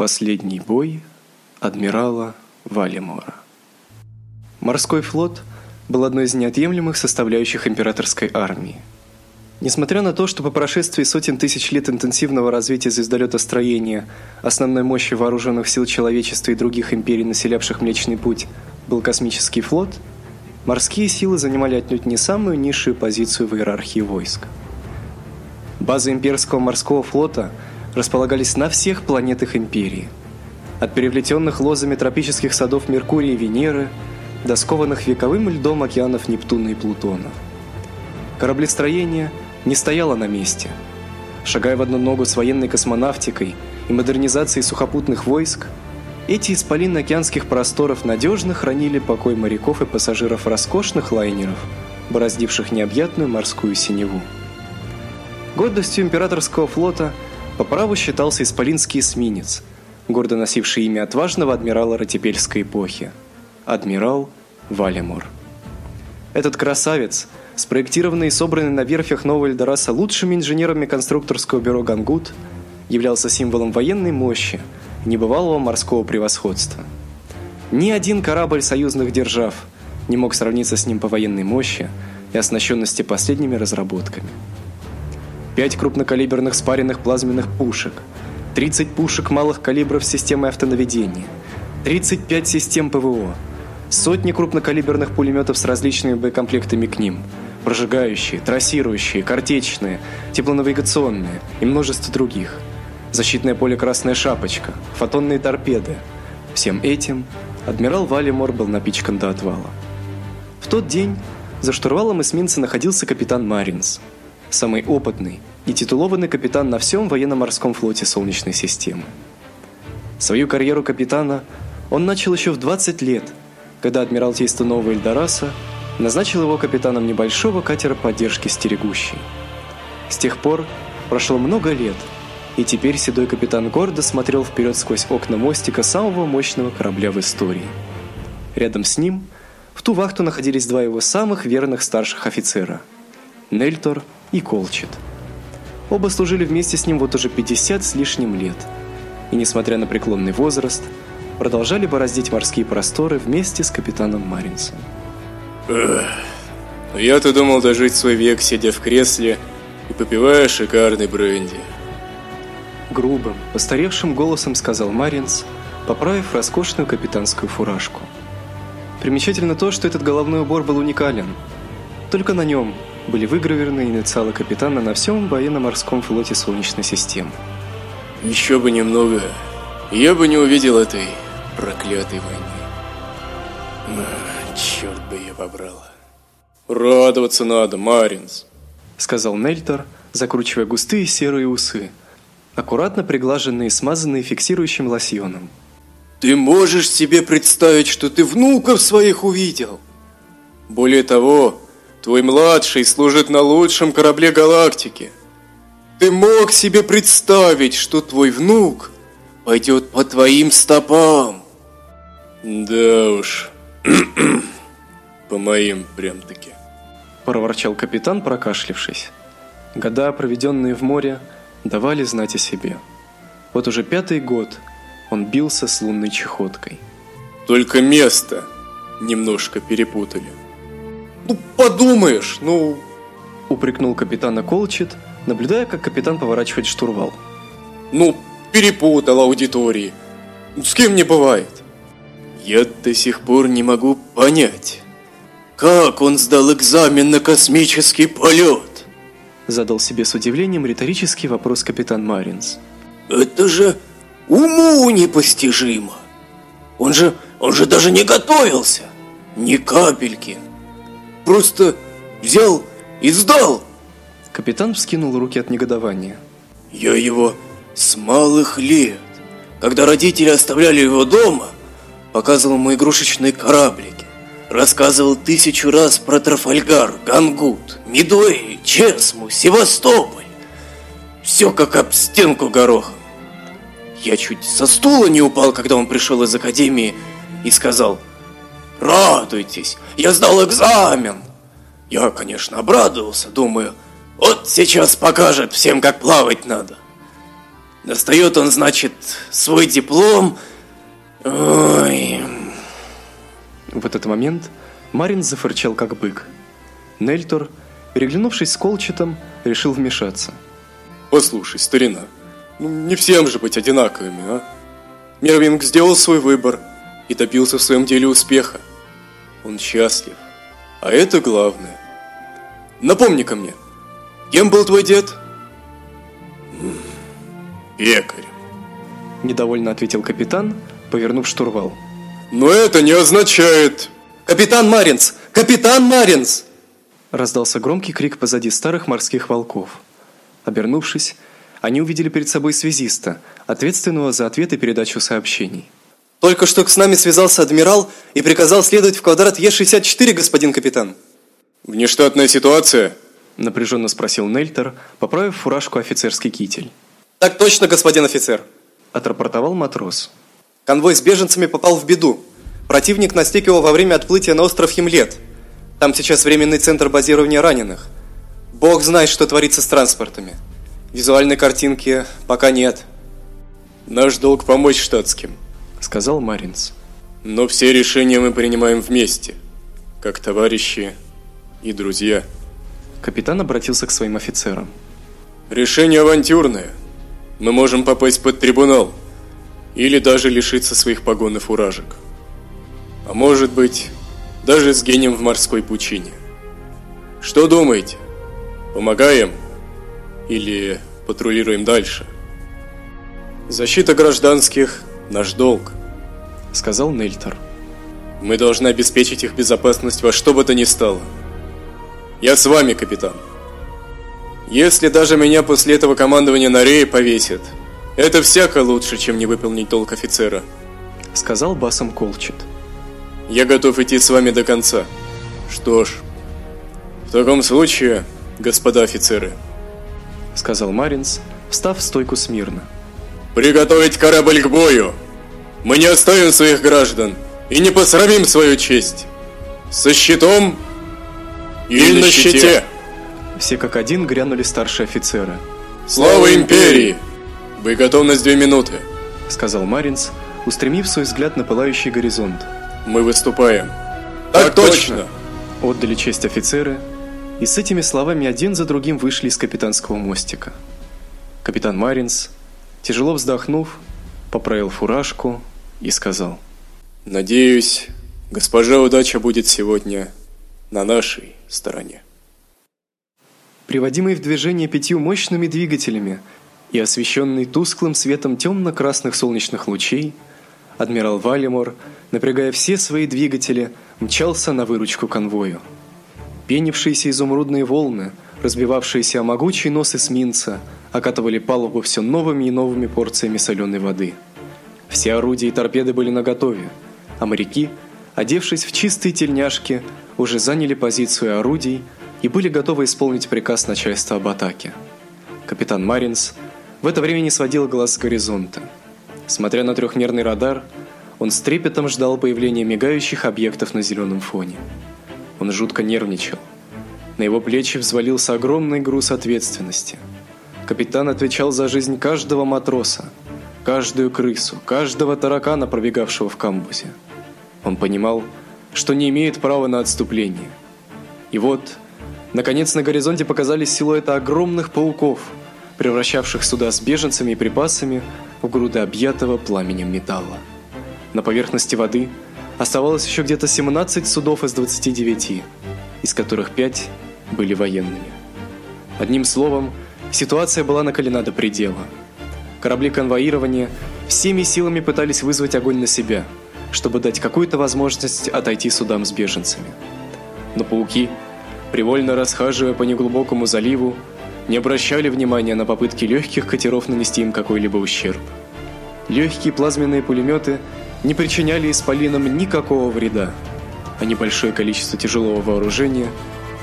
Последний бой адмирала Валимора. Морской флот был одной из неотъемлемых составляющих императорской армии. Несмотря на то, что по прошествии сотен тысяч лет интенсивного развития звездолетостроения основной мощью вооруженных сил человечества и других империй, населявших Млечный Путь, был космический флот, морские силы занимали отнюдь не самую низшую позицию в иерархии войск. Базы имперского морского флота располагались на всех планетах империи. От переплетенных лозами тропических садов Меркурия и Венеры до скованных вековым льдом океанов Нептуна и Плутона. Кораблестроение не стояло на месте. Шагая в одну ногу с военной космонавтикой и модернизацией сухопутных войск, эти исполины океанских просторов надежно хранили покой моряков и пассажиров роскошных лайнеров, бороздивших необъятную морскую синеву. Гордостью императорского флота по праву считался исполинский эсминец, гордо носивший имя отважного адмирала Ратипельской эпохи адмирал Валимор. Этот красавец, спроектированный и собранный на верфях Нового Эльдораса лучшими инженерами конструкторского бюро Гангут, являлся символом военной мощи, небывалого морского превосходства. Ни один корабль союзных держав не мог сравниться с ним по военной мощи и оснащенности последними разработками. Пять крупнокалиберных спаренных плазменных пушек, 30 пушек малых калибров с системой автонаведения, 35 систем ПВО, сотни крупнокалиберных пулеметов с различными боекомплектами к ним, прожигающие, трассирующие, картечные, теплонавигационные и множество других. Защитное поле Красная шапочка, фотонные торпеды. Всем этим адмирал Валимор был напичкан до отвала. В тот день за штурвалом эсминца находился капитан Маринс, самый опытный и титулованный капитан на всем военно-морском флоте Солнечной системы. Свою карьеру капитана он начал еще в 20 лет – когда Адмиралтейство Нового Эльдораса назначил его капитаном небольшого катера поддержки «Стерегущий». С тех пор прошло много лет, и теперь седой капитан гордо смотрел вперед сквозь окна мостика самого мощного корабля в истории. Рядом с ним в ту вахту находились два его самых верных старших офицера – Нельтор и Колчит. Оба служили вместе с ним вот уже 50 с лишним лет. И несмотря на преклонный возраст – продолжали бороздить морские просторы вместе с капитаном Маринсом. Эх, я-то думал дожить свой век, сидя в кресле и попивая шикарный бренди. Грубым, постаревшим голосом сказал Маринс, поправив роскошную капитанскую фуражку. Примечательно то, что этот головной убор был уникален. Только на нем были выгравированы инициалы капитана на всем военно-морском флоте Солнечной системы. Еще бы немного, я бы не увидел этой проклятой войне. А, черт бы ее побрал. Радоваться надо, Маринс, сказал Нельтор, закручивая густые серые усы, аккуратно приглаженные и смазанные фиксирующим лосьоном. Ты можешь себе представить, что ты внуков своих увидел? Более того, твой младший служит на лучшем корабле галактики. Ты мог себе представить, что твой внук пойдет по твоим стопам? Да уж, по моим прям-таки. Проворчал капитан, прокашлившись. Года, проведенные в море, давали знать о себе. Вот уже пятый год он бился с лунной чехоткой. Только место немножко перепутали. Ну, подумаешь, ну... Упрекнул капитана Колчит, наблюдая, как капитан поворачивает штурвал. Ну, перепутал аудитории. С кем не бывает. Я до сих пор не могу понять, как он сдал экзамен на космический полет? Задал себе с удивлением риторический вопрос капитан Маринс. Это же уму непостижимо. Он же, он же даже не готовился. Ни капельки. Просто взял и сдал. Капитан вскинул руки от негодования. Я его с малых лет, когда родители оставляли его дома, показывал ему игрушечные кораблики, рассказывал тысячу раз про Трафальгар, Гангут, Медуэй, Чесму, Севастополь. Все как об стенку горохом. Я чуть со стула не упал, когда он пришел из академии и сказал «Радуйтесь, я сдал экзамен!» Я, конечно, обрадовался, думаю, вот сейчас покажет всем, как плавать надо. Достает он, значит, свой диплом. Ой. В этот момент Марин зафырчал как бык. Нельтор, переглянувшись с Колчетом, решил вмешаться. Послушай, старина, ну не всем же быть одинаковыми, а? Мервинг сделал свой выбор и добился в своем деле успеха. Он счастлив. А это главное. Напомни-ка мне, кем был твой дед? Пекарь. Недовольно ответил капитан, повернув штурвал. Но это не означает... Капитан Маринс! Капитан Маринс! Раздался громкий крик позади старых морских волков. Обернувшись, они увидели перед собой связиста, ответственного за ответ и передачу сообщений. Только что с нами связался адмирал и приказал следовать в квадрат Е64, господин капитан. Внештатная ситуация? Напряженно спросил Нельтер, поправив фуражку офицерский китель. Так точно, господин офицер. Отрапортовал матрос. Конвой с беженцами попал в беду. Противник настиг его во время отплытия на остров Химлет. Там сейчас временный центр базирования раненых. Бог знает, что творится с транспортами. Визуальной картинки пока нет. Наш долг помочь штатским, сказал Маринс. Но все решения мы принимаем вместе, как товарищи и друзья. Капитан обратился к своим офицерам. Решение авантюрное. Мы можем попасть под трибунал или даже лишиться своих погон и фуражек. А может быть, даже сгинем в морской пучине. Что думаете? Помогаем? или патрулируем дальше. Защита гражданских – наш долг, сказал Нельтер. Мы должны обеспечить их безопасность во что бы то ни стало. Я с вами, капитан. Если даже меня после этого командования на рее повесят, это всяко лучше, чем не выполнить долг офицера, сказал басом Колчет. Я готов идти с вами до конца. Что ж, в таком случае, господа офицеры, — сказал Маринс, встав в стойку смирно. «Приготовить корабль к бою! Мы не оставим своих граждан и не посрамим свою честь! Со щитом и, и на щите!», щите. Все как один грянули старшие офицеры. «Слава Империи! Вы готовность две минуты!» — сказал Маринс, устремив свой взгляд на пылающий горизонт. «Мы выступаем!» «Так, так точно!» Отдали честь офицеры, и с этими словами один за другим вышли из капитанского мостика. Капитан Маринс, тяжело вздохнув, поправил фуражку и сказал: "Надеюсь, госпожа удача будет сегодня на нашей стороне". Приводимый в движение пятью мощными двигателями и освещенный тусклым светом темно-красных солнечных лучей, адмирал Валимор, напрягая все свои двигатели, мчался на выручку конвою. Пенившиеся изумрудные волны, разбивавшиеся о могучий нос эсминца, окатывали палубу все новыми и новыми порциями соленой воды. Все орудия и торпеды были наготове, а моряки, одевшись в чистые тельняшки, уже заняли позицию орудий и были готовы исполнить приказ начальства об атаке. Капитан Маринс в это время не сводил глаз с горизонта. Смотря на трехмерный радар, он с трепетом ждал появления мигающих объектов на зеленом фоне. Он жутко нервничал. На его плечи взвалился огромный груз ответственности. Капитан отвечал за жизнь каждого матроса, каждую крысу, каждого таракана, пробегавшего в камбузе. Он понимал, что не имеет права на отступление. И вот, наконец на горизонте показались силуэты огромных пауков, превращавших суда с беженцами и припасами в груды объятого пламенем металла. На поверхности воды – Оставалось еще где-то 17 судов из 29, из которых 5 были военными. Одним словом, ситуация была накалена до предела. Корабли конвоирования всеми силами пытались вызвать огонь на себя, чтобы дать какую-то возможность отойти судам с беженцами. Но пауки, привольно расхаживая по неглубокому заливу, не обращали внимания на попытки легких катеров нанести им какой-либо ущерб. Легкие плазменные пулеметы не причиняли исполинам никакого вреда, а небольшое количество тяжелого вооружения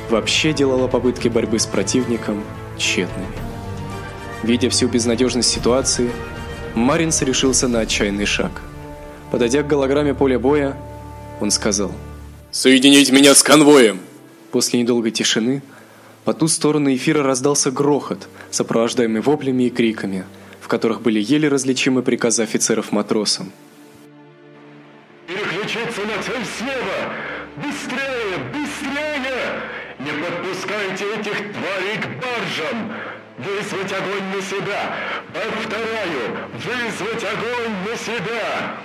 вообще делало попытки борьбы с противником тщетными. Видя всю безнадежность ситуации, Маринс решился на отчаянный шаг. Подойдя к голограмме поля боя, он сказал «Соединить меня с конвоем!» После недолгой тишины по ту сторону эфира раздался грохот, сопровождаемый воплями и криками – в которых были еле различимы приказы офицеров матросам. Переключиться на цель слева! Быстрее! Не подпускайте этих тварей к баржам! Вызвать огонь на себя! Повторяю, вызвать огонь на себя!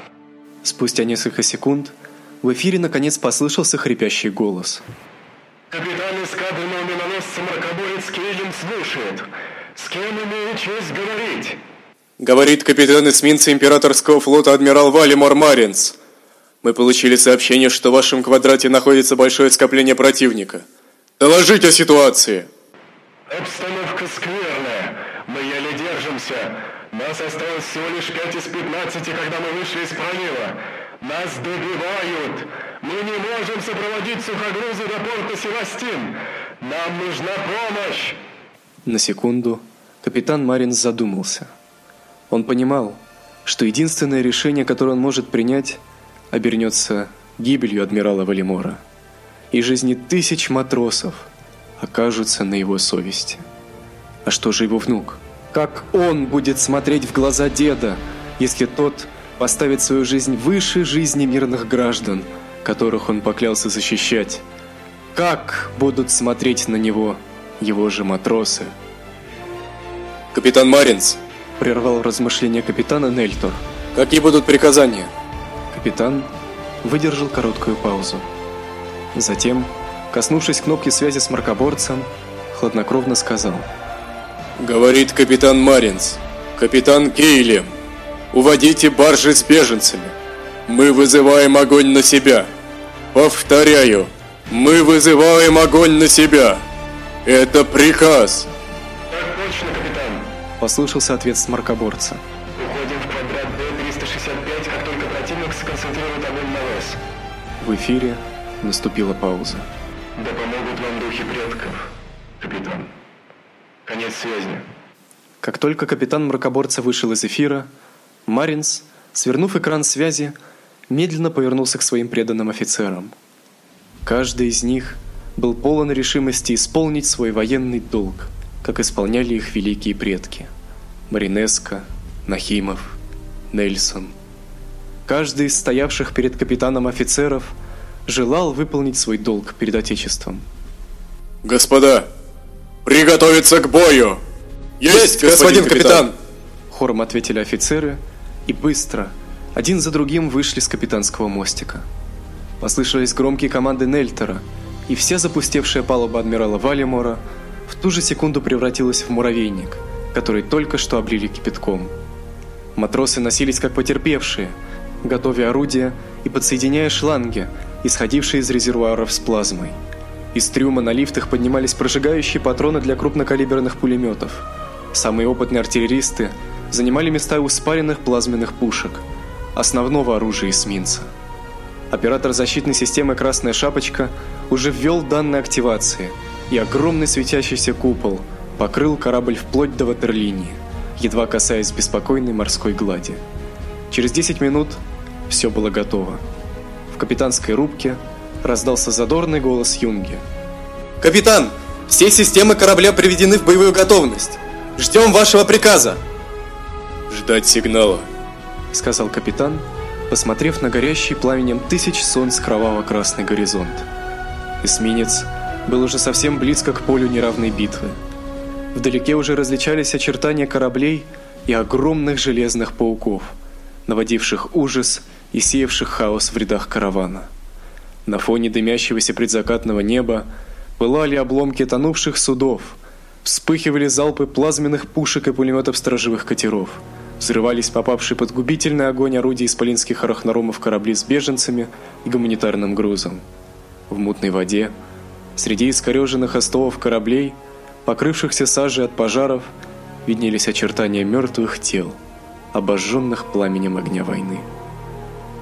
Спустя несколько секунд в эфире наконец послышался хрипящий голос. Капитан эскадренного миноносца Мракоборец Кейлин слушает. С кем имею честь говорить? Говорит капитан эсминца Императорского флота адмирал Валимор Маринс. Мы получили сообщение, что в вашем квадрате находится большое скопление противника. Доложите о ситуации. Обстановка скверная. Мы еле держимся. Нас осталось всего лишь 5 из 15, когда мы вышли из пролива. Нас добивают. Мы не можем сопроводить сухогрузы до порта Севастин. Нам нужна помощь. На секунду капитан Маринс задумался. Он понимал, что единственное решение, которое он может принять, обернется гибелью адмирала Валимора, и жизни тысяч матросов окажутся на его совести. А что же его внук? Как он будет смотреть в глаза деда, если тот поставит свою жизнь выше жизни мирных граждан, которых он поклялся защищать? Как будут смотреть на него его же матросы? Капитан Маринс, Прервал размышления капитана Нельтор. какие будут приказания? Капитан выдержал короткую паузу. Затем, коснувшись кнопки связи с маркоборцем, хладнокровно сказал. Говорит капитан Маринс. Капитан Кейлем, уводите баржи с беженцами. Мы вызываем огонь на себя. Повторяю, мы вызываем огонь на себя. Это приказ. Так точно, капитан. Послышался ответ с маркоборца. Уходим в квадрат Д-365, как только противник сконцентрирует огонь на вас. В эфире наступила пауза. Да помогут вам духи предков, капитан. Конец связи. Как только капитан мракоборца вышел из эфира, Маринс, свернув экран связи, медленно повернулся к своим преданным офицерам. Каждый из них был полон решимости исполнить свой военный долг, как исполняли их великие предки: Маринеско, Нахимов, Нельсон. Каждый из стоявших перед капитаном офицеров желал выполнить свой долг перед отечеством. Господа, приготовиться к бою. Есть, господин капитан! Хором ответили офицеры и быстро, один за другим вышли с капитанского мостика. Послышались громкие команды Нельтера, и вся запустевшая палуба адмирала Валимора в ту же секунду превратилась в муравейник, который только что облили кипятком. Матросы носились как потерпевшие, готовя орудия и подсоединяя шланги, исходившие из резервуаров с плазмой. Из трюма на лифтах поднимались прожигающие патроны для крупнокалиберных пулеметов. Самые опытные артиллеристы занимали места у спаренных плазменных пушек, основного оружия эсминца. Оператор защитной системы «Красная шапочка» уже ввел данные активации, и огромный светящийся купол покрыл корабль вплоть до ватерлинии, едва касаясь беспокойной морской глади. Через 10 минут все было готово. Капитанской рубке раздался задорный голос Юнги. Капитан, все системы корабля приведены в боевую готовность. Ждем вашего приказа. Ждать сигнала. сказал капитан, посмотрев на горящий пламенем тысяч солнц кроваво-красный горизонт. Эсминец был уже совсем близко к полю неравной битвы. Вдалеке уже различались очертания кораблей и огромных железных пауков, наводивших ужас и сеявших хаос в рядах каравана. На фоне дымящегося предзакатного неба пылали обломки тонувших судов, вспыхивали залпы плазменных пушек и пулеметов сторожевых катеров, взрывались попавшие под губительный огонь орудий исполинских арахноромов корабли с беженцами и гуманитарным грузом. В мутной воде, среди искореженных остовов кораблей, покрывшихся сажей от пожаров, виднелись очертания мертвых тел, обожженных пламенем огня войны.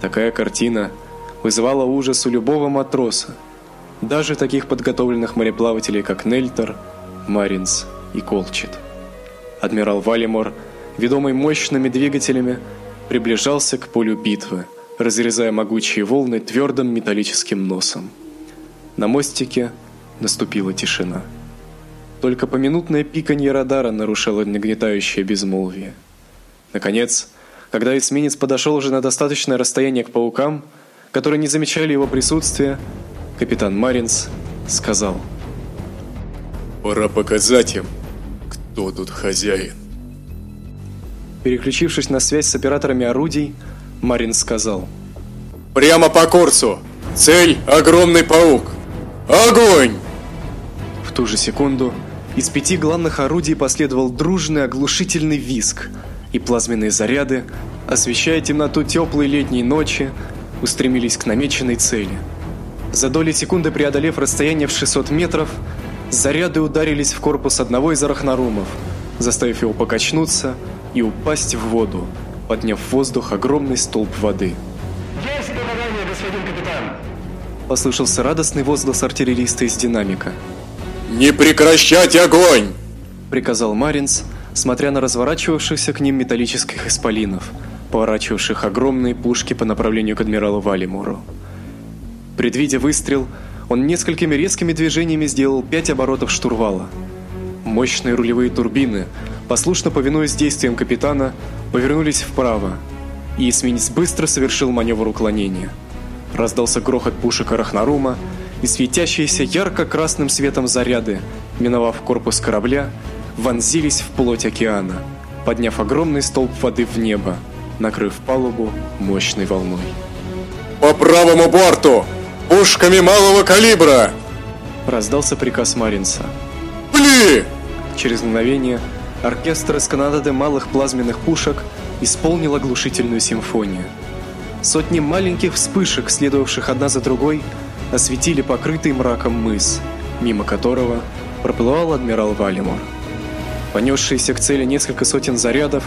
Такая картина вызывала ужас у любого матроса, даже таких подготовленных мореплавателей, как Нельтер, Маринс и Колчит. Адмирал Валимор, ведомый мощными двигателями, приближался к полю битвы, разрезая могучие волны твердым металлическим носом. На мостике наступила тишина. Только поминутное пиканье радара нарушало нагнетающее безмолвие. Наконец, когда эсминец подошел уже на достаточное расстояние к паукам, которые не замечали его присутствия, капитан Маринс сказал: "Пора показать им, кто тут хозяин". Переключившись на связь с операторами орудий, Марин сказал: "Прямо по курсу. Цель огромный паук. Огонь!" В ту же секунду из пяти главных орудий последовал дружный оглушительный визг, и плазменные заряды, освещая темноту теплой летней ночи, устремились к намеченной цели. За доли секунды преодолев расстояние в 600 метров, заряды ударились в корпус одного из арахнарумов, заставив его покачнуться и упасть в воду, подняв в воздух огромный столб воды. Есть попадание, господин капитан! Послышался радостный возглас артиллериста из динамика. «Не прекращать огонь!» приказал Маринс, смотря на разворачивавшихся к ним металлических исполинов, поворачивавших огромные пушки по направлению к адмиралу Валимуру. Предвидя выстрел, он несколькими резкими движениями сделал пять оборотов штурвала. Мощные рулевые турбины, послушно повинуясь действиям капитана, повернулись вправо, и эсминец быстро совершил маневр уклонения. Раздался грохот пушек Арахнарума, и светящиеся ярко-красным светом заряды, миновав корпус корабля, вонзились в плоть океана, подняв огромный столб воды в небо, накрыв палубу мощной волной. «По правому борту! Пушками малого калибра!» Раздался приказ Маринса. «Пли!» Через мгновение оркестр из канонады малых плазменных пушек исполнил оглушительную симфонию. Сотни маленьких вспышек, следовавших одна за другой, осветили покрытый мраком мыс, мимо которого проплывал адмирал Валимор. Понесшиеся к цели несколько сотен зарядов,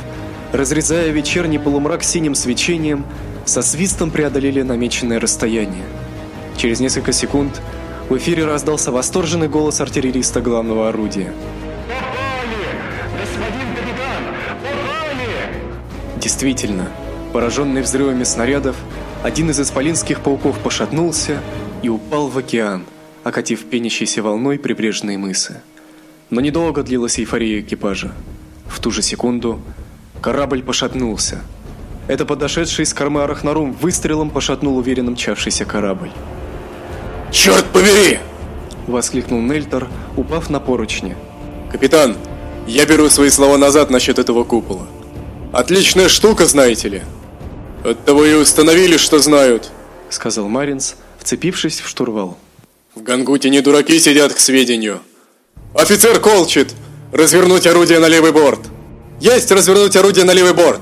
разрезая вечерний полумрак синим свечением, со свистом преодолели намеченное расстояние. Через несколько секунд в эфире раздался восторженный голос артиллериста главного орудия. Действительно, пораженный взрывами снарядов, один из исполинских пауков пошатнулся и упал в океан, окатив пенящейся волной прибрежные мысы. Но недолго длилась эйфория экипажа. В ту же секунду корабль пошатнулся. Это подошедший из кормы Арахнарум выстрелом пошатнул уверенно мчавшийся корабль. «Черт побери!» – воскликнул Нельтор, упав на поручни. «Капитан, я беру свои слова назад насчет этого купола. Отличная штука, знаете ли. Оттого и установили, что знают», – сказал Маринс, вцепившись в штурвал. «В Гангуте не дураки сидят к сведению». «Офицер Колчит! Развернуть орудие на левый борт!» «Есть развернуть орудие на левый борт!»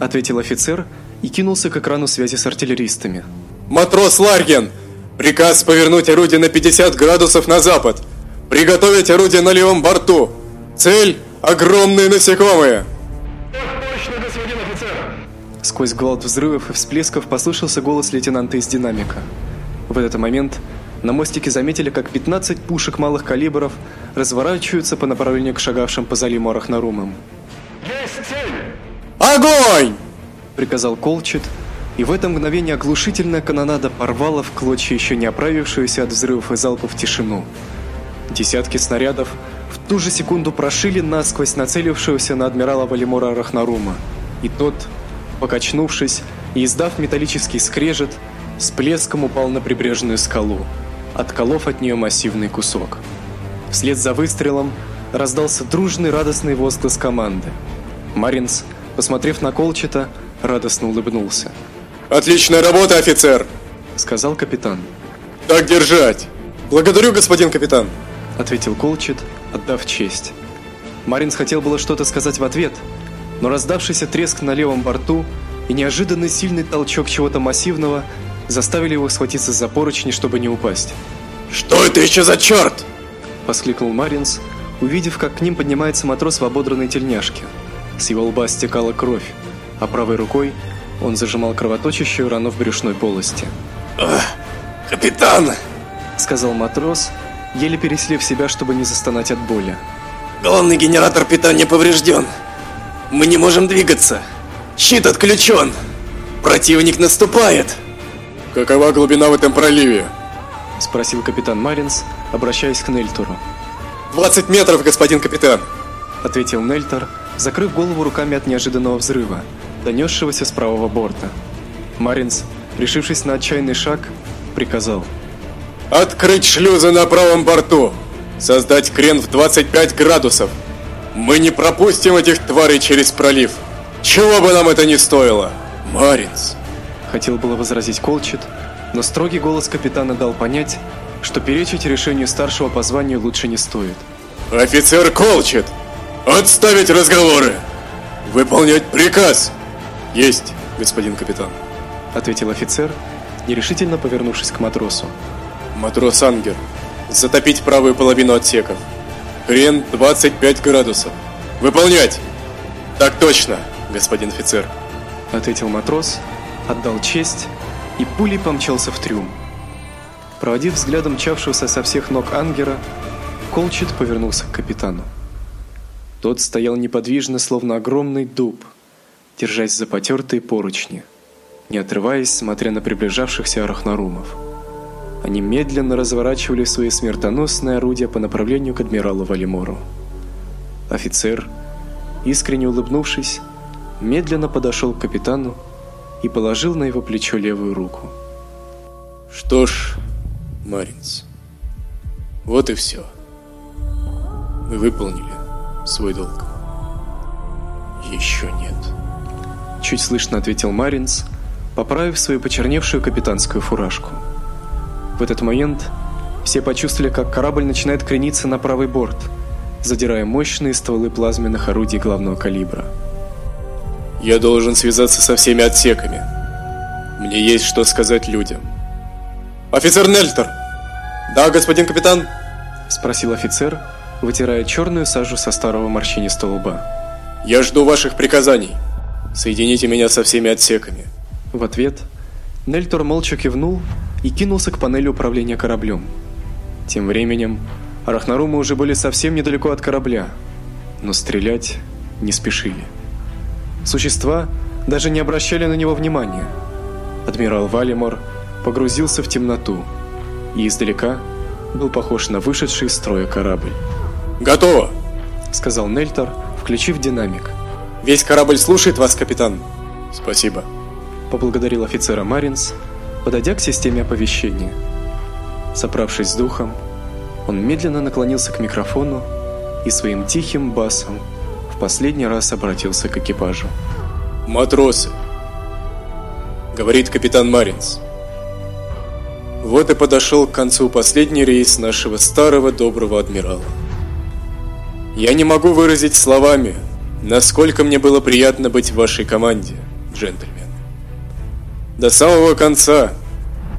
Ответил офицер и кинулся к экрану связи с артиллеристами. «Матрос Ларген! Приказ повернуть орудие на 50 градусов на запад! Приготовить орудие на левом борту! Цель – огромные насекомые!» Точно, господин офицер! Сквозь гвалт взрывов и всплесков послышался голос лейтенанта из динамика. В этот момент на мостике заметили, как 15 пушек малых калибров разворачиваются по направлению к шагавшим по залиму. Есть цель! Огонь! Приказал Колчит, и в это мгновение оглушительная канонада порвала в клочья еще не оправившуюся от взрывов и залпов тишину. Десятки снарядов в ту же секунду прошили насквозь нацелившегося на адмирала Валимора Арахнарума, и тот, покачнувшись и издав металлический скрежет, с плеском упал на прибрежную скалу, отколов от нее массивный кусок. Вслед за выстрелом раздался дружный радостный возглас команды. Маринс, посмотрев на Колчита, радостно улыбнулся. «Отличная работа, офицер!» — сказал капитан. «Так держать!» «Благодарю, господин капитан!» — ответил Колчит, отдав честь. Маринс хотел было что-то сказать в ответ, но раздавшийся треск на левом борту и неожиданный сильный толчок чего-то массивного заставили его схватиться за поручни, чтобы не упасть. «Что это еще за черт?» – воскликнул Маринс, увидев, как к ним поднимается матрос в ободранной тельняшке. С его лба стекала кровь, а правой рукой он зажимал кровоточащую рану в брюшной полости. «Капитан!» – сказал матрос, еле переслев себя, чтобы не застонать от боли. Главный генератор питания поврежден. Мы не можем двигаться. Щит отключен. Противник наступает. «Какова глубина в этом проливе?» – спросил капитан Маринс, обращаясь к Нельтору. 20 метров, господин капитан!» – ответил Нельтор, закрыв голову руками от неожиданного взрыва, донесшегося с правого борта. Маринс, решившись на отчаянный шаг, приказал. «Открыть шлюзы на правом борту! Создать крен в 25 градусов! Мы не пропустим этих тварей через пролив! Чего бы нам это ни стоило! Маринс!» Хотел было возразить Колчет, но строгий голос капитана дал понять, что перечить решению старшего по званию лучше не стоит. «Офицер Колчет! Отставить разговоры! Выполнять приказ!» «Есть, господин капитан», — ответил офицер, нерешительно повернувшись к матросу. «Матрос Ангер, затопить правую половину отсеков. Крен 25 градусов. Выполнять!» «Так точно, господин офицер», — ответил матрос, отдал честь и пулей помчался в трюм. Проводив взглядом мчавшегося со всех ног Ангера, Колчит повернулся к капитану. Тот стоял неподвижно, словно огромный дуб, держась за потертые поручни, не отрываясь, смотря на приближавшихся арахнарумов. Они медленно разворачивали свои смертоносные орудия по направлению к адмиралу Валимору. Офицер, искренне улыбнувшись, медленно подошел к капитану и положил на его плечо левую руку. «Что ж, Маринс. Вот и все. Мы выполнили свой долг. Еще нет. Чуть слышно ответил Маринс, поправив свою почерневшую капитанскую фуражку. В этот момент все почувствовали, как корабль начинает крениться на правый борт, задирая мощные стволы плазменных орудий главного калибра. Я должен связаться со всеми отсеками. Мне есть что сказать людям. «Офицер Нельтер!» «Да, господин капитан?» Спросил офицер, вытирая черную сажу со старого морщинистого лба. «Я жду ваших приказаний. Соедините меня со всеми отсеками». В ответ Нельтор молча кивнул и кинулся к панели управления кораблем. Тем временем Арахнарумы уже были совсем недалеко от корабля, но стрелять не спешили. Существа даже не обращали на него внимания. Адмирал Валимор погрузился в темноту и издалека был похож на вышедший из строя корабль. «Готово!» — сказал Нельтор, включив динамик. «Весь корабль слушает вас, капитан!» «Спасибо!» — поблагодарил офицера Маринс, подойдя к системе оповещения. Собравшись с духом, он медленно наклонился к микрофону и своим тихим басом в последний раз обратился к экипажу. «Матросы!» — говорит капитан Маринс. Вот и подошел к концу последний рейс нашего старого доброго адмирала. Я не могу выразить словами, насколько мне было приятно быть в вашей команде, джентльмен. До самого конца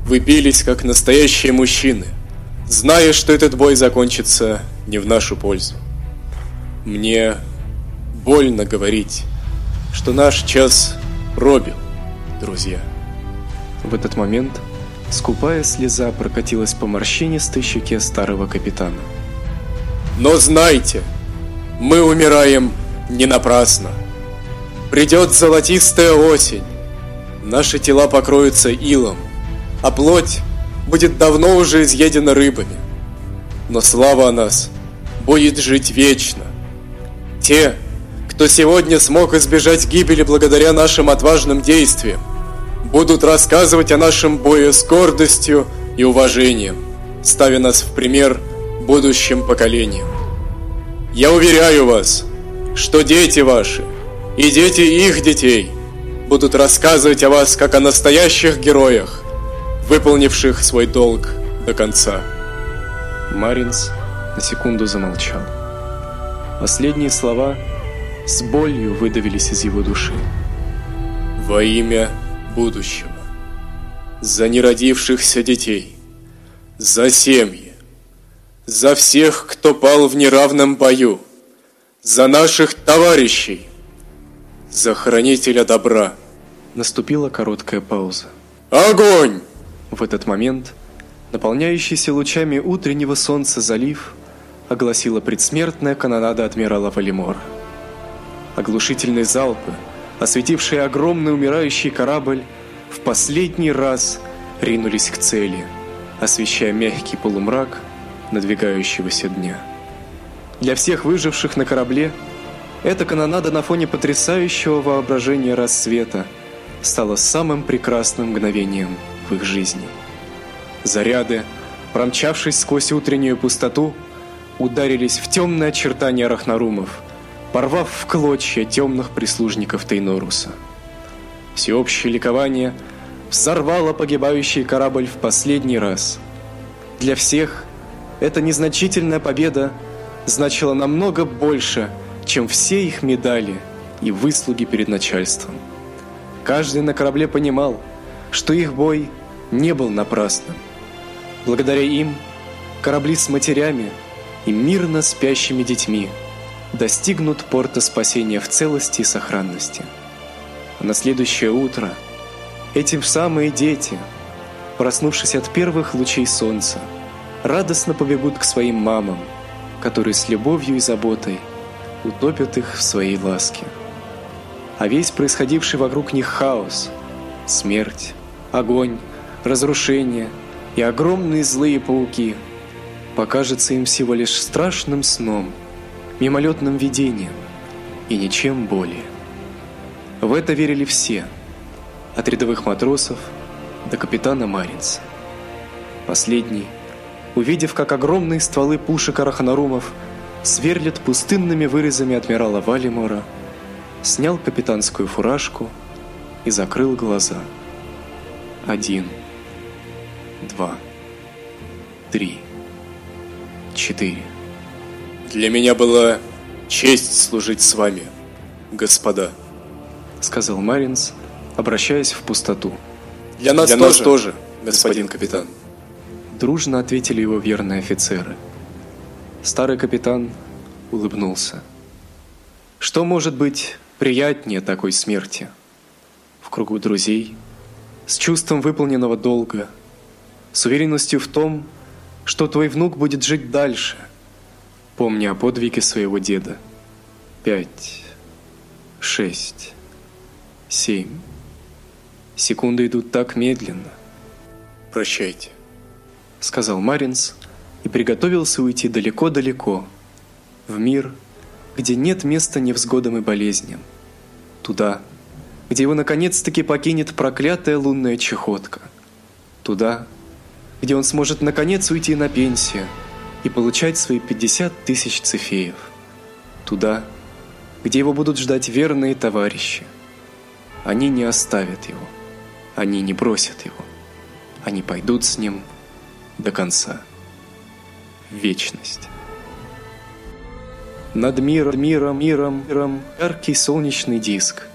вы бились как настоящие мужчины, зная, что этот бой закончится не в нашу пользу. Мне больно говорить, что наш час пробил, друзья. В этот момент Скупая слеза прокатилась по морщинистой щеке старого капитана. Но знайте, мы умираем не напрасно. Придет золотистая осень, наши тела покроются илом, а плоть будет давно уже изъедена рыбами. Но слава о нас будет жить вечно. Те, кто сегодня смог избежать гибели благодаря нашим отважным действиям, будут рассказывать о нашем бое с гордостью и уважением, ставя нас в пример будущим поколениям. Я уверяю вас, что дети ваши и дети их детей будут рассказывать о вас как о настоящих героях, выполнивших свой долг до конца. Маринс на секунду замолчал. Последние слова с болью выдавились из его души. Во имя будущего, за неродившихся детей, за семьи, за всех, кто пал в неравном бою, за наших товарищей, за хранителя добра. Наступила короткая пауза. Огонь! В этот момент наполняющийся лучами утреннего солнца залив огласила предсмертная канонада адмирала Валимора. Оглушительные залпы – осветившие огромный умирающий корабль, в последний раз ринулись к цели, освещая мягкий полумрак надвигающегося дня. Для всех выживших на корабле Эта канонада на фоне потрясающего воображения рассвета стала самым прекрасным мгновением в их жизни. Заряды, промчавшись сквозь утреннюю пустоту, ударились в темные очертания рахнарумов, порвав в клочья темных прислужников Тейноруса. Всеобщее ликование взорвало погибающий корабль в последний раз. Для всех эта незначительная победа значила намного больше, чем все их медали и выслуги перед начальством. Каждый на корабле понимал, что их бой не был напрасным. Благодаря им корабли с матерями и мирно спящими детьми достигнут порта спасения в целости и сохранности. На следующее утро эти самые дети, проснувшись от первых лучей солнца, радостно побегут к своим мамам, которые с любовью и заботой утопят их в своей ласке. А весь происходивший вокруг них хаос, смерть, огонь, разрушение и огромные злые пауки покажется им всего лишь страшным сном, мимолетным видением и ничем более. В это верили все, от рядовых матросов до капитана Маринса. Последний, увидев, как огромные стволы пушек араханарумов сверлят пустынными вырезами адмирала Валимора, снял капитанскую фуражку и закрыл глаза. Один, два, три, четыре. Для меня была честь служить с вами, господа, сказал Маринс, обращаясь в пустоту. Для нас, Для тоже, нас тоже, господин капитан. Дружно ответили его верные офицеры. Старый капитан улыбнулся. Что может быть приятнее такой смерти? В кругу друзей, с чувством выполненного долга, с уверенностью в том, что твой внук будет жить дальше, помня о подвиге своего деда. Пять, шесть, семь. Секунды идут так медленно. Прощайте, сказал Маринс и приготовился уйти далеко-далеко, в мир, где нет места невзгодам и болезням. Туда, где его наконец-таки покинет проклятая лунная чехотка. Туда, где он сможет наконец уйти на пенсию и получать свои 50 тысяч цефеев. Туда, где его будут ждать верные товарищи. Они не оставят его. Они не бросят его. Они пойдут с ним до конца. Вечность. Над миром, миром, миром, миром яркий солнечный диск,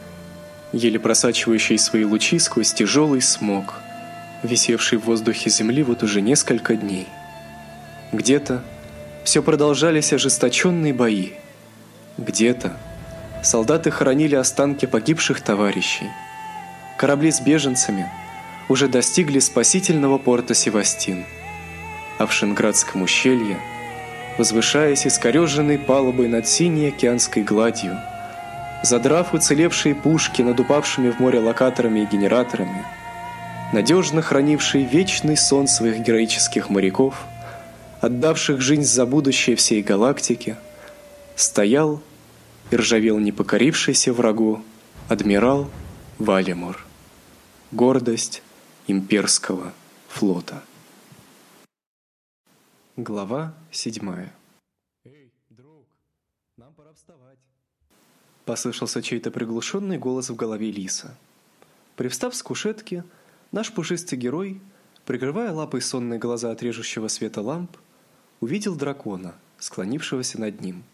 еле просачивающий свои лучи сквозь тяжелый смог – висевший в воздухе Земли вот уже несколько дней. Где-то все продолжались ожесточенные бои. Где-то солдаты хоронили останки погибших товарищей. Корабли с беженцами уже достигли спасительного порта Севастин. А в Шенградском ущелье, возвышаясь искореженной палубой над синей океанской гладью, задрав уцелевшие пушки над упавшими в море локаторами и генераторами, надежно хранивший вечный сон своих героических моряков, отдавших жизнь за будущее всей галактики, стоял и ржавел непокорившийся врагу адмирал Валимор, гордость имперского флота. Глава седьмая. Эй, друг, нам пора вставать. Послышался чей-то приглушенный голос в голове Лиса. Привстав с кушетки, Наш пушистый герой, прикрывая лапой сонные глаза от режущего света ламп, увидел дракона, склонившегося над ним.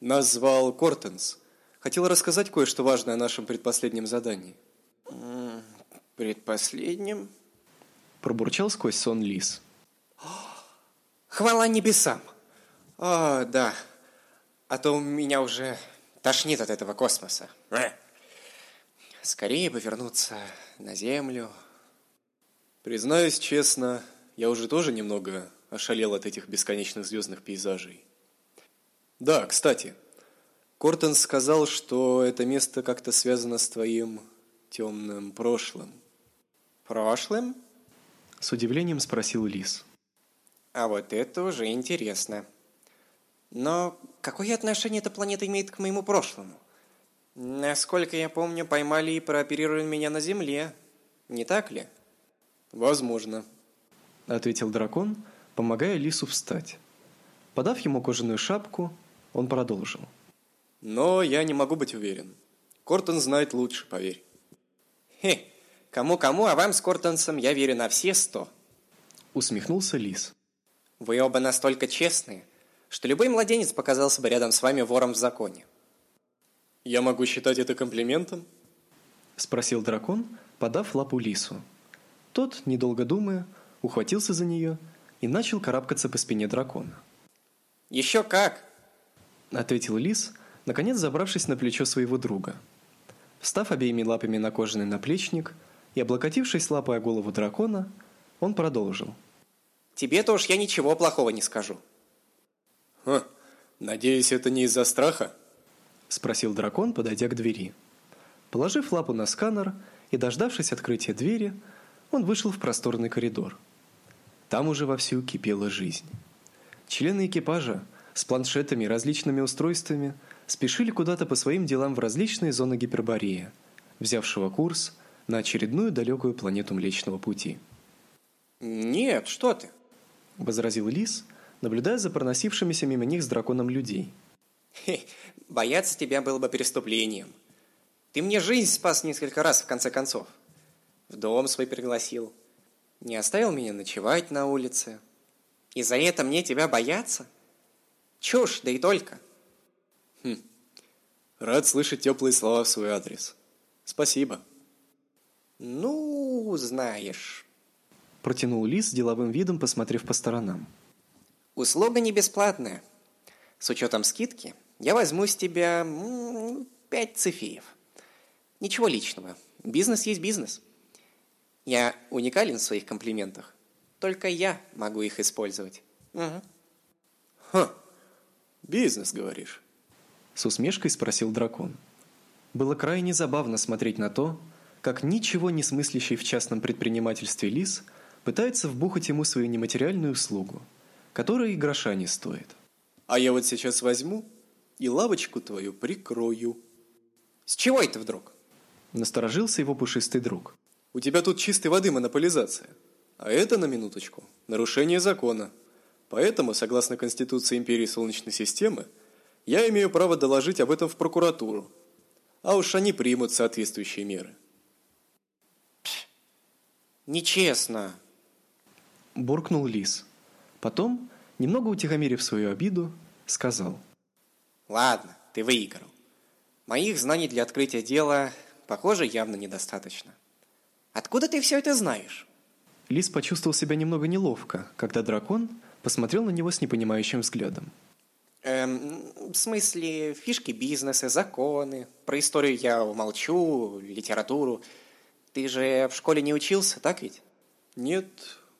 Нас звал Кортенс. Хотел рассказать кое-что важное о нашем предпоследнем задании. Предпоследнем? Пробурчал сквозь сон лис. Хвала небесам! О, да. А то меня уже тошнит от этого космоса. Скорее бы вернуться на Землю. Признаюсь честно, я уже тоже немного ошалел от этих бесконечных звездных пейзажей. Да, кстати, Кортон сказал, что это место как-то связано с твоим темным прошлым. Прошлым? С удивлением спросил Лис. А вот это уже интересно. Но какое отношение эта планета имеет к моему прошлому? Насколько я помню, поймали и прооперировали меня на Земле. Не так ли? Возможно, ответил дракон, помогая лису встать. Подав ему кожаную шапку, он продолжил. Но я не могу быть уверен. Кортон знает лучше, поверь. Хе, кому-кому, а вам с Кортонсом я верю на все сто. Усмехнулся лис. Вы оба настолько честные, что любой младенец показался бы рядом с вами вором в законе. Я могу считать это комплиментом? Спросил дракон, подав лапу лису. Тот, недолго думая, ухватился за нее и начал карабкаться по спине дракона. «Еще как!» – ответил лис, наконец забравшись на плечо своего друга. Встав обеими лапами на кожаный наплечник и облокотившись лапой о голову дракона, он продолжил. «Тебе-то уж я ничего плохого не скажу». «Ха, надеюсь, это не из-за страха?» спросил дракон, подойдя к двери. Положив лапу на сканер и дождавшись открытия двери, он вышел в просторный коридор. Там уже вовсю кипела жизнь. Члены экипажа с планшетами и различными устройствами спешили куда-то по своим делам в различные зоны Гипербореи, взявшего курс на очередную далекую планету Млечного Пути. «Нет, что ты!» – возразил Лис, наблюдая за проносившимися мимо них с драконом людей – Хе, бояться тебя было бы преступлением. Ты мне жизнь спас несколько раз, в конце концов. В дом свой пригласил. Не оставил меня ночевать на улице. И за это мне тебя бояться? Чушь, да и только. Хм. Рад слышать теплые слова в свой адрес. Спасибо. Ну, знаешь. Протянул Лис с деловым видом, посмотрев по сторонам. Услуга не бесплатная. С учетом скидки я возьму с тебя пять цифеев. Ничего личного. Бизнес есть бизнес. Я уникален в своих комплиментах. Только я могу их использовать. Угу. Ха, бизнес, говоришь? С усмешкой спросил дракон. Было крайне забавно смотреть на то, как ничего не смыслящий в частном предпринимательстве лис пытается вбухать ему свою нематериальную услугу, которая и гроша не стоит. А я вот сейчас возьму и лавочку твою прикрою. С чего это вдруг? Насторожился его пушистый друг. У тебя тут чистой воды монополизация. А это, на минуточку, нарушение закона. Поэтому, согласно Конституции Империи Солнечной системы, я имею право доложить об этом в прокуратуру. А уж они примут соответствующие меры. Пш, нечестно. Буркнул Лис. Потом немного утихомирив свою обиду, сказал. «Ладно, ты выиграл. Моих знаний для открытия дела, похоже, явно недостаточно. Откуда ты все это знаешь?» Лис почувствовал себя немного неловко, когда дракон посмотрел на него с непонимающим взглядом. Эм, в смысле, фишки бизнеса, законы. Про историю я умолчу, литературу. Ты же в школе не учился, так ведь? Нет,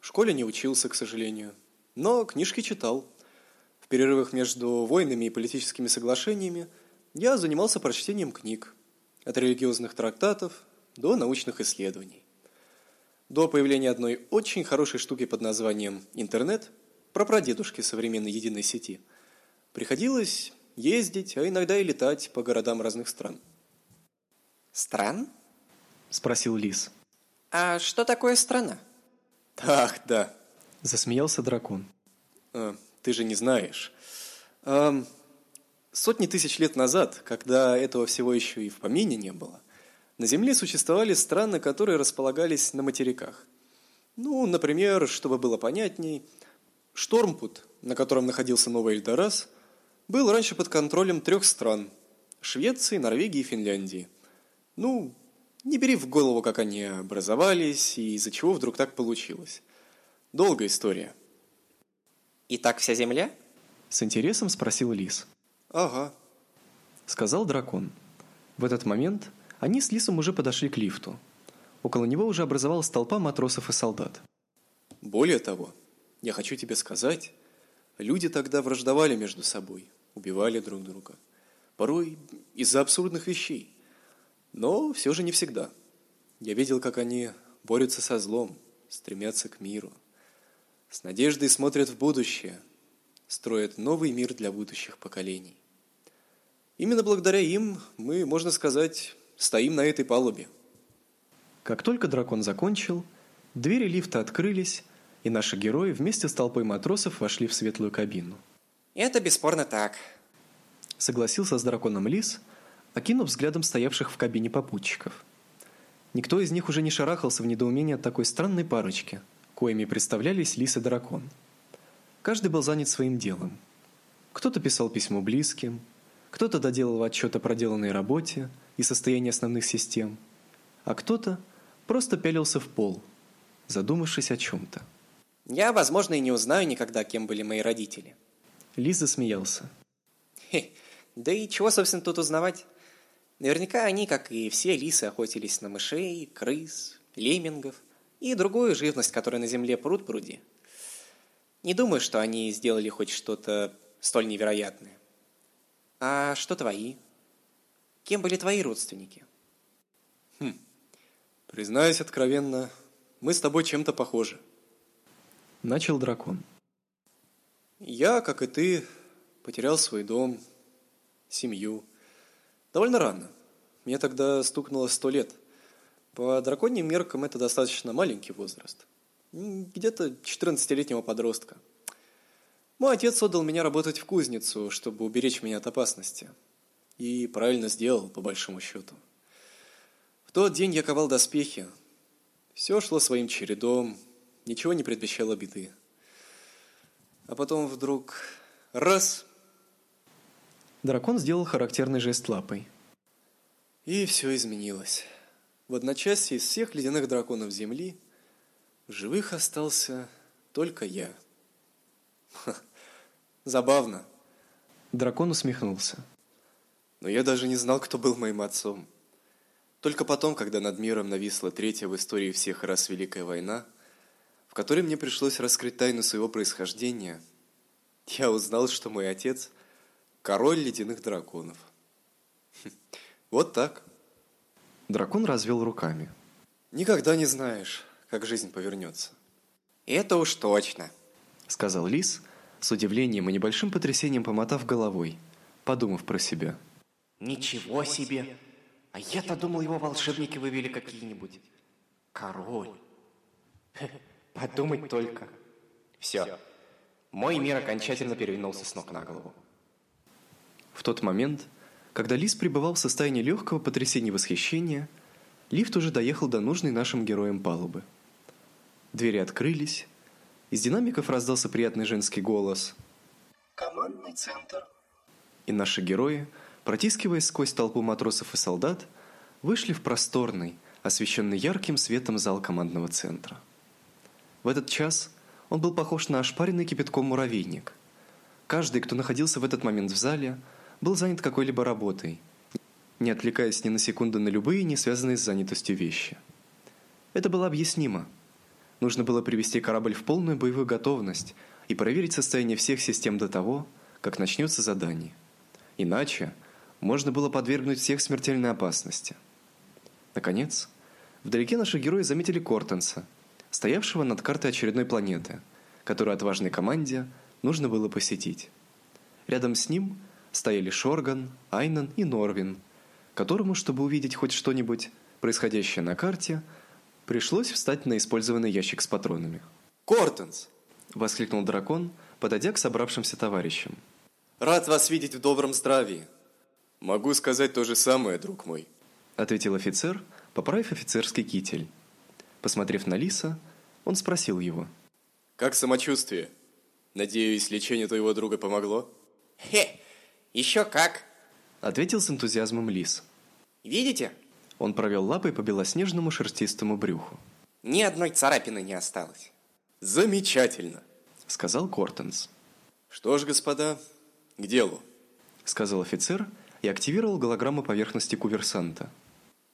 в школе не учился, к сожалению но книжки читал. В перерывах между войнами и политическими соглашениями я занимался прочтением книг, от религиозных трактатов до научных исследований. До появления одной очень хорошей штуки под названием интернет, про прадедушки современной единой сети, приходилось ездить, а иногда и летать по городам разных стран. Стран? Спросил Лис. А что такое страна? Ах, да, Засмеялся дракон. А, ты же не знаешь. А, сотни тысяч лет назад, когда этого всего еще и в помине не было, на Земле существовали страны, которые располагались на материках. Ну, например, чтобы было понятней, Штормпут, на котором находился Новый Эльдорас, был раньше под контролем трех стран – Швеции, Норвегии и Финляндии. Ну, не бери в голову, как они образовались и из-за чего вдруг так получилось. Долгая история. И так вся земля? С интересом спросил Лис. Ага. Сказал дракон. В этот момент они с Лисом уже подошли к лифту. Около него уже образовалась толпа матросов и солдат. Более того, я хочу тебе сказать, люди тогда враждовали между собой, убивали друг друга. Порой из-за абсурдных вещей. Но все же не всегда. Я видел, как они борются со злом, стремятся к миру. С надеждой смотрят в будущее. строят новый мир для будущих поколений. Именно благодаря им мы, можно сказать, стоим на этой палубе. Как только дракон закончил, двери лифта открылись, и наши герои вместе с толпой матросов вошли в светлую кабину. Это бесспорно так. Согласился с драконом Лис, окинув взглядом стоявших в кабине попутчиков. Никто из них уже не шарахался в недоумении от такой странной парочки, коими представлялись Лис и дракон. Каждый был занят своим делом. Кто-то писал письмо близким, кто-то доделал отчет о проделанной работе и состоянии основных систем, а кто-то просто пялился в пол, задумавшись о чем-то. Я, возможно, и не узнаю никогда, кем были мои родители. Лиза смеялся. Хе, да и чего, собственно, тут узнавать? Наверняка они, как и все лисы, охотились на мышей, крыс, леммингов и другую живность, которая на земле пруд пруди. Не думаю, что они сделали хоть что-то столь невероятное. А что твои? Кем были твои родственники? Хм. Признаюсь откровенно, мы с тобой чем-то похожи. Начал дракон. Я, как и ты, потерял свой дом, семью. Довольно рано. Мне тогда стукнуло сто лет. По драконьим меркам это достаточно маленький возраст. Где-то 14-летнего подростка – мой отец отдал меня работать в кузницу, чтобы уберечь меня от опасности. И правильно сделал, по большому счету. В тот день я ковал доспехи. Все шло своим чередом, ничего не предвещало беды. А потом вдруг раз... Дракон сделал характерный жест лапой. И все изменилось. В одночасье из всех ледяных драконов Земли в живых остался только я. Ха. Забавно. Дракон усмехнулся. Но я даже не знал, кто был моим отцом. Только потом, когда над миром нависла третья в истории всех раз Великая война, в которой мне пришлось раскрыть тайну своего происхождения, я узнал, что мой отец – король ледяных драконов. Вот так. Дракон развел руками. Никогда не знаешь, как жизнь повернется. Это уж точно, сказал Лис, с удивлением и небольшим потрясением помотав головой, подумав про себя. «Ничего себе! А я-то думал, его волшебники вывели какие-нибудь. Король. Подумать только. Все. Мой мир окончательно перевернулся с ног на голову. В тот момент, когда Лис пребывал в состоянии легкого потрясения и восхищения, лифт уже доехал до нужной нашим героям палубы. Двери открылись, из динамиков раздался приятный женский голос. «Командный центр». И наши герои, протискиваясь сквозь толпу матросов и солдат, вышли в просторный, освещенный ярким светом зал командного центра. В этот час он был похож на ошпаренный кипятком муравейник. Каждый, кто находился в этот момент в зале, был занят какой-либо работой, не отвлекаясь ни на секунду на любые не связанные с занятостью вещи. Это было объяснимо – Нужно было привести корабль в полную боевую готовность и проверить состояние всех систем до того, как начнется задание. Иначе можно было подвергнуть всех смертельной опасности. Наконец, вдалеке наши герои заметили Кортенса, стоявшего над картой очередной планеты, которую отважной команде нужно было посетить. Рядом с ним стояли Шорган, Айнан и Норвин, которому, чтобы увидеть хоть что-нибудь происходящее на карте, Пришлось встать на использованный ящик с патронами. «Кортенс!» – воскликнул дракон, подойдя к собравшимся товарищам. «Рад вас видеть в добром здравии!» «Могу сказать то же самое, друг мой», – ответил офицер, поправив офицерский китель. Посмотрев на Лиса, он спросил его. «Как самочувствие? Надеюсь, лечение твоего друга помогло?» «Хе, еще как!» – ответил с энтузиазмом Лис. «Видите, он провел лапой по белоснежному шерстистому брюху. Ни одной царапины не осталось. Замечательно, сказал Кортенс. Что ж, господа, к делу, сказал офицер и активировал голограмму поверхности куверсанта.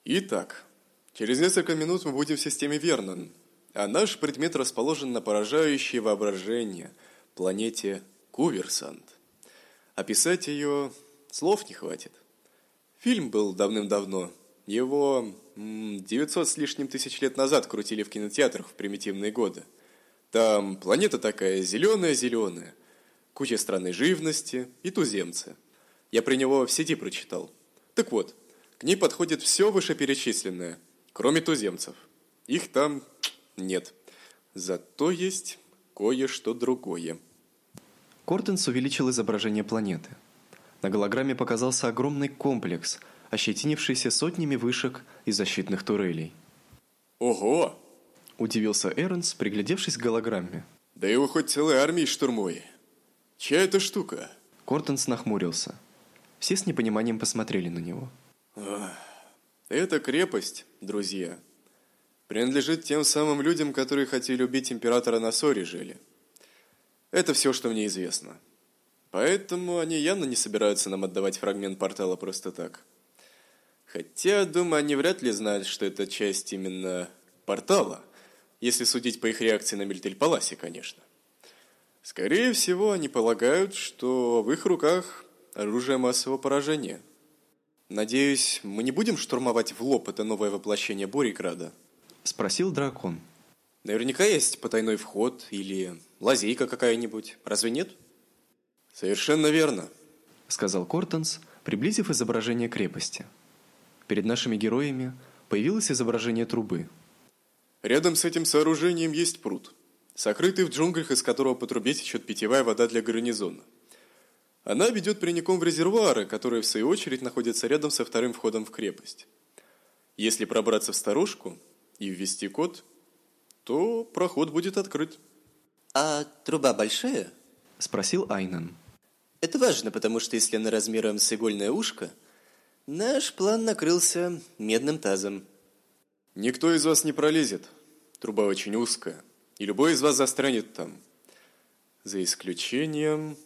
Итак, через несколько минут мы будем в системе Вернон, а наш предмет расположен на поражающее воображение планете Куверсант. Описать ее слов не хватит. Фильм был давным-давно, его 900 с лишним тысяч лет назад крутили в кинотеатрах в примитивные годы. Там планета такая зеленая-зеленая. куча странной живности и туземцы. Я про него в сети прочитал. Так вот, к ней подходит все вышеперечисленное, кроме туземцев. Их там нет. Зато есть кое-что другое. Кортенс увеличил изображение планеты. На голограмме показался огромный комплекс, ощетинившийся сотнями вышек и защитных турелей. Ого! Удивился Эрнс, приглядевшись к голограмме. Да его хоть целой армией штурмуй. Чья это штука? Кортенс нахмурился. Все с непониманием посмотрели на него. Эта крепость, друзья, принадлежит тем самым людям, которые хотели убить императора на Соре жили. Это все, что мне известно. Поэтому они явно не собираются нам отдавать фрагмент портала просто так. Хотя, думаю, они вряд ли знают, что это часть именно портала, если судить по их реакции на Мельтель-Паласе, конечно. Скорее всего, они полагают, что в их руках оружие массового поражения. Надеюсь, мы не будем штурмовать в лоб это новое воплощение Бориграда? Спросил дракон. Наверняка есть потайной вход или лазейка какая-нибудь. Разве нет? Совершенно верно, сказал Кортенс, приблизив изображение крепости. Перед нашими героями появилось изображение трубы. Рядом с этим сооружением есть пруд, сокрытый в джунглях, из которого по трубе течет питьевая вода для гарнизона. Она ведет прямиком в резервуары, которые в свою очередь находятся рядом со вторым входом в крепость. Если пробраться в сторожку и ввести код, то проход будет открыт. А труба большая? Спросил Айнан. Это важно, потому что если она размером с игольное ушко, наш план накрылся медным тазом. Никто из вас не пролезет. Труба очень узкая, и любой из вас застрянет там. За исключением...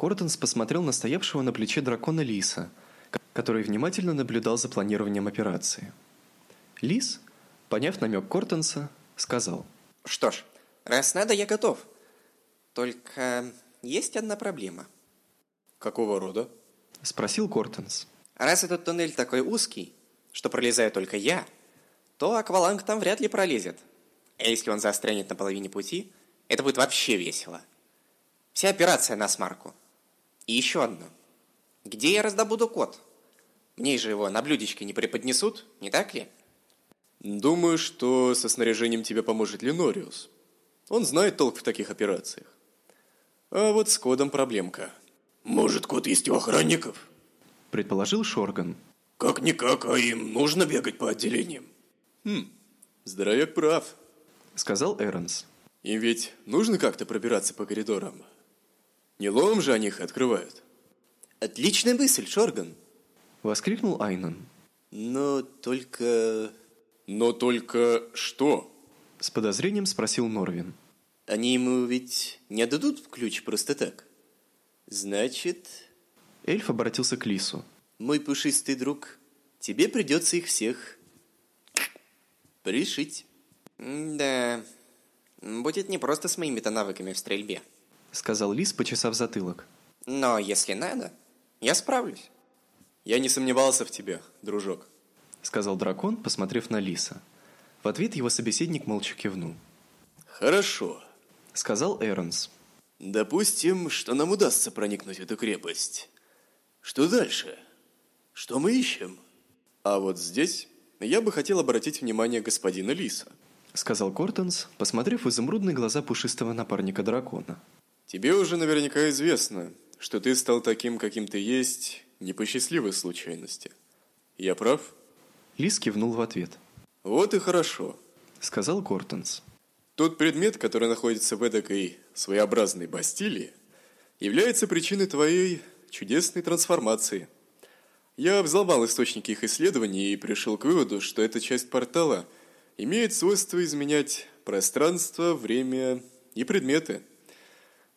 Кортенс посмотрел на стоявшего на плече дракона Лиса, который внимательно наблюдал за планированием операции. Лис, поняв намек Кортенса, сказал. «Что ж, раз надо, я готов. Только есть одна проблема». «Какого рода?» – спросил Кортенс. «Раз этот туннель такой узкий, что пролезаю только я, то акваланг там вряд ли пролезет. А если он застрянет на половине пути, это будет вообще весело. Вся операция на смарку. И еще одно. Где я раздобуду код? Мне же его на блюдечке не преподнесут, не так ли? Думаю, что со снаряжением тебе поможет Ленориус. Он знает толк в таких операциях. А вот с кодом проблемка. Может, код есть у охранников? Предположил Шорган. Как-никак, а им нужно бегать по отделениям. Хм, здоровяк прав. Сказал Эрнс. Им ведь нужно как-то пробираться по коридорам. Не лом же они их открывают. Отличная мысль, Шорган. Воскликнул Айнан. Но только... Но только что? С подозрением спросил Норвин. Они ему ведь не отдадут ключ просто так. Значит... Эльф обратился к Лису. Мой пушистый друг, тебе придется их всех пришить. Да, будет не просто с моими-то навыками в стрельбе. — сказал Лис, почесав затылок. «Но если надо, я справлюсь». «Я не сомневался в тебе, дружок», — сказал дракон, посмотрев на Лиса. В ответ его собеседник молча кивнул. «Хорошо», — сказал Эрнс. «Допустим, что нам удастся проникнуть в эту крепость. Что дальше? Что мы ищем?» «А вот здесь я бы хотел обратить внимание господина Лиса», — сказал Кортенс, посмотрев в изумрудные глаза пушистого напарника дракона. Тебе уже наверняка известно, что ты стал таким, каким ты есть, не по счастливой случайности. Я прав? Лис кивнул в ответ. Вот и хорошо, сказал Кортенс. Тот предмет, который находится в эдакой своеобразной Бастилии, является причиной твоей чудесной трансформации. Я взломал источники их исследований и пришел к выводу, что эта часть портала имеет свойство изменять пространство, время и предметы –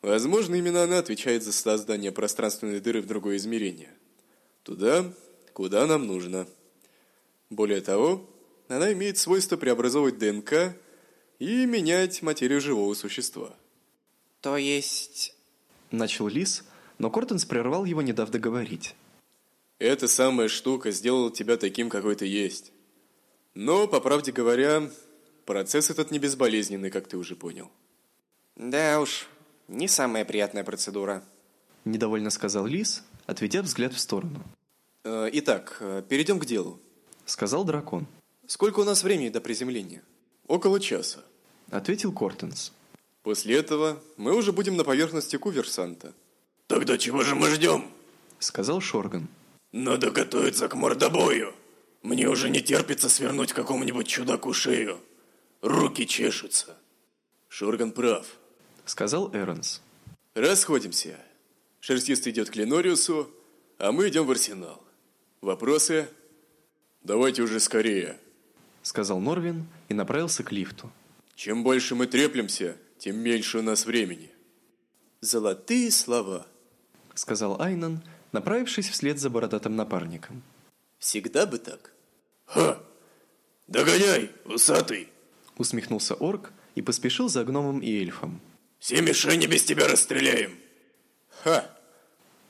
Возможно, именно она отвечает за создание пространственной дыры в другое измерение. Туда, куда нам нужно. Более того, она имеет свойство преобразовывать ДНК и менять материю живого существа. То есть... Начал Лис, но Кортенс прервал его, не дав договорить. Эта самая штука сделала тебя таким, какой ты есть. Но, по правде говоря, процесс этот не безболезненный, как ты уже понял. Да уж, Не самая приятная процедура. Недовольно сказал Лис, отведя взгляд в сторону. Э, итак, э, перейдем к делу. Сказал дракон. Сколько у нас времени до приземления? Около часа. Ответил Кортенс. После этого мы уже будем на поверхности Куверсанта. Тогда чего же мы ждем? Сказал Шорган. Надо готовиться к мордобою. Мне уже не терпится свернуть какому-нибудь чудаку шею. Руки чешутся. Шорган прав. Сказал Эрнс. Расходимся. Шерстист идет к Ленориусу, а мы идем в арсенал. Вопросы? Давайте уже скорее. Сказал Норвин и направился к лифту. Чем больше мы треплемся, тем меньше у нас времени. Золотые слова. Сказал Айнан, направившись вслед за бородатым напарником. Всегда бы так. Ха! Догоняй, усатый! Усмехнулся орк и поспешил за гномом и эльфом. Все мишени без тебя расстреляем. Ха!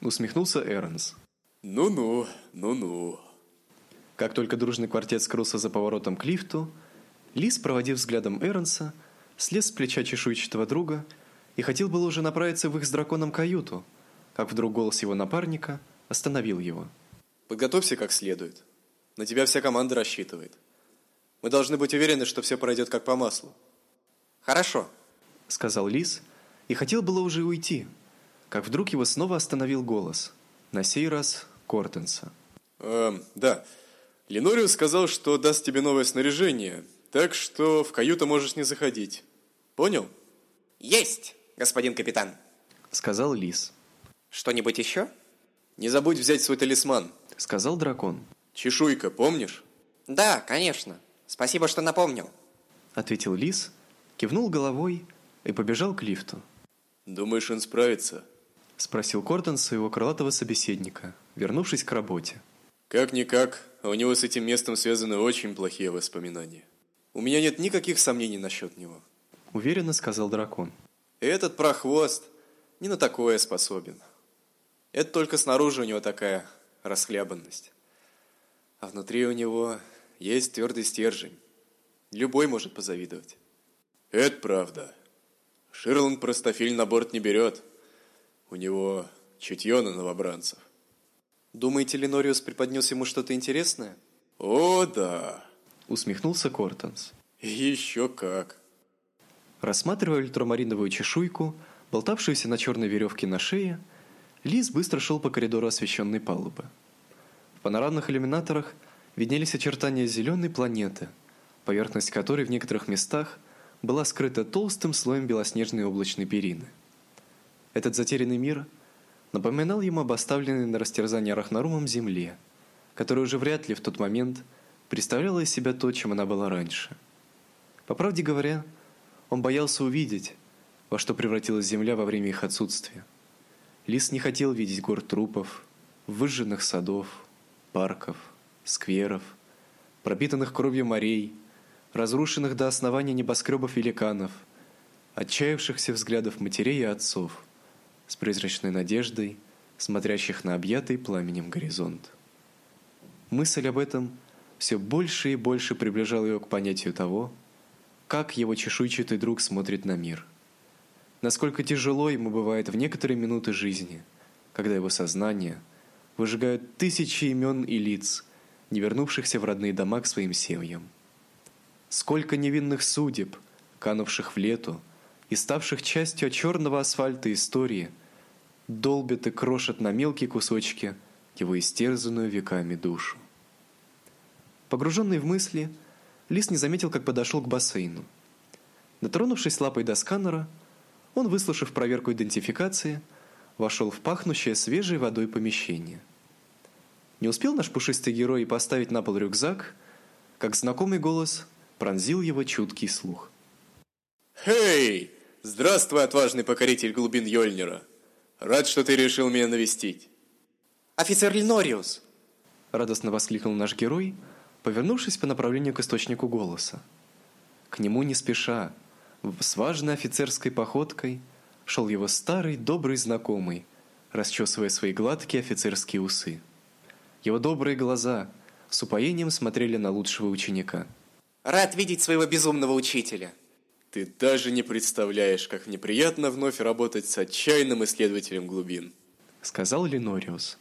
Усмехнулся Эрнс. Ну-ну, ну-ну. Как только дружный квартет скрылся за поворотом к лифту, Лис, проводив взглядом Эрнса, слез с плеча чешуйчатого друга и хотел было уже направиться в их с драконом каюту, как вдруг голос его напарника остановил его. Подготовься как следует. На тебя вся команда рассчитывает. Мы должны быть уверены, что все пройдет как по маслу. Хорошо. Сказал Лис и хотел было уже уйти, как вдруг его снова остановил голос. На сей раз Кортенса. Эм, да. Ленориус сказал, что даст тебе новое снаряжение, так что в каюту можешь не заходить. Понял? Есть, господин капитан. Сказал Лис. Что-нибудь еще? Не забудь взять свой талисман. Сказал дракон. Чешуйка, помнишь? Да, конечно. Спасибо, что напомнил. Ответил Лис, кивнул головой и побежал к лифту. Думаешь, он справится? Спросил Кортон своего крылатого собеседника, вернувшись к работе. Как-никак, а у него с этим местом связаны очень плохие воспоминания. У меня нет никаких сомнений насчет него. Уверенно сказал дракон. Этот прохвост не на такое способен. Это только снаружи у него такая расхлябанность. А внутри у него есть твердый стержень. Любой может позавидовать. Это правда. Ширланд простофиль на борт не берет. У него чутье на новобранцев. Думаете, Ленориус преподнес ему что-то интересное? О, да. Усмехнулся Кортонс. Еще как. Рассматривая ультрамариновую чешуйку, болтавшуюся на черной веревке на шее, Лис быстро шел по коридору освещенной палубы. В панорамных иллюминаторах виднелись очертания зеленой планеты, поверхность которой в некоторых местах была скрыта толстым слоем белоснежной облачной перины. Этот затерянный мир напоминал ему об оставленной на растерзание Рахнарумом земле, которая уже вряд ли в тот момент представляла из себя то, чем она была раньше. По правде говоря, он боялся увидеть, во что превратилась земля во время их отсутствия. Лис не хотел видеть гор трупов, выжженных садов, парков, скверов, пропитанных кровью морей, разрушенных до основания небоскребов великанов, отчаявшихся взглядов матерей и отцов, с призрачной надеждой, смотрящих на объятый пламенем горизонт. Мысль об этом все больше и больше приближала его к понятию того, как его чешуйчатый друг смотрит на мир. Насколько тяжело ему бывает в некоторые минуты жизни, когда его сознание выжигают тысячи имен и лиц, не вернувшихся в родные дома к своим семьям. Сколько невинных судеб, канувших в лету и ставших частью черного асфальта истории, долбят и крошат на мелкие кусочки его истерзанную веками душу. Погруженный в мысли, Лис не заметил, как подошел к бассейну. Дотронувшись лапой до сканера, он, выслушав проверку идентификации, вошел в пахнущее свежей водой помещение. Не успел наш пушистый герой поставить на пол рюкзак, как знакомый голос пронзил его чуткий слух. «Хей! Здравствуй, отважный покоритель глубин Йольнира! Рад, что ты решил меня навестить!» «Офицер Ленориус!» Радостно воскликнул наш герой, повернувшись по направлению к источнику голоса. К нему не спеша, с важной офицерской походкой, шел его старый добрый знакомый, расчесывая свои гладкие офицерские усы. Его добрые глаза с упоением смотрели на лучшего ученика. Рад видеть своего безумного учителя. Ты даже не представляешь, как мне приятно вновь работать с отчаянным исследователем глубин. Сказал Ленориус.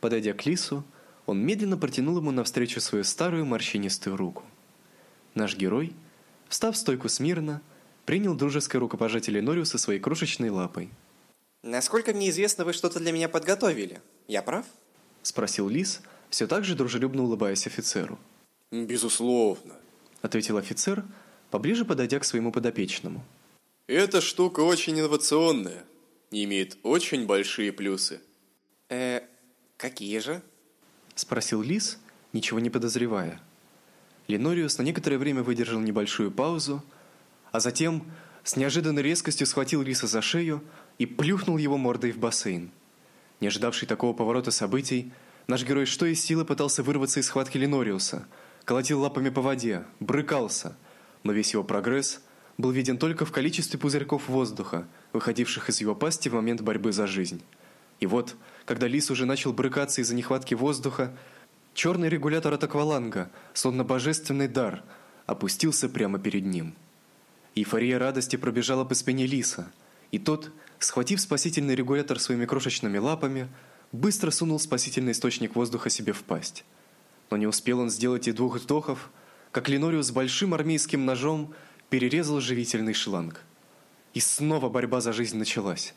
Подойдя к Лису, он медленно протянул ему навстречу свою старую морщинистую руку. Наш герой, встав в стойку смирно, принял дружеское рукопожатие Ленориуса своей крошечной лапой. Насколько мне известно, вы что-то для меня подготовили. Я прав? Спросил Лис, все так же дружелюбно улыбаясь офицеру. Безусловно. Ответил офицер, поближе подойдя к своему подопечному. Эта штука очень инновационная и имеет очень большие плюсы. Э, какие же? Спросил Лис, ничего не подозревая. Ленориус на некоторое время выдержал небольшую паузу, а затем с неожиданной резкостью схватил Лиса за шею и плюхнул его мордой в бассейн. Не ожидавший такого поворота событий, наш герой что из силы пытался вырваться из схватки Ленориуса, колотил лапами по воде, брыкался – но весь его прогресс был виден только в количестве пузырьков воздуха, выходивших из его пасти в момент борьбы за жизнь. И вот, когда лис уже начал брыкаться из-за нехватки воздуха, черный регулятор от акваланга, словно божественный дар, опустился прямо перед ним. Эйфория радости пробежала по спине лиса, и тот, схватив спасительный регулятор своими крошечными лапами, быстро сунул спасительный источник воздуха себе в пасть. Но не успел он сделать и двух вдохов, как Ленориус с большим армейским ножом перерезал живительный шланг. И снова борьба за жизнь началась.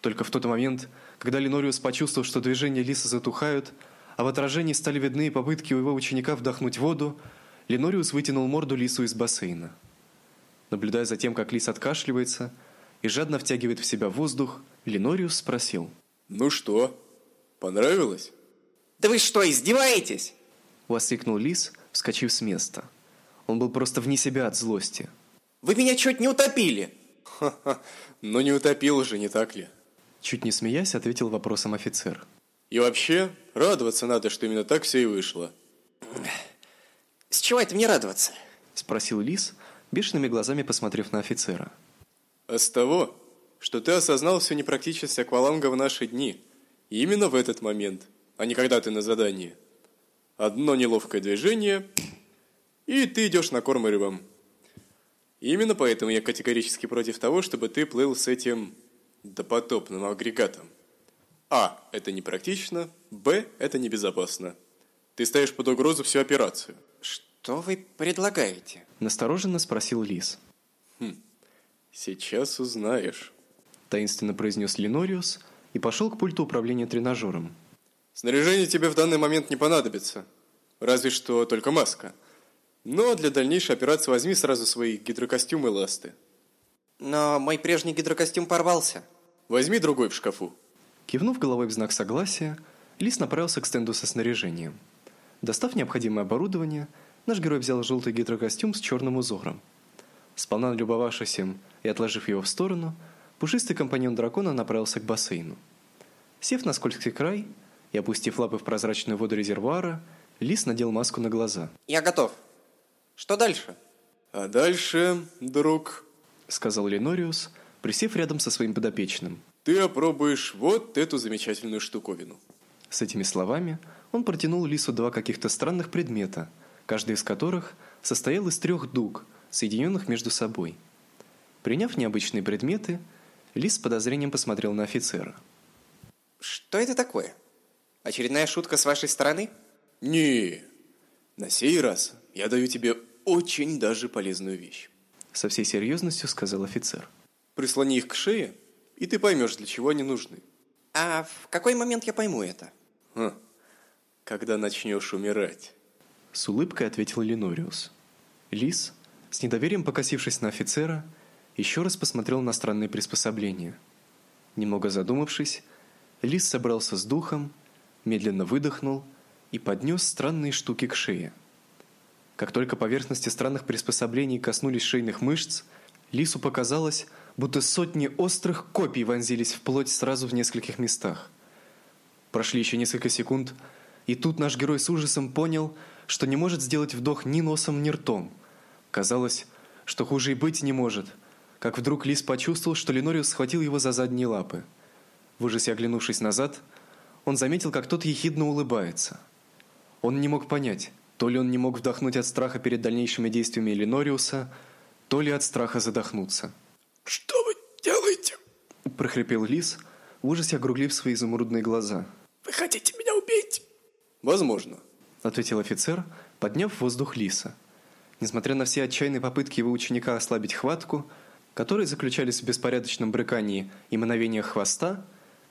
Только в тот момент, когда Ленориус почувствовал, что движения лиса затухают, а в отражении стали видны попытки у его ученика вдохнуть воду, Ленориус вытянул морду лису из бассейна. Наблюдая за тем, как лис откашливается и жадно втягивает в себя воздух, Ленориус спросил. «Ну что, понравилось?» «Да вы что, издеваетесь?» Воскликнул лис, вскочив с места. Он был просто вне себя от злости. «Вы меня чуть не утопили!» «Ха-ха, но не утопил же, не так ли?» Чуть не смеясь, ответил вопросом офицер. «И вообще, радоваться надо, что именно так все и вышло». «С чего это мне радоваться?» Спросил Лис, бешеными глазами посмотрев на офицера. «А с того, что ты осознал всю непрактичность акваланга в наши дни. И именно в этот момент, а не когда ты на задании. Одно неловкое движение, и ты идешь на корм рыбам. И именно поэтому я категорически против того, чтобы ты плыл с этим допотопным агрегатом. А. Это непрактично. Б. Это небезопасно. Ты ставишь под угрозу всю операцию. Что вы предлагаете? Настороженно спросил Лис. Хм. Сейчас узнаешь. Таинственно произнес Ленориус и пошел к пульту управления тренажером. Снаряжение тебе в данный момент не понадобится. Разве что только маска. Но для дальнейшей операции возьми сразу свои гидрокостюмы ласты. Но мой прежний гидрокостюм порвался. Возьми другой в шкафу. Кивнув головой в знак согласия, Лис направился к стенду со снаряжением. Достав необходимое оборудование, наш герой взял желтый гидрокостюм с черным узором. Сполна любовавшись им и отложив его в сторону, пушистый компаньон дракона направился к бассейну. Сев на скользкий край, и, опустив лапы в прозрачную воду резервуара, Лис надел маску на глаза. «Я готов. Что дальше?» «А дальше, друг», — сказал Ленориус, присев рядом со своим подопечным. «Ты опробуешь вот эту замечательную штуковину». С этими словами он протянул Лису два каких-то странных предмета, каждый из которых состоял из трех дуг, соединенных между собой. Приняв необычные предметы, Лис с подозрением посмотрел на офицера. «Что это такое?» Очередная шутка с вашей стороны? Не, на сей раз я даю тебе очень даже полезную вещь. Со всей серьезностью сказал офицер. Прислони их к шее, и ты поймешь, для чего они нужны. А в какой момент я пойму это? Хм, когда начнешь умирать. С улыбкой ответил Ленориус. Лис, с недоверием покосившись на офицера, еще раз посмотрел на странные приспособления. Немного задумавшись, Лис собрался с духом медленно выдохнул и поднес странные штуки к шее. Как только поверхности странных приспособлений коснулись шейных мышц, Лису показалось, будто сотни острых копий вонзились в плоть сразу в нескольких местах. Прошли еще несколько секунд, и тут наш герой с ужасом понял, что не может сделать вдох ни носом, ни ртом. Казалось, что хуже и быть не может, как вдруг Лис почувствовал, что Ленориус схватил его за задние лапы. В ужасе оглянувшись назад, он заметил, как тот ехидно улыбается. Он не мог понять, то ли он не мог вдохнуть от страха перед дальнейшими действиями Ленориуса, то ли от страха задохнуться. Что вы делаете? Прохрипел Лис, в ужасе округлив свои изумрудные глаза. Вы хотите меня убить? Возможно. Ответил офицер, подняв в воздух Лиса. Несмотря на все отчаянные попытки его ученика ослабить хватку, которые заключались в беспорядочном брыкании и мановениях хвоста,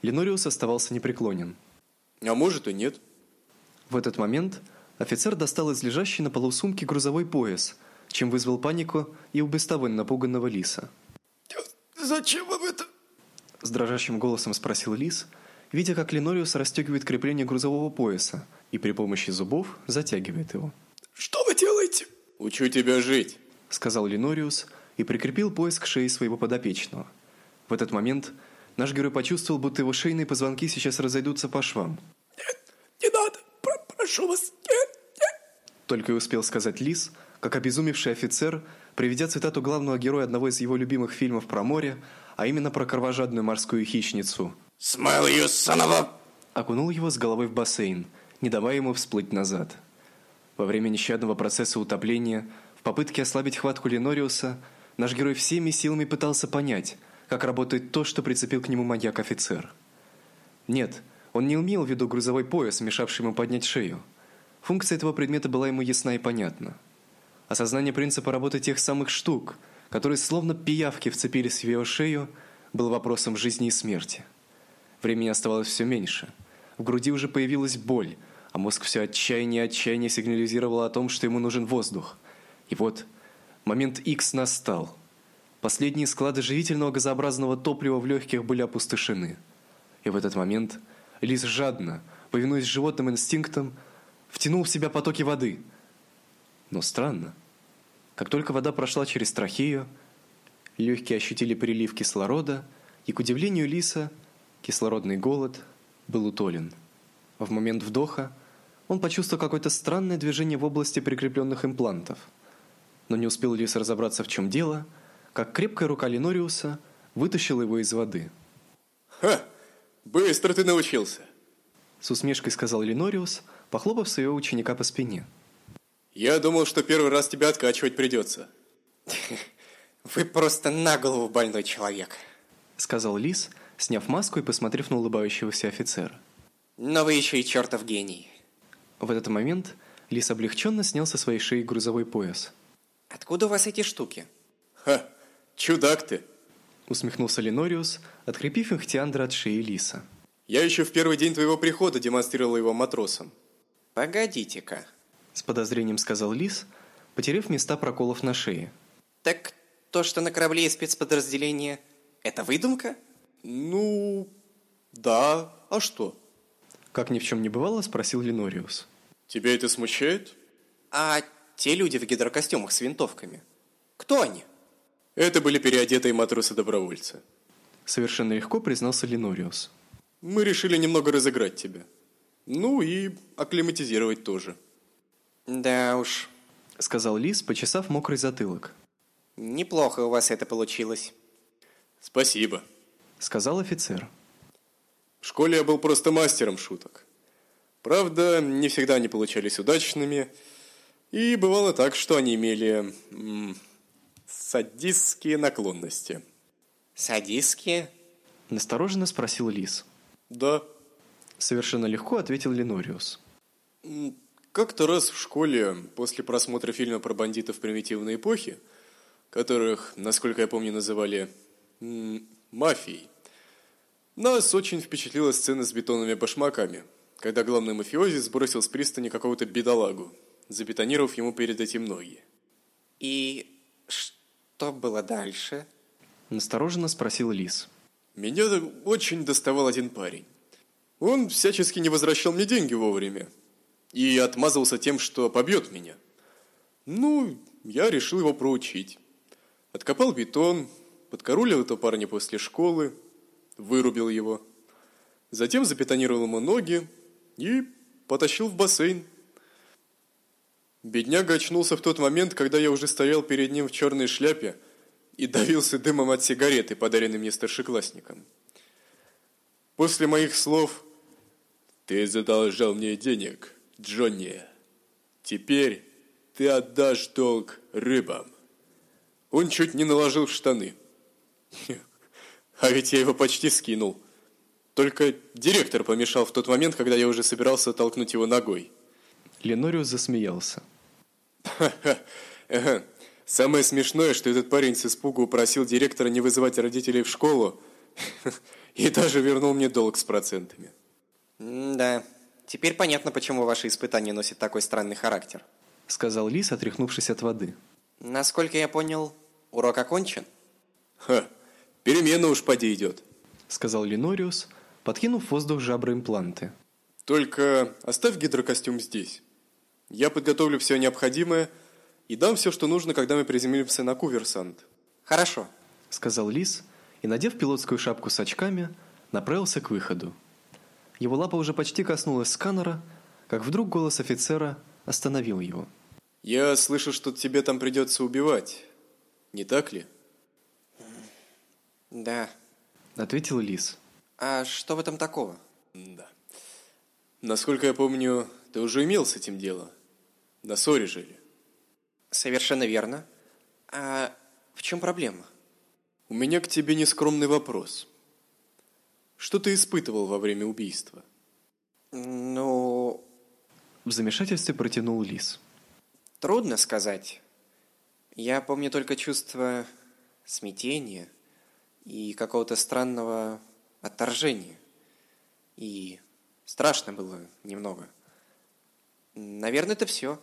Ленориус оставался непреклонен. А может и нет. В этот момент офицер достал из лежащей на полу сумки грузовой пояс, чем вызвал панику и у без того напуганного лиса. Зачем вам это? С дрожащим голосом спросил лис, видя, как Ленориус расстегивает крепление грузового пояса и при помощи зубов затягивает его. Что вы делаете? Учу тебя жить, сказал Ленориус и прикрепил пояс к шее своего подопечного. В этот момент наш герой почувствовал, будто его шейные позвонки сейчас разойдутся по швам. Нет, не надо, Про прошу вас, нет, нет. Только и успел сказать Лис, как обезумевший офицер, приведя цитату главного героя одного из его любимых фильмов про море, а именно про кровожадную морскую хищницу, son of a... окунул его с головой в бассейн, не давая ему всплыть назад. Во время нещадного процесса утопления, в попытке ослабить хватку Ленориуса, наш герой всеми силами пытался понять, как работает то, что прицепил к нему маньяк-офицер. Нет, он не имел в виду грузовой пояс, мешавший ему поднять шею. Функция этого предмета была ему ясна и понятна. Осознание принципа работы тех самых штук, которые словно пиявки вцепились в его шею, был вопросом жизни и смерти. Времени оставалось все меньше. В груди уже появилась боль, а мозг все отчаяние отчаяние сигнализировал о том, что ему нужен воздух. И вот момент X настал. Последние склады живительного газообразного топлива в легких были опустошены. И в этот момент Лис жадно, повинуясь животным инстинктам, втянул в себя потоки воды. Но странно. Как только вода прошла через трахею, легкие ощутили прилив кислорода, и к удивлению Лиса, кислородный голод был утолен. В момент вдоха он почувствовал какое-то странное движение в области прикрепленных имплантов. Но не успел Лис разобраться, в чем дело, как крепкая рука Ленориуса вытащила его из воды. Ха! Быстро ты научился. С усмешкой сказал Ленориус, похлопав своего ученика по спине. Я думал, что первый раз тебя откачивать придется. Вы просто на голову больной человек. Сказал Лис, сняв маску и посмотрев на улыбающегося офицера. Но вы еще и чертов гений. В этот момент Лис облегченно снял со своей шеи грузовой пояс. Откуда у вас эти штуки? Ха! Чудак ты! Усмехнулся Ленориус, открепив ихтиандра от шеи Лиса. Я еще в первый день твоего прихода демонстрировал его матросам. Погодите-ка. С подозрением сказал Лис, потеряв места проколов на шее. Так то, что на корабле есть спецподразделение, это выдумка? Ну, да. А что? Как ни в чем не бывало, спросил Ленориус. Тебя это смущает? А те люди в гидрокостюмах с винтовками, кто они? Это были переодетые матросы-добровольцы. Совершенно легко признался Ленориус. Мы решили немного разыграть тебя. Ну и акклиматизировать тоже. Да уж, Сказал Лис, почесав мокрый затылок. неплохо у вас это получилось. Спасибо. Сказал офицер. В школе я был просто мастером шуток. Правда, не всегда они получались удачными. И бывало так, что они имели садистские наклонности. Садистские? Настороженно спросил Лис. Да, Совершенно легко ответил Ленориус. Как-то раз в школе, после просмотра фильма про бандитов примитивной эпохи, которых, насколько я помню, называли мафией, нас очень впечатлила сцена с бетонными башмаками, когда главный мафиози сбросил с пристани какого-то бедолагу, забетонировав ему перед этим ноги. И что было дальше? Настороженно спросил Лис. Меня очень доставал один парень. Он всячески не возвращал мне деньги вовремя и отмазывался тем, что побьет меня. Ну, я решил его проучить. Откопал бетон, подкорулил этого парня после школы, вырубил его. Затем забетонировал ему ноги и потащил в бассейн. Бедняга очнулся в тот момент, когда я уже стоял перед ним в черной шляпе и давился дымом от сигареты, подаренной мне старшеклассником. После моих слов «Ты задолжал мне денег, Джонни. Теперь ты отдашь долг рыбам». он чуть не наложил в штаны. А ведь я его почти скинул. Только директор помешал в тот момент, когда я уже собирался толкнуть его ногой. Ленориус засмеялся. Самое смешное, что этот парень с испугу упросил директора не вызывать родителей в школу и даже вернул мне долг с процентами. да, теперь понятно, почему ваши испытания носят такой странный характер. Сказал Лис, отряхнувшись от воды. Насколько я понял, урок окончен? Ха, перемена уж поди идет. Сказал Ленориус, подкинув в воздух жаброимпланты. Только оставь гидрокостюм здесь. Я подготовлю все необходимое и дам все, что нужно, когда мы приземлимся на Куверсант. Хорошо. Сказал Лис и, надев пилотскую шапку с очками, направился к выходу. Его лапа уже почти коснулась сканера, как вдруг голос офицера остановил его. Я слышал, что тебе там придется убивать. Не так ли? Да. Ответил Лис. А что в этом такого? Да. Насколько я помню, ты уже имел с этим дело. На ссоре жили. Совершенно верно. А в чем проблема? У меня к тебе нескромный вопрос. Что ты испытывал во время убийства? Ну, В замешательстве протянул Лис. трудно сказать. Я помню только чувство смятения и какого-то странного отторжения. И страшно было немного. Наверное, это все.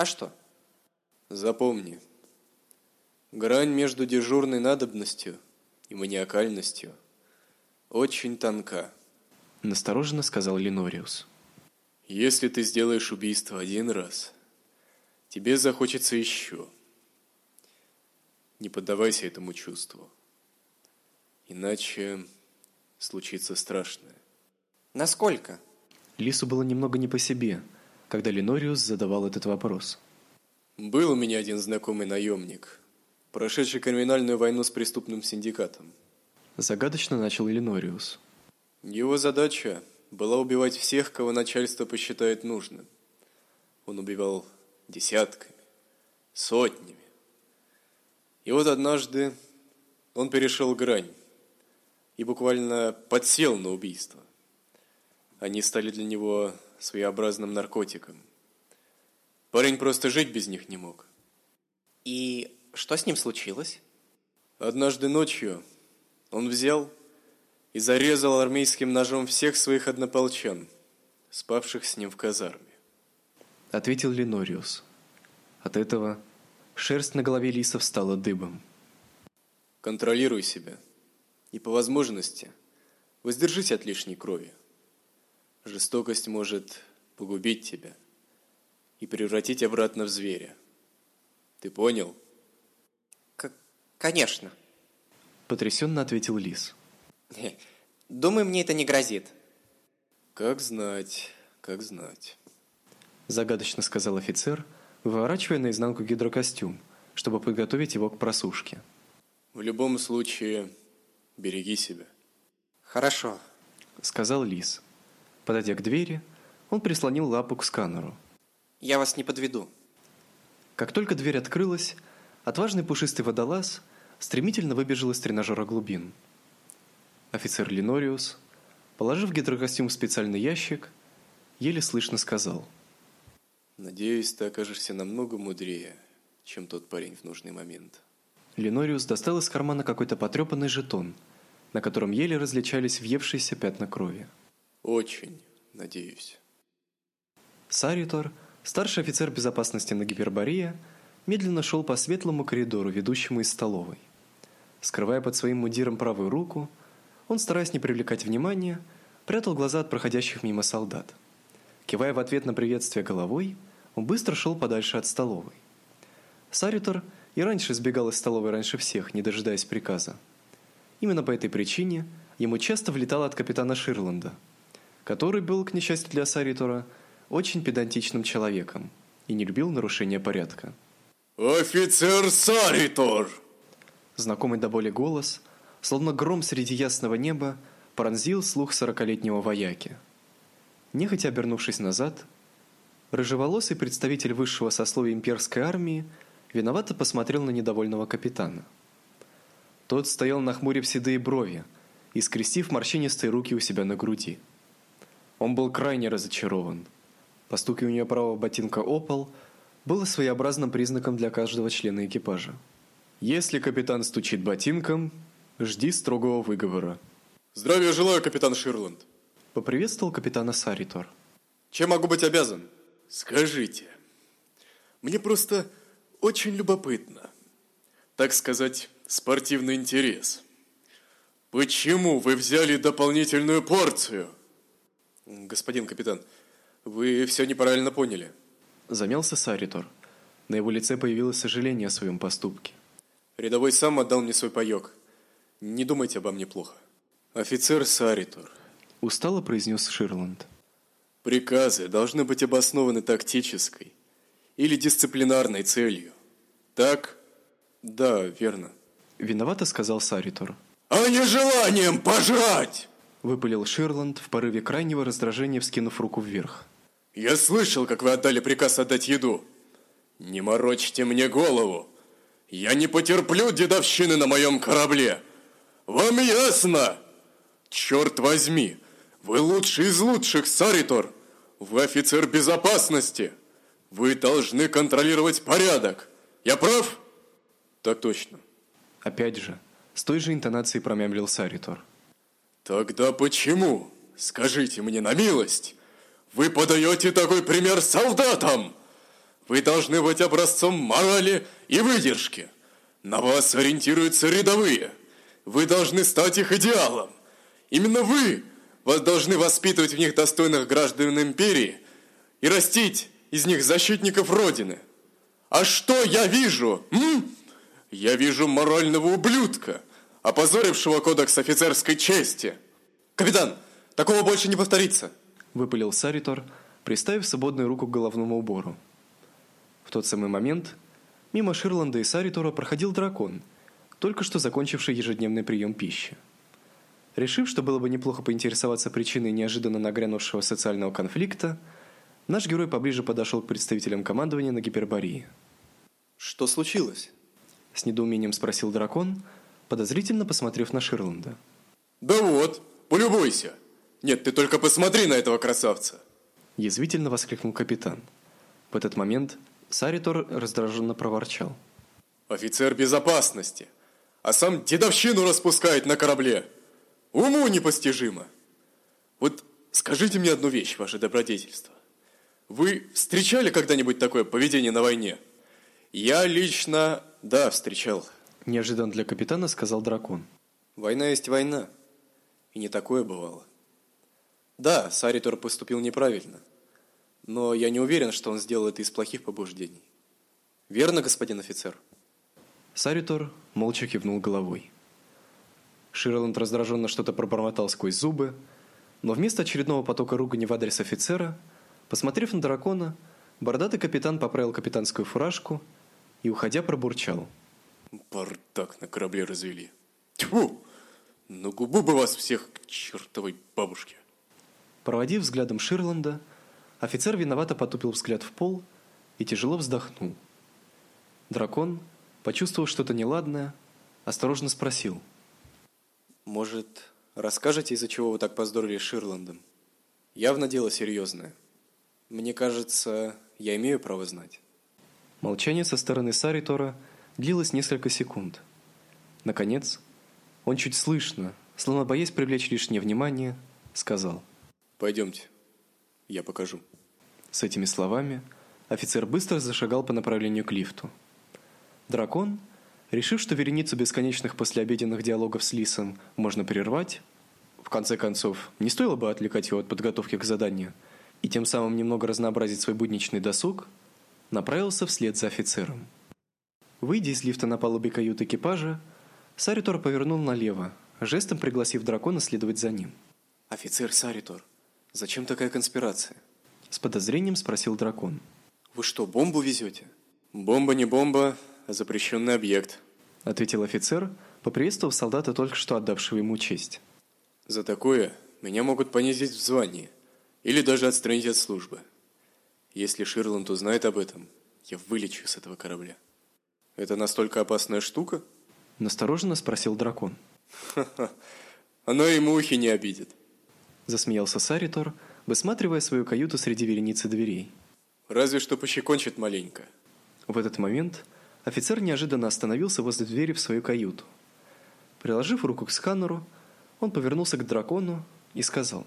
А что? Запомни, грань между дежурной надобностью и маниакальностью очень тонка. Настороженно сказал Ленориус. Если ты сделаешь убийство один раз, тебе захочется еще. Не поддавайся этому чувству. Иначе случится страшное. Насколько? Лису было немного не по себе, когда Ленориус задавал этот вопрос. Был у меня один знакомый наемник, прошедший криминальную войну с преступным синдикатом. Загадочно начал Ленориус. Его задача была убивать всех, кого начальство посчитает нужным. Он убивал десятками, сотнями. И вот однажды он перешел грань и буквально подсел на убийство. Они стали для него своеобразным наркотиком. Парень просто жить без них не мог. И что с ним случилось? Однажды ночью он взял и зарезал армейским ножом всех своих однополчан, спавших с ним в казарме. Ответил Ленориус. От этого шерсть на голове Лиса встала дыбом. Контролируй себя. И по возможности воздержись от лишней крови. Жестокость может погубить тебя и превратить обратно в зверя. Ты понял? К- конечно. Потрясенно ответил Лис. Думаю, мне это не грозит. Как знать, как знать. Загадочно сказал офицер, выворачивая наизнанку гидрокостюм, чтобы подготовить его к просушке. В любом случае, береги себя. Хорошо. Сказал Лис. Подойдя к двери, он прислонил лапу к сканеру. Я вас не подведу. Как только дверь открылась, отважный пушистый водолаз стремительно выбежал из тренажера глубин. Офицер Ленориус, положив гидрокостюм в специальный ящик, еле слышно сказал. Надеюсь, ты окажешься намного мудрее, чем тот парень в нужный момент. Ленориус достал из кармана какой-то потрепанный жетон, на котором еле различались въевшиеся пятна крови. Очень надеюсь. Саритор, старший офицер безопасности на Гиперборее, медленно шел по светлому коридору, ведущему из столовой. Скрывая под своим мундиром правую руку, он, стараясь не привлекать внимания, прятал глаза от проходящих мимо солдат. Кивая в ответ на приветствие головой, он быстро шел подальше от столовой. Саритор и раньше сбегал из столовой раньше всех, не дожидаясь приказа. Именно по этой причине ему часто влетало от капитана Ширланда, который был, к несчастью для Саритора, очень педантичным человеком и не любил нарушения порядка. Офицер Саритор! Знакомый до боли голос, словно гром среди ясного неба, пронзил слух сорокалетнего вояки. Нехотя обернувшись назад, рыжеволосый представитель высшего сословия имперской армии Виновато посмотрел на недовольного капитана. Тот стоял нахмурив седые брови и скрестив морщинистые руки у себя на груди. Он был крайне разочарован. Постукивание правого ботинка о пол было своеобразным признаком для каждого члена экипажа. Если капитан стучит ботинком, жди строгого выговора. Здравия желаю, капитан Ширланд. Поприветствовал капитана Саритор. Чем могу быть обязан? Скажите. Мне просто очень любопытно. Так сказать, спортивный интерес. Почему вы взяли дополнительную порцию? Господин капитан, вы все неправильно поняли. Замялся Саритор. На его лице появилось сожаление о своем поступке. Рядовой сам отдал мне свой паёк. Не думайте обо мне плохо. Офицер Саритор. Устало произнес Ширланд. Приказы должны быть обоснованы тактической или дисциплинарной целью. Так? Да, верно. Виновато сказал Саритор. А не желанием пожрать! Выпалил Ширланд в порыве крайнего раздражения, вскинув руку вверх. Я слышал, как вы отдали приказ отдать еду. Не морочьте мне голову. Я не потерплю дедовщины на моем корабле. Вам ясно? Черт возьми, вы лучший из лучших, Саритор. Вы офицер безопасности. Вы должны контролировать порядок. Я прав? Так точно. Опять же, с той же интонацией промямлил Саритор. Тогда почему, скажите мне на милость, вы подаете такой пример солдатам? Вы должны быть образцом морали и выдержки. На вас ориентируются рядовые. Вы должны стать их идеалом. Именно вы вас должны воспитывать в них достойных граждан империи и растить из них защитников Родины. А что я вижу? М? Я вижу морального ублюдка, опозорившего кодекс офицерской чести. Капитан, такого больше не повторится. Выпалил Саритор, приставив свободную руку к головному убору. В тот самый момент мимо Ширланда и Саритора проходил дракон, только что закончивший ежедневный прием пищи. Решив, что было бы неплохо поинтересоваться причиной неожиданно нагрянувшего социального конфликта, наш герой поближе подошел к представителям командования на Гипербории. Что случилось? С недоумением спросил дракон, подозрительно посмотрев на Ширланда. Да вот, полюбуйся. Нет, ты только посмотри на этого красавца. Язвительно воскликнул капитан. В этот момент Саритор раздраженно проворчал. Офицер безопасности, а сам дедовщину распускает на корабле. Уму непостижимо. Вот скажите мне одну вещь, ваше добродетельство. Вы встречали когда-нибудь такое поведение на войне? Я лично, да, встречал. Неожиданно для капитана сказал дракон. Война есть война. И не такое бывало. Да, Саритор поступил неправильно. Но я не уверен, что он сделал это из плохих побуждений. Верно, господин офицер? Саритор молча кивнул головой. Ширланд раздраженно что-то пробормотал сквозь зубы, но вместо очередного потока ругани в адрес офицера, посмотрев на дракона, бородатый капитан поправил капитанскую фуражку и, уходя, пробурчал. Бардак на корабле развели. Тьфу! На губу бы вас всех к чертовой бабушке. Проводив взглядом Ширланда, офицер виновато потупил взгляд в пол и тяжело вздохнул. Дракон, почувствовав что-то неладное, осторожно спросил – может, расскажете, из-за чего вы так поздорили с Ширландом? Явно дело серьезное. Мне кажется, я имею право знать. Молчание со стороны Саритора длилось несколько секунд. Наконец, он чуть слышно, словно боясь привлечь лишнее внимание, сказал: "Пойдемте, я покажу". С этими словами офицер быстро зашагал по направлению к лифту. Дракон, Решив, что вереницу бесконечных послеобеденных диалогов с Лисом можно прервать, в конце концов, не стоило бы отвлекать его от подготовки к заданию и тем самым немного разнообразить свой будничный досуг, направился вслед за офицером. Выйдя из лифта на палубе каюты экипажа, Саритор повернул налево, жестом пригласив дракона следовать за ним. «Офицер Саритор, зачем такая конспирация?» С подозрением спросил дракон. «Вы что, бомбу везете?» «Бомба не бомба, запрещенный объект», — ответил офицер, поприветствовав солдата, только что отдавшего ему честь. «За такое меня могут понизить в звании или даже отстранить от службы. Если Ширланд узнает об этом, я вылечу с этого корабля». Это настолько опасная штука? Настороженно спросил дракон. Ха-ха, оно и мухи не обидит. Засмеялся Саритор, высматривая свою каюту среди вереницы дверей. Разве что пощекончит маленько. В этот момент офицер неожиданно остановился возле двери в свою каюту. Приложив руку к сканеру, он повернулся к дракону и сказал.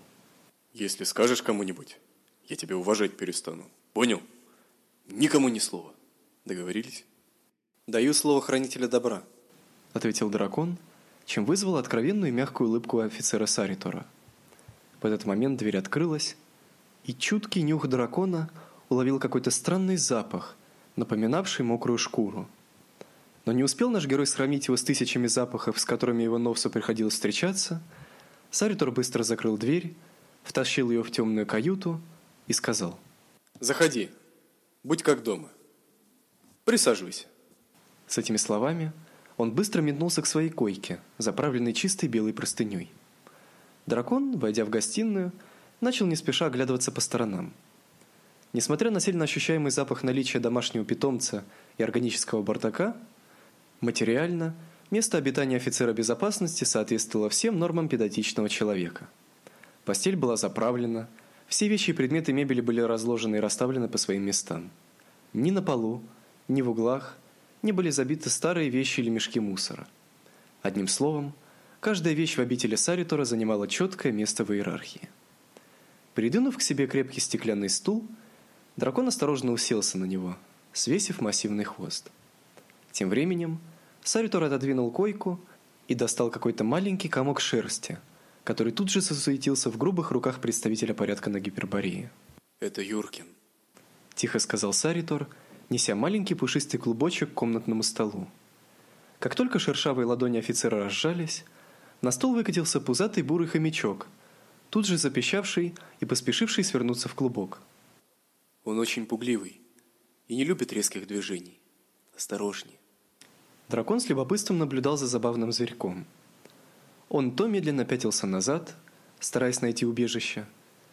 «Если скажешь кому-нибудь, я тебя уважать перестану. Понял? Никому ни слова. Договорились?» «Даю слово хранителя добра», — ответил дракон, чем вызвал откровенную и мягкую улыбку офицера Саритора. В этот момент дверь открылась, и чуткий нюх дракона уловил какой-то странный запах, напоминавший мокрую шкуру. Но не успел наш герой сравнить его с тысячами запахов, с которыми его Новсу приходилось встречаться, Саритор быстро закрыл дверь, втащил ее в темную каюту и сказал. «Заходи. Будь как дома. Присаживайся». С этими словами он быстро метнулся к своей койке, заправленной чистой белой простыней. Дракон, войдя в гостиную, начал не спеша оглядываться по сторонам. Несмотря на сильно ощущаемый запах наличия домашнего питомца и органического бардака, материально место обитания офицера безопасности соответствовало всем нормам педантичного человека. Постель была заправлена, все вещи и предметы мебели были разложены и расставлены по своим местам. Ни на полу, ни в углах не были забиты старые вещи или мешки мусора. Одним словом, каждая вещь в обители Саритора занимала четкое место в иерархии. Придвинув к себе крепкий стеклянный стул, дракон осторожно уселся на него, свесив массивный хвост. Тем временем Саритор отодвинул койку и достал какой-то маленький комок шерсти, который тут же засуетился в грубых руках представителя порядка на Гиперборее. «Это Юркин», – тихо сказал Саритор, неся маленький пушистый клубочек к комнатному столу. Как только шершавые ладони офицера разжались, на стол выкатился пузатый бурый хомячок, тут же запищавший и поспешивший свернуться в клубок. Он очень пугливый и не любит резких движений. Осторожнее. Дракон с любопытством наблюдал за забавным зверьком. Он то медленно пятился назад, стараясь найти убежище,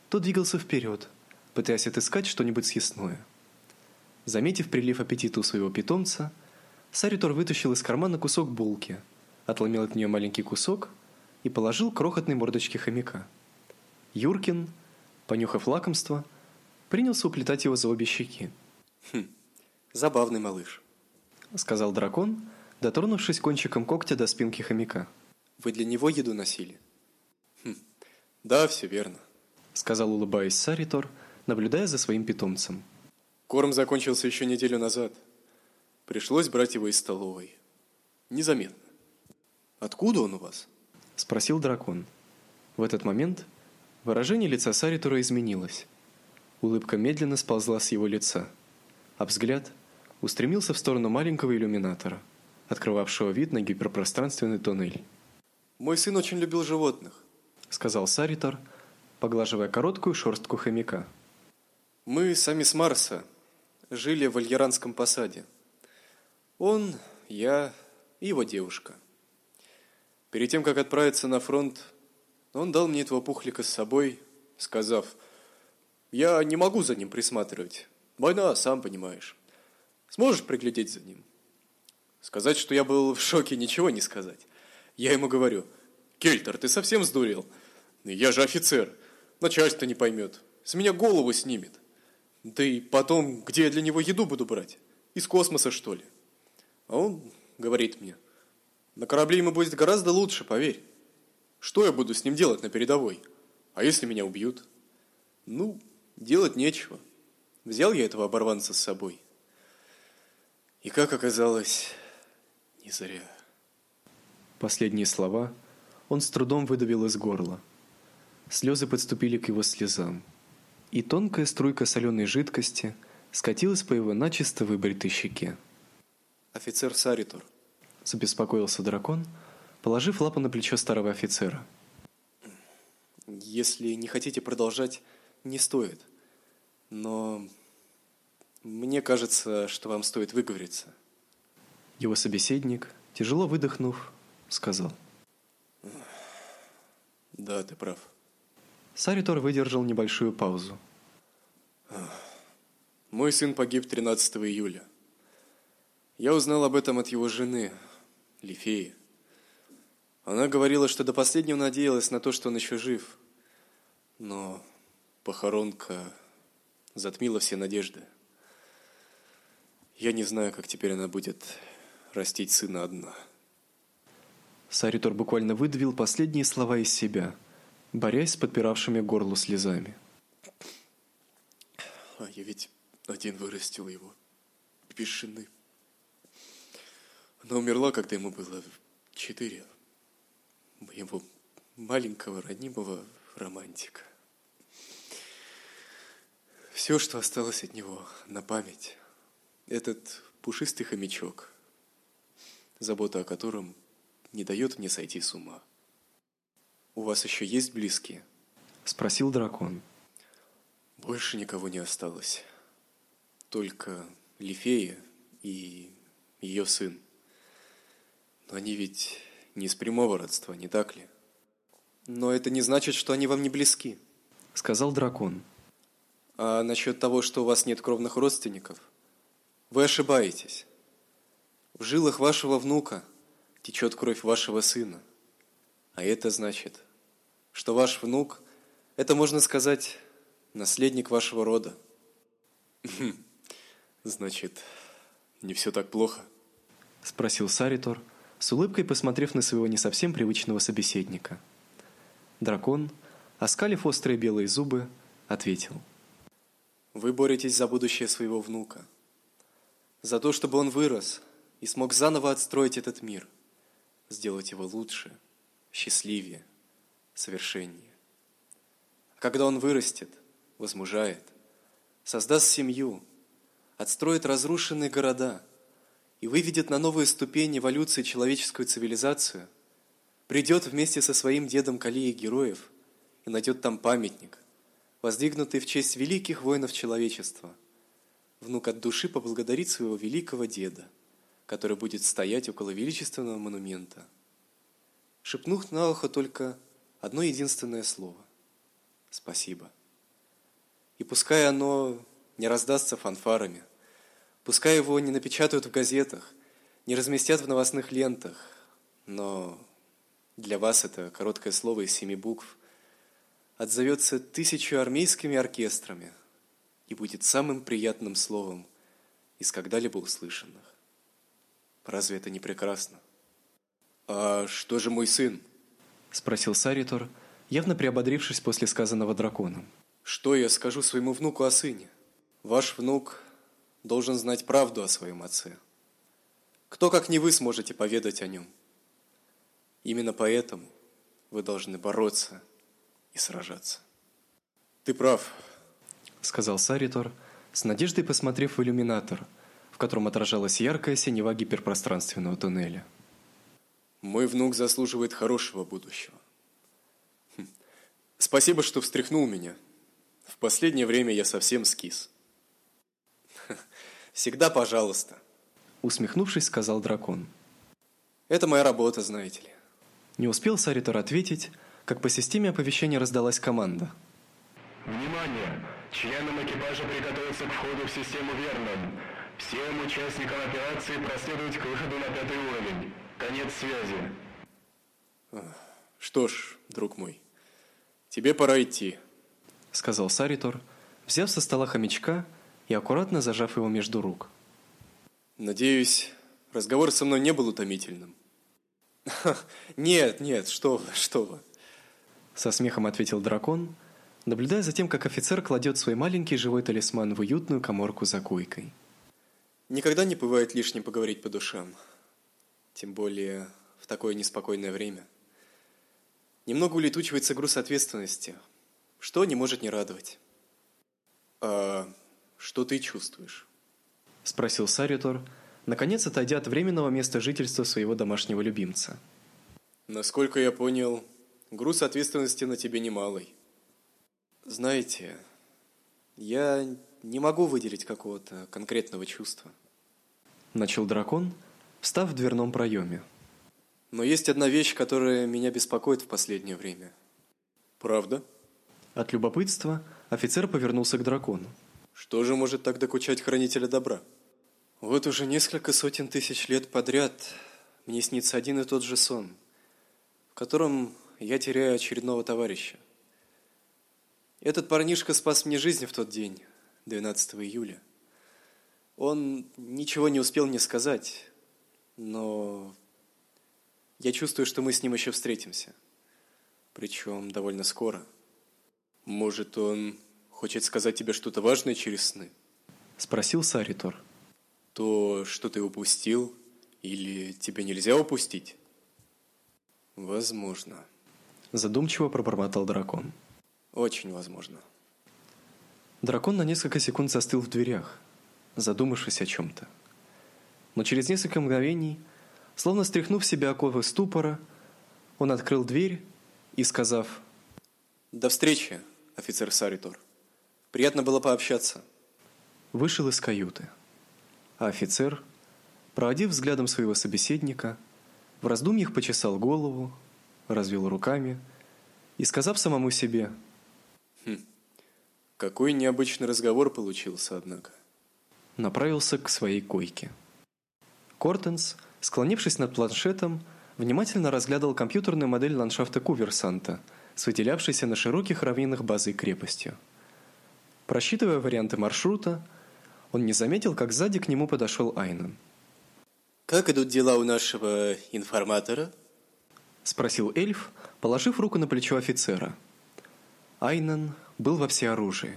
то двигался вперед, пытаясь отыскать что-нибудь съестное. Заметив прилив аппетита у своего питомца, Саритор вытащил из кармана кусок булки, отломил от нее маленький кусок и положил крохотной мордочке хомяка. Юркин, понюхав лакомство, принялся уплетать его за обе щеки. «Хм, забавный малыш», — сказал дракон, дотронувшись кончиком когтя до спинки хомяка. «Вы для него еду носили?» «Хм, да, все верно», — сказал, улыбаясь Саритор, наблюдая за своим питомцем. Корм закончился еще неделю назад. Пришлось брать его из столовой. Незаметно. «Откуда он у вас?» – спросил дракон. В этот момент выражение лица Саритура изменилось. Улыбка медленно сползла с его лица, а взгляд устремился в сторону маленького иллюминатора, открывавшего вид на гиперпространственный туннель. «Мой сын очень любил животных», – сказал Саритор, поглаживая короткую шерстку хомяка. «Мы сами с Марса, жили в Альеранском посаде. Он, я и его девушка. Перед тем, как отправиться на фронт, он дал мне этого пухлика с собой, сказав, «Я не могу за ним присматривать. Война, сам понимаешь. Сможешь приглядеть за ним?» Сказать, что я был в шоке, ничего не сказать. Я ему говорю, «Кельтер, ты совсем сдурел? Я же офицер. Начальство не поймет. С меня голову снимет. Да и потом, где я для него еду буду брать? Из космоса, что ли? А он говорит мне, на корабле ему будет гораздо лучше, поверь. Что я буду с ним делать на передовой? А если меня убьют? Ну, делать нечего. Взял я этого оборванца с собой. И как оказалось, не зря. Последние слова он с трудом выдавил из горла. Слезы подступили к его слезам и тонкая струйка соленой жидкости скатилась по его начисто выбритой щеке. «Офицер Саритур», – забеспокоился дракон, положив лапу на плечо старого офицера. «Если не хотите продолжать, не стоит. Но мне кажется, что вам стоит выговориться». Его собеседник, тяжело выдохнув, сказал. «Да, ты прав». Саритор выдержал небольшую паузу. Мой сын погиб 13 июля. Я узнал об этом от его жены, Лифеи. Она говорила, что до последнего надеялась на то, что он еще жив. Но похоронка затмила все надежды. Я не знаю, как теперь она будет растить сына одна. Саритор буквально выдавил последние слова из себя, борясь с подпиравшими горло слезами. А я ведь один вырастил его, без. Она умерла, когда ему было четыре. Моего маленького роднимого романтика. Все, что осталось от него на память, этот пушистый хомячок, забота о котором не дает мне сойти с ума. «У вас еще есть близкие?» – спросил дракон. «Больше никого не осталось. Только Лифея и ее сын. Но они ведь не из прямого родства, не так ли?» «Но это не значит, что они вам не близки», – сказал дракон. «А насчет того, что у вас нет кровных родственников, вы ошибаетесь. В жилах вашего внука течет кровь вашего сына. А это значит, что ваш внук – это, можно сказать, наследник вашего рода. Значит, не все так плохо? Спросил Саритор, с улыбкой посмотрев на своего не совсем привычного собеседника. Дракон, оскалив острые белые зубы, ответил. Вы боретесь за будущее своего внука. За то, чтобы он вырос и смог заново отстроить этот мир – сделать его лучше, счастливее, совершеннее. А когда он вырастет, возмужает, создаст семью, отстроит разрушенные города и выведет на новые ступени эволюции человеческую цивилизацию, придет вместе со своим дедом Калией героев и найдет там памятник, воздвигнутый в честь великих воинов человечества. Внук от души поблагодарит своего великого деда – который будет стоять около величественного монумента, шепнув на ухо только одно единственное слово – «Спасибо». И пускай оно не раздастся фанфарами, пускай его не напечатают в газетах, не разместят в новостных лентах, но для вас это короткое слово из семи букв отзовется тысячу армейскими оркестрами и будет самым приятным словом из когда-либо услышанных. Разве это не прекрасно? А что же мой сын? Спросил Саритор, явно приободрившись после сказанного драконом. Что я скажу своему внуку о сыне? Ваш внук должен знать правду о своем отце. Кто, как не вы, сможете поведать о нем? Именно поэтому вы должны бороться и сражаться. Ты прав, сказал Саритор, с надеждой посмотрев в иллюминатор – котором отражалась яркая синева гиперпространственного туннеля. Мой внук заслуживает хорошего будущего. Хм. Спасибо, что встряхнул меня. В последнее время я совсем скис. Всегда пожалуйста. Усмехнувшись, сказал дракон. Это моя работа, знаете ли. Не успел Саритор ответить, как по системе оповещения раздалась команда. Внимание! Членам экипажа приготовиться к входу в систему Вернон. Всем участникам операции проследовать к выходу на пятый уровень. Конец связи. Что ж, друг мой, тебе пора идти, сказал Саритор, взяв со стола хомячка и аккуратно зажав его между рук. Надеюсь, разговор со мной не был утомительным. Нет, нет, что вы, что вы. Со смехом ответил дракон, наблюдая за тем, как офицер кладет свой маленький живой талисман в уютную коморку за койкой. Никогда не бывает лишним поговорить по душам. Тем более в такое неспокойное время. Немного улетучивается груз ответственности, что не может не радовать. «А что ты чувствуешь?» – спросил Саритор, наконец отойдя от временного места жительства своего домашнего любимца. «Насколько я понял, груз ответственности на тебе немалый». «Знаете, я не могу выделить какого-то конкретного чувства. Начал дракон, встав в дверном проеме. Но есть одна вещь, которая меня беспокоит в последнее время. Правда? От любопытства офицер повернулся к дракону. Что же может так докучать хранителя добра? Вот уже несколько сотен тысяч лет подряд мне снится один и тот же сон, в котором я теряю очередного товарища. Этот парнишка спас мне жизнь в тот день, 12 июля. Он ничего не успел мне сказать, но я чувствую, что мы с ним еще встретимся. Причем довольно скоро. Может, он хочет сказать тебе что-то важное через сны? Спросил Саритор. То, что ты упустил, или тебе нельзя упустить? Возможно. Задумчиво пробормотал дракон. Очень возможно. Дракон на несколько секунд застыл в дверях, задумавшись о чем-то. Но через несколько мгновений, словно стряхнув себя оковы ступора, он открыл дверь и, сказав «До встречи, офицер Саритор. Приятно было пообщаться», вышел из каюты. А офицер, проводив взглядом своего собеседника, в раздумьях почесал голову, развел руками и, сказав самому себе «Хм, какой необычный разговор получился, однако», направился к своей койке. Кортенс, склонившись над планшетом, внимательно разглядывал компьютерную модель ландшафта Куверсанта с выделявшейся на широких равнинах базой крепостью. Просчитывая варианты маршрута, он не заметил, как сзади к нему подошел Айнан. «Как идут дела у нашего информатора?» – спросил эльф, положив руку на плечо офицера. Айнан был во всеоружии.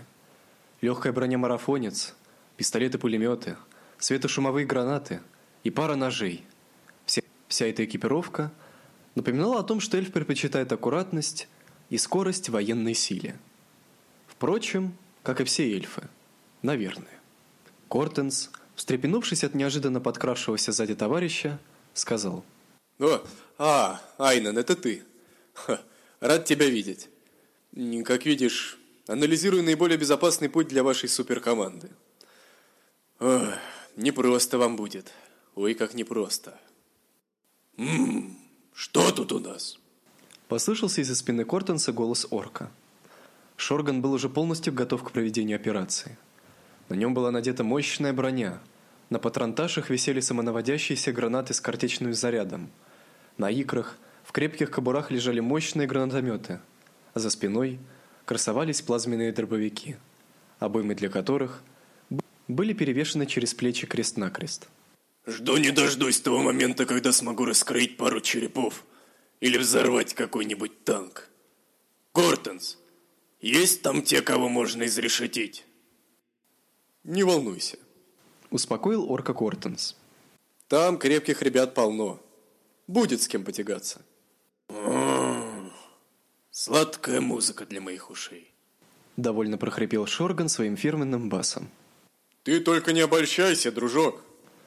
Легкая броня-марафонец, пистолеты-пулеметы, светошумовые гранаты и пара ножей. Вся, вся эта экипировка напоминала о том, что эльф предпочитает аккуратность и скорость военной силе. Впрочем, как и все эльфы. Наверное. Кортенс, встрепенувшись от неожиданно подкравшегося сзади товарища, сказал. «О, а, Айнан, это ты. Ха, рад тебя видеть. Как видишь, анализирую наиболее безопасный путь для вашей суперкоманды. Ох, непросто вам будет. Ой, как непросто. Ммм, что тут у нас? Послышался из-за спины Кортенса голос орка. Шорган был уже полностью готов к проведению операции. На нем была надета мощная броня. На патронташах висели самонаводящиеся гранаты с картечным зарядом. На икрах в крепких кобурах лежали мощные гранатометы, а за спиной красовались плазменные дробовики, обоймы для которых были перевешены через плечи крест-накрест. Жду не дождусь того момента, когда смогу раскрыть пару черепов или взорвать какой-нибудь танк. Гортенс, есть там те, кого можно изрешетить? Не волнуйся. Успокоил орка Кортенс. Там крепких ребят полно. Будет с кем потягаться. Сладкая музыка для моих ушей. Довольно прохрипел Шорган своим фирменным басом. Ты только не обольщайся, дружок.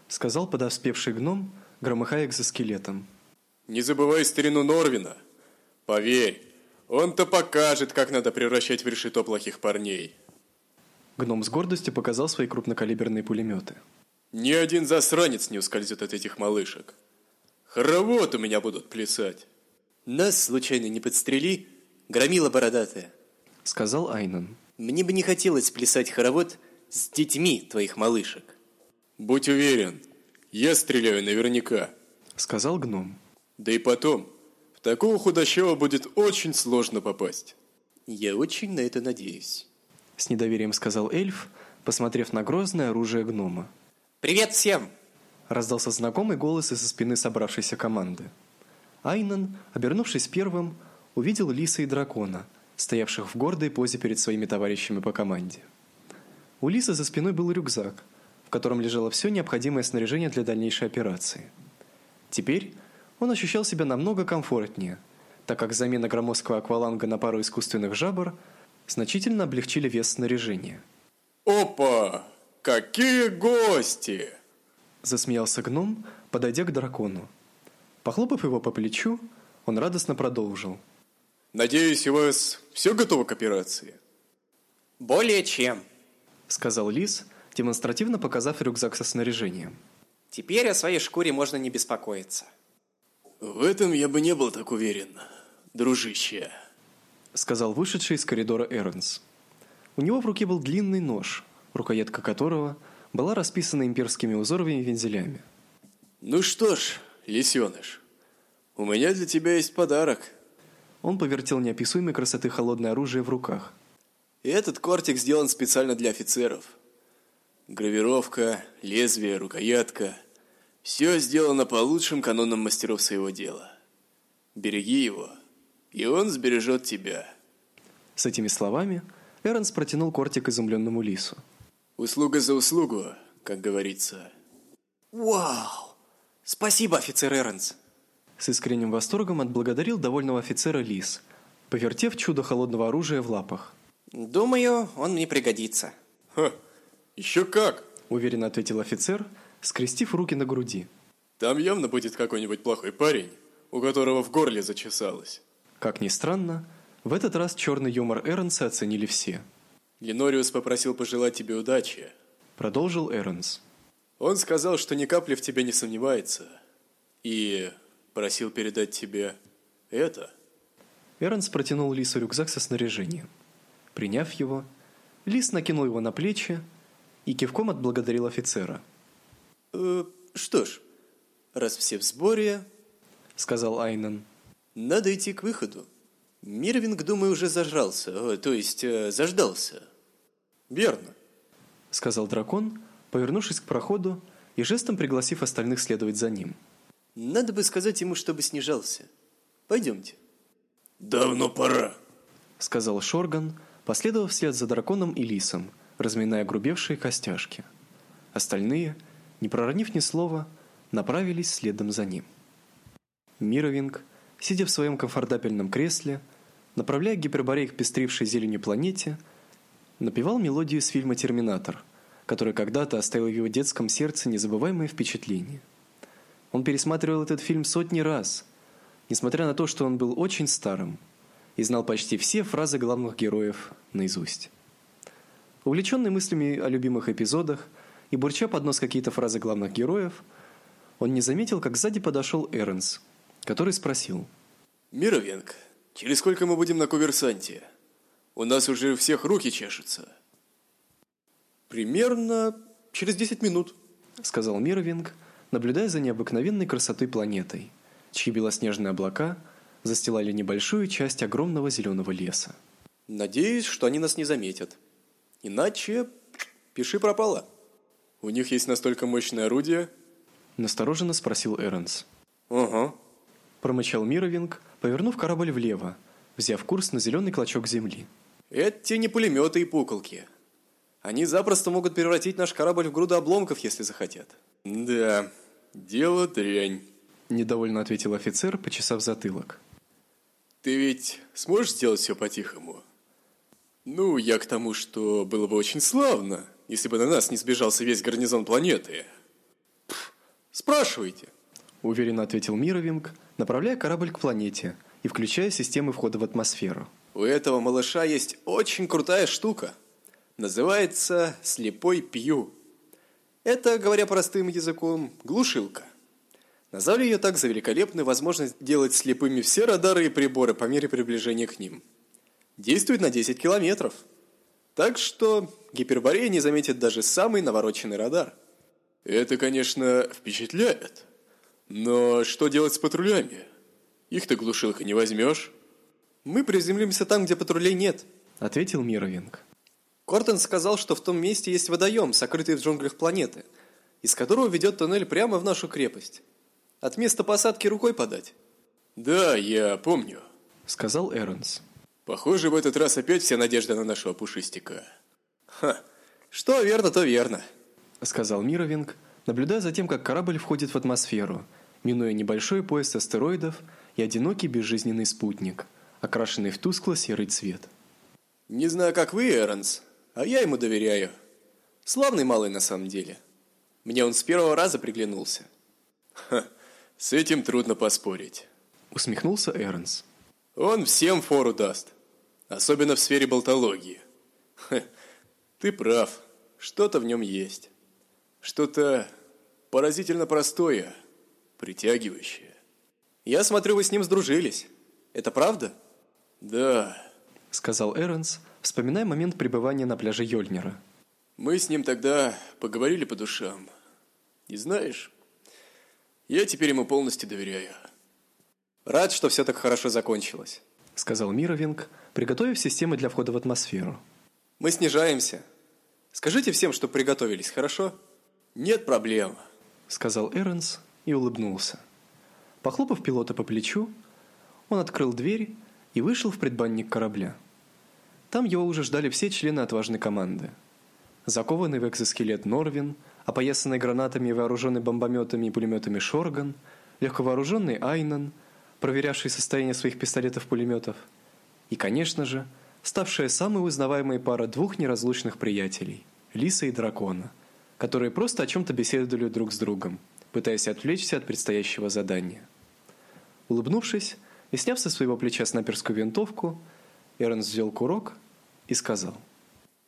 Сказал подоспевший гном, громыхая экзоскелетом. Не забывай старину Норвина. Поверь, он-то покажет, как надо превращать в решето плохих парней. Гном с гордостью показал свои крупнокалиберные пулеметы. Ни один засранец не ускользет от этих малышек. Хоровод у меня будут плясать. Нас случайно не подстрели, громила бородатая. Сказал Айнан. Мне бы не хотелось плясать хоровод с детьми твоих малышек. Будь уверен, я стреляю наверняка. Сказал гном. Да и потом, в такого худощавого будет очень сложно попасть. Я очень на это надеюсь. С недоверием сказал эльф, посмотрев на грозное оружие гнома. «Привет всем!» Раздался знакомый голос из-за спины собравшейся команды. Айнан, обернувшись первым, увидел лиса и дракона, стоявших в гордой позе перед своими товарищами по команде. У лиса за спиной был рюкзак, котором лежало все необходимое снаряжение для дальнейшей операции. Теперь он ощущал себя намного комфортнее, так как замена громоздкого акваланга на пару искусственных жабр значительно облегчили вес снаряжения. «Опа! Какие гости!» Засмеялся гном, подойдя к дракону. Похлопав его по плечу, он радостно продолжил. «Надеюсь, у вас все готово к операции?» «Более чем», — сказал Лис, демонстративно показав рюкзак со снаряжением. «Теперь о своей шкуре можно не беспокоиться». «В этом я бы не был так уверен, дружище», — сказал вышедший из коридора Эрнс. У него в руке был длинный нож, рукоятка которого была расписана имперскими узорами и вензелями. Ну что ж, лисеныш, у меня для тебя есть подарок. Он повертел неописуемой красоты холодное оружие в руках. Этот кортик сделан специально для офицеров. Гравировка, лезвие, рукоятка – все сделано по лучшим канонам мастеров своего дела. Береги его, и он сбережет тебя. С этими словами Эрнс протянул кортик изумленному лису. Услуга за услугу, как говорится. Вау! Спасибо, офицер Эрнс. С искренним восторгом отблагодарил довольного офицера лис, повертев чудо холодного оружия в лапах. Думаю, он мне пригодится. Ха, еще как! Уверенно ответил офицер, скрестив руки на груди. Там явно будет какой-нибудь плохой парень, у которого в горле зачесалось. Как ни странно, в этот раз черный юмор Эрнса оценили все. Ленориус попросил пожелать тебе удачи. Продолжил Эрнс. Он сказал, что ни капли в тебе не сомневается. И просил передать тебе это. Эрнс протянул Лису рюкзак со снаряжением. Приняв его, Лис накинул его на плечи и кивком отблагодарил офицера. «Э, «Что ж, раз все в сборе, — сказал Айнен, — надо идти к выходу. Мирвинг, думаю, уже зажрался, о, то есть э, заждался». «Верно», — сказал дракон, повернувшись к проходу и жестом пригласив остальных следовать за ним. «Надо бы сказать ему, чтобы снижался. Пойдемте». «Давно пора», — сказал Шорган, последовав вслед за драконом и лисом, разминая грубевшие костяшки. Остальные, не проронив ни слова, направились следом за ним. Мировинг, сидя в своем комфортабельном кресле, направляя гиперборей к пестрившей зеленью планете, напевал мелодию из фильма «Терминатор», который когда-то оставил в его детском сердце незабываемое впечатление. Он пересматривал этот фильм сотни раз, несмотря на то, что он был очень старым и знал почти все фразы главных героев наизусть. Увлеченный мыслями о любимых эпизодах и бурча под нос какие-то фразы главных героев, он не заметил, как сзади подошел Эрнс, который спросил. «Мировенг, через сколько мы будем на Куверсанте? У нас уже всех руки чешутся». «Примерно через 10 минут», — сказал Мировинг, наблюдая за необыкновенной красотой планетой, чьи белоснежные облака застилали небольшую часть огромного зеленого леса. «Надеюсь, что они нас не заметят. Иначе пиши пропало». «У них есть настолько мощное орудие?» — настороженно спросил Эрнс. «Ага», — промычал Мировинг, повернув корабль влево, взяв курс на зеленый клочок земли. «Это те не пулеметы и пуколки. Они запросто могут превратить наш корабль в груду обломков, если захотят». «Да, дело дрянь», — недовольно ответил офицер, почесав затылок. «Ты ведь сможешь сделать все по-тихому?» «Ну, я к тому, что было бы очень славно, если бы на нас не сбежался весь гарнизон планеты». Пф, «Спрашивайте», — уверенно ответил Мировинг, направляя корабль к планете и включая системы входа в атмосферу. «У этого малыша есть очень крутая штука. Называется «слепой пью». Это, говоря простым языком, глушилка. Назвали ее так за великолепную возможность делать слепыми все радары и приборы по мере приближения к ним. Действует на 10 километров. Так что гиперборея не заметит даже самый навороченный радар. Это, конечно, впечатляет. Но что делать с патрулями? Их-то глушилка не возьмешь. Мы приземлимся там, где патрулей нет, ответил Мировинг. Кортон сказал, что в том месте есть водоем, сокрытый в джунглях планеты, из которого ведет туннель прямо в нашу крепость. От места посадки рукой подать. Да, я помню, сказал Эрнс. Похоже, в этот раз опять вся надежда на нашего пушистика. Ха, что верно, то верно, сказал Мировинг, наблюдая за тем, как корабль входит в атмосферу, минуя небольшой пояс астероидов и одинокий безжизненный спутник, окрашенный в тускло-серый цвет. Не знаю, как вы, Эрнс, а я ему доверяю. Славный малый на самом деле. Мне он с первого раза приглянулся. Ха, с этим трудно поспорить. Усмехнулся Эрнс. Он всем фору даст. Особенно в сфере болтологии. Ха, ты прав. Что-то в нем есть. Что-то поразительно простое, притягивающее. Я смотрю, вы с ним сдружились. Это правда? Да, сказал Эрнс, вспоминая момент пребывания на пляже Йольнера. Мы с ним тогда поговорили по душам. И знаешь, я теперь ему полностью доверяю. Рад, что все так хорошо закончилось. Сказал Мировинг, приготовив системы для входа в атмосферу. Мы снижаемся. Скажите всем, что приготовились, хорошо? Нет проблем. Сказал Эрнс и улыбнулся. Похлопав пилота по плечу, он открыл дверь и вышел в предбанник корабля. Там его уже ждали все члены отважной команды. Закованный в экзоскелет Норвин, опоясанный гранатами и вооруженный бомбометами и пулеметами Шорган, легковооруженный Айнан, проверявший состояние своих пистолетов-пулеметов, и, конечно же, ставшая самой узнаваемой пара двух неразлучных приятелей – Лиса и Дракона, которые просто о чем-то беседовали друг с другом, пытаясь отвлечься от предстоящего задания. Улыбнувшись и сняв со своего плеча снайперскую винтовку, Эрнс взял курок и сказал.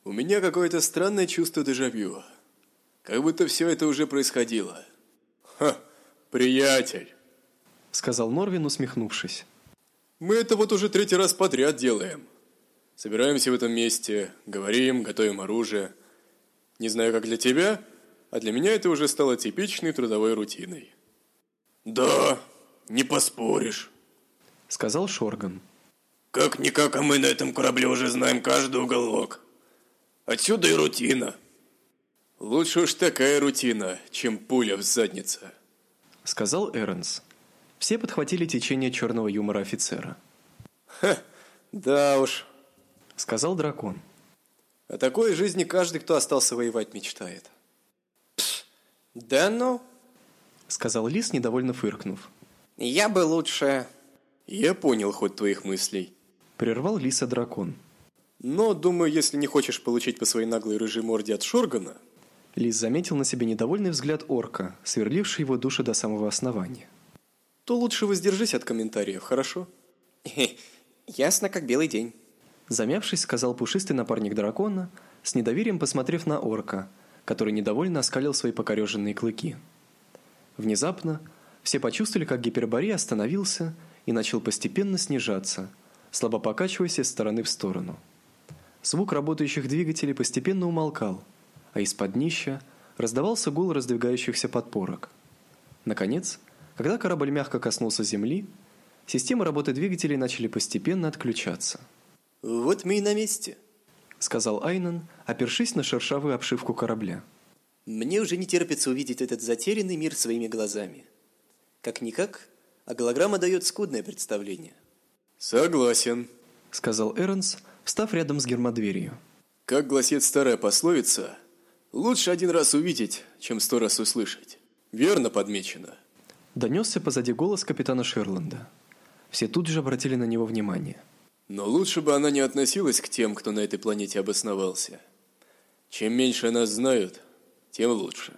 «У меня какое-то странное чувство дежавю. Как будто все это уже происходило. Ха, приятель!» Сказал Норвин, усмехнувшись. «Мы это вот уже третий раз подряд делаем. Собираемся в этом месте, говорим, готовим оружие. Не знаю, как для тебя, а для меня это уже стало типичной трудовой рутиной». Да, не поспоришь. Сказал Шорган. Как-никак, а мы на этом корабле уже знаем каждый уголок. Отсюда и рутина. Лучше уж такая рутина, чем пуля в заднице. Сказал Эрнс. Все подхватили течение черного юмора офицера. Ха, да уж, Сказал дракон. о такой жизни каждый, кто остался воевать, мечтает. Пс, да ну, Сказал Лис, недовольно фыркнув. Я бы лучше... Я понял ход твоих мыслей. Прервал Лиса дракон. Но, думаю, если не хочешь получить по своей наглой рыжей морде от Шоргана, Лис заметил на себе недовольный взгляд орка, сверливший его душу до самого основания. То лучше воздержись от комментариев, хорошо? Ясно, как белый день. Замявшись, сказал пушистый напарник дракона, с недоверием посмотрев на орка, который недовольно оскалил свои покореженные клыки. Внезапно все почувствовали, как гиперборей остановился и начал постепенно снижаться, слабо покачиваясь из стороны в сторону. Звук работающих двигателей постепенно умолкал, а из-под днища раздавался гул раздвигающихся подпорок. Наконец, когда корабль мягко коснулся земли, системы работы двигателей начали постепенно отключаться. Вот мы и на месте. сказал Айнан, опершись на шершавую обшивку корабля. Мне уже не терпится увидеть этот затерянный мир своими глазами. Как-никак, а голограмма дает скудное представление. согласен. сказал Эрнс, встав рядом с гермодверью. Как гласит старая пословица, лучше один раз увидеть, чем сто раз услышать. Верно подмечено. Донесся позади голос капитана Шерланда. Все тут же обратили на него внимание. Но лучше бы она не относилась к тем, кто на этой планете обосновался. Чем меньше о нас знают, тем лучше.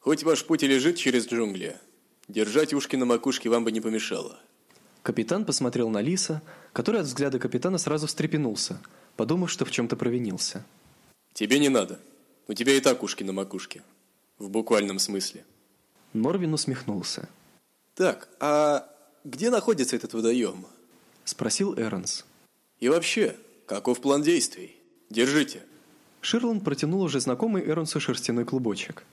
Хоть ваш путь и лежит через джунгли, держать ушки на макушке вам бы не помешало. Капитан посмотрел на Лиса, который от взгляда капитана сразу встрепенулся, подумав, что в чем-то провинился. Тебе не надо. У тебя и так ушки на макушке. В буквальном смысле. Норвин усмехнулся. Так, а где находится этот водоем? Спросил Эрнс. И вообще, каков план действий? Держите. Ширланд протянул уже знакомый Эрнсу шерстяной клубочек.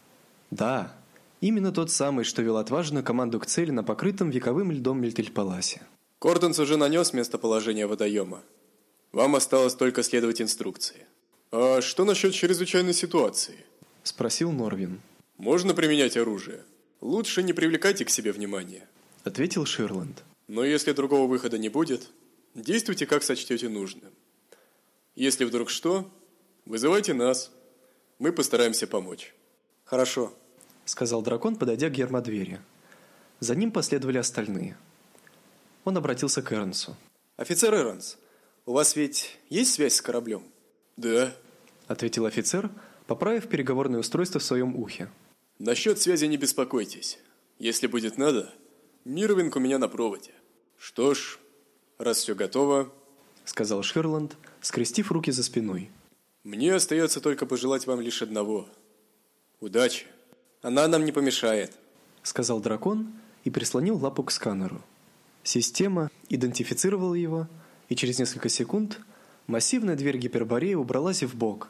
Да, именно тот самый, что вел отважную команду к цели на покрытом вековым льдом Мельтельпаласе. Кортенс уже нанес местоположение водоема. Вам осталось только следовать инструкции. А что насчет чрезвычайной ситуации? Спросил Норвин. Можно применять оружие. Лучше не привлекайте к себе внимания. Ответил Ширланд. Но если другого выхода не будет, действуйте как сочтете нужным. Если вдруг что, вызывайте нас. Мы постараемся помочь. Хорошо. Сказал дракон, подойдя к гермодвери. За ним последовали остальные. Он обратился к Эрнсу. Офицер Эронс, у вас ведь есть связь с кораблем? Да. Ответил офицер, поправив переговорное устройство в своем ухе. Насчет связи не беспокойтесь. Если будет надо, Мировинг у меня на проводе. Что ж, раз все готово, Сказал Ширланд, скрестив руки за спиной. мне остается только пожелать вам лишь одного. Удачи. Она нам не помешает. Сказал дракон и прислонил лапу к сканеру. Система идентифицировала его, и через несколько секунд массивная дверь гипербореи убралась в бок,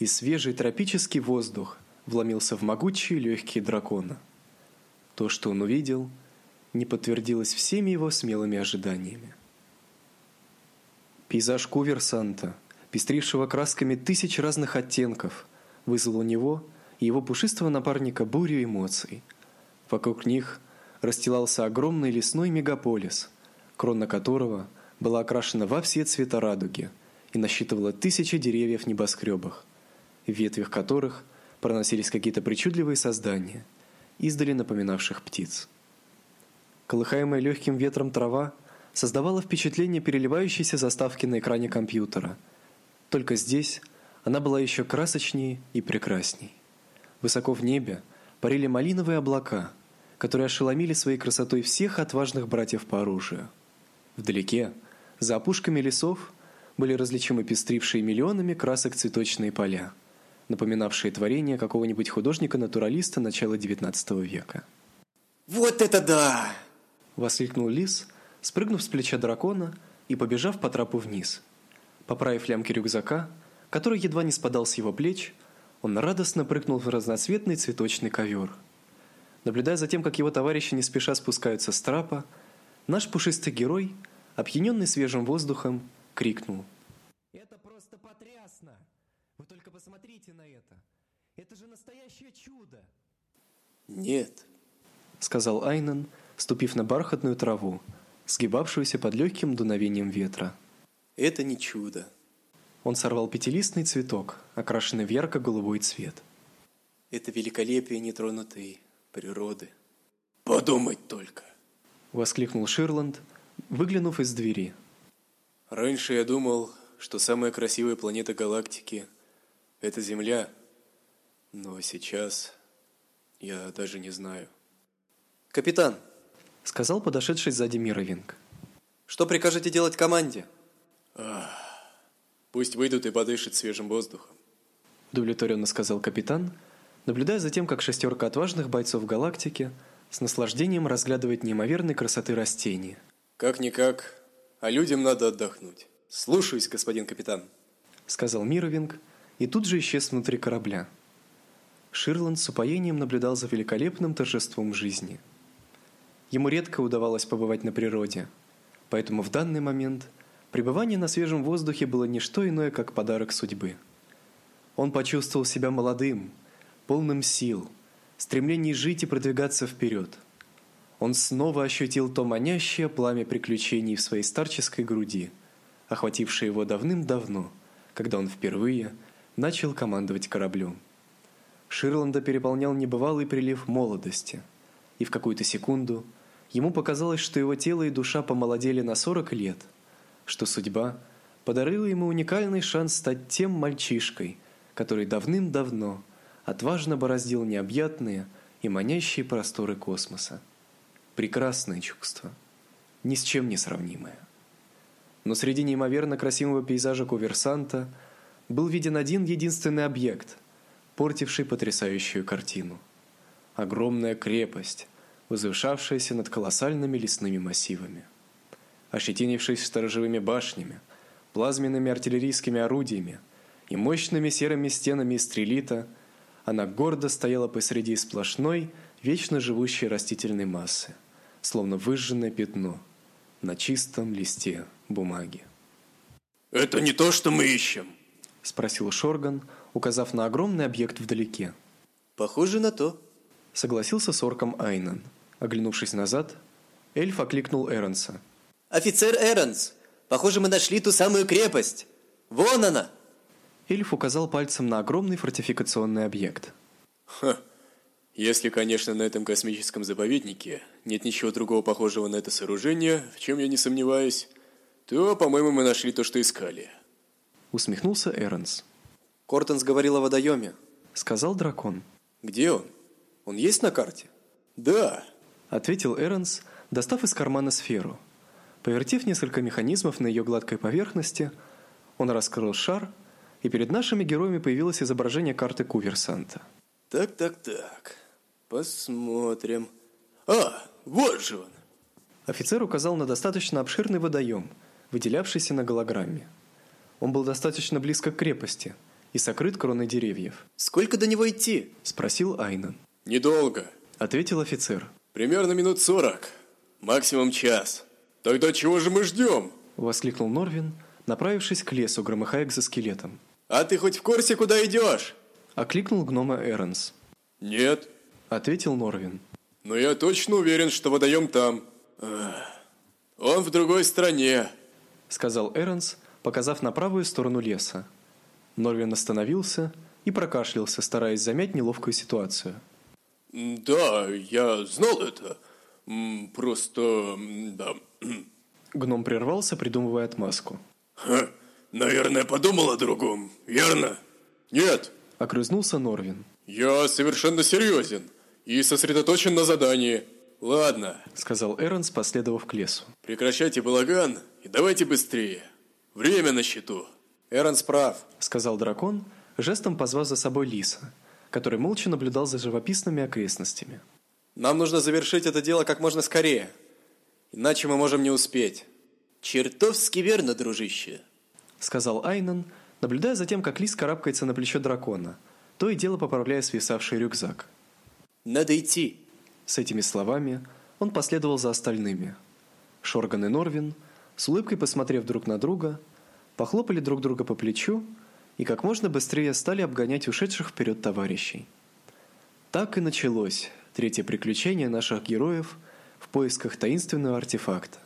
и свежий тропический воздух вломился в могучие легкие дракона. То, что он увидел, не подтвердилось всеми его смелыми ожиданиями. Пейзаж Куверсанта, пестрившего красками тысяч разных оттенков, вызвал у него и его пушистого напарника бурю эмоций. Вокруг них расстилался огромный лесной мегаполис, крона которого была окрашена во все цвета радуги и насчитывала тысячи деревьев в небоскребах, в ветвях которых проносились какие-то причудливые создания, издали напоминавших птиц. Колыхаемая легким ветром трава создавала впечатление переливающейся заставки на экране компьютера. Только здесь она была еще красочнее и прекрасней. Высоко в небе парили малиновые облака, которые ошеломили своей красотой всех отважных братьев по оружию. Вдалеке, за опушками лесов, были различимы пестрившие миллионами красок цветочные поля, напоминавшие творение какого-нибудь художника-натуралиста начала XIX века. Вот это да! воскликнул лис, спрыгнув с плеча дракона и побежав по трапу вниз. Поправив лямки рюкзака, который едва не спадал с его плеч, он радостно прыгнул в разноцветный цветочный ковер. Наблюдая за тем, как его товарищи не спеша спускаются с трапа, наш пушистый герой, опьяненный свежим воздухом, крикнул: "Это просто потрясно! Вы только посмотрите на это! Это же настоящее чудо!" "Нет", сказал Айнан, ступив на бархатную траву, сгибавшуюся под легким дуновением ветра. Это не чудо. Он сорвал пятилистный цветок, окрашенный в ярко-голубой цвет. Это великолепие нетронутой природы. Подумать только, воскликнул Ширланд, выглянув из двери. Раньше я думал, что самая красивая планета галактики это Земля. Но сейчас я даже не знаю. Капитан, сказал подошедший сзади Мировинг. Что прикажете делать команде? Ах, пусть выйдут и подышат свежим воздухом. Удовлетворенно сказал капитан, наблюдая за тем, как шестерка отважных бойцов галактики с наслаждением разглядывает неимоверной красоты растения. Как-никак, а людям надо отдохнуть. Слушаюсь, господин капитан. Сказал Мировинг и тут же исчез внутри корабля. Ширланд с упоением наблюдал за великолепным торжеством жизни – Ему редко удавалось побывать на природе, поэтому в данный момент пребывание на свежем воздухе было не что иное, как подарок судьбы. Он почувствовал себя молодым, полным сил, стремлений жить и продвигаться вперед. Он снова ощутил то манящее пламя приключений в своей старческой груди, охватившее его давным-давно, когда он впервые начал командовать кораблем. Ширланда переполнял небывалый прилив молодости, и в какую-то секунду – Ему показалось, что его тело и душа помолодели на 40 лет, что судьба подарила ему уникальный шанс стать тем мальчишкой, который давным-давно отважно бороздил необъятные и манящие просторы космоса. Прекрасное чувство, ни с чем не сравнимое. Но среди неимоверно красивого пейзажа Куверсанта был виден один единственный объект, портивший потрясающую картину. Огромная крепость, возвышавшаяся над колоссальными лесными массивами. Ощетинившись сторожевыми башнями, плазменными артиллерийскими орудиями и мощными серыми стенами из стрелита, она гордо стояла посреди сплошной, вечно живущей растительной массы, словно выжженное пятно на чистом листе бумаги. «Это не то, что мы ищем», – спросил Шорган, указав на огромный объект вдалеке. «Похоже на то», – согласился с орком Айнан. Оглянувшись назад, эльф окликнул Эронса. «Офицер Эронс, похоже, мы нашли ту самую крепость. Вон она!» Эльф указал пальцем на огромный фортификационный объект. «Ха, если, конечно, на этом космическом заповеднике нет ничего другого похожего на это сооружение, в чем я не сомневаюсь, то, по-моему, мы нашли то, что искали». Усмехнулся Эронс. «Кортенс говорил о водоеме», — сказал дракон. «Где он? Он есть на карте?» «Да», ответил Эрнс, достав из кармана сферу. Повертев несколько механизмов на ее гладкой поверхности, он раскрыл шар, и перед нашими героями появилось изображение карты Куверсанта. Так, так, так. Посмотрим. А, вот же он. Офицер указал на достаточно обширный водоем, выделявшийся на голограмме. Он был достаточно близко к крепости, и сокрыт кроной деревьев. Сколько до него идти? Спросил Айнан. Недолго. Ответил офицер. Примерно минут сорок. Максимум час. Тогда чего же мы ждем? Воскликнул Норвин, направившись к лесу, громыхая экзоскелетом. А ты хоть в курсе, куда идешь? Окликнул гнома Эренс. Нет. Ответил Норвин. Но я точно уверен, что водоем там. Он в другой стране. Сказал Эренс, показав на правую сторону леса. Норвин остановился и прокашлялся, стараясь замять неловкую ситуацию. Да, я знал это. Просто, да. Гном прервался, придумывая отмазку. Ха, наверное, подумал о другом, верно? Нет. Огрызнулся Норвин. Я совершенно серьезен и сосредоточен на задании. Ладно, сказал Эрнс, последовав к лесу. Прекращайте балаган и давайте быстрее. Время на счету. Эрнс прав, сказал дракон, жестом позвав за собой лиса, который молча наблюдал за живописными окрестностями. Нам нужно завершить это дело как можно скорее, иначе мы можем не успеть. Чертовски верно, дружище, сказал Айнан, наблюдая за тем, как лис карабкается на плечо дракона, то и дело поправляя свисавший рюкзак. Надо идти. С этими словами он последовал за остальными. Шорган и Норвин, с улыбкой посмотрев друг на друга, похлопали друг друга по плечу и как можно быстрее стали обгонять ушедших вперед товарищей. Так и началось третье приключение наших героев в поисках таинственного артефакта,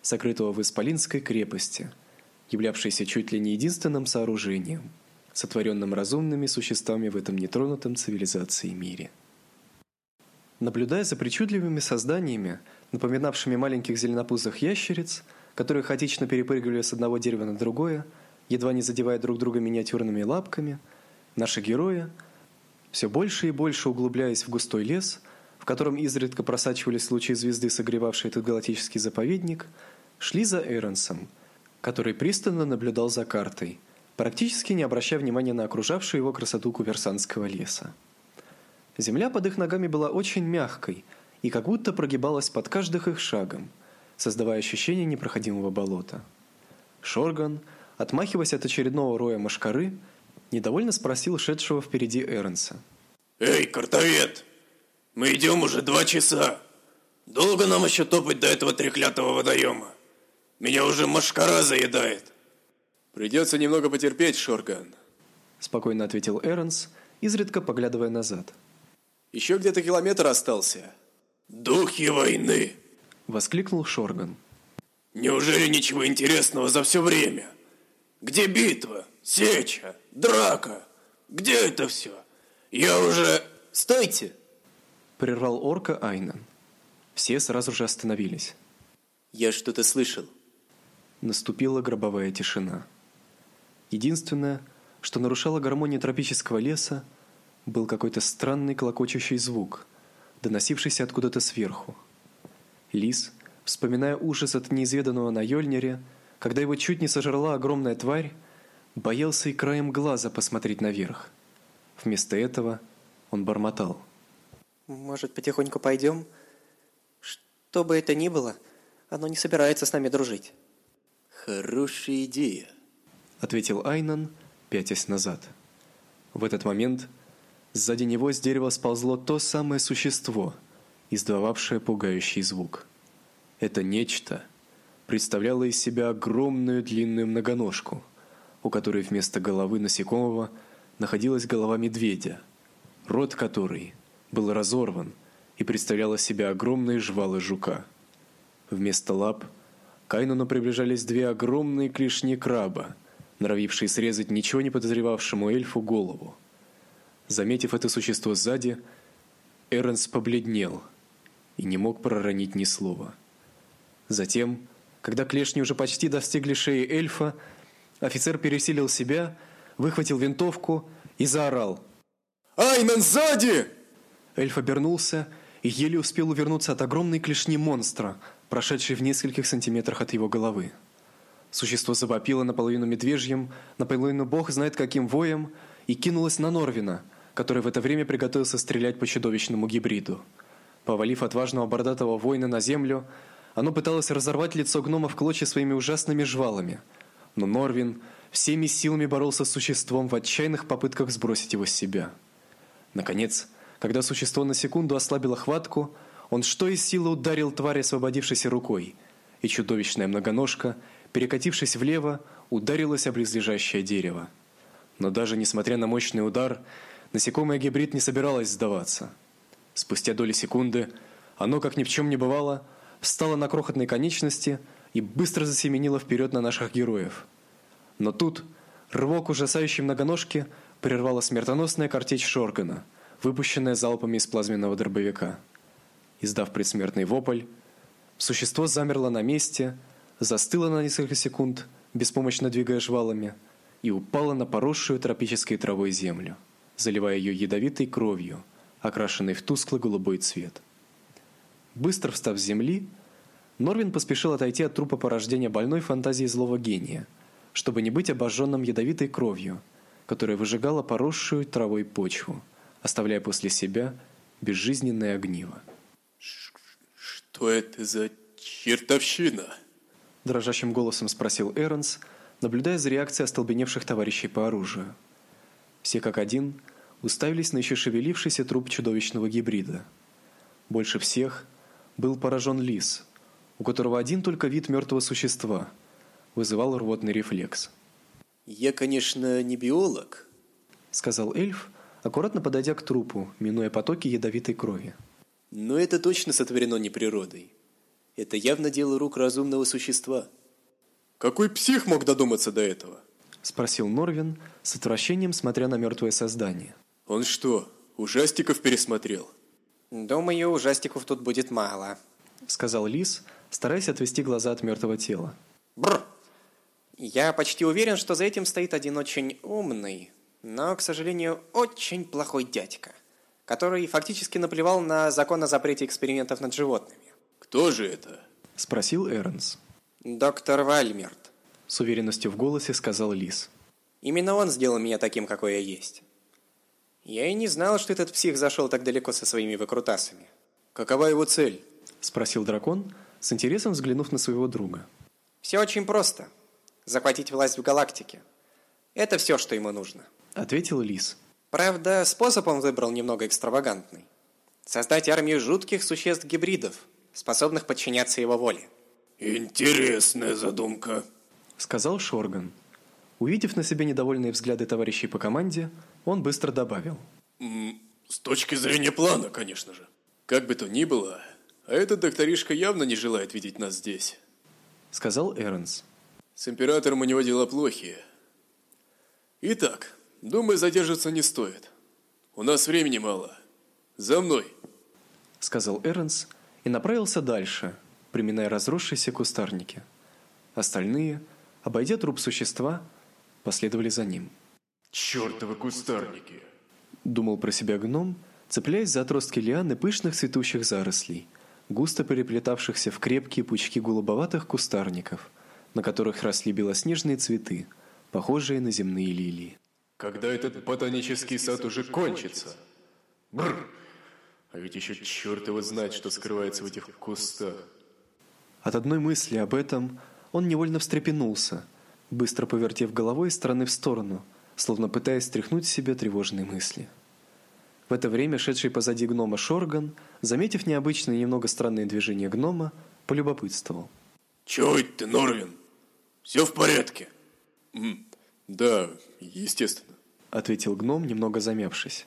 сокрытого в Исполинской крепости, являвшейся чуть ли не единственным сооружением, сотворенным разумными существами в этом нетронутом цивилизацией мире. Наблюдая за причудливыми созданиями, напоминавшими маленьких зеленопузых ящериц, которые хаотично перепрыгивали с одного дерева на другое, едва не задевая друг друга миниатюрными лапками, наши герои, все больше и больше углубляясь в густой лес, в котором изредка просачивались лучи звезды, согревавшие этот галактический заповедник, шли за Эренсом, который пристально наблюдал за картой, практически не обращая внимания на окружавшую его красоту куверсанского леса. Земля под их ногами была очень мягкой и как будто прогибалась под каждым их шагом, создавая ощущение непроходимого болота. Шорган, отмахиваясь от очередного роя мошкары, недовольно спросил шедшего впереди Эрнса. «Эй, картовед! Мы идем уже два часа. Долго нам еще топать до этого треклятого водоема? Меня уже мошкара заедает!» «Придется немного потерпеть, Шорган», – спокойно ответил Эрнс, изредка поглядывая назад. Еще где-то километр остался. Духи войны! Воскликнул Шорган. Неужели ничего интересного за все время? Где битва? Сеча? Драка? Где это все? Я уже... Стойте! Прервал орка Айнан. Все сразу же остановились. Я что-то слышал. Наступила гробовая тишина. Единственное, что нарушало гармонию тропического леса, был какой-то странный клокочущий звук, доносившийся откуда-то сверху. Лис, вспоминая ужас от неизведанного на Йольнере, когда его чуть не сожрала огромная тварь, боялся и краем глаза посмотреть наверх. Вместо этого он бормотал. «Может, потихоньку пойдем? Что бы это ни было, оно не собирается с нами дружить». «Хорошая идея», — ответил Айнан, пятясь назад. В этот момент Сзади него с дерева сползло то самое существо, издававшее пугающий звук. Это нечто представляло из себя огромную длинную многоножку, у которой вместо головы насекомого находилась голова медведя, рот которой был разорван и представлял из себя огромные жвалы жука. Вместо лап к Айнуну приближались две огромные клешни краба, норовившие срезать ничего не подозревавшему эльфу голову. Заметив это существо сзади, Эрнс побледнел и не мог проронить ни слова. Затем, когда клешни уже почти достигли шеи эльфа, офицер пересилил себя, выхватил винтовку и заорал. «Айнан сзади!» Эльф обернулся и еле успел увернуться от огромной клешни монстра, прошедшей в нескольких сантиметрах от его головы. Существо завопило наполовину медвежьим, наполовину бог знает каким воем, и кинулось на Норвина – который в это время приготовился стрелять по чудовищному гибриду. Повалив отважного бородатого воина на землю, оно пыталось разорвать лицо гнома в клочья своими ужасными жвалами. Но Норвин, всеми силами боролся с существом в отчаянных попытках сбросить его с себя. Наконец, когда существо на секунду ослабило хватку, он что из силы ударил тварь освободившейся рукой, и чудовищная многоножка, перекатившись влево, ударилась об близлежащее дерево. Но даже несмотря на мощный удар, насекомое гибрид не собиралось сдаваться. Спустя доли секунды оно, как ни в чем не бывало, встало на крохотной конечности и быстро засеменило вперед на наших героев. Но тут рывок ужасающей многоножки прервала смертоносная картечь Шоргана, выпущенная залпами из плазменного дробовика. Издав предсмертный вопль, существо замерло на месте, застыло на несколько секунд, беспомощно двигая жвалами, и упало на поросшую тропической травой землю, заливая ее ядовитой кровью, окрашенной в тусклый голубой цвет. Быстро встав с земли, Норвин поспешил отойти от трупа порождения больной фантазии злого гения, чтобы не быть обожженным ядовитой кровью, которая выжигала поросшую травой почву, оставляя после себя безжизненное огниво. «Что это за чертовщина?» Дрожащим голосом спросил Эрнс, наблюдая за реакцией остолбеневших товарищей по оружию. Все как один уставились на еще шевелившийся труп чудовищного гибрида. Больше всех был поражен лис, у которого один только вид мертвого существа вызывал рвотный рефлекс. «Я, конечно, не биолог», — сказал эльф, аккуратно подойдя к трупу, минуя потоки ядовитой крови. Но это точно сотворено не природой. Это явно дело рук разумного существа. Какой псих мог додуматься до этого? Спросил Норвин, с отвращением смотря на мертвое создание. Он что, ужастиков пересмотрел? Думаю, ужастиков тут будет мало. Сказал Лис, стараясь отвести глаза от мертвого тела. Бррр. Я почти уверен, что за этим стоит один очень умный, но, к сожалению, очень плохой дядька который фактически наплевал на закон о запрете экспериментов над животными. «Кто же это?» – спросил Эрнс. «Доктор Вальмерт», – с уверенностью в голосе сказал Лис. «Именно он сделал меня таким, какой я есть. Я и не знал, что этот псих зашел так далеко со своими выкрутасами. Какова его цель?» – спросил дракон, с интересом взглянув на своего друга. «Все очень просто. Захватить власть в галактике. Это все, что ему нужно», – ответил Лис. Правда, способ он выбрал немного экстравагантный. Создать армию жутких существ-гибридов, способных подчиняться его воле. «Интересная задумка», — сказал Шорган. Увидев на себе недовольные взгляды товарищей по команде, он быстро добавил. «С точки зрения плана, конечно же. Как бы то ни было, а этот докторишка явно не желает видеть нас здесь», — сказал Эрнс. «С императором у него дела плохие. Итак, Думаю, задерживаться не стоит. У нас времени мало. За мной!» Сказал Эрнс и направился дальше, приминая разросшиеся кустарники. Остальные, обойдя труп существа, последовали за ним. «Чертовы кустарники!» Думал про себя гном, цепляясь за отростки лианы пышных цветущих зарослей, густо переплетавшихся в крепкие пучки голубоватых кустарников, на которых росли белоснежные цветы, похожие на земные лилии. Когда этот ботанический сад уже кончится? Бррр! А ведь еще черт его знает, что скрывается в этих кустах. От одной мысли об этом он невольно встрепенулся, быстро повертев головой из стороны в сторону, словно пытаясь стряхнуть с себя тревожные мысли. В это время шедший позади гнома Шорган, заметив необычное и немного странное движение гнома, полюбопытствовал. «Чего это ты, Норвин? Все в порядке?» «Да, естественно», — ответил гном, немного замявшись.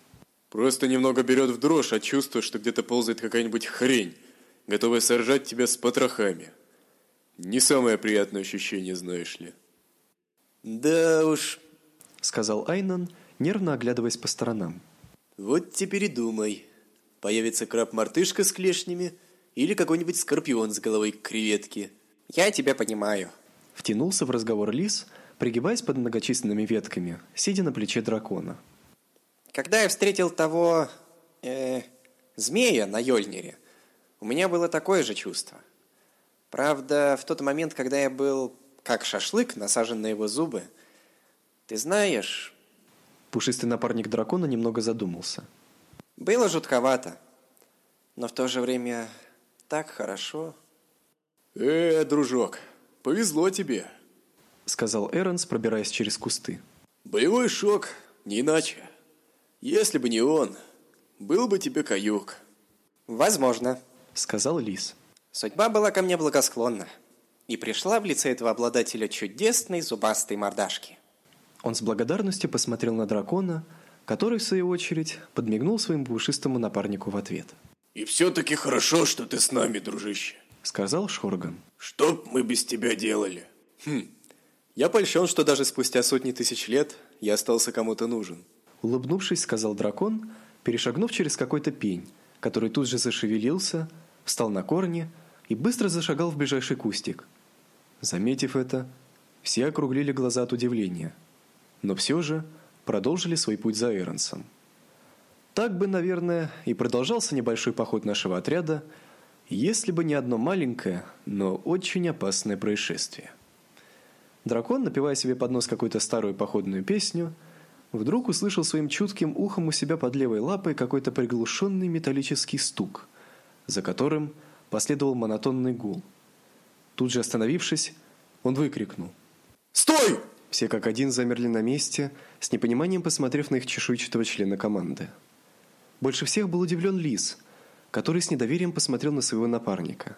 «Просто немного берет в дрожь от чувства, что где-то ползает какая-нибудь хрень, готовая сожрать тебя с потрохами. Не самое приятное ощущение, знаешь ли». «Да уж», — сказал Айнан, нервно оглядываясь по сторонам. «Вот теперь и думай. Появится краб-мартышка с клешнями или какой-нибудь скорпион с головой креветки». «Я тебя понимаю», — втянулся в разговор лис, — пригибаясь под многочисленными ветками, сидя на плече дракона. Когда я встретил того... Э, змея на Йольнере, у меня было такое же чувство. Правда, в тот момент, когда я был как шашлык, насажен на его зубы, ты знаешь... Пушистый напарник дракона немного задумался. Было жутковато, но в то же время так хорошо. Э, дружок, повезло тебе. — сказал Эрнс, пробираясь через кусты. Боевой шок, не иначе. Если бы не он, был бы тебе каюк. Возможно. — сказал Лис. Судьба была ко мне благосклонна и пришла в лице этого обладателя чудесной зубастой мордашки. Он с благодарностью посмотрел на дракона, который, в свою очередь, подмигнул своему пушистому напарнику в ответ. И все-таки хорошо, что ты с нами, дружище. Сказал Шорган. Что б мы без тебя делали? Хм, я польщен, что даже спустя сотни тысяч лет я остался кому-то нужен. Улыбнувшись, сказал дракон, перешагнув через какой-то пень, который тут же зашевелился, встал на корни и быстро зашагал в ближайший кустик. Заметив это, все округлили глаза от удивления, но все же продолжили свой путь за Эронсом. Так бы, наверное, и продолжался небольшой поход нашего отряда, если бы не одно маленькое, но очень опасное происшествие. Дракон, напевая себе под нос какую-то старую походную песню, вдруг услышал своим чутким ухом у себя под левой лапой какой-то приглушенный металлический стук, за которым последовал монотонный гул. Тут же остановившись, он выкрикнул: "Стой!" Все как один замерли на месте, с непониманием посмотрев на их чешуйчатого члена команды. Больше всех был удивлен Лис, который с недоверием посмотрел на своего напарника.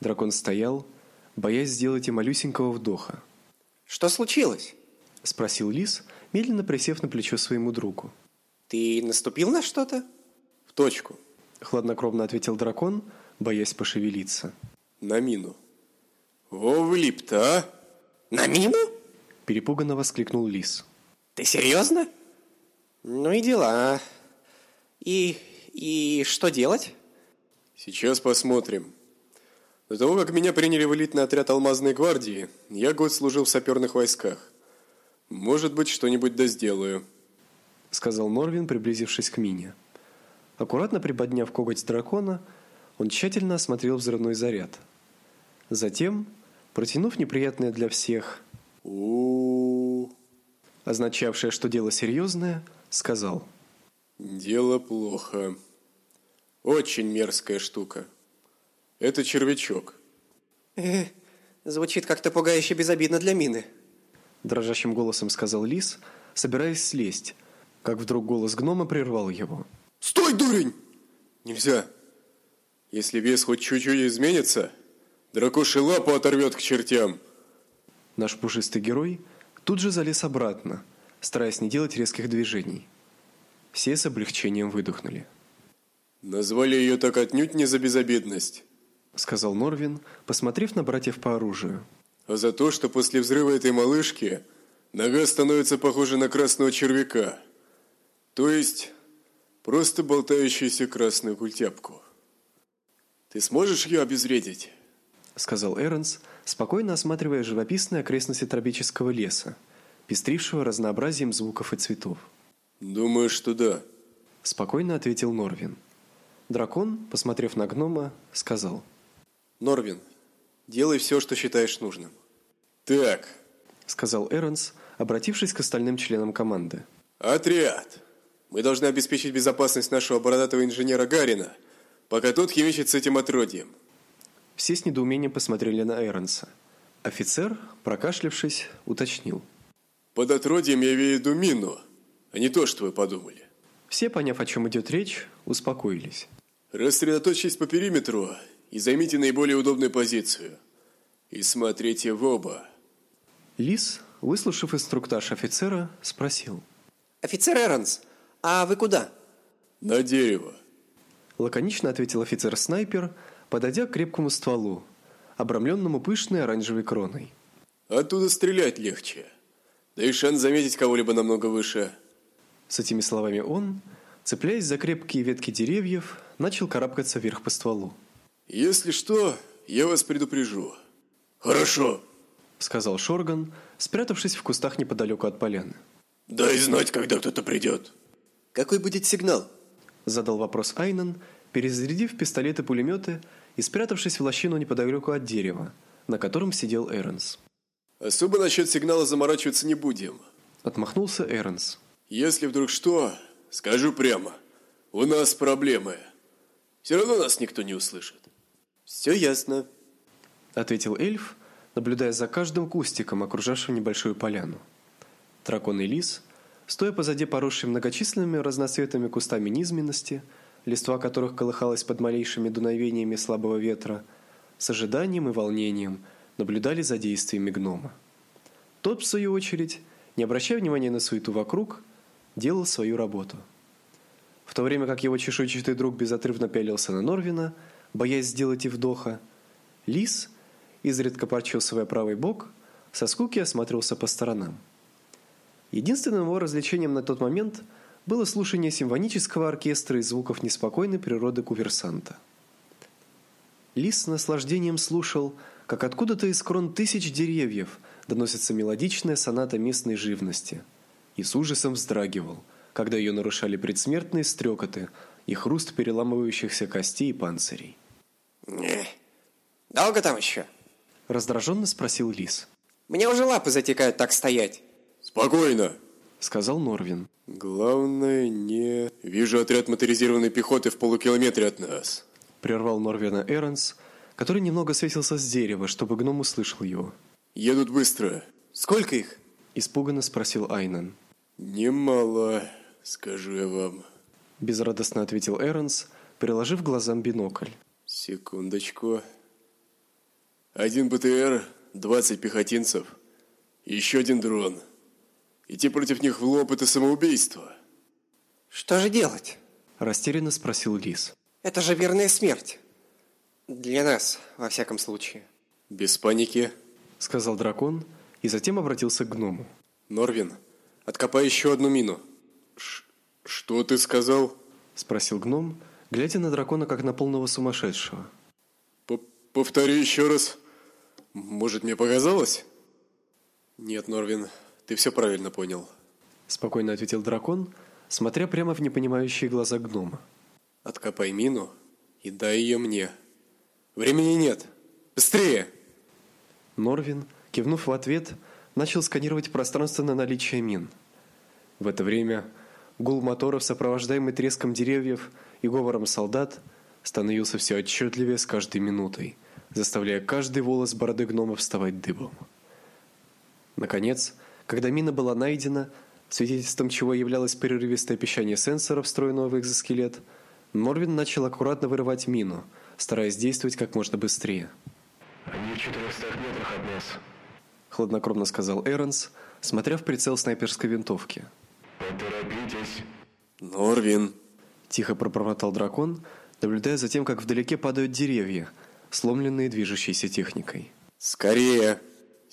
Дракон стоял, боясь сделать и малюсенького вдоха. Что случилось? спросил Лис, медленно присев на плечо своему другу. Ты наступил на что-то? В точку, хладнокровно ответил дракон, боясь пошевелиться. На мину. Во влип-то, а? На мину? Перепуганно воскликнул Лис. Ты серьезно? Ну и дела. И и что делать? Сейчас посмотрим. До того, как меня приняли в элитный отряд Алмазной гвардии, я год служил в саперных войсках. Может быть, что-нибудь да сделаю, сказал Норвин, приблизившись к мине. Аккуратно приподняв коготь дракона, он тщательно осмотрел взрывной заряд. Затем, протянув неприятное для всех у, означавшее, что дело серьезное, сказал: Дело плохо. Очень мерзкая штука. Это червячок. Э, звучит как-то пугающе безобидно для мины. Дрожащим голосом сказал Лис, собираясь слезть, как вдруг голос гнома прервал его. Стой, дурень! Нельзя. Если вес хоть чуть-чуть изменится, дракоши лапу оторвет к чертям. Наш пушистый герой тут же залез обратно, стараясь не делать резких движений. Все с облегчением выдохнули. Назвали ее так отнюдь не за безобидность, сказал Норвин, посмотрев на братьев по оружию. А за то, что после взрыва этой малышки нога становится похожа на красного червяка. То есть просто болтающуюся красную культяпку. Ты сможешь ее обезвредить? сказал Эрнс, спокойно осматривая живописные окрестности тропического леса, пестрившего разнообразием звуков и цветов. Думаю, что да, спокойно ответил Норвин. Дракон, посмотрев на гнома, сказал: "Норвин, делай все, что считаешь нужным". Так, сказал Эрнс, обратившись к остальным членам команды. Отряд. Мы должны обеспечить безопасность нашего бородатого инженера Гарина, пока тот химичит с этим отродьем. Все с недоумением посмотрели на Эрнса. Офицер, прокашлявшись, уточнил: "Под отродьем я имею в виду мину" а не то, что вы подумали. Все, поняв, о чем идет речь, успокоились. Рассредоточьтесь по периметру и займите наиболее удобную позицию. И смотрите в оба. Лис, выслушав инструктаж офицера, спросил: "Офицер Эронс, а вы куда?" "На дерево", лаконично ответил офицер-снайпер, подойдя к крепкому стволу, обрамленному пышной оранжевой кроной. "Оттуда стрелять легче. Да и шанс заметить кого-либо намного выше". С этими словами он, цепляясь за крепкие ветки деревьев, начал карабкаться вверх по стволу. Если что, я вас предупрежу. Хорошо, сказал Шорган, спрятавшись в кустах неподалеку от поляны. Дай знать, когда кто-то придет. Какой будет сигнал? задал вопрос Айнан, перезарядив пистолеты и спрятавшись в лощину неподалеку от дерева, на котором сидел Эрнс. Особо насчет сигнала заморачиваться не будем, отмахнулся Эрнс. Если вдруг что, скажу прямо. У нас проблемы. Все равно нас никто не услышит. Все ясно, ответил эльф, наблюдая за каждым кустиком, окружавшим небольшую поляну. Дракон и лис, стоя позади поросшей многочисленными разноцветными кустами низменности, листва которых колыхалась под малейшими дуновениями слабого ветра, с ожиданием и волнением наблюдали за действиями гнома. Тот, в свою очередь, не обращая внимания на суету вокруг, делал свою работу. В то время как его чешуйчатый друг безотрывно пялился на Норвина, боясь сделать и вдоха, лис, изредка почесывая правый бок, со скуки осматривался по сторонам. Единственным его развлечением на тот момент было слушание симфонического оркестра и звуков неспокойной природы куверсанта. Лис с наслаждением слушал, как откуда-то из крон тысяч деревьев доносится мелодичная соната местной живности, и с ужасом вздрагивал, когда ее нарушали предсмертные стрекоты и хруст переламывающихся костей и панцирей. Не. Долго там еще? Раздраженно спросил Лис. Мне уже лапы затекают так стоять. Спокойно, сказал Норвин. Главное не вижу отряд моторизированной пехоты в полукилометре от нас. Прервал Норвина Эрнс, который немного свесился с дерева, чтобы гном услышал его. Едут быстро. Сколько их? испуганно спросил Айнан. Немало, скажу я вам, безрадостно ответил Эрнс, приложив глазам бинокль. Секундочку. Один БТР, 20 пехотинцев, еще один дрон. Идти против них в лоб это самоубийство. Что же делать? растерянно спросил Лис. Это же верная смерть. Для нас, во всяком случае. Без паники, сказал дракон и затем обратился к гному. Норвин, откопай еще одну мину. Ш что ты сказал? спросил гном, глядя на дракона как на полного сумасшедшего. П Повтори еще раз. Может, мне показалось? Нет, Норвин, ты все правильно понял. Спокойно ответил дракон, смотря прямо в непонимающие глаза гнома. Откопай мину и дай ее мне. Времени нет. Быстрее! Норвин, кивнув в ответ, начал сканировать пространство на наличие мин. В это время гул моторов, сопровождаемый треском деревьев и говором солдат, становился все отчетливее с каждой минутой, заставляя каждый волос бороды гнома вставать дыбом. Наконец, когда мина была найдена, свидетельством чего являлось прерывистое пищание сенсора, встроенного в экзоскелет, Норвин начал аккуратно вырывать мину, стараясь действовать как можно быстрее. Они в 400 метрах от нас. Хладнокровно сказал Эрнс, смотря в прицел снайперской винтовки. Поторопитесь. Норвин. Тихо пробормотал дракон, наблюдая за тем, как вдалеке падают деревья, сломленные движущейся техникой. Скорее.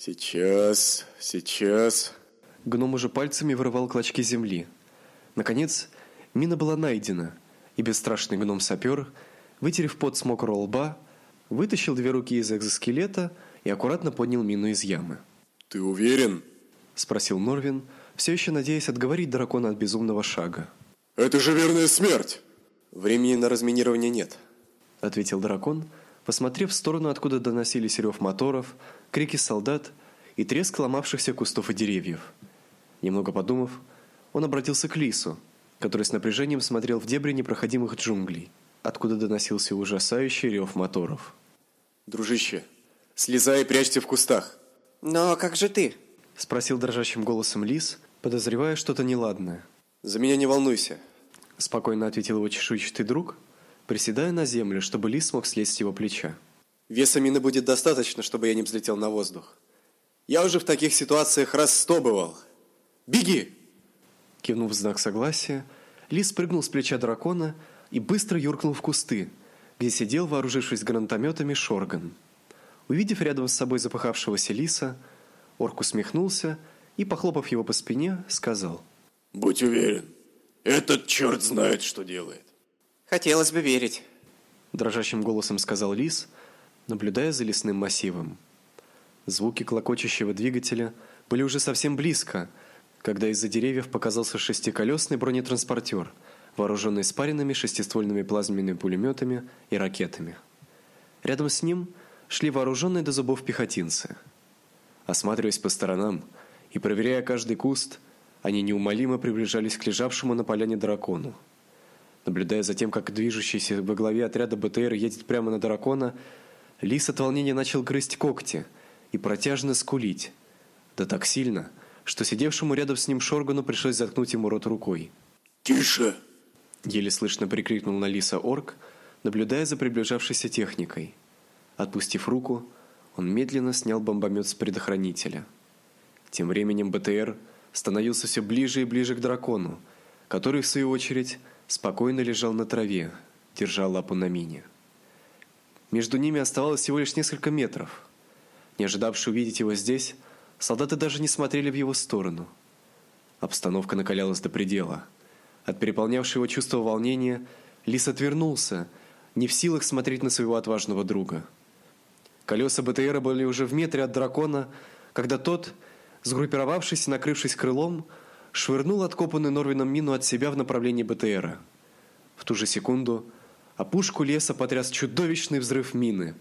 Сейчас, сейчас. Гном уже пальцами вырывал клочки земли. Наконец, мина была найдена, и бесстрашный гном-сапер, вытерев пот с мокрого лба, вытащил две руки из экзоскелета и аккуратно поднял мину из ямы. Ты уверен? спросил Норвин, все еще надеясь отговорить дракона от безумного шага. Это же верная смерть. Времени на разминирование нет, ответил дракон, посмотрев в сторону, откуда доносились рев моторов, крики солдат и треск ломавшихся кустов и деревьев. Немного подумав, он обратился к Лису, который с напряжением смотрел в дебри непроходимых джунглей, откуда доносился ужасающий рев моторов. Дружище, слезай и прячься в кустах. Но как же ты? спросил дрожащим голосом Лис, подозревая что-то неладное. За меня не волнуйся, спокойно ответил его чешуйчатый друг, приседая на землю, чтобы Лис смог слезть с его плеча. Веса мины будет достаточно, чтобы я не взлетел на воздух. Я уже в таких ситуациях раз сто бывал. Беги! Кивнув в знак согласия, Лис прыгнул с плеча дракона и быстро юркнул в кусты, где сидел, вооружившись гранатометами, Шорган. Увидев рядом с собой запыхавшегося Лиса, орк усмехнулся и, похлопав его по спине, сказал: "Будь уверен, этот черт знает, что делает". Хотелось бы верить, дрожащим голосом сказал Лис, наблюдая за лесным массивом. Звуки клокочущего двигателя были уже совсем близко, когда из-за деревьев показался шестиколесный бронетранспортер, вооруженный спаренными шестиствольными плазменными пулеметами и ракетами. Рядом с ним шли вооруженные до зубов пехотинцы. Осматриваясь по сторонам и проверяя каждый куст, они неумолимо приближались к лежавшему на поляне дракону. Наблюдая за тем, как движущийся во главе отряда БТР едет прямо на дракона, Лис от волнения начал грызть когти и протяжно скулить. Да так сильно, что сидевшему рядом с ним Шоргану пришлось заткнуть ему рот рукой. «Тише!» Еле слышно прикрикнул на Лиса орк, наблюдая за приближавшейся техникой. Отпустив руку, он медленно снял бомбомет с предохранителя. Тем временем БТР становился все ближе и ближе к дракону, который, в свою очередь, спокойно лежал на траве, держа лапу на мине. Между ними оставалось всего лишь несколько метров. Не ожидавшие увидеть его здесь, солдаты даже не смотрели в его сторону. Обстановка накалялась до предела. От переполнявшего чувства волнения Лис отвернулся, не в силах смотреть на своего отважного друга. Колеса БТРа были уже в метре от дракона, когда тот, сгруппировавшись и накрывшись крылом, швырнул откопанную Норвином мину от себя в направлении БТРа. В ту же секунду опушку леса потряс чудовищный взрыв мины,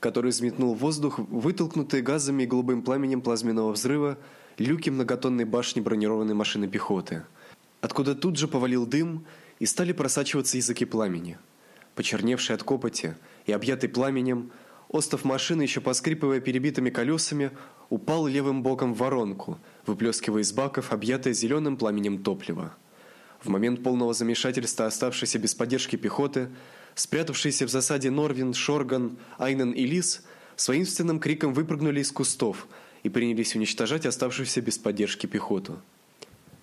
который взметнул в воздух вытолкнутые газами и голубым пламенем плазменного взрыва люки многотонной башни бронированной машины пехоты, откуда тут же повалил дым и стали просачиваться языки пламени. Почерневший от копоти и объятый пламенем, остов машины, еще поскрипывая перебитыми колесами, упал левым боком в воронку, выплескивая из баков объятое зеленым пламенем топливо. В момент полного замешательства оставшейся без поддержки пехоты, спрятавшиеся в засаде Норвин, Шорган, Айнен и Лис, своим воинственным криком выпрыгнули из кустов и принялись уничтожать оставшуюся без поддержки пехоту.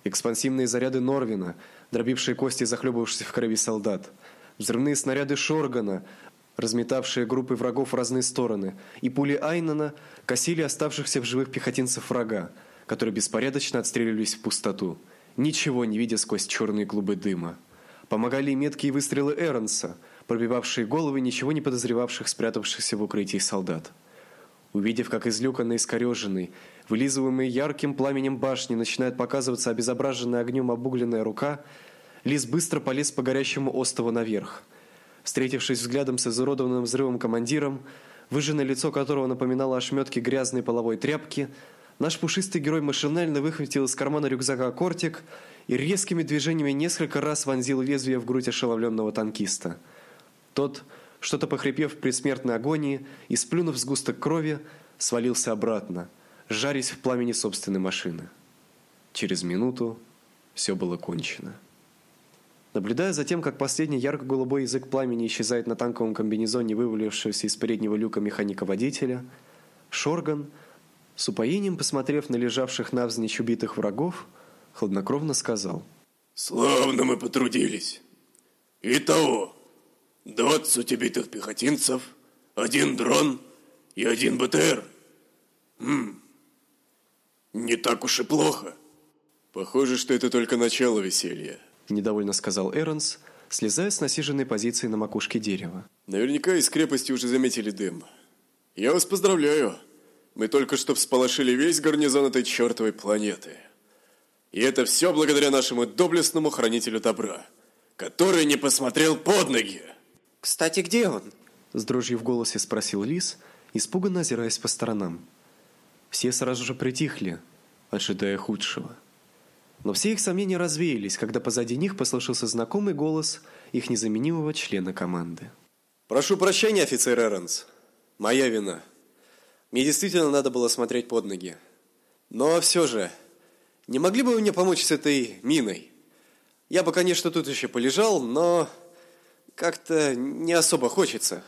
Экспансивные заряды Норвина, дробившие кости захлебывавшихся в крови солдат, взрывные снаряды Шоргана, разметавшие группы врагов в разные стороны, и пули Айнена косили оставшихся в живых пехотинцев врага, которые беспорядочно отстреливались в пустоту ничего не видя сквозь черные клубы дыма. Помогали меткие выстрелы Эрнса, пробивавшие головы ничего не подозревавших спрятавшихся в укрытии солдат. Увидев, как из люка на искореженной, вылизываемой ярким пламенем башни начинает показываться обезображенная огнем обугленная рука, Лис быстро полез по горящему остову наверх. Встретившись взглядом с изуродованным взрывом командиром, выжженное лицо которого напоминало ошметки грязной половой тряпки, Наш пушистый герой машинально выхватил из кармана рюкзака кортик и резкими движениями несколько раз вонзил лезвие в грудь ошеломленного танкиста. Тот, что-то похрипев в предсмертной агонии и сплюнув сгусток крови, свалился обратно, жарясь в пламени собственной машины. Через минуту все было кончено. Наблюдая за тем, как последний ярко-голубой язык пламени исчезает на танковом комбинезоне вывалившегося из переднего люка механика-водителя, Шорган – с упоением посмотрев на лежавших навзничь убитых врагов, хладнокровно сказал. «Славно мы потрудились. Итого, двадцать убитых пехотинцев, один дрон и один БТР. Хм, не так уж и плохо». «Похоже, что это только начало веселья», – недовольно сказал Эрнс, слезая с насиженной позиции на макушке дерева. «Наверняка из крепости уже заметили дым. Я вас поздравляю». Мы только что всполошили весь гарнизон этой чертовой планеты. И это все благодаря нашему доблестному хранителю добра, который не посмотрел под ноги. Кстати, где он? С дрожью в голосе спросил Лис, испуганно озираясь по сторонам. Все сразу же притихли, ожидая худшего. Но все их сомнения развеялись, когда позади них послышался знакомый голос их незаменимого члена команды. «Прошу прощения, офицер Эрнс. Моя вина. Мне действительно надо было смотреть под ноги. Но все же, не могли бы вы мне помочь с этой миной? Я бы, конечно, тут еще полежал, но как-то не особо хочется.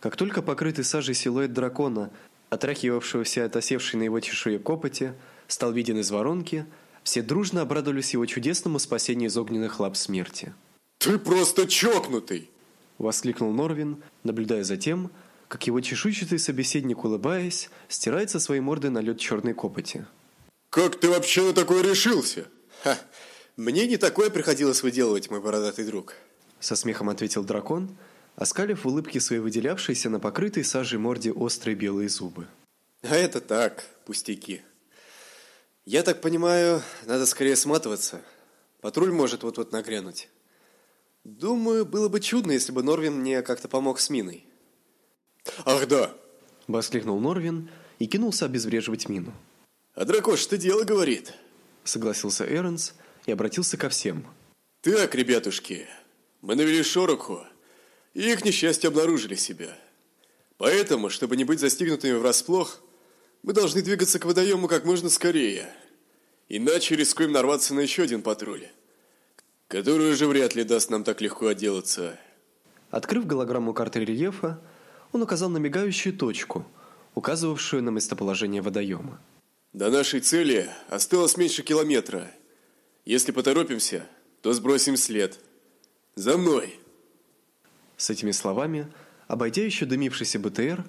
Как только покрытый сажей силуэт дракона, отряхивавшегося от осевшей на его чешуе копоти, стал виден из воронки, все дружно обрадовались его чудесному спасению из огненных лап смерти. «Ты просто чокнутый!» – воскликнул Норвин, наблюдая за тем, как его чешуйчатый собеседник, улыбаясь, стирает со своей морды налет черной копоти. «Как ты вообще на такое решился?» «Ха, мне не такое приходилось выделывать, мой бородатый друг», со смехом ответил дракон, оскалив в улыбке своей выделявшейся на покрытой сажей морде острые белые зубы. «А это так, пустяки. Я так понимаю, надо скорее сматываться. Патруль может вот-вот нагрянуть. Думаю, было бы чудно, если бы Норвин мне как-то помог с миной». «Ах да!» – воскликнул Норвин и кинулся обезвреживать мину. «А дракош что дело говорит!» – согласился Эрнс и обратился ко всем. «Так, ребятушки, мы навели шороху, и их, к несчастью, обнаружили себя. Поэтому, чтобы не быть застигнутыми врасплох, мы должны двигаться к водоему как можно скорее. Иначе рискуем нарваться на еще один патруль, который уже вряд ли даст нам так легко отделаться. Открыв голограмму карты рельефа, он указал на мигающую точку, указывавшую на местоположение водоема. До нашей цели осталось меньше километра. Если поторопимся, то сбросим след. За мной. С этими словами, обойдя еще дымившийся БТР,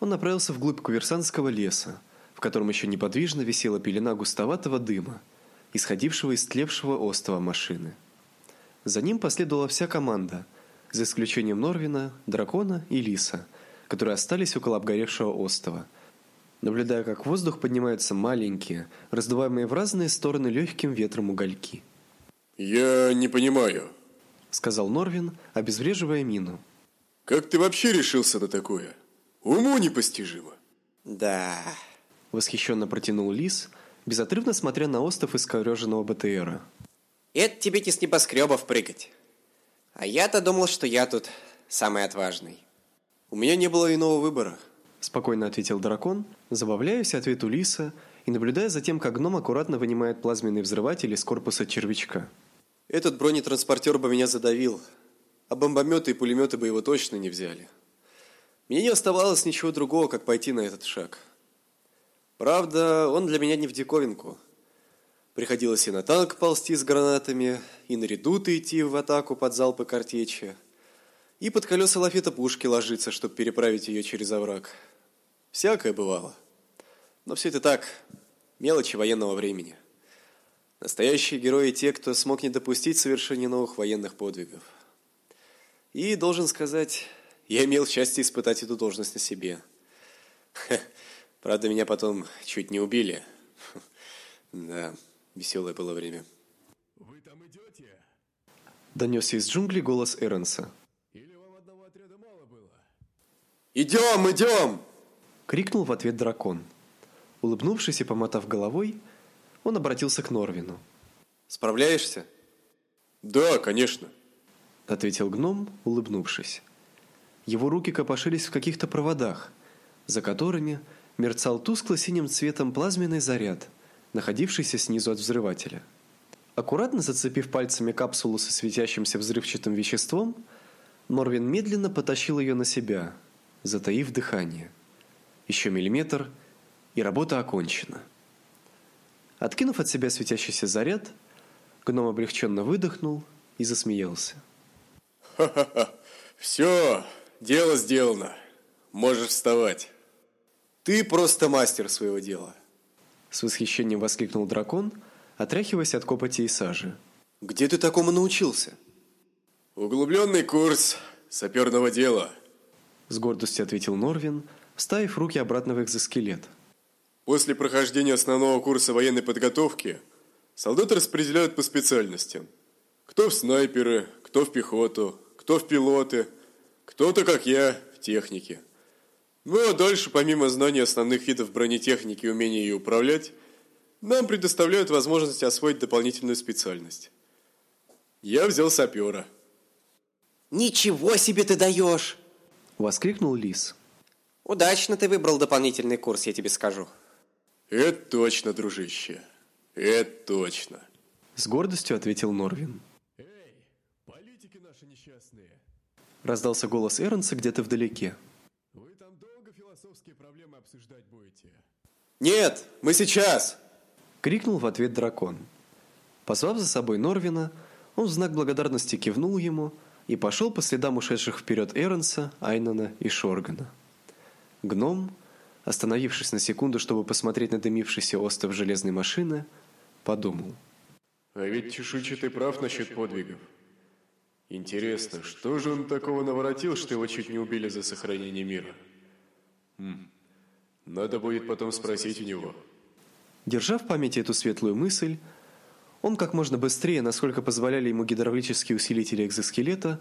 он направился вглубь куверсантского леса, в котором еще неподвижно висела пелена густоватого дыма, исходившего из тлевшего остова машины. За ним последовала вся команда, за исключением Норвина, Дракона и Лиса, которые остались около обгоревшего остова, наблюдая, как в воздух поднимаются маленькие, раздуваемые в разные стороны легким ветром угольки. «Я не понимаю», — сказал Норвин, обезвреживая мину. «Как ты вообще решился на такое? Уму непостижимо». Да, Восхищенно протянул Лис, безотрывно смотря на остов из корёженного БТРа. это тебе не с небоскребов прыгать. А я-то думал, что я тут самый отважный. У меня не было иного выбора. Спокойно ответил дракон, забавляясь ответу Лиса и наблюдая за тем, как гном аккуратно вынимает плазменный взрыватель из корпуса червячка. Этот бронетранспортер бы меня задавил, а бомбометы и пулеметы бы его точно не взяли. Мне не оставалось ничего другого, как пойти на этот шаг. Правда, он для меня не в диковинку. Приходилось и на танк ползти с гранатами, и на редуты идти в атаку под залпы картечи, и под колеса лафета пушки ложиться, чтобы переправить ее через овраг. Всякое бывало. Но все это так, мелочи военного времени. Настоящие герои те, кто смог не допустить совершения новых военных подвигов. И, должен сказать, я имел счастье испытать эту должность на себе. Правда, меня потом чуть не убили. Да, веселое было время. Вы там идете? Донесся из джунглей голос Эренса. Или вам одного отряда мало было? «Идем, идем!» Крикнул в ответ дракон. Улыбнувшись и помотав головой, он обратился к Норвину. Справляешься? Да, конечно. Ответил гном, улыбнувшись. Его руки копошились в каких-то проводах, за которыми мерцал тускло-синим цветом плазменный заряд, находившийся снизу от взрывателя. Аккуратно зацепив пальцами капсулу со светящимся взрывчатым веществом, Норвин медленно потащил ее на себя, затаив дыхание. Еще миллиметр, и работа окончена. Откинув от себя светящийся заряд, гном облегченно выдохнул и засмеялся. Все, дело сделано. Можешь вставать. Ты просто мастер своего дела. С восхищением воскликнул дракон, отряхиваясь от копоти и сажи. Где ты такому научился? Углубленный курс саперного дела. С гордостью ответил Норвин, вставив руки обратно в экзоскелет. После прохождения основного курса военной подготовки солдаты распределяют по специальностям. Кто в снайперы, кто в пехоту, кто в пилоты, кто-то, как я, в технике. Ну а дальше, помимо знания основных видов бронетехники и умения ее управлять, нам предоставляют возможность освоить дополнительную специальность. Я взял сапера. Ничего себе ты даешь! Воскликнул Лис. Удачно ты выбрал дополнительный курс, я тебе скажу. Это точно, дружище. Это точно. С гордостью ответил Норвин. Эй, политики наши несчастные. Раздался голос Эрнса где-то вдалеке. Вы там долго философские проблемы обсуждать будете? Нет, мы сейчас. крикнул в ответ дракон. Позвав за собой Норвина, он в знак благодарности кивнул ему и пошел по следам ушедших вперед Эрнса, Айнана и Шоргана. Гном, остановившись на секунду, чтобы посмотреть на дымившийся остов железной машины, подумал: А ведь чешуйчатый прав насчет подвигов. Интересно, что же он такого наворотил, что его чуть не убили за сохранение мира? Хм. Надо будет потом спросить у него. Держа в памяти эту светлую мысль, он как можно быстрее, насколько позволяли ему гидравлические усилители экзоскелета,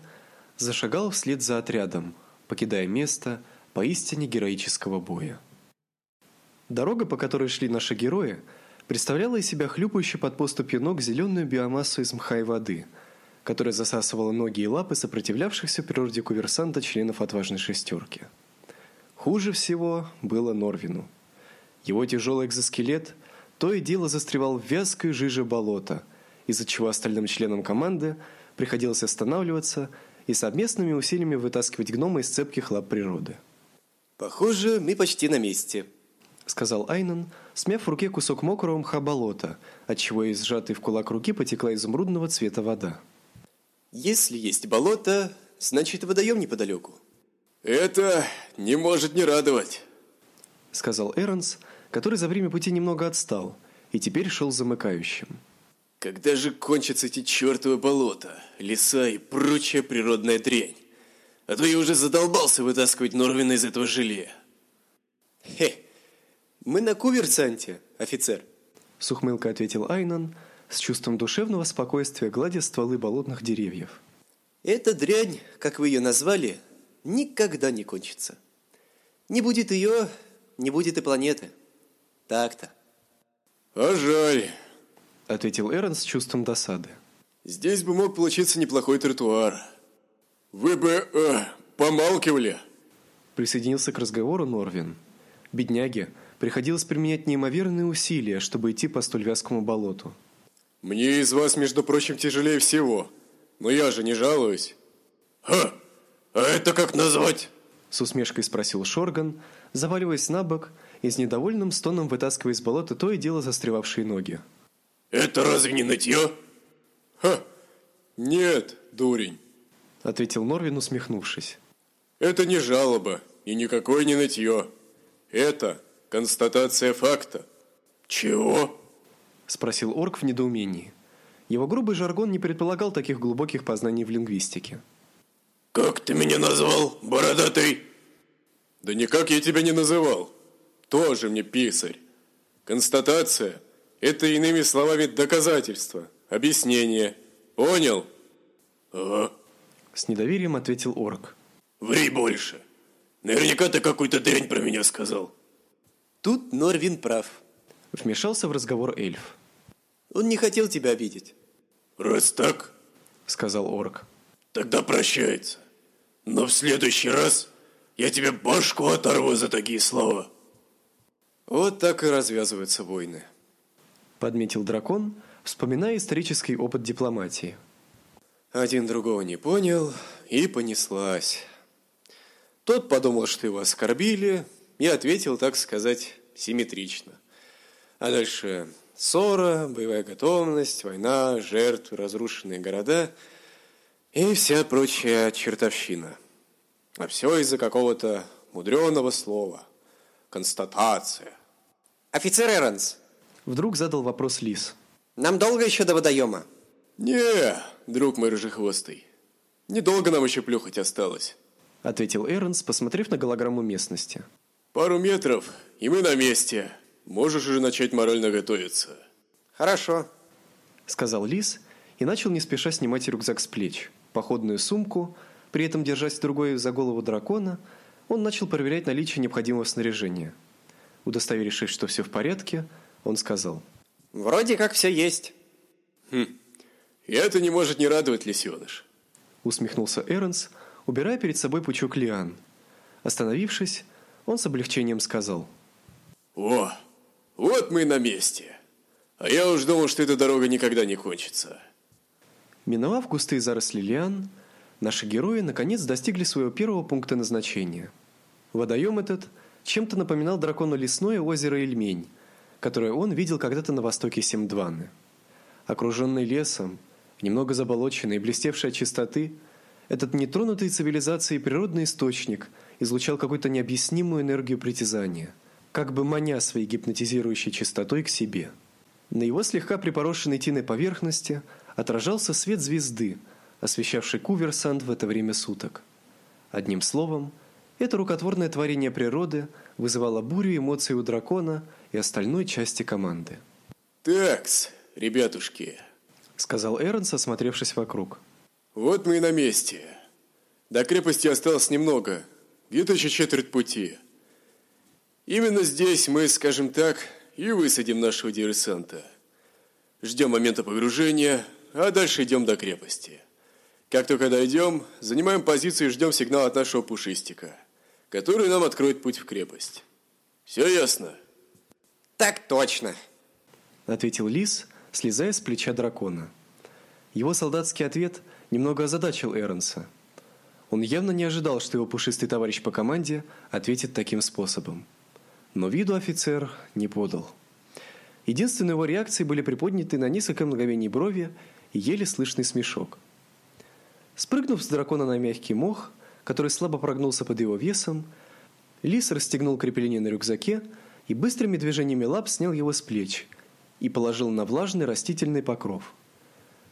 зашагал вслед за отрядом, покидая место поистине героического боя. Дорога, по которой шли наши герои, представляла из себя хлюпающую под поступью ног зеленую биомассу из мха и воды, которая засасывала ноги и лапы сопротивлявшихся природе куверсанта членов отважной шестерки. Хуже всего было Норвину. Его тяжелый экзоскелет то и дело застревал в вязкой жиже болота, из-за чего остальным членам команды приходилось останавливаться и совместными усилиями вытаскивать гнома из цепких лап природы. Похоже, мы почти на месте, сказал Айнан, смяв в руке кусок мокрого мха болота, отчего из сжатой в кулак руки потекла изумрудного цвета вода. Если есть болото, значит водоем неподалеку. Это не может не радовать, сказал Эрнс, который за время пути немного отстал и теперь шел замыкающим. Когда же кончатся эти чертовы болота, леса и прочая природная дрянь? А то я уже задолбался вытаскивать Норвина из этого желе. Хе, мы на Куверсанте, офицер. С ухмылкой ответил Айнан, с чувством душевного спокойствия гладя стволы болотных деревьев. Эта дрянь, как вы ее назвали, никогда не кончится. Не будет ее, не будет и планеты. Так-то. А жаль, ответил Эрн с чувством досады. Здесь бы мог получиться неплохой тротуар. Вы бы э, помалкивали. Присоединился к разговору Норвин. Бедняге приходилось применять неимоверные усилия, чтобы идти по столь вязкому болоту. Мне из вас, между прочим, тяжелее всего. Но я же не жалуюсь. Ха! А это как назвать? С усмешкой спросил Шорган, заваливаясь на бок и с недовольным стоном вытаскивая из болота то и дело застревавшие ноги. Это разве не нытье? Ха! Нет, дурень, ответил Норвин, усмехнувшись. Это не жалоба и никакое не нытье. Это констатация факта. Чего? спросил орк в недоумении. Его грубый жаргон не предполагал таких глубоких познаний в лингвистике. Как ты меня назвал, бородатый? Да никак я тебя не называл. Тоже мне писарь. Констатация – это иными словами доказательство, объяснение. Понял? Ага. С недоверием ответил орк. Ври больше. Наверняка ты какую-то дрянь про меня сказал. Тут Норвин прав. Вмешался в разговор эльф. Он не хотел тебя обидеть. Раз так, сказал орк. Тогда прощается. Но в следующий раз я тебе башку оторву за такие слова. Вот так и развязываются войны. Подметил дракон, вспоминая исторический опыт дипломатии. Один другого не понял, и понеслась. Тот подумал, что его оскорбили, и ответил, так сказать, симметрично. А дальше ссора, боевая готовность, война, жертвы, разрушенные города и вся прочая чертовщина. А все из-за какого-то мудреного слова. Констатация. Офицер Эронс. Вдруг задал вопрос Лис. Нам долго еще до водоема? Не, друг мой рыжехвостый. Недолго нам еще плюхать осталось. Ответил Эрнс, посмотрев на голограмму местности. Пару метров, и мы на месте. Можешь уже начать морально готовиться. Хорошо. Сказал Лис и начал не спеша снимать рюкзак с плеч. Походную сумку, при этом держась другой за голову дракона, он начал проверять наличие необходимого снаряжения. Удостоверившись, что все в порядке, он сказал. «Вроде как все есть». «Хм, и это не может не радовать, лисеныш», усмехнулся Эрнс, убирая перед собой пучок лиан. Остановившись, он с облегчением сказал. «О, вот мы и на месте. А я уж думал, что эта дорога никогда не кончится». Миновав густые заросли лиан, наши герои наконец достигли своего первого пункта назначения. Водоем этот чем-то напоминал дракону лесное озеро Ильмень, которое он видел когда-то на востоке Семдваны. Окруженный лесом, немного заболоченный и блестевший от чистоты, этот нетронутый цивилизацией природный источник излучал какую-то необъяснимую энергию притязания, как бы маня своей гипнотизирующей чистотой к себе. На его слегка припорошенной тиной поверхности отражался свет звезды, освещавший Куверсанд в это время суток. Одним словом, это рукотворное творение природы вызывало бурю эмоций у дракона и остальной части команды. «Такс, ребятушки», — сказал Эрнс, осмотревшись вокруг. «Вот мы и на месте. До крепости осталось немного, где-то еще четверть пути. Именно здесь мы, скажем так, и высадим нашего диверсанта. Ждем момента погружения, а дальше идем до крепости. Как только дойдем, занимаем позицию и ждем сигнала от нашего пушистика, который нам откроет путь в крепость. Все ясно? Так точно. Ответил Лис, слезая с плеча дракона. Его солдатский ответ немного озадачил Эрнса. Он явно не ожидал, что его пушистый товарищ по команде ответит таким способом. Но виду офицер не подал. Единственной его реакцией были приподняты на несколько мгновений брови и еле слышный смешок. Спрыгнув с дракона на мягкий мох, который слабо прогнулся под его весом, лис расстегнул крепление на рюкзаке и быстрыми движениями лап снял его с плеч и положил на влажный растительный покров.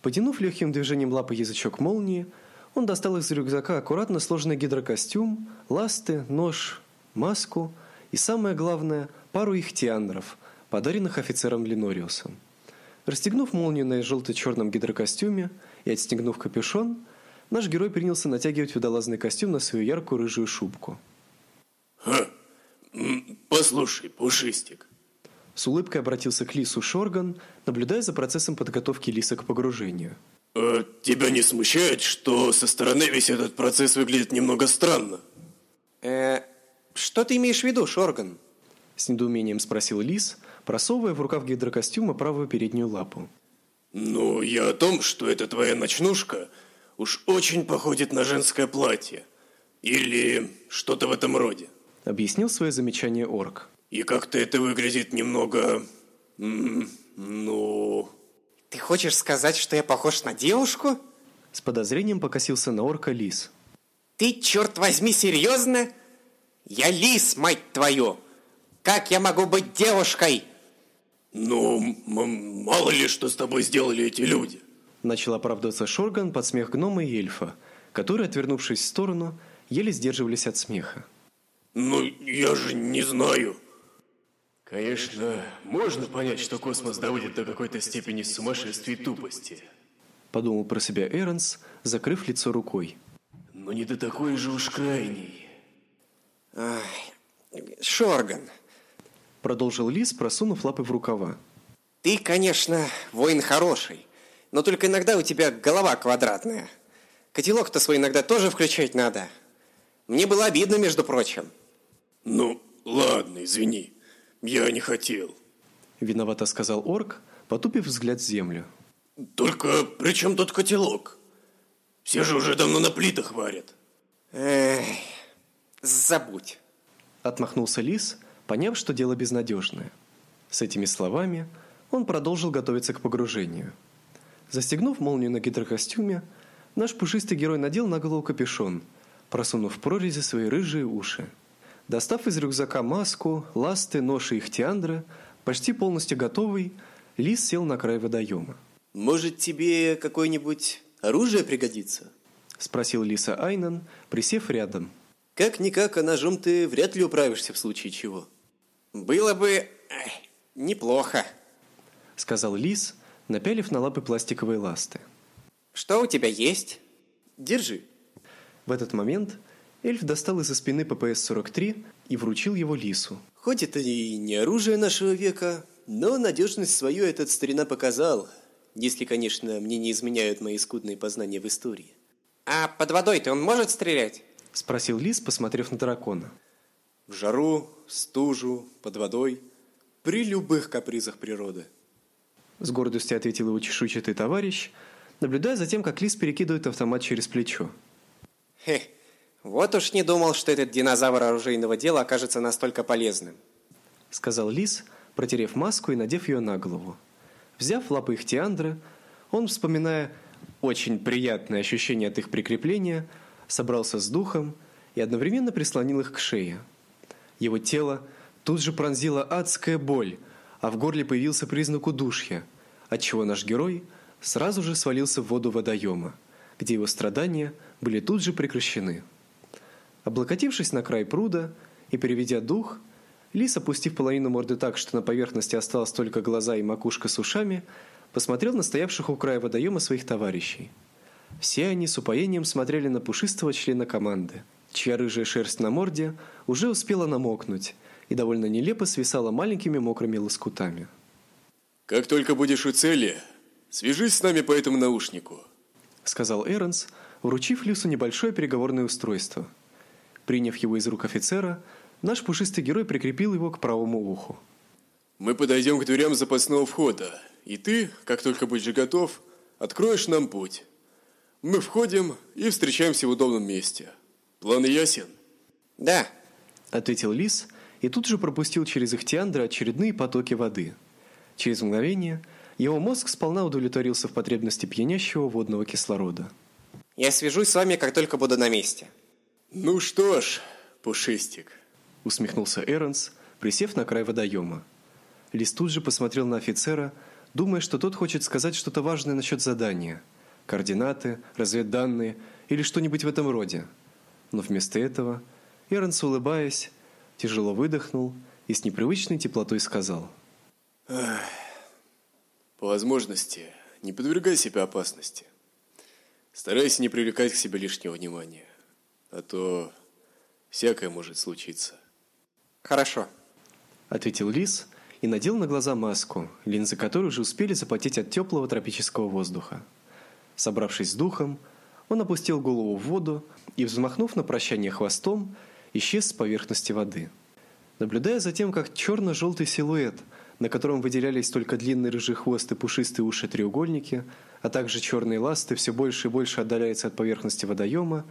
Потянув легким движением лапы язычок молнии, он достал из рюкзака аккуратно сложенный гидрокостюм, ласты, нож, маску и самое главное пару ихтиандров, подаренных офицером Ленориусом. Расстегнув молнию на желто черном гидрокостюме и отстегнув капюшон, наш герой принялся натягивать водолазный костюм на свою яркую рыжую шубку. Ха. Послушай, Пушистик. С улыбкой обратился к Лису Шорган, наблюдая за процессом подготовки Лиса к погружению. А тебя не смущает, что со стороны весь этот процесс выглядит немного странно? Э, что ты имеешь в виду, Шорган? С недоумением спросил Лис, просовывая в рукав гидрокостюма правую переднюю лапу. Ну, я о том, что эта твоя ночнушка уж очень походит на женское платье. Или что-то в этом роде. Объяснил свое замечание орк. И как-то это выглядит немного... Ну... Ты хочешь сказать, что я похож на девушку? С подозрением покосился на орка Лис. Ты, черт возьми, серьезно? Я Лис, мать твою! Как я могу быть девушкой? Ну, мало ли, что с тобой сделали эти люди. Начал оправдываться Шорган под смех гнома и эльфа, которые, отвернувшись в сторону, еле сдерживались от смеха. Ну, я же не знаю. Конечно, можно понять, что космос доводит до какой-то степени сумасшествия и тупости. Подумал про себя Эрнс, закрыв лицо рукой. Но не до такой же уж крайней. Ай, Шорган. Продолжил Лис, просунув лапы в рукава. Ты, конечно, воин хороший, но только иногда у тебя голова квадратная. Котелок-то свой иногда тоже включать надо. Мне было обидно, между прочим. Ну, ладно, извини. Я не хотел. Виновато сказал орк, потупив взгляд в землю. Только при чем тут котелок? Все же уже давно на плитах варят. Эх, забудь. Отмахнулся лис, поняв, что дело безнадежное. С этими словами он продолжил готовиться к погружению. Застегнув молнию на гидрокостюме, наш пушистый герой надел на голову капюшон, просунув в прорези свои рыжие уши. Достав из рюкзака маску, ласты, нож и ихтиандра, почти полностью готовый, Лис сел на край водоема. «Может, тебе какое-нибудь оружие пригодится?» Спросил Лиса Айнан, присев рядом. «Как-никак, а ножом ты вряд ли управишься в случае чего». «Было бы эх, неплохо», — сказал Лис, напялив на лапы пластиковые ласты. «Что у тебя есть?» «Держи». В этот момент эльф достал из-за спины ППС-43 и вручил его Лису. «Хоть это и не оружие нашего века, но надежность свою этот старина показал, если, конечно, мне не изменяют мои скудные познания в истории». «А под водой-то он может стрелять?» — спросил Лис, посмотрев на дракона. «В жару, стужу, под водой, при любых капризах природы». С гордостью ответил его чешуйчатый товарищ, наблюдая за тем, как Лис перекидывает автомат через плечо. Хе, вот уж не думал, что этот динозавр оружейного дела окажется настолько полезным. Сказал Лис, протерев маску и надев ее на голову. Взяв лапы Ихтиандра, он, вспоминая очень приятное ощущение от их прикрепления, собрался с духом и одновременно прислонил их к шее. Его тело тут же пронзила адская боль, а в горле появился признак удушья, отчего наш герой сразу же свалился в воду водоема, где его страдания были тут же прекращены. Облокотившись на край пруда и переведя дух, Лис, опустив половину морды так, что на поверхности осталось только глаза и макушка с ушами, посмотрел на стоявших у края водоема своих товарищей. Все они с упоением смотрели на пушистого члена команды, чья рыжая шерсть на морде уже успела намокнуть и довольно нелепо свисала маленькими мокрыми лоскутами. Как только будешь у цели, свяжись с нами по этому наушнику, сказал Эрнс, вручив Люсу небольшое переговорное устройство. Приняв его из рук офицера, наш пушистый герой прикрепил его к правому уху. Мы подойдем к дверям запасного входа, и ты, как только будешь готов, откроешь нам путь. Мы входим и встречаемся в удобном месте. План ясен? Да, ответил Лис и тут же пропустил через их теандры очередные потоки воды. Через мгновение его мозг сполна удовлетворился в потребности пьянящего водного кислорода. Я свяжусь с вами, как только буду на месте. Ну что ж, пушистик, усмехнулся Эрнс, присев на край водоема. Лис тут же посмотрел на офицера, думая, что тот хочет сказать что-то важное насчет задания, координаты, разведданные или что-нибудь в этом роде. Но вместо этого Эрнс, улыбаясь, тяжело выдохнул и с непривычной теплотой сказал: по возможности, не подвергай себя опасности. Старайся не привлекать к себе лишнего внимания, а то всякое может случиться. Хорошо, ответил Лис и надел на глаза маску, линзы которой уже успели запотеть от теплого тропического воздуха. Собравшись с духом, он опустил голову в воду и, взмахнув на прощание хвостом, исчез с поверхности воды. Наблюдая за тем, как черно желтый силуэт, на котором выделялись только длинный рыжий хвост и пушистые уши треугольники, а также черные ласты, все больше и больше отдаляется от поверхности водоема,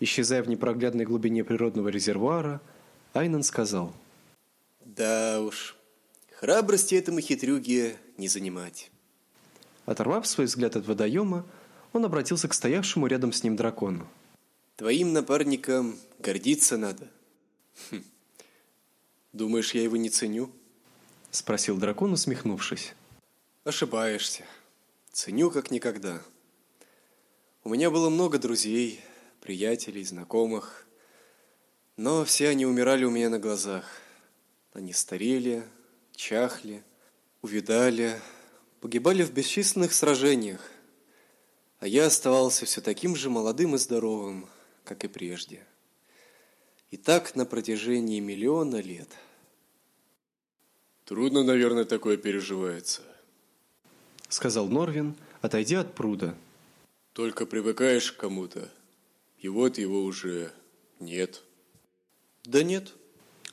исчезая в непроглядной глубине природного резервуара, Айнан сказал: "Да уж, храбрости этому хитрюге не занимать". Оторвав свой взгляд от водоема, он обратился к стоявшему рядом с ним дракону. Твоим напарником гордиться надо. Хм. Думаешь, я его не ценю? Спросил дракон, усмехнувшись. Ошибаешься. Ценю как никогда. У меня было много друзей, приятелей, знакомых, но все они умирали у меня на глазах. Они старели, чахли, увядали, погибали в бесчисленных сражениях, а я оставался все таким же молодым и здоровым, как и прежде. И так на протяжении миллиона лет. Трудно, наверное, такое переживается, сказал Норвин, отойдя от пруда. Только привыкаешь к кому-то, и вот его уже нет. Да нет,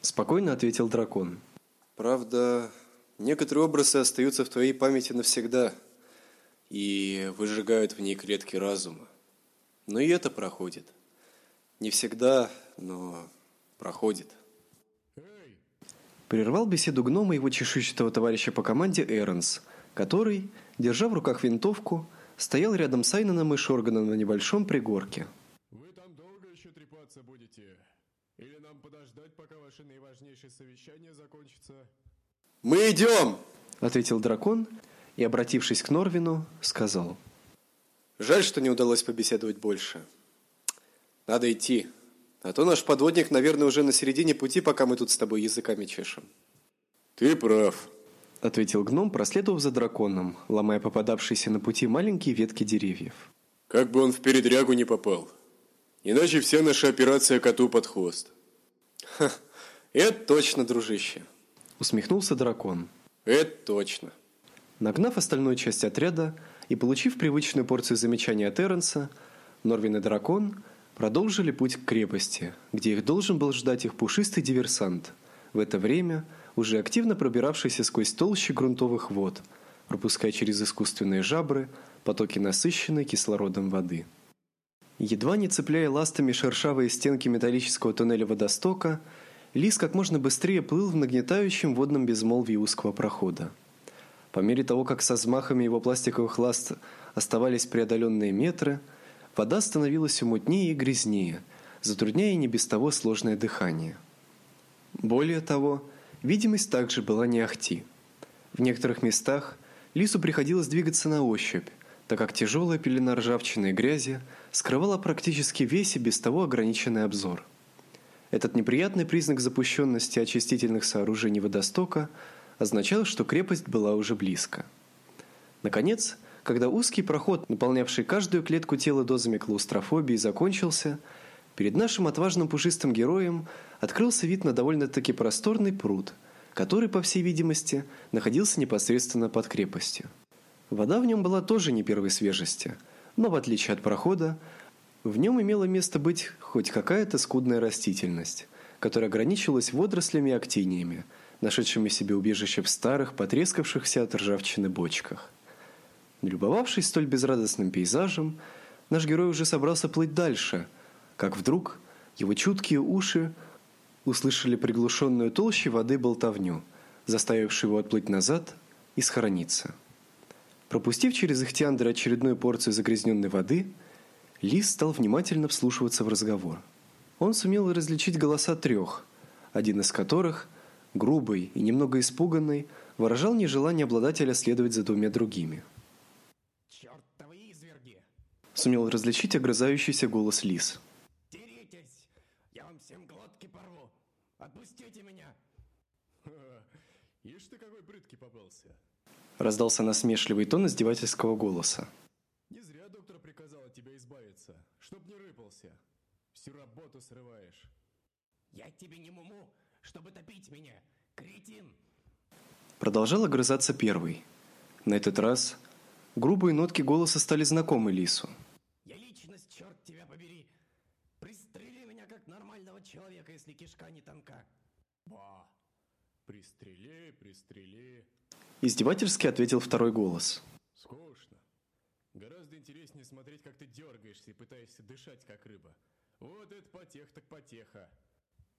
спокойно ответил дракон. Правда, некоторые образы остаются в твоей памяти навсегда и выжигают в ней клетки разума. Но и это проходит. Не всегда, но проходит. Прервал беседу гнома его чешуйчатого товарища по команде Эрнс, который, держа в руках винтовку, стоял рядом с Айноном и Шорганом на небольшом пригорке. Вы там долго еще трепаться будете? Или нам подождать, пока ваше наиважнейшее совещание закончится? Мы идем! ответил дракон и, обратившись к Норвину, сказал: Жаль, что не удалось побеседовать больше. Надо идти. А то наш подводник, наверное, уже на середине пути, пока мы тут с тобой языками чешем. Ты прав, ответил гном, проследовав за драконом, ломая попадавшиеся на пути маленькие ветки деревьев. Как бы он в передрягу не попал. Иначе вся наша операция коту под хвост. Ха, это точно, дружище, усмехнулся дракон. Это точно. Нагнав остальную часть отряда и получив привычную порцию замечаний от Эренса, Норвин и дракон продолжили путь к крепости, где их должен был ждать их пушистый диверсант. В это время уже активно пробиравшийся сквозь толщи грунтовых вод, пропуская через искусственные жабры потоки насыщенной кислородом воды. Едва не цепляя ластами шершавые стенки металлического туннеля водостока, Лис как можно быстрее плыл в нагнетающем водном безмолвии узкого прохода. По мере того, как со взмахами его пластиковых ласт оставались преодоленные метры, вода становилась все мутнее и грязнее, затрудняя не без того сложное дыхание. Более того, видимость также была не ахти. В некоторых местах лису приходилось двигаться на ощупь, так как тяжелая пелена ржавчины и грязи скрывала практически весь и без того ограниченный обзор. Этот неприятный признак запущенности очистительных сооружений водостока – означало, что крепость была уже близко. Наконец, когда узкий проход, наполнявший каждую клетку тела дозами клаустрофобии, закончился, перед нашим отважным пушистым героем открылся вид на довольно-таки просторный пруд, который, по всей видимости, находился непосредственно под крепостью. Вода в нем была тоже не первой свежести, но в отличие от прохода, В нем имела место быть хоть какая-то скудная растительность, которая ограничивалась водорослями и актиниями, нашедшими себе убежище в старых, потрескавшихся от ржавчины бочках. Любовавшись столь безрадостным пейзажем, наш герой уже собрался плыть дальше, как вдруг его чуткие уши услышали приглушенную толщей воды болтовню, заставившую его отплыть назад и схорониться. Пропустив через ихтиандр очередную порцию загрязненной воды, Лис стал внимательно вслушиваться в разговор. Он сумел различить голоса трех, один из которых, грубый и немного испуганный, выражал нежелание обладателя следовать за двумя другими. Сумел различить огрызающийся голос Лис. Деритесь! Я вам всем глотки порву! Отпустите меня! Ишь ты какой прыткий попался. Раздался насмешливый тон издевательского голоса. Не зря доктор приказал от тебя избавиться, чтоб не рыпался. Всю работу срываешь. Я тебе не муму, чтобы топить меня! Кретин! Продолжал огрызаться первый. На этот раз грубые нотки голоса стали знакомы Лису. Я личность, черт тебя побери! Пристрели меня как нормального человека, если кишка не тонка. Ба! Пристрели, пристрели. Издевательски ответил второй голос. Скучно. Гораздо интереснее смотреть, как ты дергаешься и пытаешься дышать, как рыба. Вот это потех так потеха.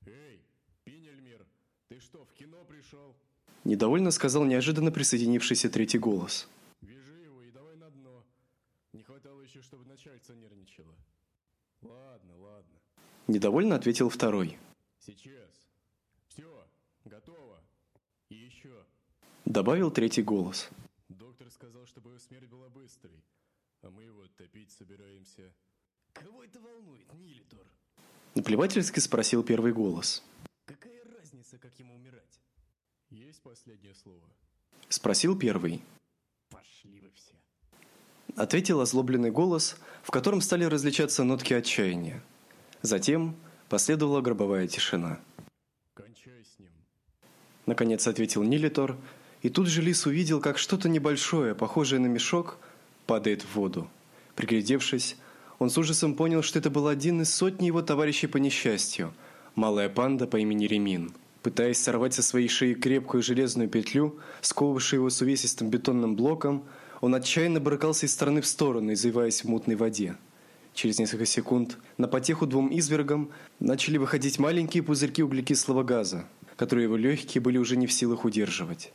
Эй, Пинельмир, ты что, в кино пришел? Недовольно сказал неожиданно присоединившийся третий голос. Вяжи его и давай на дно. Не хватало еще, чтобы начальство нервничало. Ладно, ладно. Недовольно ответил второй. Сейчас. Все, готово. И еще. Добавил третий голос. Доктор сказал, чтобы его смерть была быстрой, а мы его топить собираемся. Кого это волнует, Нилитор? Наплевательски спросил первый голос. Какая разница, как ему умирать? Есть последнее слово? Спросил первый. Пошли вы все. Ответил озлобленный голос, в котором стали различаться нотки отчаяния. Затем последовала гробовая тишина. Кончай с ним. Наконец ответил Нилитор, и тут же Лис увидел, как что-то небольшое, похожее на мешок, падает в воду. Приглядевшись, он с ужасом понял, что это был один из сотни его товарищей по несчастью, малая панда по имени Ремин. Пытаясь сорвать со своей шеи крепкую железную петлю, сковывавшую его с увесистым бетонным блоком, он отчаянно брыкался из стороны в сторону, извиваясь в мутной воде. Через несколько секунд на потеху двум извергам начали выходить маленькие пузырьки углекислого газа, которые его легкие были уже не в силах удерживать.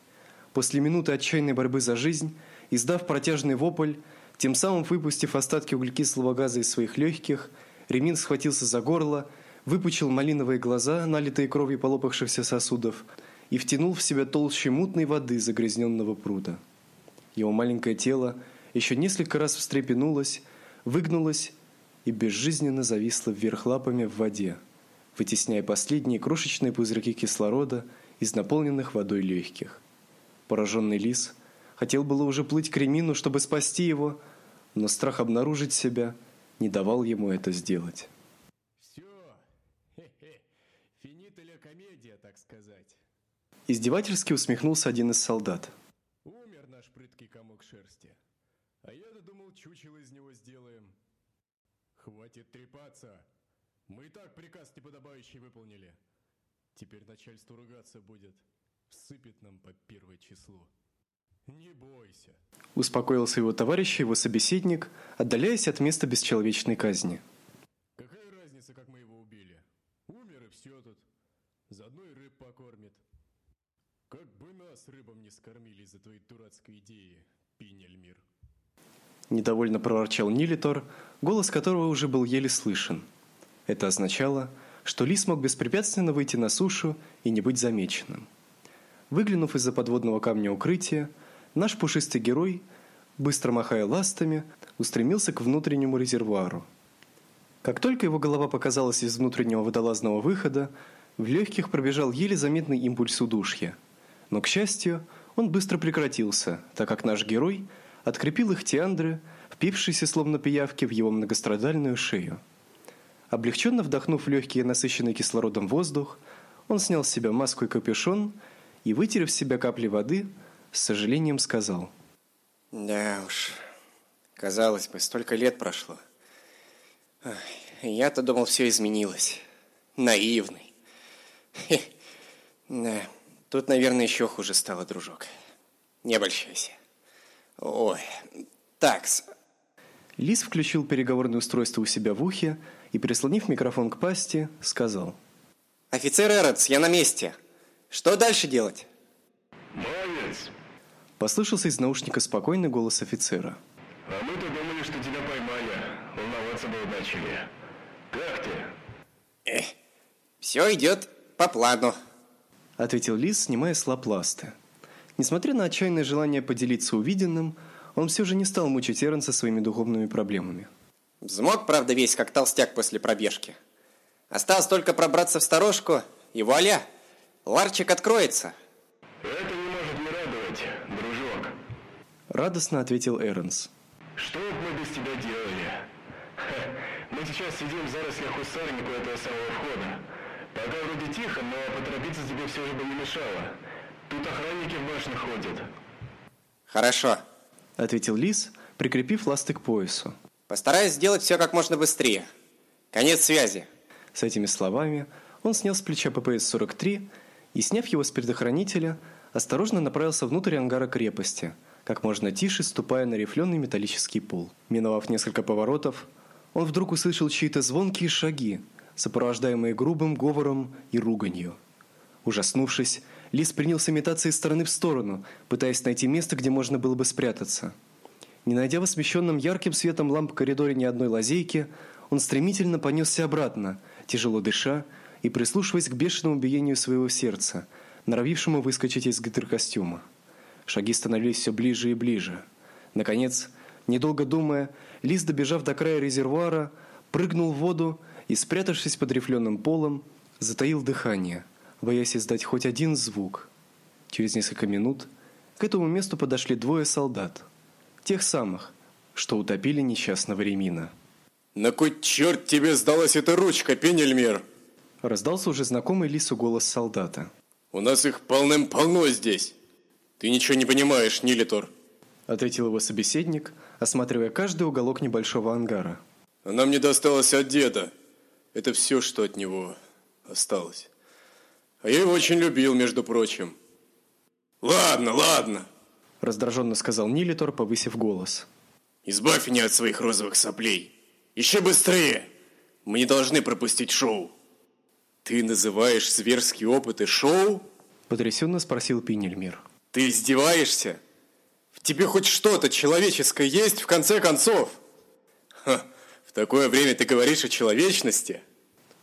После минуты отчаянной борьбы за жизнь, издав протяжный вопль, тем самым выпустив остатки углекислого газа из своих легких, Ремин схватился за горло, выпучил малиновые глаза, налитые кровью полопавшихся сосудов, и втянул в себя толще мутной воды загрязненного пруда. Его маленькое тело еще несколько раз встрепенулось, выгнулось и безжизненно зависло вверх лапами в воде, вытесняя последние крошечные пузырьки кислорода из наполненных водой легких. Пораженный лис хотел было уже плыть к Ремину, чтобы спасти его, но страх обнаружить себя не давал ему это сделать. Все. Финита комедия, так сказать. Издевательски усмехнулся один из солдат. Умер наш прыткий комок шерсти. А я-то думал, чучело из него сделаем. Трепаться. Мы и так приказ неподобающий выполнили. Теперь начальство ругаться будет. Всыпет нам по первое число. Не бойся. Успокоился его товарищ и его собеседник, отдаляясь от места бесчеловечной казни. Какая разница, как мы его убили? Умер и все тут. Заодно и рыб покормит. Как бы нас рыбам не скормили из-за твоей дурацкой идеи, Пинельмир. Недовольно проворчал Нилитор, голос которого уже был еле слышен. Это означало, что Лис мог беспрепятственно выйти на сушу и не быть замеченным. Выглянув из-за подводного камня укрытия, наш пушистый герой, быстро махая ластами, устремился к внутреннему резервуару. Как только его голова показалась из внутреннего водолазного выхода, в легких пробежал еле заметный импульс удушья. Но, к счастью, он быстро прекратился, так как наш герой открепил их тиандры, впившиеся словно пиявки в его многострадальную шею. Облегченно вдохнув легкий и насыщенный кислородом воздух, он снял с себя маску и капюшон и, вытерев с себя капли воды, с сожалением сказал. Да уж, казалось бы, столько лет прошло. Я-то думал, все изменилось. Наивный. Хе. Да. Тут, наверное, еще хуже стало, дружок. Не обольщайся. Ой, такс. Лис включил переговорное устройство у себя в ухе и, прислонив микрофон к пасти, сказал. Офицер Эротс, я на месте. Что дальше делать? Молодец. Послышался из наушника спокойный голос офицера. А мы-то думали, что тебя поймали. Волноваться было начали. Как ты? Эх, все идет по плану. Ответил Лис, снимая с лапласты. Несмотря на отчаянное желание поделиться увиденным, он все же не стал мучить Эрнса своими духовными проблемами. Взмок, правда, весь как толстяк после пробежки. Осталось только пробраться в сторожку, и вуаля, ларчик откроется. Это не может не радовать, дружок. Радостно ответил Эрнс. Что бы мы без тебя делали? Ха, мы сейчас сидим в зарослях у этого самого входа. Пока вроде тихо, но поторопиться тебе все же бы не мешало. Тут охранники в башне ходят. Хорошо. Ответил Лис, прикрепив ласты к поясу. Постараюсь сделать все как можно быстрее. Конец связи. С этими словами он снял с плеча ППС-43 и, сняв его с предохранителя, осторожно направился внутрь ангара крепости, как можно тише ступая на рифленый металлический пол. Миновав несколько поворотов, он вдруг услышал чьи-то звонкие шаги, сопровождаемые грубым говором и руганью. Ужаснувшись, Лис принялся метаться из стороны в сторону, пытаясь найти место, где можно было бы спрятаться. Не найдя в освещенном ярким светом ламп коридоре ни одной лазейки, он стремительно понесся обратно, тяжело дыша и прислушиваясь к бешеному биению своего сердца, норовившему выскочить из гидрокостюма. Шаги становились все ближе и ближе. Наконец, недолго думая, Лис, добежав до края резервуара, прыгнул в воду и, спрятавшись под рифленым полом, затаил дыхание, боясь издать хоть один звук. Через несколько минут к этому месту подошли двое солдат, тех самых, что утопили несчастного Ремина. На кой черт тебе сдалась эта ручка, Пенельмир? Раздался уже знакомый Лису голос солдата. У нас их полным-полно здесь. Ты ничего не понимаешь, Нилитор. Ответил его собеседник, осматривая каждый уголок небольшого ангара. Она мне досталась от деда. Это все, что от него осталось. А я его очень любил, между прочим. Ладно, ладно. Раздраженно сказал Нилитор, повысив голос. Избавь меня от своих розовых соплей. Еще быстрее! Мы не должны пропустить шоу. Ты называешь зверские опыты шоу? Потрясенно спросил Пинельмир. Ты издеваешься? В тебе хоть что-то человеческое есть в конце концов? Ха, в такое время ты говоришь о человечности?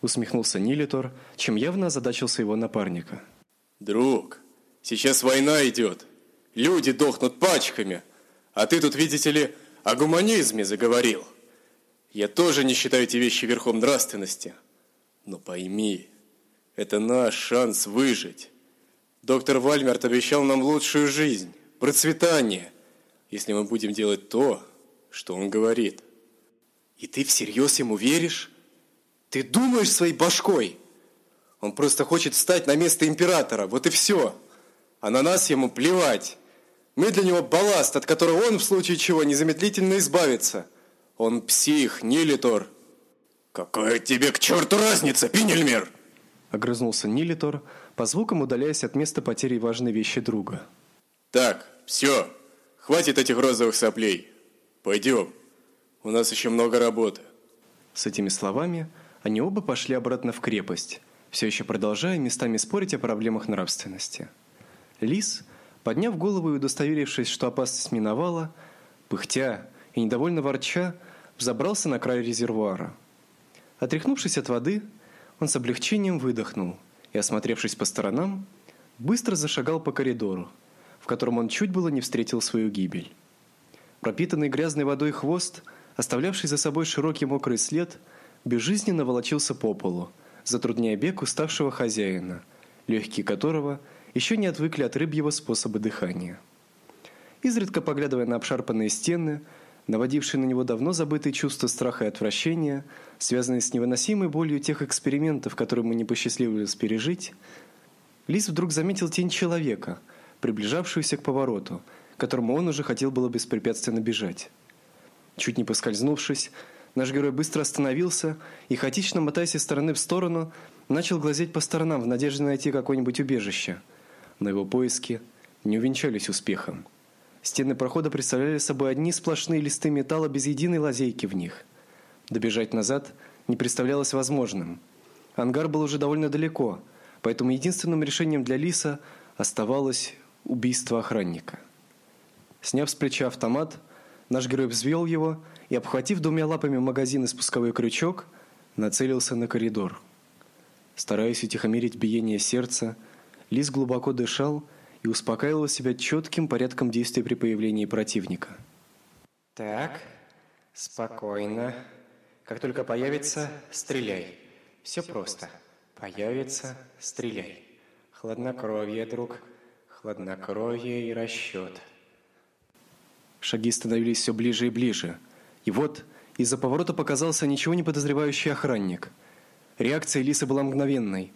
Усмехнулся Нилитор, чем явно озадачился его напарника. Друг, сейчас война идет. Люди дохнут пачками. А ты тут, видите ли, о гуманизме заговорил. Я тоже не считаю эти вещи верхом нравственности. Но пойми, это наш шанс выжить. Доктор Вальмерт обещал нам лучшую жизнь, процветание, если мы будем делать то, что он говорит. И ты всерьез ему веришь? Ты думаешь своей башкой? Он просто хочет встать на место императора, вот и все. А на нас ему плевать. Мы для него балласт, от которого он в случае чего незамедлительно избавится – он псих, не литор. Какая тебе к черту разница, Пинельмер? Огрызнулся Нилитор, по звукам удаляясь от места потери важной вещи друга. Так, все, хватит этих розовых соплей. Пойдем, у нас еще много работы. С этими словами они оба пошли обратно в крепость, все еще продолжая местами спорить о проблемах нравственности. Лис, подняв голову и удостоверившись, что опасность миновала, пыхтя и недовольно ворча, взобрался на край резервуара. Отряхнувшись от воды, он с облегчением выдохнул и, осмотревшись по сторонам, быстро зашагал по коридору, в котором он чуть было не встретил свою гибель. Пропитанный грязной водой хвост, оставлявший за собой широкий мокрый след, безжизненно волочился по полу, затрудняя бег уставшего хозяина, легкие которого еще не отвыкли от рыбьего способа дыхания. Изредка поглядывая на обшарпанные стены, наводивший на него давно забытые чувства страха и отвращения, связанные с невыносимой болью тех экспериментов, которые ему не посчастливилось пережить, Лис вдруг заметил тень человека, приближавшуюся к повороту, которому он уже хотел было беспрепятственно бежать. Чуть не поскользнувшись, Наш герой быстро остановился и, хаотично мотаясь из стороны в сторону, начал глазеть по сторонам в надежде найти какое-нибудь убежище. Но его поиски не увенчались успехом. Стены прохода представляли собой одни сплошные листы металла без единой лазейки в них. Добежать назад не представлялось возможным. Ангар был уже довольно далеко, поэтому единственным решением для Лиса оставалось убийство охранника. Сняв с плеча автомат, наш герой взвел его и, обхватив двумя лапами магазин и спусковой крючок, нацелился на коридор. Стараясь утихомирить биение сердца, Лис глубоко дышал и успокаивал себя четким порядком действий при появлении противника. Так, спокойно. Как только появится, стреляй. Все просто. Появится, стреляй. Хладнокровие, друг. Хладнокровие и расчет. Шаги становились все ближе и ближе. И вот из-за поворота показался ничего не подозревающий охранник. Реакция Лисы была мгновенной.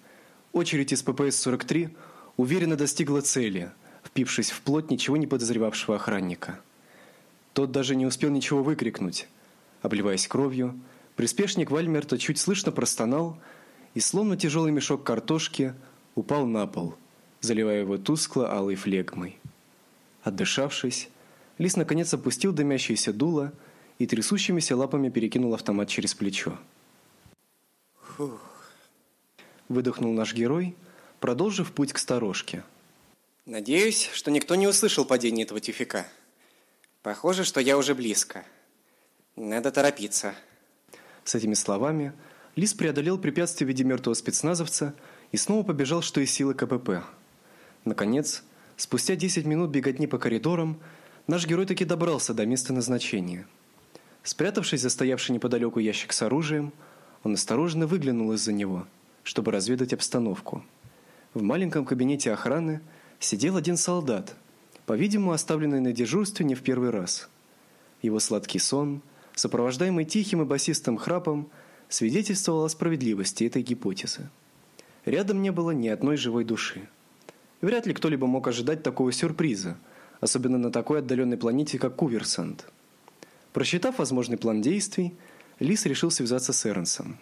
Очередь из ППС-43 уверенно достигла цели, впившись в плоть ничего не подозревавшего охранника. Тот даже не успел ничего выкрикнуть. Обливаясь кровью, приспешник Вальмерта чуть слышно простонал и, словно тяжелый мешок картошки, упал на пол, заливая его тускло-алой флегмой. Отдышавшись, Лис наконец опустил дымящееся дуло и трясущимися лапами перекинул автомат через плечо. Фух. Выдохнул наш герой, продолжив путь к сторожке. Надеюсь, что никто не услышал падения этого тюфика. Похоже, что я уже близко. Надо торопиться. С этими словами Лис преодолел препятствие в виде мертвого спецназовца и снова побежал, что из силы КПП. Наконец, спустя 10 минут беготни по коридорам, наш герой таки добрался до места назначения. Спрятавшись за стоявший неподалеку ящик с оружием, он осторожно выглянул из-за него, чтобы разведать обстановку. В маленьком кабинете охраны сидел один солдат, по-видимому, оставленный на дежурстве не в первый раз. Его сладкий сон, сопровождаемый тихим и басистым храпом, свидетельствовал о справедливости этой гипотезы. Рядом не было ни одной живой души. Вряд ли кто-либо мог ожидать такого сюрприза, особенно на такой отдаленной планете, как Куверсант. Просчитав возможный план действий, Лис решил связаться с Эрнсом.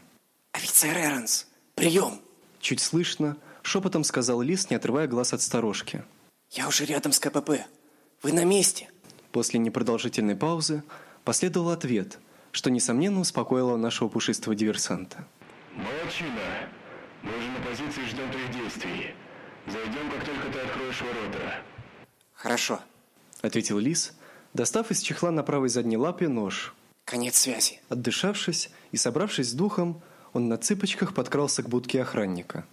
«Офицер Эрнс, прием!» Чуть слышно, шепотом сказал Лис, не отрывая глаз от сторожки. «Я уже рядом с КПП. Вы на месте?» После непродолжительной паузы последовал ответ, что, несомненно, успокоило нашего пушистого диверсанта. Молодчина. Мы уже на позиции ждем твоих действий. Зайдем, как только ты откроешь ворота. Хорошо. Ответил Лис, достав из чехла на правой задней лапе нож. Конец связи. Отдышавшись и собравшись с духом, он на цыпочках подкрался к будке охранника.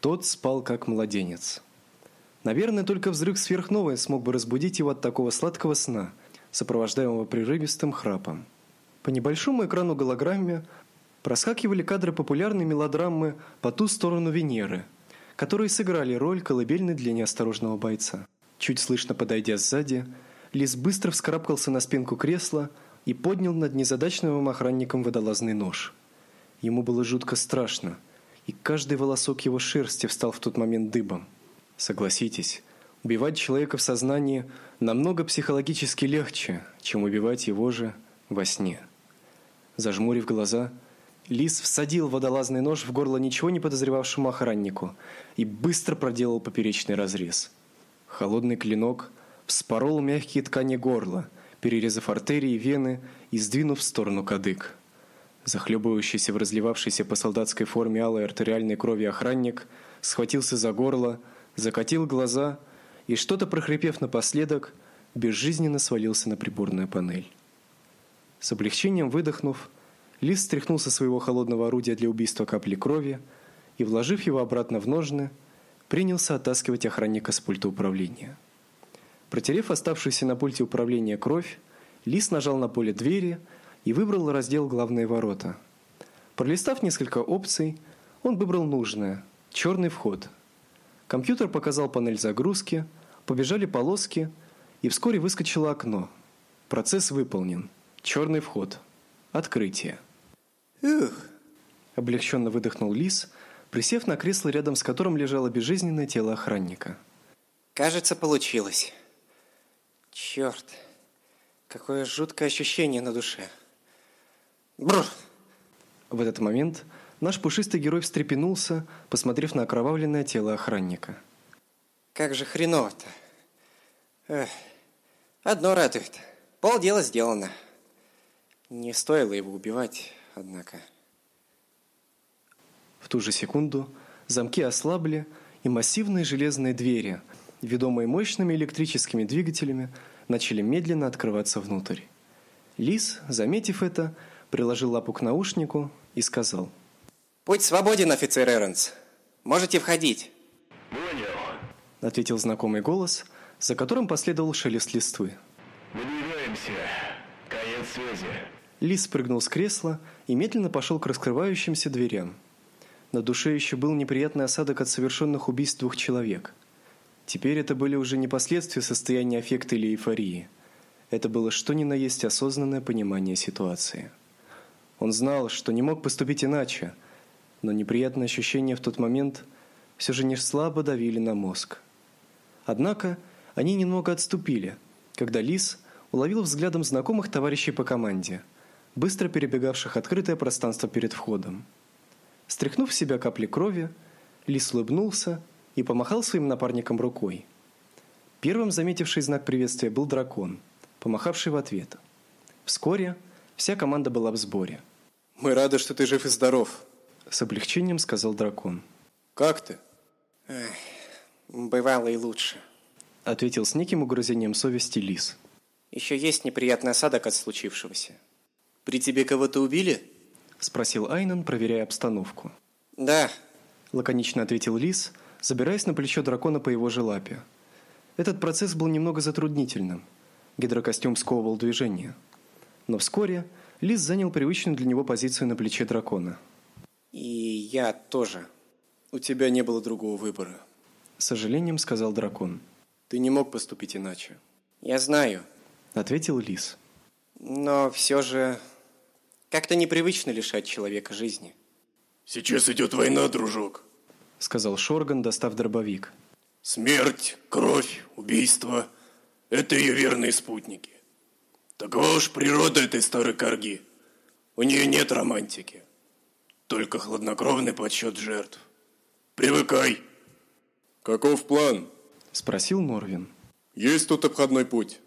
Тот спал как младенец. Наверное, только взрыв сверхновой смог бы разбудить его от такого сладкого сна, сопровождаемого прерывистым храпом. По небольшому экрану голограмме проскакивали кадры популярной мелодрамы «По ту сторону Венеры», которые сыграли роль колыбельной для неосторожного бойца. Чуть слышно подойдя сзади, Лис быстро вскарабкался на спинку кресла и поднял над незадачливым охранником водолазный нож. Ему было жутко страшно, и каждый волосок его шерсти встал в тот момент дыбом. Согласитесь, убивать человека в сознании намного психологически легче, чем убивать его же во сне. Зажмурив глаза, Лис всадил водолазный нож в горло ничего не подозревавшему охраннику и быстро проделал поперечный разрез. Холодный клинок вспорол мягкие ткани горла, перерезав артерии и вены и сдвинув в сторону кадык. Захлебывающийся в разливавшейся по солдатской форме алой артериальной крови охранник схватился за горло, закатил глаза и, что-то прохрипев напоследок, безжизненно свалился на приборную панель. С облегчением выдохнув, Лис стряхнул со своего холодного орудия для убийства капли крови и, вложив его обратно в ножны, принялся оттаскивать охранника с пульта управления. Протерев оставшуюся на пульте управления кровь, Лис нажал на поле двери и выбрал раздел «Главные ворота». Пролистав несколько опций, он выбрал нужное – черный вход. Компьютер показал панель загрузки, побежали полоски, и вскоре выскочило окно. Процесс выполнен. Черный вход. Открытие. Ух. Облегченно выдохнул Лис, присев на кресло, рядом с которым лежало безжизненное тело охранника. Кажется, получилось. Черт. Какое жуткое ощущение на душе. Бррр. В этот момент наш пушистый герой встрепенулся, посмотрев на окровавленное тело охранника. Как же хреново-то. Эх, Одно радует. Полдела сделано. Не стоило его убивать, однако. В ту же секунду замки ослабли, и массивные железные двери, ведомые мощными электрическими двигателями, начали медленно открываться внутрь. Лис, заметив это, приложил лапу к наушнику и сказал: Путь свободен, офицер Эрнс. Можете входить. Понял. ответил знакомый голос, за которым последовал шелест листвы. Выдвигаемся. Конец связи. Лис прыгнул с кресла и медленно пошел к раскрывающимся дверям. На душе еще был неприятный осадок от совершенных убийств двух человек. Теперь это были уже не последствия состояния аффекта или эйфории. Это было что ни на есть осознанное понимание ситуации. Он знал, что не мог поступить иначе, но неприятные ощущения в тот момент все же не слабо давили на мозг. Однако они немного отступили, когда Лис уловил взглядом знакомых товарищей по команде, быстро перебегавших открытое пространство перед входом. Стряхнув с себя капли крови, Лис улыбнулся и помахал своим напарникам рукой. Первым заметивший знак приветствия был дракон, помахавший в ответ. Вскоре вся команда была в сборе. Мы рады, что ты жив и здоров. С облегчением сказал дракон. Как ты? Бывало и лучше. Ответил с неким угрызением совести Лис. Еще есть неприятный осадок от случившегося. При тебе кого-то убили? Спросил Айнан, проверяя обстановку. Да, Лаконично ответил Лис, забираясь на плечо дракона по его же лапе. Этот процесс был немного затруднительным. Гидрокостюм сковывал движение. Но вскоре Лис занял привычную для него позицию на плече дракона. и я тоже. У тебя не было другого выбора. С сожалением сказал дракон. Ты не мог поступить иначе. Я знаю, Ответил Лис. но все же как-то непривычно лишать человека жизни. Сейчас идет война, дружок. Сказал Шорган, достав дробовик. Смерть, кровь, убийство – это ее верные спутники. Такова уж природа этой старой корги. У нее нет романтики. Только хладнокровный подсчет жертв. Привыкай. Каков план? Спросил Норвин. Есть тут обходной путь.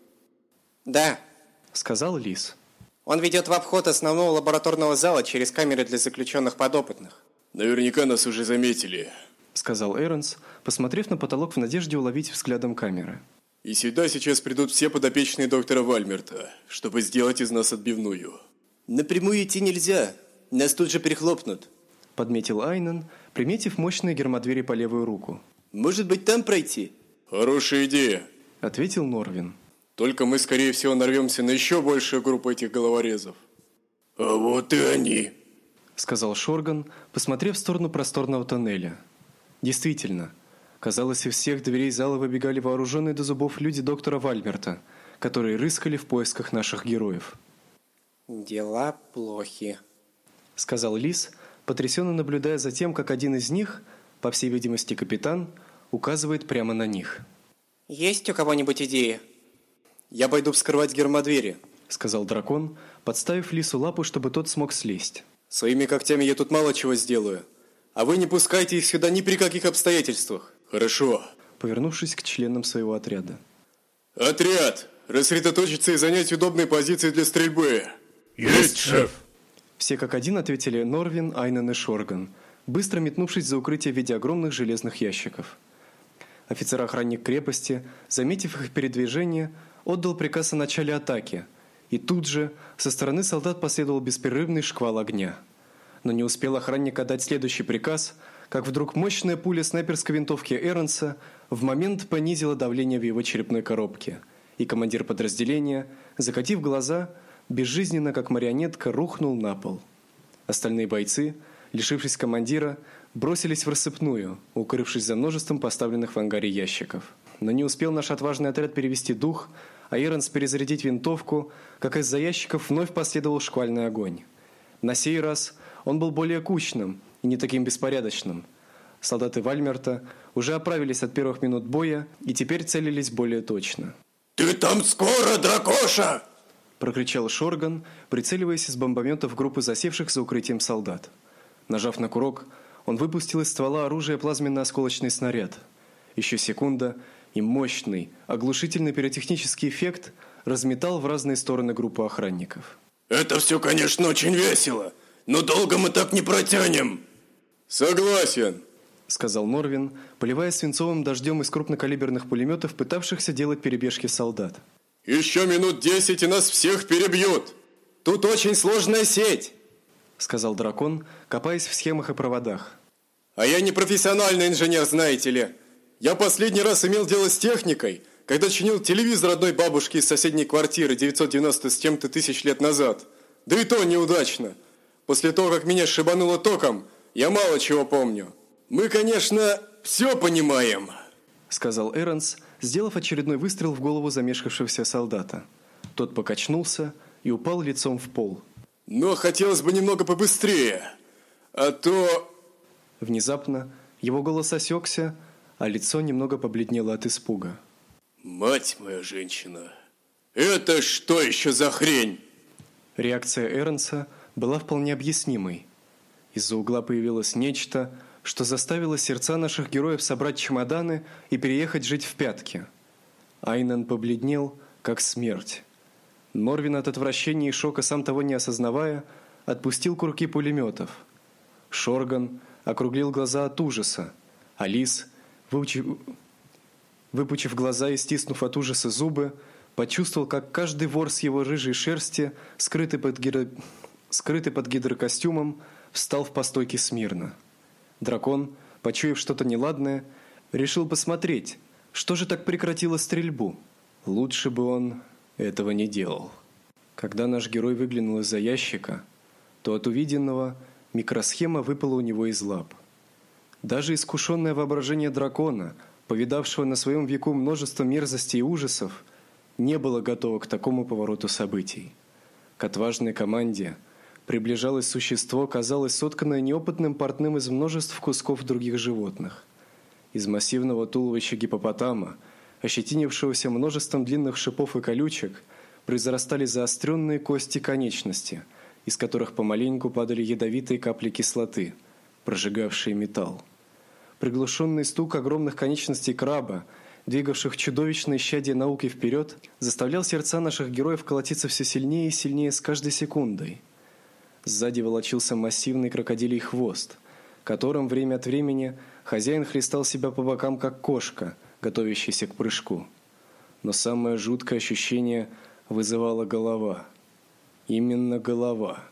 Да, Сказал Лис. он ведет в обход основного лабораторного зала через камеры для заключенных подопытных. Наверняка нас уже заметили. Сказал Эрнс, посмотрев на потолок в надежде уловить взглядом камеры. И сюда сейчас придут все подопечные доктора Вальмерта, чтобы сделать из нас отбивную. Напрямую идти нельзя. Нас тут же перехлопнут. Подметил Айнан, приметив мощные гермодвери по левую руку. Может быть, там пройти? Хорошая идея. Ответил Норвин. Только мы, скорее всего, нарвемся на еще большую группу этих головорезов. А вот и они. Сказал Шорган, посмотрев в сторону просторного тоннеля. Действительно, казалось, из всех дверей зала выбегали вооруженные до зубов люди доктора Вальмерта, которые рыскали в поисках наших героев. Дела плохи. Сказал Лис, потрясенно наблюдая за тем, как один из них, по всей видимости капитан, указывает прямо на них. Есть у кого-нибудь идеи? Я пойду вскрывать гермодвери. Сказал дракон, подставив Лису лапу, чтобы тот смог слезть. Своими когтями я тут мало чего сделаю. А вы не пускайте их сюда ни при каких обстоятельствах. Хорошо. Повернувшись к членам своего отряда. Отряд! Рассредоточиться и занять удобные позиции для стрельбы. Есть, шеф. Все как один ответили Норвин, Айнен и Шорган, быстро метнувшись за укрытие в виде огромных железных ящиков. Офицер-охранник крепости, заметив их передвижение, отдал приказ о начале атаки, и тут же со стороны солдат последовал беспрерывный шквал огня. Но не успел охранник отдать следующий приказ, как вдруг мощная пуля снайперской винтовки Эрнса в момент понизила давление в его черепной коробке, и командир подразделения, закатив глаза, безжизненно, как марионетка, рухнул на пол. Остальные бойцы, лишившись командира, бросились в рассыпную, укрывшись за множеством поставленных в ангаре ящиков. Но не успел наш отважный отряд перевести дух, а Эрнс перезарядить винтовку, как из-за ящиков вновь последовал шквальный огонь. На сей раз он был более кучным и не таким беспорядочным. Солдаты Вальмерта уже оправились от первых минут боя и теперь целились более точно. Ты там скоро, дракоша? прокричал Шорган, прицеливаясь из бомбомета в группу засевших за укрытием солдат. Нажав на курок, он выпустил из ствола оружия плазменно-осколочный снаряд. Еще секунда, и мощный, оглушительный пиротехнический эффект разметал в разные стороны группу охранников. Это все, конечно, очень весело, но долго мы так не протянем. Согласен, сказал Норвин, поливая свинцовым дождем из крупнокалиберных пулеметов, пытавшихся делать перебежки солдат. Еще минут десять и нас всех перебьют. Тут очень сложная сеть, сказал дракон, копаясь в схемах и проводах. А я не профессиональный инженер, знаете ли. Я последний раз имел дело с техникой, когда чинил телевизор одной бабушки из соседней квартиры 990 с чем-то тысяч лет назад. Да и то неудачно. После того, как меня шибануло током, я мало чего помню. Мы, конечно, все понимаем, сказал Эрнс, сделав очередной выстрел в голову замешкавшегося солдата. Тот покачнулся и упал лицом в пол. Но хотелось бы немного побыстрее, а то Внезапно его голос осекся, а лицо немного побледнело от испуга. Мать моя женщина, это что еще за хрень? Реакция Эрнса была вполне объяснимой. Из-за угла появилось нечто, что заставило сердца наших героев собрать чемоданы и переехать жить в пятки. Айнен побледнел, как смерть. Норвин от отвращения и шока, сам того не осознавая, отпустил курки пулеметов. Шорган округлил глаза от ужаса. Алис, выучив... выпучив глаза и стиснув от ужаса зубы, почувствовал, как каждый вор с его рыжей шерсти, скрытый под гидро... скрытый под гидрокостюмом, встал в постойке смирно. Дракон, почуяв что-то неладное, решил посмотреть, что же так прекратило стрельбу. Лучше бы он этого не делал. Когда наш герой выглянул из-за ящика, то от увиденного микросхема выпала у него из лап. Даже искушенное воображение дракона, повидавшего на своем веку множество мерзостей и ужасов, не было готово к такому повороту событий. К отважной команде – приближалось существо, казалось сотканное неопытным портным из множеств кусков других животных. Из массивного туловища гипопотама, ощетинившегося множеством длинных шипов и колючек, произрастали заостренные кости конечности, из которых помаленьку падали ядовитые капли кислоты, прожигавшие металл. Приглушенный стук огромных конечностей краба, двигавших чудовищное щадие науки вперед, заставлял сердца наших героев колотиться все сильнее и сильнее с каждой секундой – Сзади волочился массивный крокодилий хвост, которым время от времени хозяин хлестал себя по бокам как кошка, готовящаяся к прыжку. Но самое жуткое ощущение вызывала голова. Именно голова.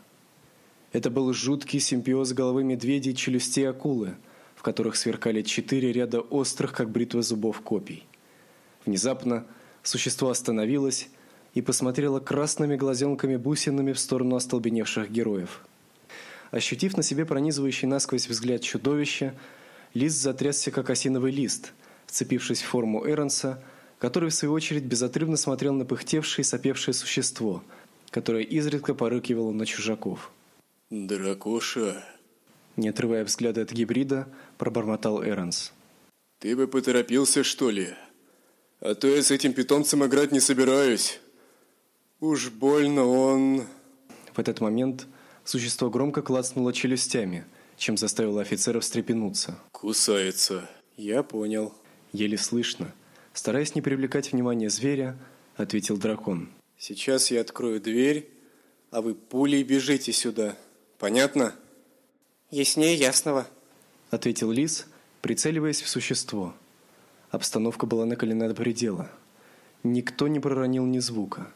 Это был жуткий симбиоз головы медведя и челюстей акулы, в которых сверкали четыре ряда острых, как бритва зубов копий. Внезапно существо остановилось и посмотрела красными глазенками-бусинами в сторону остолбеневших героев. Ощутив на себе пронизывающий насквозь взгляд чудовища, лист затрясся как осиновый лист, вцепившись в форму Эронса, который в свою очередь безотрывно смотрел на пыхтевшее и сопевшее существо, которое изредка порыкивало на чужаков. «Дракоша!» Не отрывая взгляда от гибрида, пробормотал Эронс. «Ты бы поторопился, что ли? А то я с этим питомцем играть не собираюсь». Уж больно он... В этот момент существо громко клацнуло челюстями, чем заставило офицера встрепенуться. Кусается. Я понял. Еле слышно. Стараясь не привлекать внимания зверя, ответил дракон. Сейчас я открою дверь, а вы пулей бежите сюда. Понятно? Яснее ясного, ответил лис, прицеливаясь в существо. Обстановка была накалена до предела. Никто не проронил ни звука.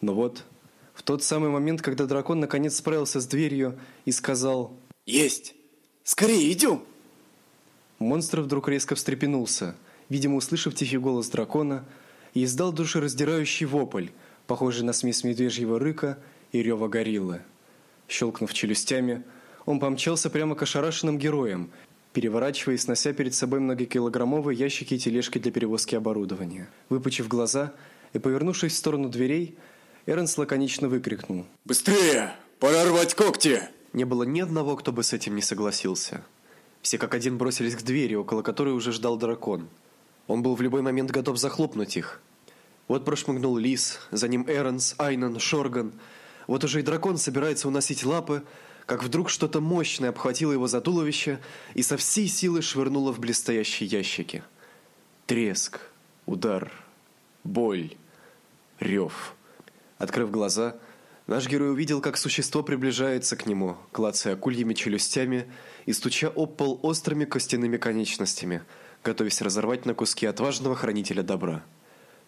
Но вот, в тот самый момент, когда дракон наконец справился с дверью и сказал «Есть! Скорее идем!» Монстр вдруг резко встрепенулся, видимо, услышав тихий голос дракона, и издал душераздирающий вопль, похожий на смесь медвежьего рыка и рева гориллы. Щелкнув челюстями, он помчался прямо к ошарашенным героям, переворачивая и снося перед собой многокилограммовые ящики и тележки для перевозки оборудования. Выпучив глаза и повернувшись в сторону дверей, Эрнс лаконично выкрикнул. «Быстрее! Пора рвать когти!» Не было ни одного, кто бы с этим не согласился. Все как один бросились к двери, около которой уже ждал дракон. Он был в любой момент готов захлопнуть их. Вот прошмыгнул Лис, за ним Эрнс, Айнан, Шорган. Вот уже и дракон собирается уносить лапы, как вдруг что-то мощное обхватило его за туловище и со всей силы швырнуло в блестящие ящики. Треск, удар, боль, рев. Открыв глаза, наш герой увидел, как существо приближается к нему, клацая акульями челюстями и стуча об пол острыми костяными конечностями, готовясь разорвать на куски отважного хранителя добра.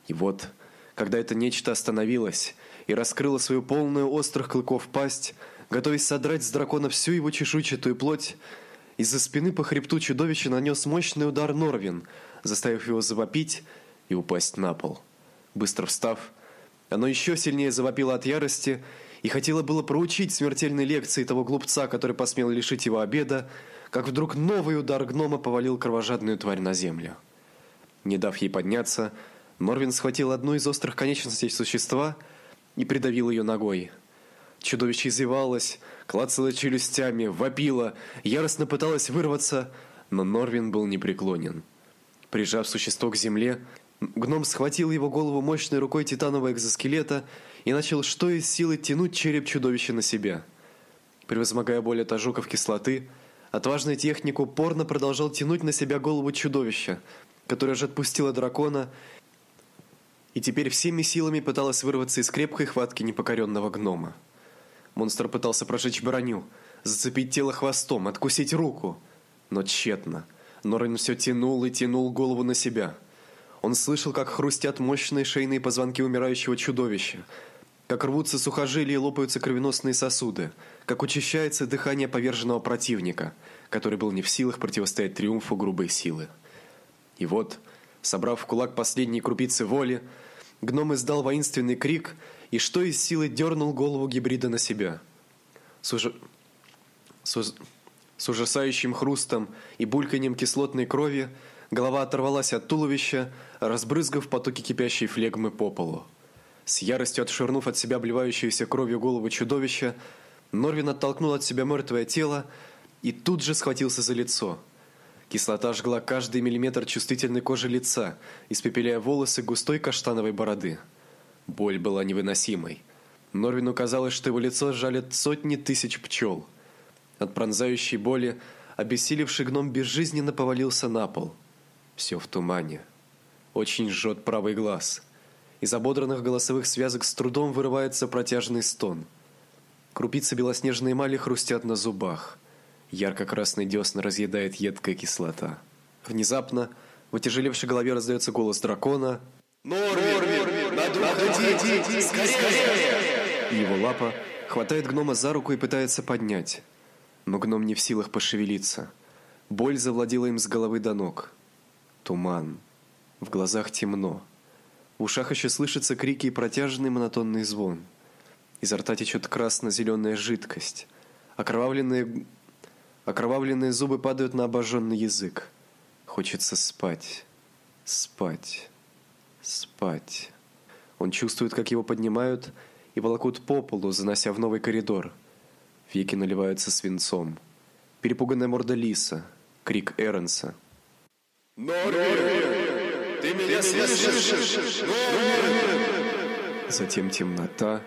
И вот, когда это нечто остановилось и раскрыло свою полную острых клыков пасть, готовясь содрать с дракона всю его чешуйчатую плоть, из-за спины по хребту чудовища нанес мощный удар Норвин, заставив его завопить и упасть на пол. Быстро встав, оно еще сильнее завопило от ярости и хотело было проучить смертельной лекции того глупца, который посмел лишить его обеда, как вдруг новый удар гнома повалил кровожадную тварь на землю. Не дав ей подняться, Норвин схватил одну из острых конечностей существа и придавил ее ногой. Чудовище извивалось, клацало челюстями, вопило, яростно пыталось вырваться, но Норвин был непреклонен. Прижав существо к земле, гном схватил его голову мощной рукой титанового экзоскелета и начал что из силы тянуть череп чудовища на себя. Превозмогая боль от ожогов кислоты, отважный техник упорно продолжал тянуть на себя голову чудовища, которое же отпустило дракона и теперь всеми силами пыталась вырваться из крепкой хватки непокоренного гнома. Монстр пытался прожечь броню, зацепить тело хвостом, откусить руку, но тщетно. Норрен все тянул и тянул голову на себя. Он слышал, как хрустят мощные шейные позвонки умирающего чудовища, как рвутся сухожилия и лопаются кровеносные сосуды, как учащается дыхание поверженного противника, который был не в силах противостоять триумфу грубой силы. И вот, Собрав в кулак последние крупицы воли, гном издал воинственный крик и что из силы дернул голову гибрида на себя. С, уж... с, уж... с ужасающим хрустом и бульканьем кислотной крови голова оторвалась от туловища, разбрызгав потоки кипящей флегмы по полу. С яростью отшвырнув от себя обливающуюся кровью голову чудовища, Норвин оттолкнул от себя мертвое тело и тут же схватился за лицо – Кислота жгла каждый миллиметр чувствительной кожи лица, испепеляя волосы густой каштановой бороды. Боль была невыносимой. Норвину казалось, что его лицо жалят сотни тысяч пчел. От пронзающей боли обессилевший гном безжизненно повалился на пол. Все в тумане. Очень жжет правый глаз. Из ободранных голосовых связок с трудом вырывается протяжный стон. Крупицы белоснежной эмали хрустят на зубах. Ярко-красный десна разъедает едкая кислота. Внезапно в отяжелевшей голове раздается голос дракона. «Норвин! Надо Скорее!» Его лапа хватает гнома за руку и пытается поднять. Но гном не в силах пошевелиться. Боль завладела им с головы до ног. Туман. В глазах темно. В ушах еще слышатся крики и протяжный монотонный звон. Изо рта течет красно-зеленая жидкость. Окровавленные Окровавленные зубы падают на обожженный язык. Хочется спать. Спать. Спать. Он чувствует, как его поднимают и волокут по полу, занося в новый коридор. Веки наливаются свинцом. Перепуганная морда Лиса. Крик Эренса. «Норвин! Ты меня слышишь? Норвин!» Затем темнота,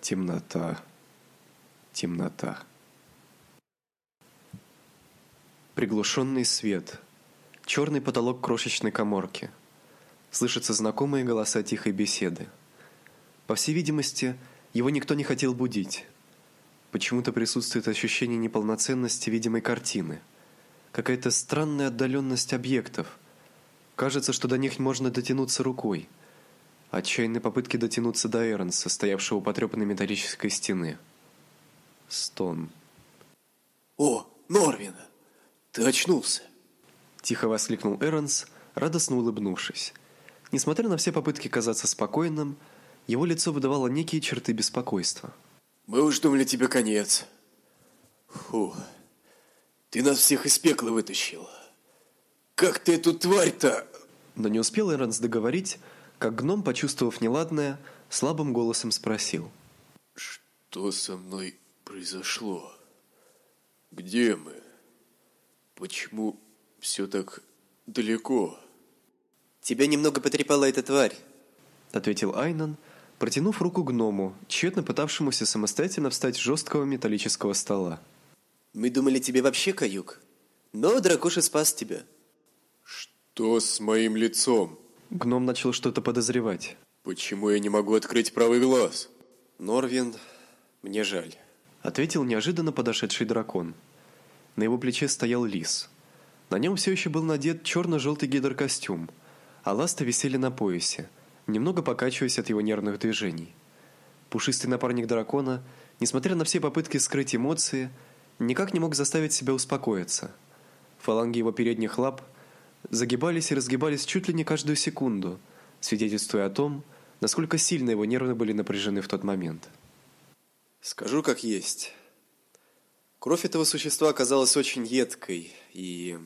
темнота, темнота. Приглушенный свет. Черный потолок крошечной коморки. Слышатся знакомые голоса тихой беседы. По всей видимости, его никто не хотел будить. Почему-то присутствует ощущение неполноценности видимой картины. Какая-то странная отдаленность объектов. Кажется, что до них можно дотянуться рукой. Отчаянные попытки дотянуться до Эрнса, стоявшего у потрепанной металлической стены. Стон. «О, Норвина! Ты очнулся!» Тихо воскликнул Эронс, радостно улыбнувшись. Несмотря на все попытки казаться спокойным, его лицо выдавало некие черты беспокойства. «Мы уж думали тебе конец. Фу, ты нас всех из пекла вытащил. Как ты эту тварь-то...» Но не успел Эронс договорить, как гном, почувствовав неладное, слабым голосом спросил. «Что со мной произошло? Где мы?» Почему все так далеко? Тебя немного потрепала эта тварь. ответил Айнан, протянув руку гному, тщетно пытавшемуся самостоятельно встать с жесткого металлического стола. Мы думали тебе вообще каюк, но дракоша спас тебя. Что с моим лицом? Гном начал что-то подозревать. Почему я не могу открыть правый глаз? Норвин, мне жаль. Ответил неожиданно подошедший дракон. На его плече стоял лис. На нем все еще был надет черно-желтый гидрокостюм, а ласты висели на поясе, немного покачиваясь от его нервных движений. Пушистый напарник дракона, несмотря на все попытки скрыть эмоции, никак не мог заставить себя успокоиться. Фаланги его передних лап загибались и разгибались чуть ли не каждую секунду, свидетельствуя о том, насколько сильно его нервы были напряжены в тот момент. Скажу как есть. Кровь этого существа оказалась очень едкой, и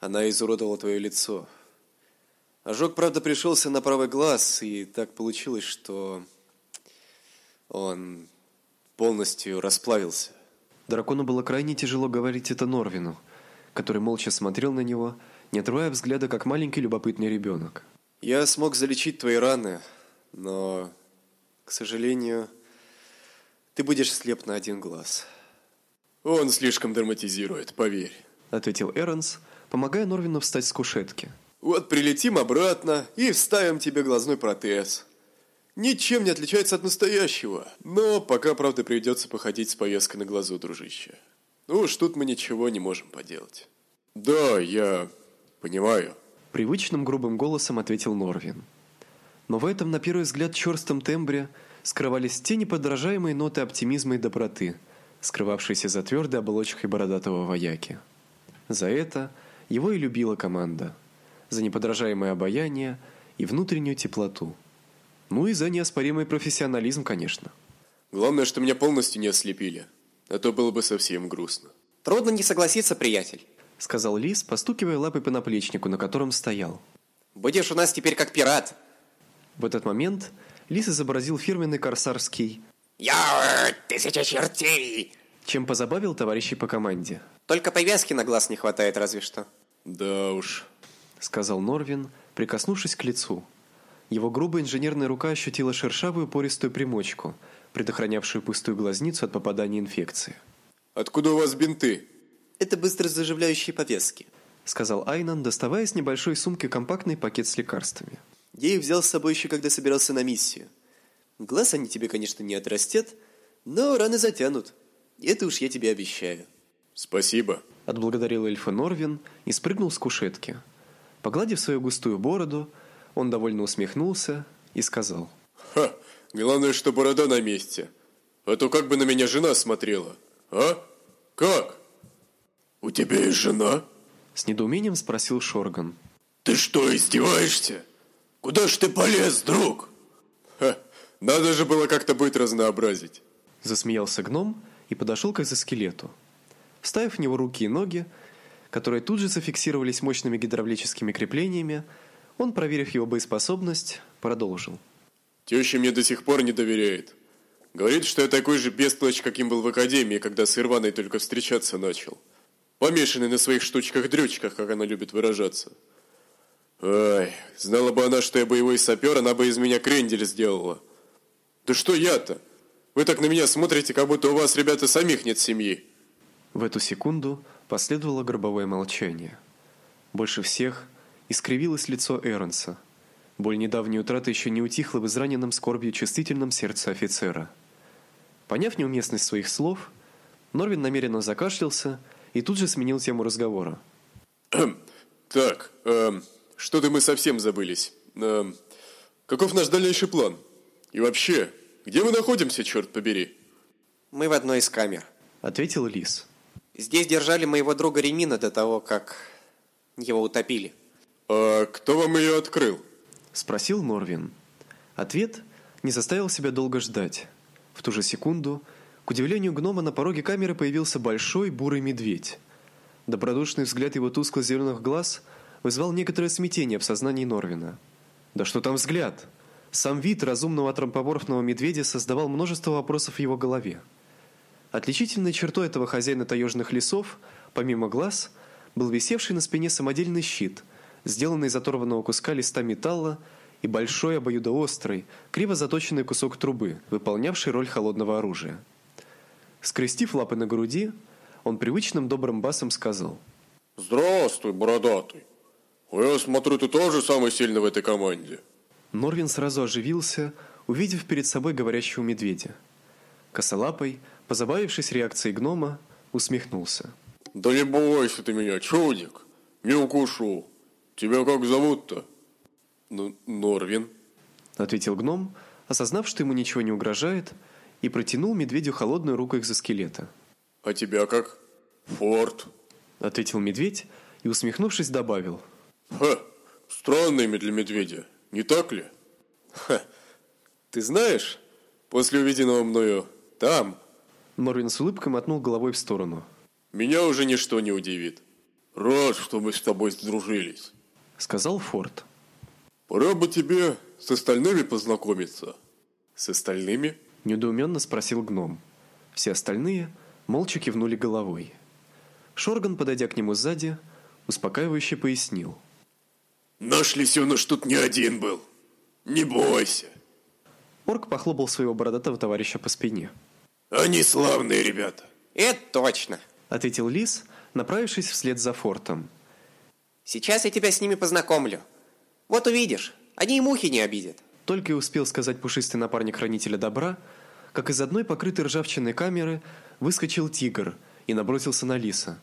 она изуродовала твое лицо. Ожог, правда, пришелся на правый глаз, и так получилось, что он полностью расплавился. Дракону было крайне тяжело говорить это Норвину, который молча смотрел на него, не отрывая взгляда, как маленький любопытный ребенок. Я смог залечить твои раны, но, к сожалению, ты будешь слеп на один глаз. Он слишком драматизирует, поверь, ответил Эрнс, помогая Норвину встать с кушетки. Вот прилетим обратно и вставим тебе глазной протез. Ничем не отличается от настоящего. Но пока, правда, придется походить с повязкой на глазу, дружище. Ну уж тут мы ничего не можем поделать. Да, я понимаю. Привычным грубым голосом ответил Норвин. Но в этом, на первый взгляд, черстом тембре скрывались те неподражаемые ноты оптимизма и доброты, скрывавшиеся за твердой оболочкой бородатого вояки. За это его и любила команда. За неподражаемое обаяние и внутреннюю теплоту. Ну и за неоспоримый профессионализм, конечно. Главное, что меня полностью не ослепили. А то было бы совсем грустно. Трудно не согласиться, приятель, сказал Лис, постукивая лапой по наплечнику, на котором стоял. Будешь у нас теперь как пират. В этот момент Лис изобразил фирменный корсарский «Я тысяча чертей!» чем позабавил товарищей по команде. Только повязки на глаз не хватает разве что. Да уж, сказал Норвин, прикоснувшись к лицу. Его грубая инженерная рука ощутила шершавую пористую примочку, предохранявшую пустую глазницу от попадания инфекции. Откуда у вас бинты? Это быстро заживляющие повязки, сказал Айнан, доставая из небольшой сумки компактный пакет с лекарствами. Я их взял с собой еще когда собирался на миссию. Глаз они тебе, конечно, не отрастят, но раны затянут. Это уж я тебе обещаю. Спасибо, отблагодарил эльфа Норвин и спрыгнул с кушетки. Погладив свою густую бороду, он довольно усмехнулся и сказал: "Ха, главное, что борода на месте. А то как бы на меня жена смотрела, а? Как? У тебя есть жена?" с недоумением спросил Шорган. "Ты что, издеваешься? Куда ж ты полез, друг?" Ха, надо же было как-то быть разнообразить. Засмеялся гном и подошел к экзоскелету. Вставив в него руки и ноги, которые тут же зафиксировались мощными гидравлическими креплениями, он, проверив его боеспособность, продолжил. Теща мне до сих пор не доверяет. Говорит, что я такой же бестолочь, каким был в академии, когда с Ирваной только встречаться начал. Помешанный на своих штучках-дрючках, как она любит выражаться. Ай, знала бы она, что я боевой сапер, она бы из меня крендель сделала. Да что я-то? Вы так на меня смотрите, как будто у вас, ребята, самих нет семьи. В эту секунду последовало гробовое молчание. Больше всех искривилось лицо Эрнса. Боль недавней утраты еще не утихла в израненном скорбью чувствительном сердце офицера. Поняв неуместность своих слов, Норвин намеренно закашлялся и тут же сменил тему разговора. Так, э, что-то мы совсем забылись. Э, каков наш дальнейший план? И вообще, где мы находимся, черт побери? Мы в одной из камер, ответил Лис. Здесь держали моего друга Ремина до того, как его утопили. А кто вам ее открыл? спросил Норвин. Ответ не заставил себя долго ждать. В ту же секунду, к удивлению гнома, на пороге камеры появился большой бурый медведь. Добродушный взгляд его тускло-зеленых глаз вызвал некоторое смятение в сознании Норвина. Да что там взгляд? Сам вид разумного трампоморфного медведя создавал множество вопросов в его голове. Отличительной чертой этого хозяина таежных лесов, помимо глаз, был висевший на спине самодельный щит, сделанный из оторванного куска листа металла и большой обоюдоострый, криво заточенный кусок трубы, выполнявший роль холодного оружия. Скрестив лапы на груди, он привычным добрым басом сказал: "Здравствуй, бородатый. Я смотрю, ты тоже самый сильный в этой команде". Норвин сразу оживился, увидев перед собой говорящего медведя. Косолапый, позабавившись реакцией гнома, усмехнулся. Да не бойся ты меня, чудик. Не укушу. Тебя как зовут-то? Ну, Норвин, ответил гном, осознав, что ему ничего не угрожает, и протянул медведю холодную руку экзоскелета. А тебя как? Форд, ответил медведь и усмехнувшись добавил: Ха, странное имя для медведя, не так ли? Ха. Ты знаешь, после увиденного мною там Норвин с улыбкой мотнул головой в сторону. Меня уже ничто не удивит. Рад, что мы с тобой сдружились, сказал Форд. Пора бы тебе с остальными познакомиться. С остальными? недоуменно спросил гном. Все остальные молча кивнули головой. Шорган, подойдя к нему сзади, успокаивающе пояснил: "Наш лисёныш тут не один был. Не бойся". Орк похлопал своего бородатого товарища по спине. Они славные ребята. Это точно ответил Лис, направившись вслед за фортом. Сейчас я тебя с ними познакомлю. Вот увидишь, они и мухи не обидят. Только и успел сказать пушистый напарник хранителя добра, как из одной покрытой ржавчиной камеры выскочил тигр и набросился на Лиса.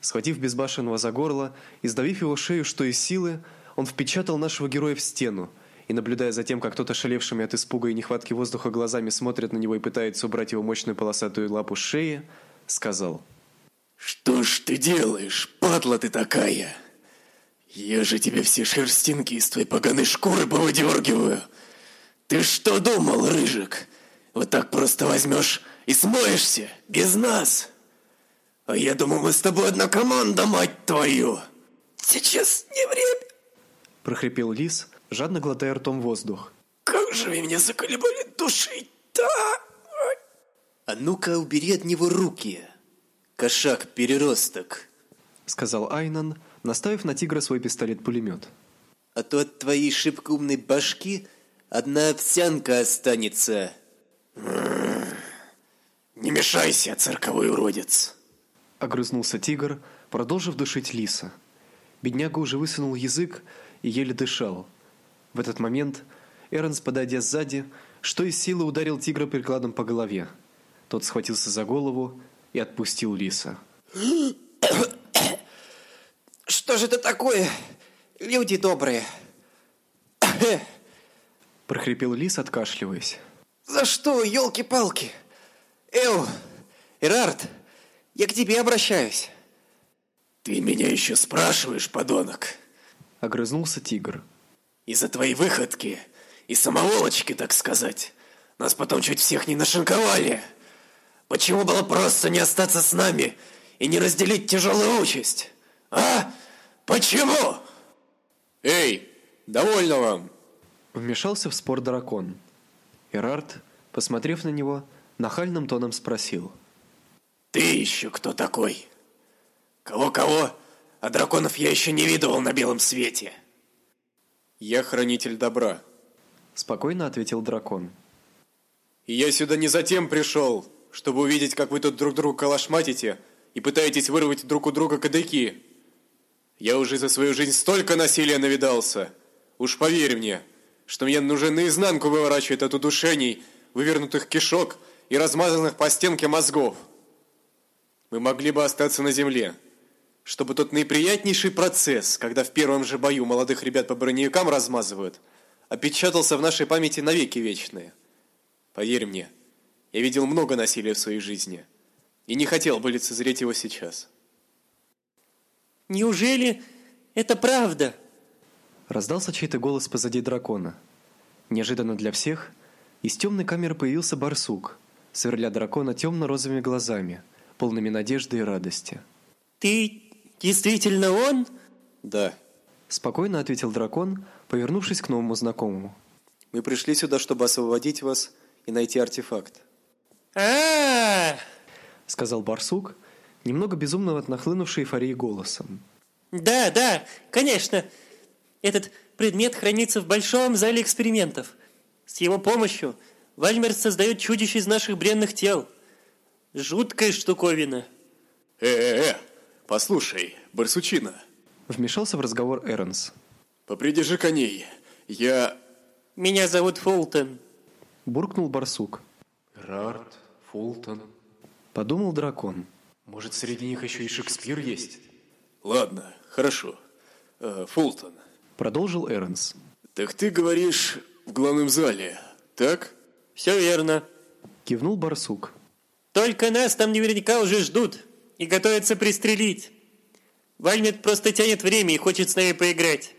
Схватив безбашенного за горло и сдавив его шею что из силы, он впечатал нашего героя в стену, и наблюдая за тем, как кто-то шалевшими от испуга и нехватки воздуха глазами смотрит на него и пытается убрать его мощную полосатую лапу с шеи, сказал: что ж ты делаешь, падла ты такая? Я же тебе все шерстинки из твоей поганой шкуры повыдергиваю. Ты что думал, Рыжик? Вот так просто возьмешь и смоешься, без нас? А я думал, мы с тобой одна команда, мать твою. Сейчас не время. Прохрипел лис, жадно глотая ртом воздух. Как же вы меня заколебали душить-то? А ну-ка, убери от него руки. Кошак-переросток, сказал Айнан, наставив на тигра свой пистолет-пулемет. А то от твоей шибко умной башки одна овсянка останется. Не мешайся, цирковой уродец. Огрызнулся тигр, продолжив душить лиса. Бедняга уже высунул язык и еле дышал. В этот момент Эрнс, подойдя сзади, что из силы ударил тигра прикладом по голове. Тот схватился за голову и отпустил лиса. Что же это такое? Люди добрые. прохрипел лис, откашливаясь. За что, елки-палки? Эу, Эрард, я к тебе обращаюсь. Ты меня еще спрашиваешь, подонок? Огрызнулся тигр. Из-за твоей выходки и самоволочки, так сказать. Нас потом чуть всех не нашинковали. Почему было просто не остаться с нами и не разделить тяжелую участь? А? Почему? Эй, довольно вам. Вмешался в спор дракон. Эрард, посмотрев на него, нахальным тоном спросил: "Ты еще кто такой? Кого-кого? А драконов я еще не видывал на белом свете". "Я хранитель добра", спокойно ответил дракон. "И я сюда не затем пришел, чтобы увидеть, как вы тут друг друга калашматите и пытаетесь вырвать друг у друга кадыки. Я уже за свою жизнь столько насилия навидался. Уж поверь мне, что мне нужно наизнанку выворачивать от удушений, вывернутых кишок и размазанных по стенке мозгов. Мы могли бы остаться на земле, чтобы тот наиприятнейший процесс, когда в первом же бою молодых ребят по броневикам размазывают, опечатался в нашей памяти навеки вечные. Поверь мне, я видел много насилия в своей жизни и не хотел бы лицезреть его сейчас. Неужели это правда? Раздался чей-то голос позади дракона. Неожиданно для всех из темной камеры появился барсук, сверля дракона темно-розовыми глазами, полными надежды и радости. Ты действительно он? Да. Спокойно ответил дракон, повернувшись к новому знакомому. Мы пришли сюда, чтобы освободить вас и найти артефакт а сказал барсук, немного безумно от нахлынувшей эйфории голосом. Да, да, конечно. Этот предмет хранится в большом зале экспериментов. С его помощью Вальмерс создает чудищ из наших бренных тел. Жуткая штуковина. Э-э-э, послушай, барсучина, Вмешался в разговор Эрнс. попридержи коней. Я... Меня зовут Фултон. Буркнул барсук. Рарт, Фултон. Подумал дракон. Может, среди них еще и Шекспир есть? Ладно, хорошо. Э, Фултон, Продолжил Эрнс. так ты говоришь в главном зале, так? Все верно. Кивнул барсук. Только нас там наверняка уже ждут и готовятся пристрелить. Вальмет просто тянет время и хочет с нами поиграть.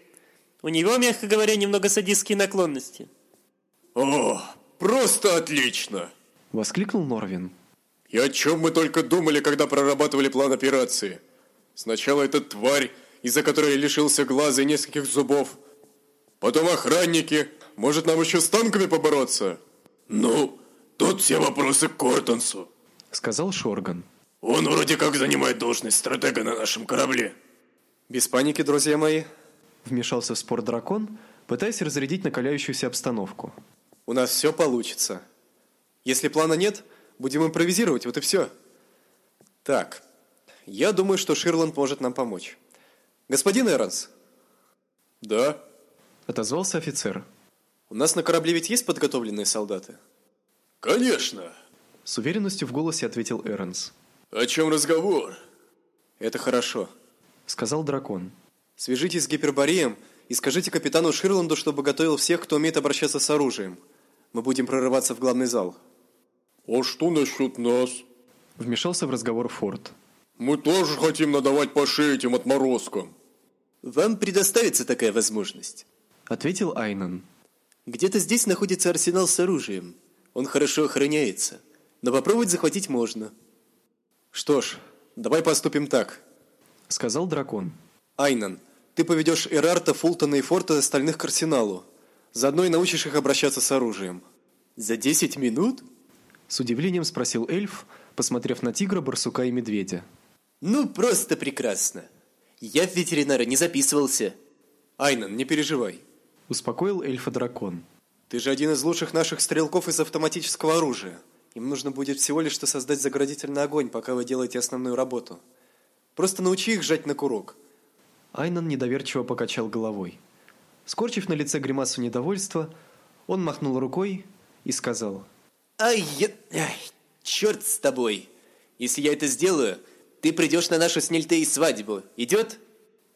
У него, мягко говоря, немного садистские наклонности. О, просто отлично! Воскликнул Норвин. И о чем мы только думали, когда прорабатывали план операции? Сначала эта тварь, из-за которой я лишился глаза и нескольких зубов. Потом охранники. Может, нам еще с танками побороться? Ну, тут все вопросы к Кортонсу. Сказал Шорган. Он вроде как занимает должность стратега на нашем корабле. Без паники, друзья мои. Вмешался в спор дракон, пытаясь разрядить накаляющуюся обстановку. У нас все получится. Если плана нет, будем импровизировать, вот и все. Так, я думаю, что Ширланд может нам помочь. Господин Эронс, Да? Отозвался офицер. у нас на корабле ведь есть подготовленные солдаты? Конечно. С уверенностью в голосе ответил Эрнс. О чем разговор? Это хорошо. Сказал дракон. Свяжитесь с Гипербореем и скажите капитану Ширланду, чтобы готовил всех, кто умеет обращаться с оружием. Мы будем прорываться в главный зал. А что насчет нас? Вмешался в разговор Форд. Мы тоже хотим надавать по шее этим отморозкам. Вам предоставится такая возможность. Ответил Айнан. Где-то здесь находится арсенал с оружием. Он хорошо охраняется. Но попробовать захватить можно. Что ж, давай поступим так. Сказал дракон. Айнан, ты поведешь Эрарта, Фултона и Форта остальных к арсеналу. Заодно и научишь их обращаться с оружием. За 10 минут? С удивлением спросил эльф, посмотрев на тигра, барсука и медведя. Ну, просто прекрасно. Я в ветеринара не записывался. Айнан, не переживай. Успокоил эльфа дракон. Ты же один из лучших наших стрелков из автоматического оружия. Им нужно будет всего лишь что создать заградительный огонь, пока вы делаете основную работу. Просто научи их жать на курок. Айнан недоверчиво покачал головой. Скорчив на лице гримасу недовольства, он махнул рукой и сказал. Ай, я... Ай, черт с тобой. Если я это сделаю, ты придешь на нашу с Нильтей свадьбу. Идет?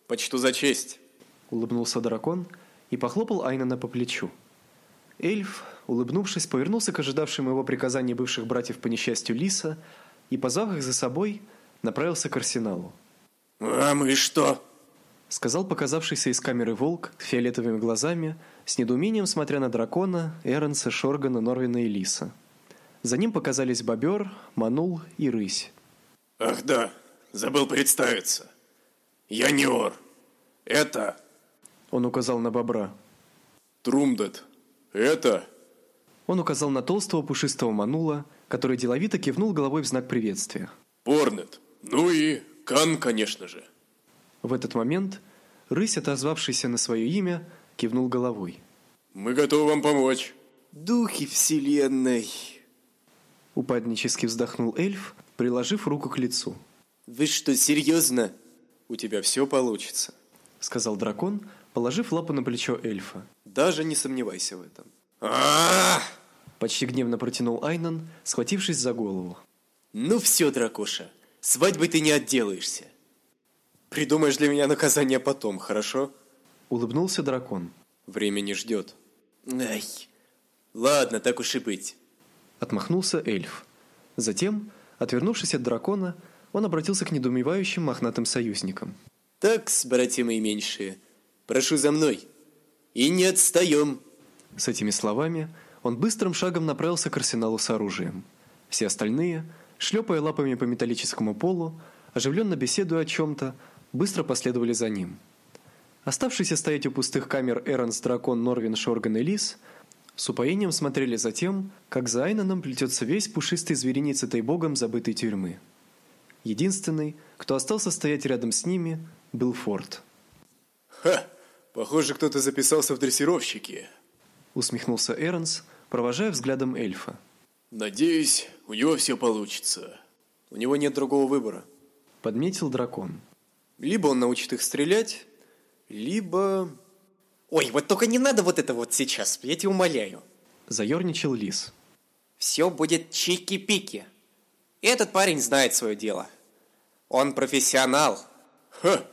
Почту за честь. Улыбнулся дракон и похлопал Айнана по плечу. Эльф, улыбнувшись, повернулся к ожидавшим его приказаний бывших братьев по несчастью Лиса и, позвав их за собой, направился к арсеналу. А мы что? Сказал показавшийся из камеры волк с фиолетовыми глазами, с недоумением смотря на дракона, Эренса, Шоргана, Норвина и Лиса. За ним показались бобер, манул и рысь. Ах да, забыл представиться. Я Неор. Это Он указал на бобра. Трумдет. Это Он указал на толстого пушистого манула, который деловито кивнул головой в знак приветствия. Порнет. Ну и Кан, конечно же. В этот момент рысь, отозвавшийся на свое имя, кивнул головой. Мы готовы вам помочь. Духи вселенной. Упаднически вздохнул эльф, приложив руку к лицу. Вы что, серьезно? У тебя все получится. Сказал дракон, положив лапу на плечо эльфа. Даже не сомневайся в этом. А! Почти гневно протянул Айнан, схватившись за голову. Ну все, дракоша, свадьбой ты не отделаешься. Придумаешь для меня наказание потом, хорошо? Улыбнулся дракон. Время не ждет. Ай, ладно, так уж и быть. Отмахнулся эльф. Затем, отвернувшись от дракона, он обратился к недоумевающим мохнатым союзникам. Так, братья мои меньшие, прошу за мной. И не отстаем. С этими словами он быстрым шагом направился к арсеналу с оружием. Все остальные, шлепая лапами по металлическому полу, оживленно беседуя о чем-то, быстро последовали за ним. Оставшиеся стоять у пустых камер Эронс, Дракон, Норвин, Шорган и Лис с упоением смотрели за тем, как за Айнаном плетется весь пушистый зверинец этой богом забытой тюрьмы. Единственный, кто остался стоять рядом с ними, был Форд. Ха! Похоже, кто-то записался в дрессировщики. Усмехнулся Эрнс, провожая взглядом эльфа. Надеюсь, у него все получится. У него нет другого выбора. Подметил дракон. Либо он научит их стрелять, либо... Ой, вот только не надо вот это вот сейчас, я тебя умоляю. Заерничал лис. Все будет чики-пики. Этот парень знает свое дело. Он профессионал. Ха!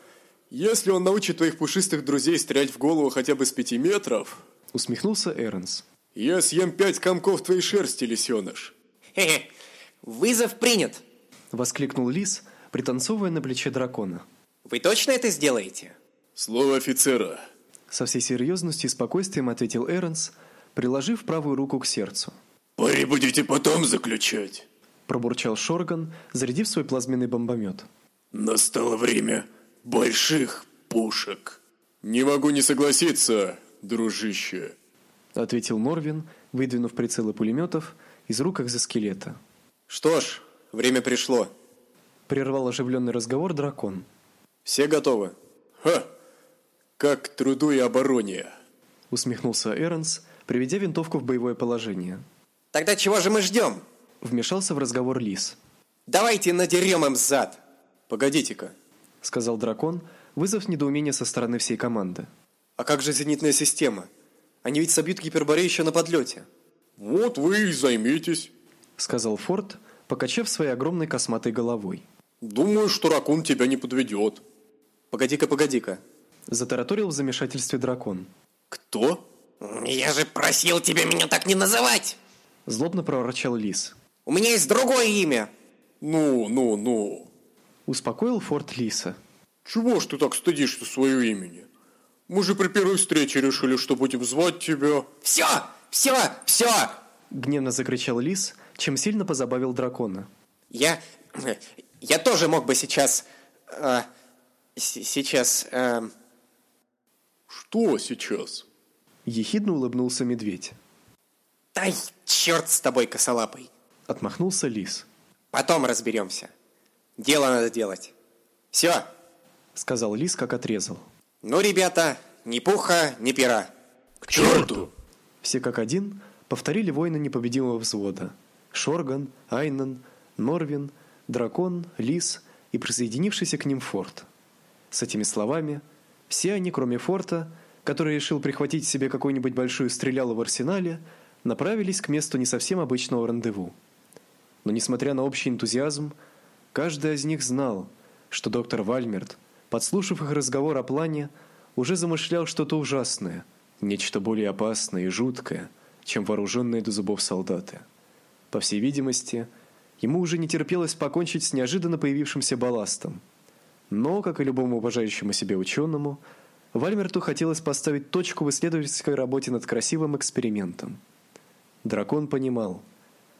Если он научит твоих пушистых друзей стрелять в голову хотя бы с пяти метров... Усмехнулся Эрнс. Я съем пять комков твоей шерсти, лисеныш. Хе-хе. Вызов принят. Воскликнул лис, пританцовывая на плече дракона. Вы точно это сделаете? Слово офицера. Со всей серьезностью и спокойствием ответил Эрнс, приложив правую руку к сердцу. Пари будете потом заключать. Пробурчал Шорган, зарядив свой плазменный бомбомет. Настало время больших пушек. Не могу не согласиться, дружище. Ответил Норвин, выдвинув прицелы пулеметов из рук экзоскелета. Что ж, время пришло. Прервал оживленный разговор дракон. Все готовы? Ха! Как к труду и обороне. Усмехнулся Эрнс, приведя винтовку в боевое положение. Тогда чего же мы ждем? Вмешался в разговор лис. Давайте надерем им зад. Погодите-ка, сказал дракон, вызвав недоумение со стороны всей команды. А как же зенитная система? Они ведь собьют гиперборе еще на подлете. Вот вы и займитесь, сказал Форд, покачав своей огромной косматой головой. Думаю, что ракун тебя не подведет. Погоди-ка, погоди-ка. Затараторил в замешательстве дракон. Кто? Я же просил тебя меня так не называть. Злобно проворчал лис. У меня есть другое имя. Ну, ну, ну. Успокоил Форд лиса. Чего ж ты так стыдишься своего имени? Мы же при первой встрече решили, что будем звать тебя... Все, все, все! Гневно закричал лис, чем сильно позабавил дракона. Я... Я тоже мог бы сейчас... Э, сейчас... Э... Что сейчас? Ехидно улыбнулся медведь. Дай черт с тобой, косолапый. Отмахнулся лис. Потом разберемся. Дело надо делать. Все. Сказал лис, как отрезал. Ну, ребята, ни пуха, ни пера. К черту! Все как один повторили воины непобедимого взвода. Шорган, Айнан, Норвин, Дракон, Лис и присоединившийся к ним Форт. С этими словами все они, кроме Форта, который решил прихватить себе какую-нибудь большую стрелялу в арсенале, направились к месту не совсем обычного рандеву. Но несмотря на общий энтузиазм, каждый из них знал, что доктор Вальмерт, подслушав их разговор о плане, уже замышлял что-то ужасное, нечто более опасное и жуткое, чем вооруженные до зубов солдаты. По всей видимости, ему уже не терпелось покончить с неожиданно появившимся балластом. Но, как и любому уважающему себя ученому, Вальмерту хотелось поставить точку в исследовательской работе над красивым экспериментом. Дракон понимал,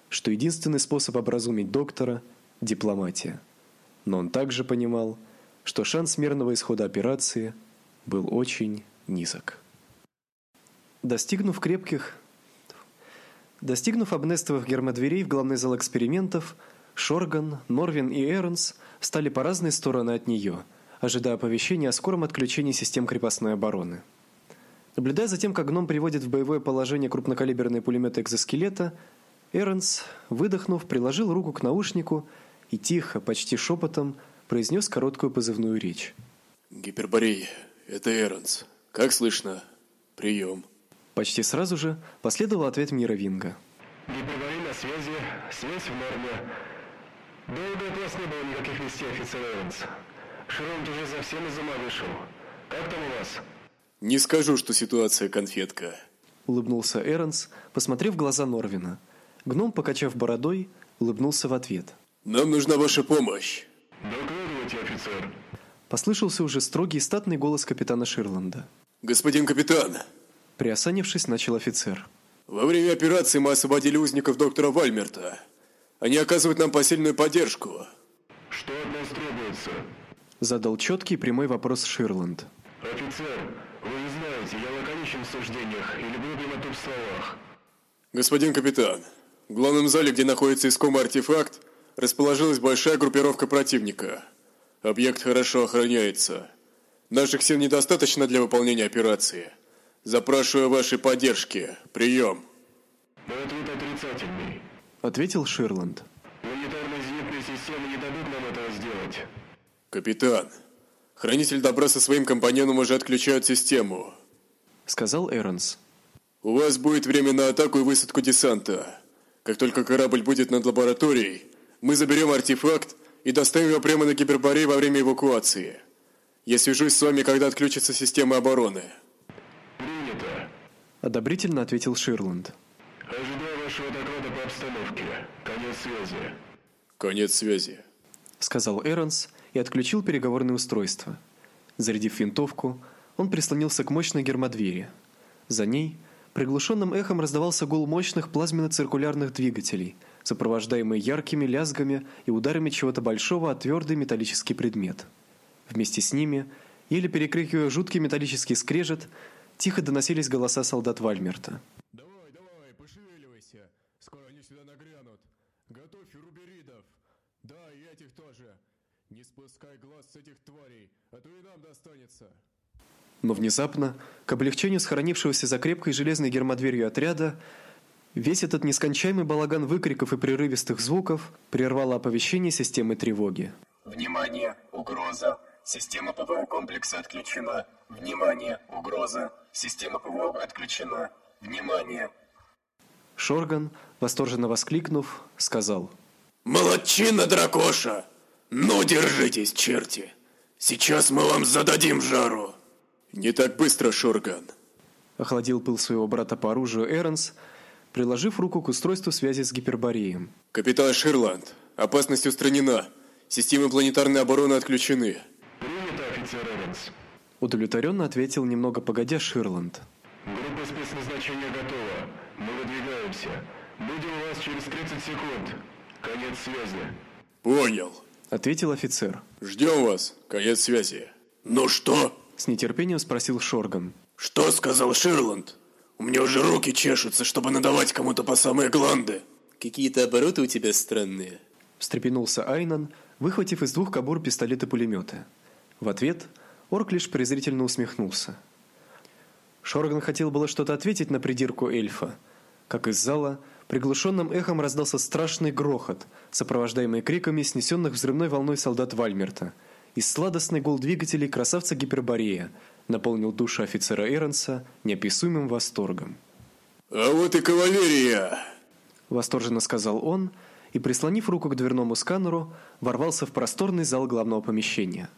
что единственный способ образумить доктора дипломатия. Но он также понимал, что шанс мирного исхода операции был очень низок. Достигнув крепких Достигнув обнестовых гермодверей в главный зал экспериментов, Шорган, Норвин и Эрнс стали по разные стороны от нее, ожидая оповещения о скором отключении систем крепостной обороны. Наблюдая за тем, как гном приводит в боевое положение крупнокалиберные пулеметы экзоскелета, Эрнс, выдохнув, приложил руку к наушнику и тихо, почти шепотом, произнес короткую позывную речь. Гиперборей, это Эрнс. Как слышно? Прием. Почти сразу же последовал ответ Мира Винга. Гиперборей на связи, связь в норме. Долго от вас не было никаких вестей, офицер Эванс. Шрунт уже совсем из ума вышел. Как там у вас? Не скажу, что ситуация конфетка. Улыбнулся Эрнс, посмотрев в глаза Норвина. Гном, покачав бородой, улыбнулся в ответ. Нам нужна ваша помощь. Докладывайте, офицер. Послышался уже строгий статный голос капитана Ширланда. Господин капитан, Приосанившись, начал офицер. во время операции мы освободили узников доктора Вальмерта. Они оказывают нам посильную поддержку. Что от нас требуется? Задал четкий прямой вопрос Ширланд. Офицер, вы же знаете, я лаконичен в суждениях и люблю прямоту в словах. Господин капитан, в главном зале, где находится искомый артефакт, расположилась большая группировка противника. Объект хорошо охраняется. Наших сил недостаточно для выполнения операции. Запрашиваю вашей поддержки. Прием. Ответ отрицательный. Ответил Ширланд. Планетарные зенитные системы не дадут нам этого сделать. Капитан, хранитель добра со своим компаньоном уже отключают систему. Сказал Эронс. У вас будет время на атаку и высадку десанта. Как только корабль будет над лабораторией, мы заберем артефакт и доставим его прямо на Гиперборей во время эвакуации. Я свяжусь с вами, когда отключится система обороны. Принято. Одобрительно ответил Ширланд. Ожидаю вашего доклада по обстановке. Конец связи. Конец связи. Сказал Эронс и отключил переговорное устройство. Зарядив винтовку, он прислонился к мощной гермодвери. За ней приглушенным эхом раздавался гул мощных плазменно-циркулярных двигателей, сопровождаемый яркими лязгами и ударами чего-то большого о твердый металлический предмет. Вместе с ними, еле перекрикивая жуткий металлический скрежет, тихо доносились голоса солдат Вальмерта. Давай, давай, пошевеливайся. Скоро они сюда нагрянут. Готовь руберидов. Да, и этих тоже. Не спускай глаз с этих тварей, а то и нам достанется. Но внезапно, к облегчению схоронившегося за крепкой железной гермодверью отряда, весь этот нескончаемый балаган выкриков и прерывистых звуков прервало оповещение системы тревоги. Внимание! Угроза! Система ПВО комплекса отключена. Внимание! Угроза! Система ПВО отключена. Внимание! Шорган, восторженно воскликнув, сказал: Молодчина, дракоша! Ну, держитесь, черти! Сейчас мы вам зададим жару! Не так быстро, Шорган. Охладил пыл своего брата по оружию Эронс, приложив руку к устройству связи с Гипербореем. Капитан Ширланд, опасность устранена. Системы планетарной обороны отключены. Принято, офицер Эванс. Удовлетворенно ответил немного погодя Ширланд. Группа спецназначения готова. Мы выдвигаемся. Будем у вас через 30 секунд. Конец связи. Понял. Ответил офицер. Ждем вас. Конец связи. Ну что? С нетерпением спросил Шорган. Что сказал Ширланд? У меня уже руки чешутся, чтобы надавать кому-то по самые гланды. Какие-то обороты у тебя странные. Встрепенулся Айнан, выхватив из двух кобур пистолеты-пулеметы. В ответ орк лишь презрительно усмехнулся. Шорган хотел было что-то ответить на придирку эльфа, как из зала приглушенным эхом раздался страшный грохот, сопровождаемый криками снесенных взрывной волной солдат Вальмерта. И сладостный гул двигателей красавца Гиперборея наполнил душу офицера Эронса неописуемым восторгом. А вот и кавалерия! Восторженно сказал он и, прислонив руку к дверному сканеру, ворвался в просторный зал главного помещения.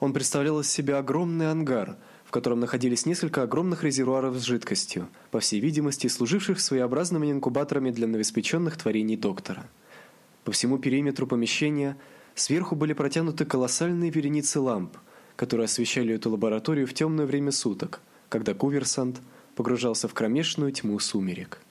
Он представлял из себя огромный ангар, в котором находились несколько огромных резервуаров с жидкостью, по всей видимости, служивших своеобразными инкубаторами для новоспеченных творений доктора. По всему периметру помещения сверху были протянуты колоссальные вереницы ламп, которые освещали эту лабораторию в темное время суток, когда Куверсант погружался в кромешную тьму сумерек.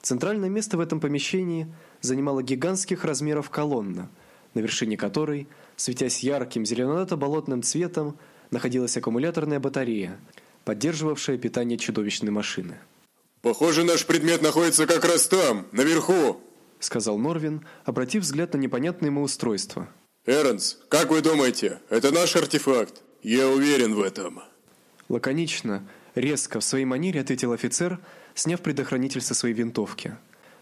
Центральное место в этом помещении занимала гигантских размеров колонна, на вершине которой, светясь ярким зеленовато-болотным цветом, находилась аккумуляторная батарея, поддерживавшая питание чудовищной машины. Похоже, наш предмет находится как раз там, наверху, сказал Норвин, обратив взгляд на непонятное ему устройство. Эронс, как вы думаете, это наш артефакт? Я уверен в этом. Лаконично, резко в своей манере ответил офицер, сняв предохранитель со своей винтовки.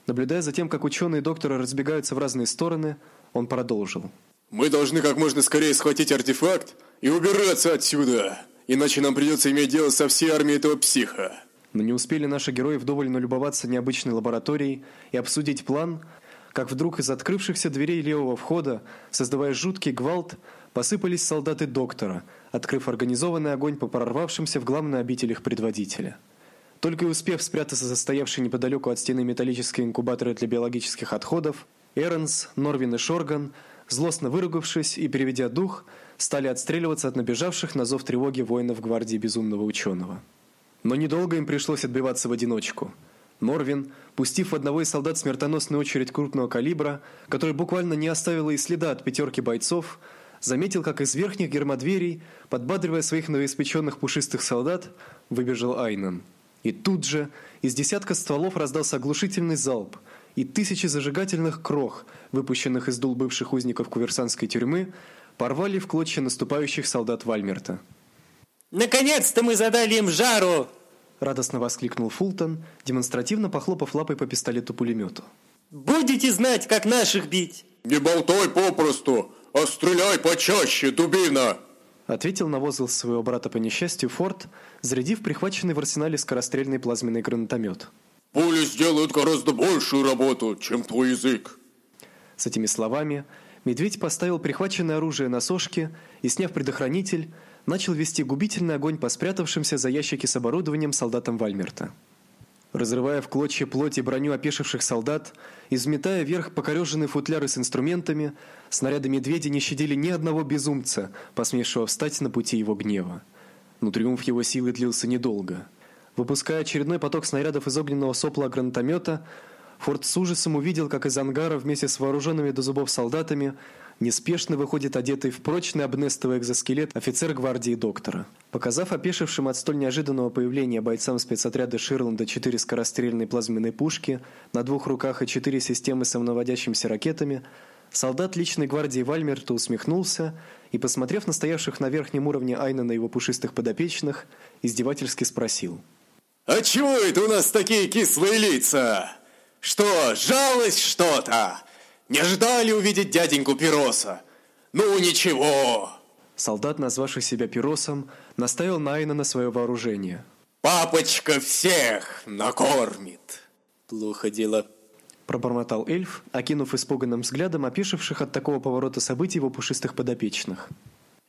Наблюдая за тем, как ученые и докторы разбегаются в разные стороны, он продолжил: Мы должны как можно скорее схватить артефакт и убираться отсюда, иначе нам придется иметь дело со всей армией этого психа. Но не успели наши герои вдоволь налюбоваться необычной лабораторией и обсудить план, как вдруг из открывшихся дверей левого входа, создавая жуткий гвалт, посыпались солдаты доктора, открыв организованный огонь по прорвавшимся в главный обитель их предводителя. Только и успев спрятаться за стоявшие неподалеку от стены металлические инкубаторы для биологических отходов, Эрнс, Норвин и Шорган, злостно выругавшись и переведя дух, стали отстреливаться от набежавших на зов тревоги воинов гвардии безумного ученого. Но недолго им пришлось отбиваться в одиночку. Норвин, пустив в одного из солдат смертоносную очередь крупного калибра, которая буквально не оставила и следа от пятерки бойцов, заметил, как из верхних гермодверей, подбадривая своих новоиспеченных пушистых солдат, выбежал Айнан. И тут же из десятка стволов раздался оглушительный залп, и тысячи зажигательных крох, выпущенных из дул бывших узников куверсанской тюрьмы, порвали в клочья наступающих солдат Вальмерта. Наконец-то мы задали им жару! Радостно воскликнул Фултон, демонстративно похлопав лапой по пистолету-пулемету. Будете знать, как наших бить! Не болтай попросту, а стреляй почаще, дубина! Ответил на возглас своего брата по несчастью Форд, зарядив прихваченный в арсенале скорострельный плазменный гранатомет. Пули сделают гораздо большую работу, чем твой язык. С этими словами медведь поставил прихваченное оружие на сошки и, сняв предохранитель, начал вести губительный огонь по спрятавшимся за ящики с оборудованием солдатам Вальмерта. Разрывая в клочья плоть и броню опешивших солдат, изметая вверх покореженные футляры с инструментами, снаряды медведя не щадили ни одного безумца, посмевшего встать на пути его гнева. Но триумф его силы длился недолго. Выпуская очередной поток снарядов из огненного сопла гранатомета, Форд с ужасом увидел, как из ангара вместе с вооруженными до зубов солдатами неспешно выходит одетый в прочный обнестовый экзоскелет офицер гвардии доктора. Показав опешившим от столь неожиданного появления бойцам спецотряда Ширланда четыре скорострельные плазменные пушки на двух руках и четыре системы с самонаводящимися ракетами, солдат личной гвардии Вальмерта усмехнулся и, посмотрев на стоявших на верхнем уровне Айна на его пушистых подопечных, издевательски спросил: «А чего это у нас такие кислые лица? Что, жалость что-то? Не ожидали увидеть дяденьку Пироса? Ну ничего!» Солдат, назвавший себя Пиросом, наставил Найна на свое вооружение. «Папочка всех накормит!» «Плохо дело», – пробормотал эльф, окинув испуганным взглядом опешивших от такого поворота событий его пушистых подопечных.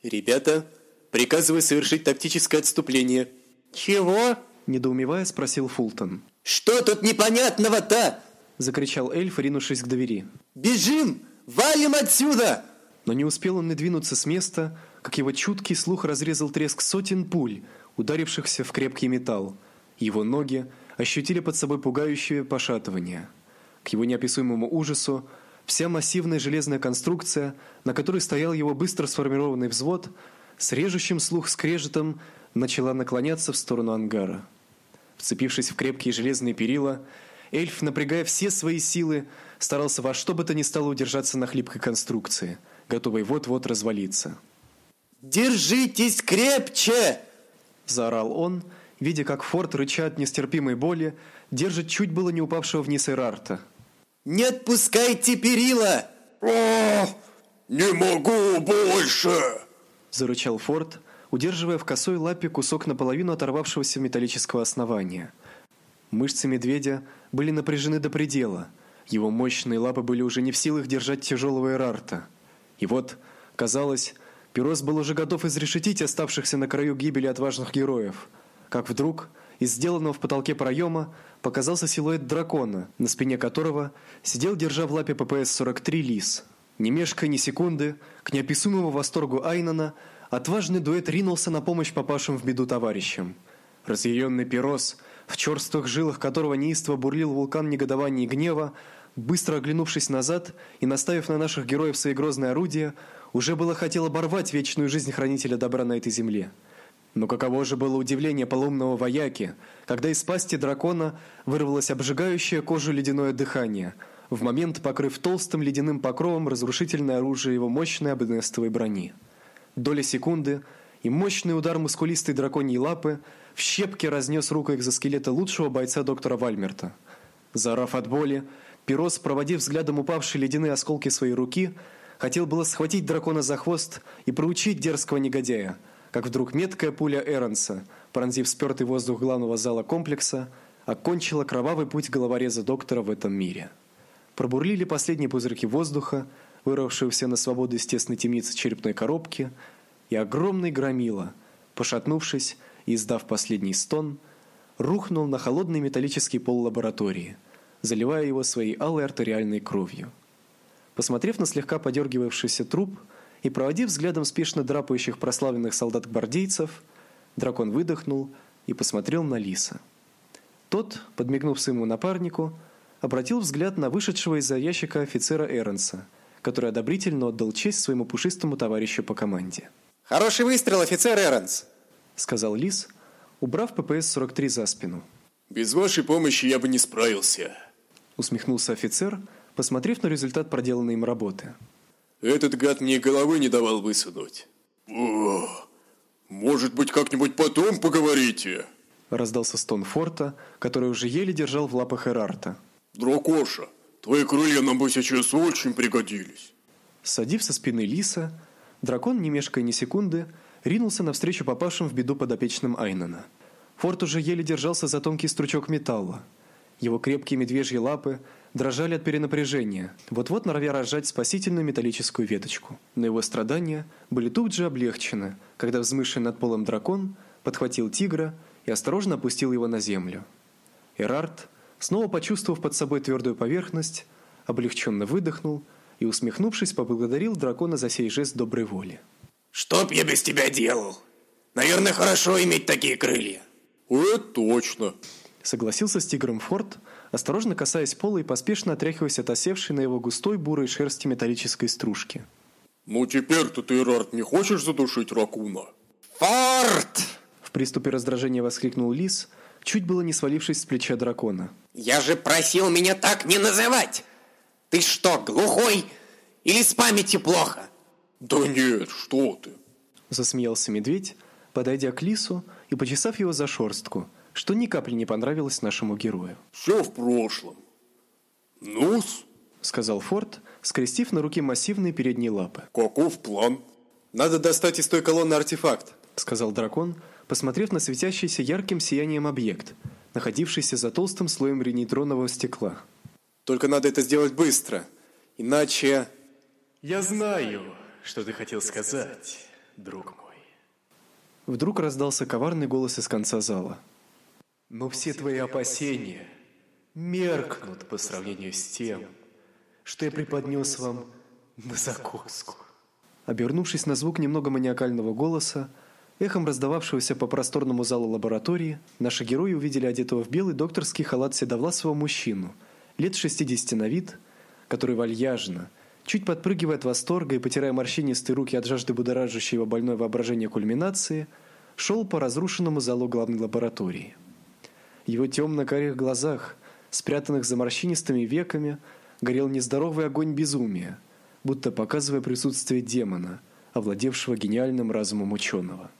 «Ребята, приказываю совершить тактическое отступление». «Чего?» – недоумевая спросил Фултон. «Что тут непонятного-то?» – закричал эльф, ринувшись к двери. «Бежим! Валим отсюда!» Но не успел он и двинуться с места, как его чуткий слух разрезал треск сотен пуль, ударившихся в крепкий металл. Его ноги ощутили под собой пугающее пошатывание. К его неописуемому ужасу вся массивная железная конструкция, на которой стоял его быстро сформированный взвод, с режущим слух скрежетом начала наклоняться в сторону ангара. Вцепившись в крепкие железные перила, эльф, напрягая все свои силы, старался во что бы то ни стало удержаться на хлипкой конструкции, готовой вот-вот развалиться. «Держитесь крепче!» – заорал он, видя, как Форд, рыча от нестерпимой боли, держит чуть было не упавшего вниз Эрарта. «Не отпускайте перила!» «О, не могу больше!» – зарычал Форд, удерживая в косой лапе кусок наполовину оторвавшегося металлического основания. Мышцы медведя были напряжены до предела. Его мощные лапы были уже не в силах держать тяжелого Эрарта. И вот, казалось, Пирос был уже готов изрешетить оставшихся на краю гибели отважных героев, как вдруг из сделанного в потолке проема показался силуэт дракона, на спине которого сидел, держа в лапе ППС-43 лис. Не мешкая ни секунды, к неописуемому восторгу Айнана, отважный дуэт ринулся на помощь попавшим в беду товарищам. Разъяренный Пирос, в черствых жилах которого неистово бурлил вулкан негодования и гнева, быстро оглянувшись назад и наставив на наших героев свои грозные орудия, уже было хотел оборвать вечную жизнь хранителя добра на этой земле. Но каково же было удивление полумного вояки, когда из пасти дракона вырвалось обжигающее кожу ледяное дыхание, в момент покрыв толстым ледяным покровом разрушительное оружие его мощной абнестовой брони. Доля секунды, и мощный удар мускулистой драконьей лапы в щепки разнес руку экзоскелета лучшего бойца доктора Вальмерта. Заорав от боли, Пирос, проводив взглядом упавшие ледяные осколки своей руки, хотел было схватить дракона за хвост и проучить дерзкого негодяя, как вдруг меткая пуля Эронса, пронзив спертый воздух главного зала комплекса, окончила кровавый путь головореза доктора в этом мире. Пробурлили последние пузырьки воздуха, вырвавшегося на свободу из тесной темницы черепной коробки, и огромный громила, пошатнувшись издав последний стон, рухнул на холодный металлический пол лаборатории, заливая его своей алой артериальной кровью. Посмотрев на слегка подергивавшийся труп и проводив взглядом спешно драпающих прославленных солдат-гвардейцев, дракон выдохнул и посмотрел на Лиса. Тот, подмигнув своему напарнику, обратил взгляд на вышедшего из-за ящика офицера Эрнса, который одобрительно отдал честь своему пушистому товарищу по команде. «Хороший выстрел, офицер Эрнс!» — сказал Лис, убрав ППС-43 за спину. «Без вашей помощи я бы не справился», — усмехнулся офицер, посмотрев на результат проделанной им работы. «Этот гад мне головы не давал высунуть. О, Может быть, как-нибудь потом поговорите? Раздался стон Форта, который уже еле держал в лапах Эрарта. Дракоша, твои крылья нам бы сейчас очень пригодились. Садив со спины лиса, дракон, не мешкая ни секунды, ринулся навстречу попавшим в беду подопечным Айнана. Форт уже еле держался за тонкий стручок металла. Его крепкие медвежьи лапы дрожали от перенапряжения, вот-вот норовя разжать спасительную металлическую веточку. Но его страдания были тут же облегчены, когда взмывший над полом дракон подхватил тигра и осторожно опустил его на землю. Эрард, снова почувствовав под собой твердую поверхность, облегченно выдохнул и, усмехнувшись, поблагодарил дракона за сей жест доброй воли. Что б я без тебя делал? Наверное, хорошо иметь такие крылья. Это точно. Согласился с тигром Форд, осторожно касаясь пола и поспешно отряхиваясь от осевшей на его густой бурой шерсти металлической стружки. Ну теперь-то ты, Рарт, не хочешь задушить ракуна? Форд! В приступе раздражения воскликнул лис, чуть было не свалившись с плеча дракона. Я же просил меня так не называть! Ты что, глухой? Или с памятью плохо? Да нет, что ты? Засмеялся медведь, подойдя к лису и почесав его за шерстку, что ни капли не понравилось нашему герою. Все в прошлом. Ну-с, сказал Форд, скрестив на руке массивные передние лапы. Каков план? Надо достать из той колонны артефакт, сказал дракон, посмотрев на светящийся ярким сиянием объект, находившийся за толстым слоем ренейтронового стекла. Только надо это сделать быстро, иначе Я знаю, что ты хотел сказать, друг мой. Вдруг раздался коварный голос из конца зала. Но все твои опасения меркнут по сравнению с тем, что я преподнес вам на закуску. Обернувшись на звук немного маниакального голоса, эхом раздававшегося по просторному залу лаборатории, наши герои увидели одетого в белый докторский халат седовласого мужчину, лет 60 на вид, который вальяжно, чуть подпрыгивая от восторга и потирая морщинистые руки от жажды будоражащей его больное воображение кульминации, шел по разрушенному залу главной лаборатории. Его темно-карих глазах, спрятанных за морщинистыми веками, горел нездоровый огонь безумия, будто показывая присутствие демона, овладевшего гениальным разумом ученого.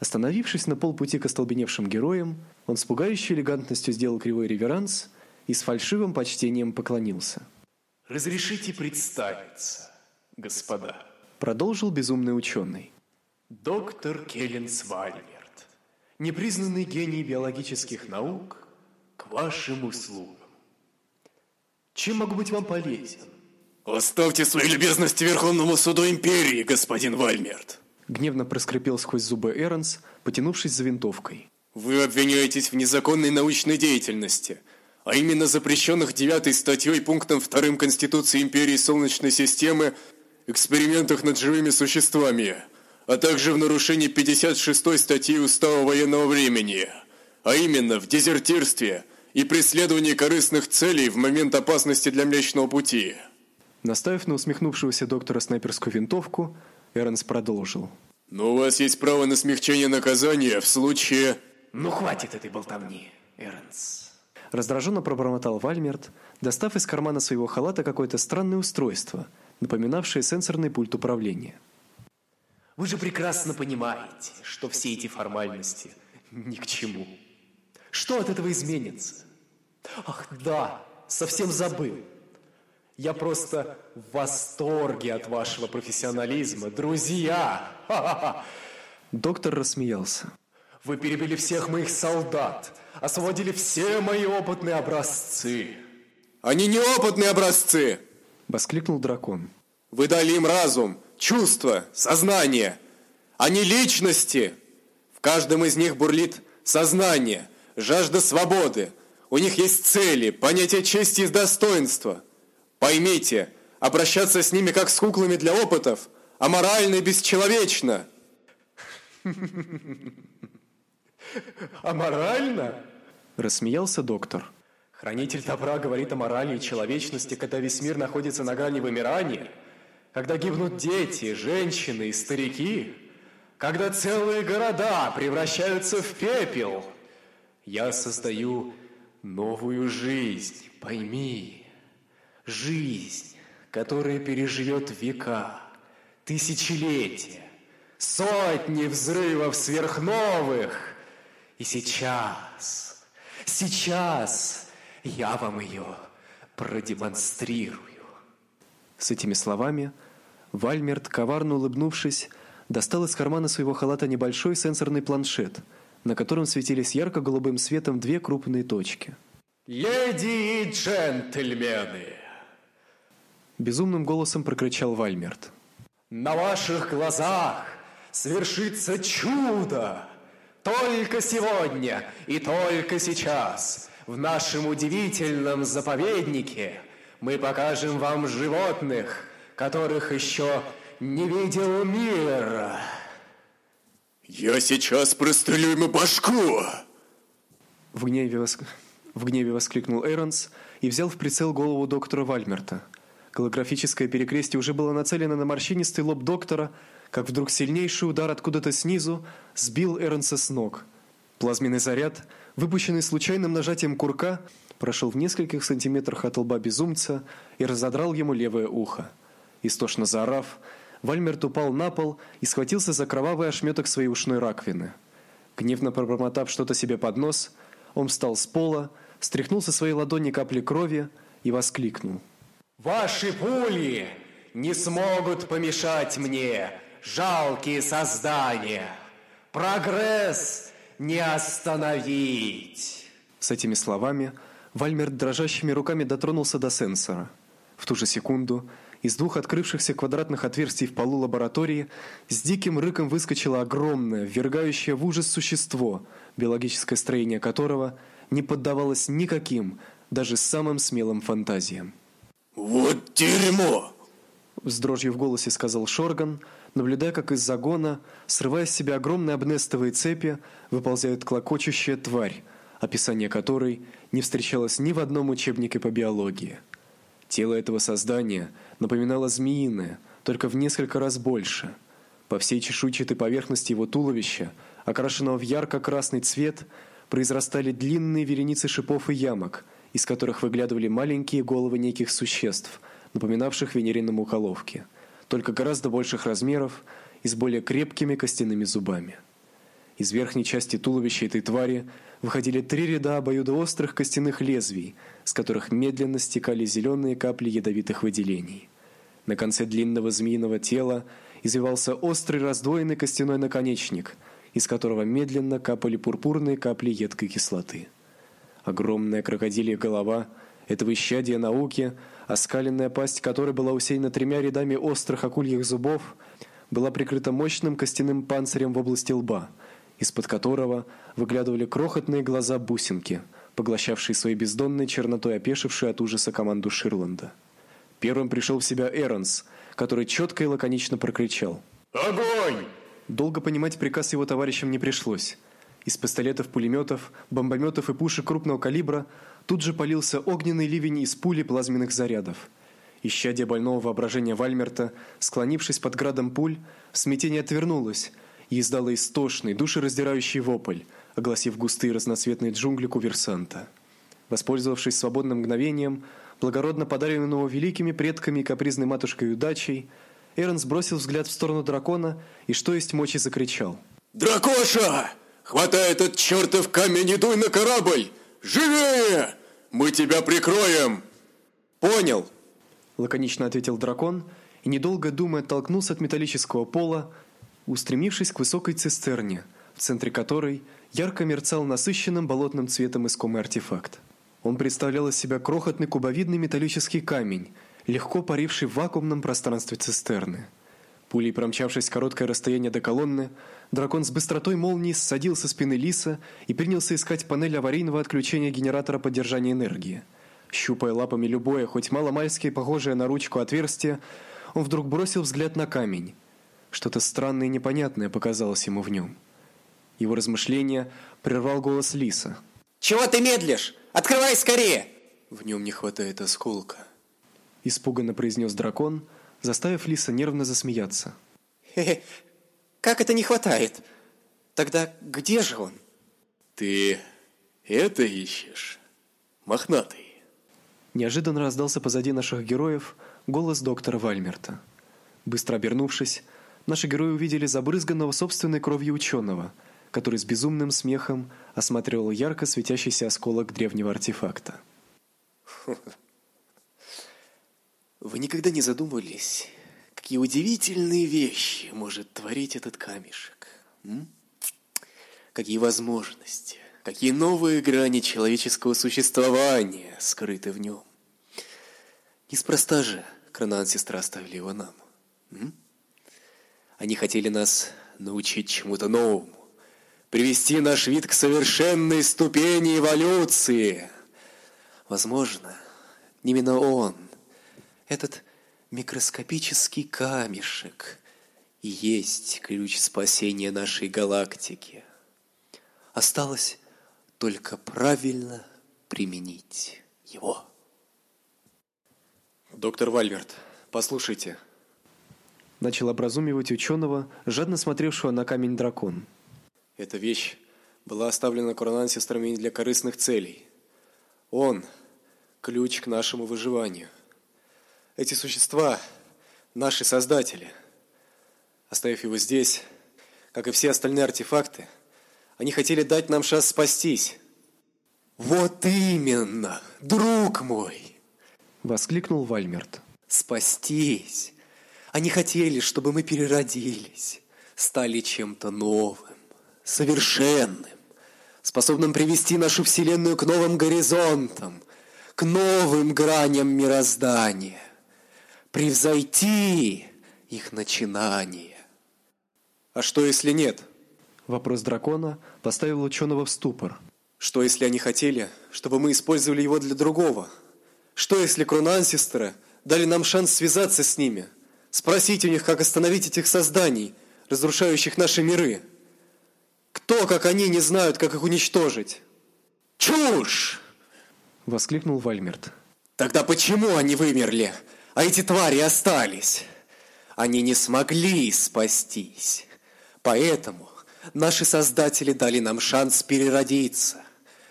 Остановившись на полпути к остолбеневшим героям, он с пугающей элегантностью сделал кривой реверанс и с фальшивым почтением поклонился. Разрешите представиться, господа. Продолжил безумный ученый. Доктор Келлен Свальмерт, непризнанный гений биологических наук, к вашим услугам. Чем могу быть вам полезен? Оставьте свои любезности Верховному суду империи, господин Вальмерт. Гневно проскрипел сквозь зубы Эрнс, потянувшись за винтовкой. Вы обвиняетесь в незаконной научной деятельности, а именно запрещенных девятой статьей пунктом вторым Конституции империи Солнечной системы экспериментах над живыми существами, а также в нарушении 56 статьи Устава военного времени, а именно в дезертирстве и преследовании корыстных целей в момент опасности для Млечного Пути. Наставив на усмехнувшегося доктора снайперскую винтовку, Эрнс продолжил. Но у вас есть право на смягчение наказания в случае... Ну хватит этой болтовни, Эрнс. Раздраженно пробормотал Вальмерт, достав из кармана своего халата какое-то странное устройство, напоминавшее сенсорный пульт управления. Вы же прекрасно понимаете, что все эти формальности ни к чему. Что от этого изменится? Ах, да, совсем забыл. Я просто в восторге от вашего профессионализма, друзья. Доктор рассмеялся. Вы перебили всех моих солдат, освободили все мои опытные образцы. Они не опытные образцы, воскликнул дракон. Вы дали им разум, чувства, сознание. Они личности. В каждом из них бурлит сознание, жажда свободы. У них есть цели, понятие чести и достоинства. Поймите, обращаться с ними как с куклами для опытов аморально и бесчеловечно. Аморально? Рассмеялся доктор. Хранитель добра говорит о морали и человечности, когда весь мир находится на грани вымирания, когда гибнут дети, женщины и старики, когда целые города превращаются в пепел. Я создаю новую жизнь, пойми. Жизнь, которая переживет века, тысячелетия, Сотни взрывов сверхновых. И сейчас, сейчас я вам ее продемонстрирую. С этими словами Вальмерт, коварно улыбнувшись, достал из кармана своего халата небольшой сенсорный планшет, на котором светились ярко-голубым светом две крупные точки. «Леди и джентльмены!» Безумным голосом прокричал Вальмерт. «На ваших глазах свершится чудо! Только сегодня и только сейчас в нашем удивительном заповеднике мы покажем вам животных, которых еще не видел мир. Я сейчас прострелю ему башку! В гневе, воск... в гневе воскликнул Эронс и взял в прицел голову доктора Вальмерта. Голографическое перекрестие уже было нацелено на морщинистый лоб доктора, как вдруг сильнейший удар откуда-то снизу сбил Эронса с ног. Плазменный заряд, выпущенный случайным нажатием курка, прошел в нескольких сантиметрах от лба безумца и разодрал ему левое ухо. Истошно заорав, Вальмерт упал на пол и схватился за кровавый ошметок своей ушной раковины. Гневно пробормотав что-то себе под нос, он встал с пола, стряхнул со своей ладони капли крови и воскликнул: Ваши пули не смогут помешать мне, жалкие создания. Прогресс не остановить. С этими словами Вальмерт дрожащими руками дотронулся до сенсора. В ту же секунду из двух открывшихся квадратных отверстий в полу лаборатории с диким рыком выскочило огромное, ввергающее в ужас существо, биологическое строение которого не поддавалось никаким, даже самым смелым фантазиям. «Вот дерьмо!» С дрожью в голосе сказал Шорган, наблюдая, как из загона, срывая с себя огромные обнестовые цепи, выползает клокочущая тварь, описание которой не встречалось ни в одном учебнике по биологии. Тело этого создания напоминало змеиное, только в несколько раз больше. По всей чешуйчатой поверхности его туловища, окрашенного в ярко-красный цвет, произрастали длинные вереницы шипов и ямок, из которых выглядывали маленькие головы неких существ, напоминавших венерины мухоловки, только гораздо больших размеров и с более крепкими костяными зубами. Из верхней части туловища этой твари выходили три ряда обоюдоострых костяных лезвий, с которых медленно стекали зеленые капли ядовитых выделений. На конце длинного змеиного тела извивался острый раздвоенный костяной наконечник, из которого медленно капали пурпурные капли едкой кислоты. Огромная крокодилья голова этого исчадия науки, оскаленная пасть которой была усеяна тремя рядами острых акульих зубов, была прикрыта мощным костяным панцирем в области лба, из-под которого выглядывали крохотные глаза-бусинки, поглощавшие своей бездонной чернотой опешившую от ужаса команду Ширланда. Первым пришел в себя Эронс, который четко и лаконично прокричал: "Огонь!" Долго понимать приказ его товарищам не пришлось. Из пистолетов, пулеметов, бомбометов и пушек крупного калибра тут же полился огненный ливень из пули плазменных зарядов. Исчадие больного воображения Вальмерта, склонившись под градом пуль, в смятении отвернулось и издало истошный, душераздирающий вопль, огласив густые разноцветные джунгли куверсанта. Воспользовавшись свободным мгновением, благородно подаренного великими предками и капризной матушкой удачей, Эрон сбросил взгляд в сторону дракона и что есть мочи закричал: "Дракоша!" Хватай этот чертов камень и дуй на корабль! Живее! Мы тебя прикроем!» «Понял!» – лаконично ответил дракон и, недолго думая, оттолкнулся от металлического пола, устремившись к высокой цистерне, в центре которой ярко мерцал насыщенным болотным цветом искомый артефакт. Он представлял из себя крохотный кубовидный металлический камень, легко паривший в вакуумном пространстве цистерны – Пулей промчавшись короткое расстояние до колонны, дракон с быстротой молнии ссадил со спины лиса и принялся искать панель аварийного отключения генератора поддержания энергии. Щупая лапами любое, хоть маломальски похожее на ручку отверстие, он вдруг бросил взгляд на камень. Что-то странное и непонятное показалось ему в нем. Его размышления прервал голос лиса. «Чего ты медлишь? Открывай скорее!» «В нем не хватает осколка», – испуганно произнес дракон – заставив Лиса нервно засмеяться. «Хе-хе, как это не хватает? Тогда где же он?» «Ты это ищешь, мохнатый?» Неожиданно раздался позади наших героев голос доктора Вальмерта. Быстро обернувшись, наши герои увидели забрызганного собственной кровью ученого, который с безумным смехом осматривал ярко светящийся осколок древнего артефакта. Вы никогда не задумывались, какие удивительные вещи может творить этот камешек? М? Какие возможности, какие новые грани человеческого существования скрыты в нем? Неспроста же Кронан сестра оставили его нам. М? Они хотели нас научить чему-то новому, привести наш вид к совершенной ступени эволюции. Возможно, именно он, этот микроскопический камешек, и есть ключ спасения нашей галактики. Осталось только правильно применить его. Доктор Вальверт, послушайте. Начал образумивать ученого, жадно смотревшего на камень дракон. Эта вещь была оставлена коронансистрами не для корыстных целей. Он – ключ к нашему выживанию. Эти существа – наши создатели. Оставив его здесь, как и все остальные артефакты, они хотели дать нам шанс спастись. Вот именно, друг мой! Воскликнул Вальмерт. Спастись! Они хотели, чтобы мы переродились, стали чем-то новым, совершенным, способным привести нашу Вселенную к новым горизонтам, к новым граням мироздания, превзойти их начинания. А что, если нет? Вопрос дракона поставил ученого в ступор. Что, если они хотели, чтобы мы использовали его для другого? Что, если кронансистеры дали нам шанс связаться с ними, спросить у них, как остановить этих созданий, разрушающих наши миры? Кто, как они, не знают, как их уничтожить? Чушь! Воскликнул Вальмерт. Тогда почему они вымерли, а эти твари остались? Они не смогли спастись. Поэтому наши создатели дали нам шанс переродиться,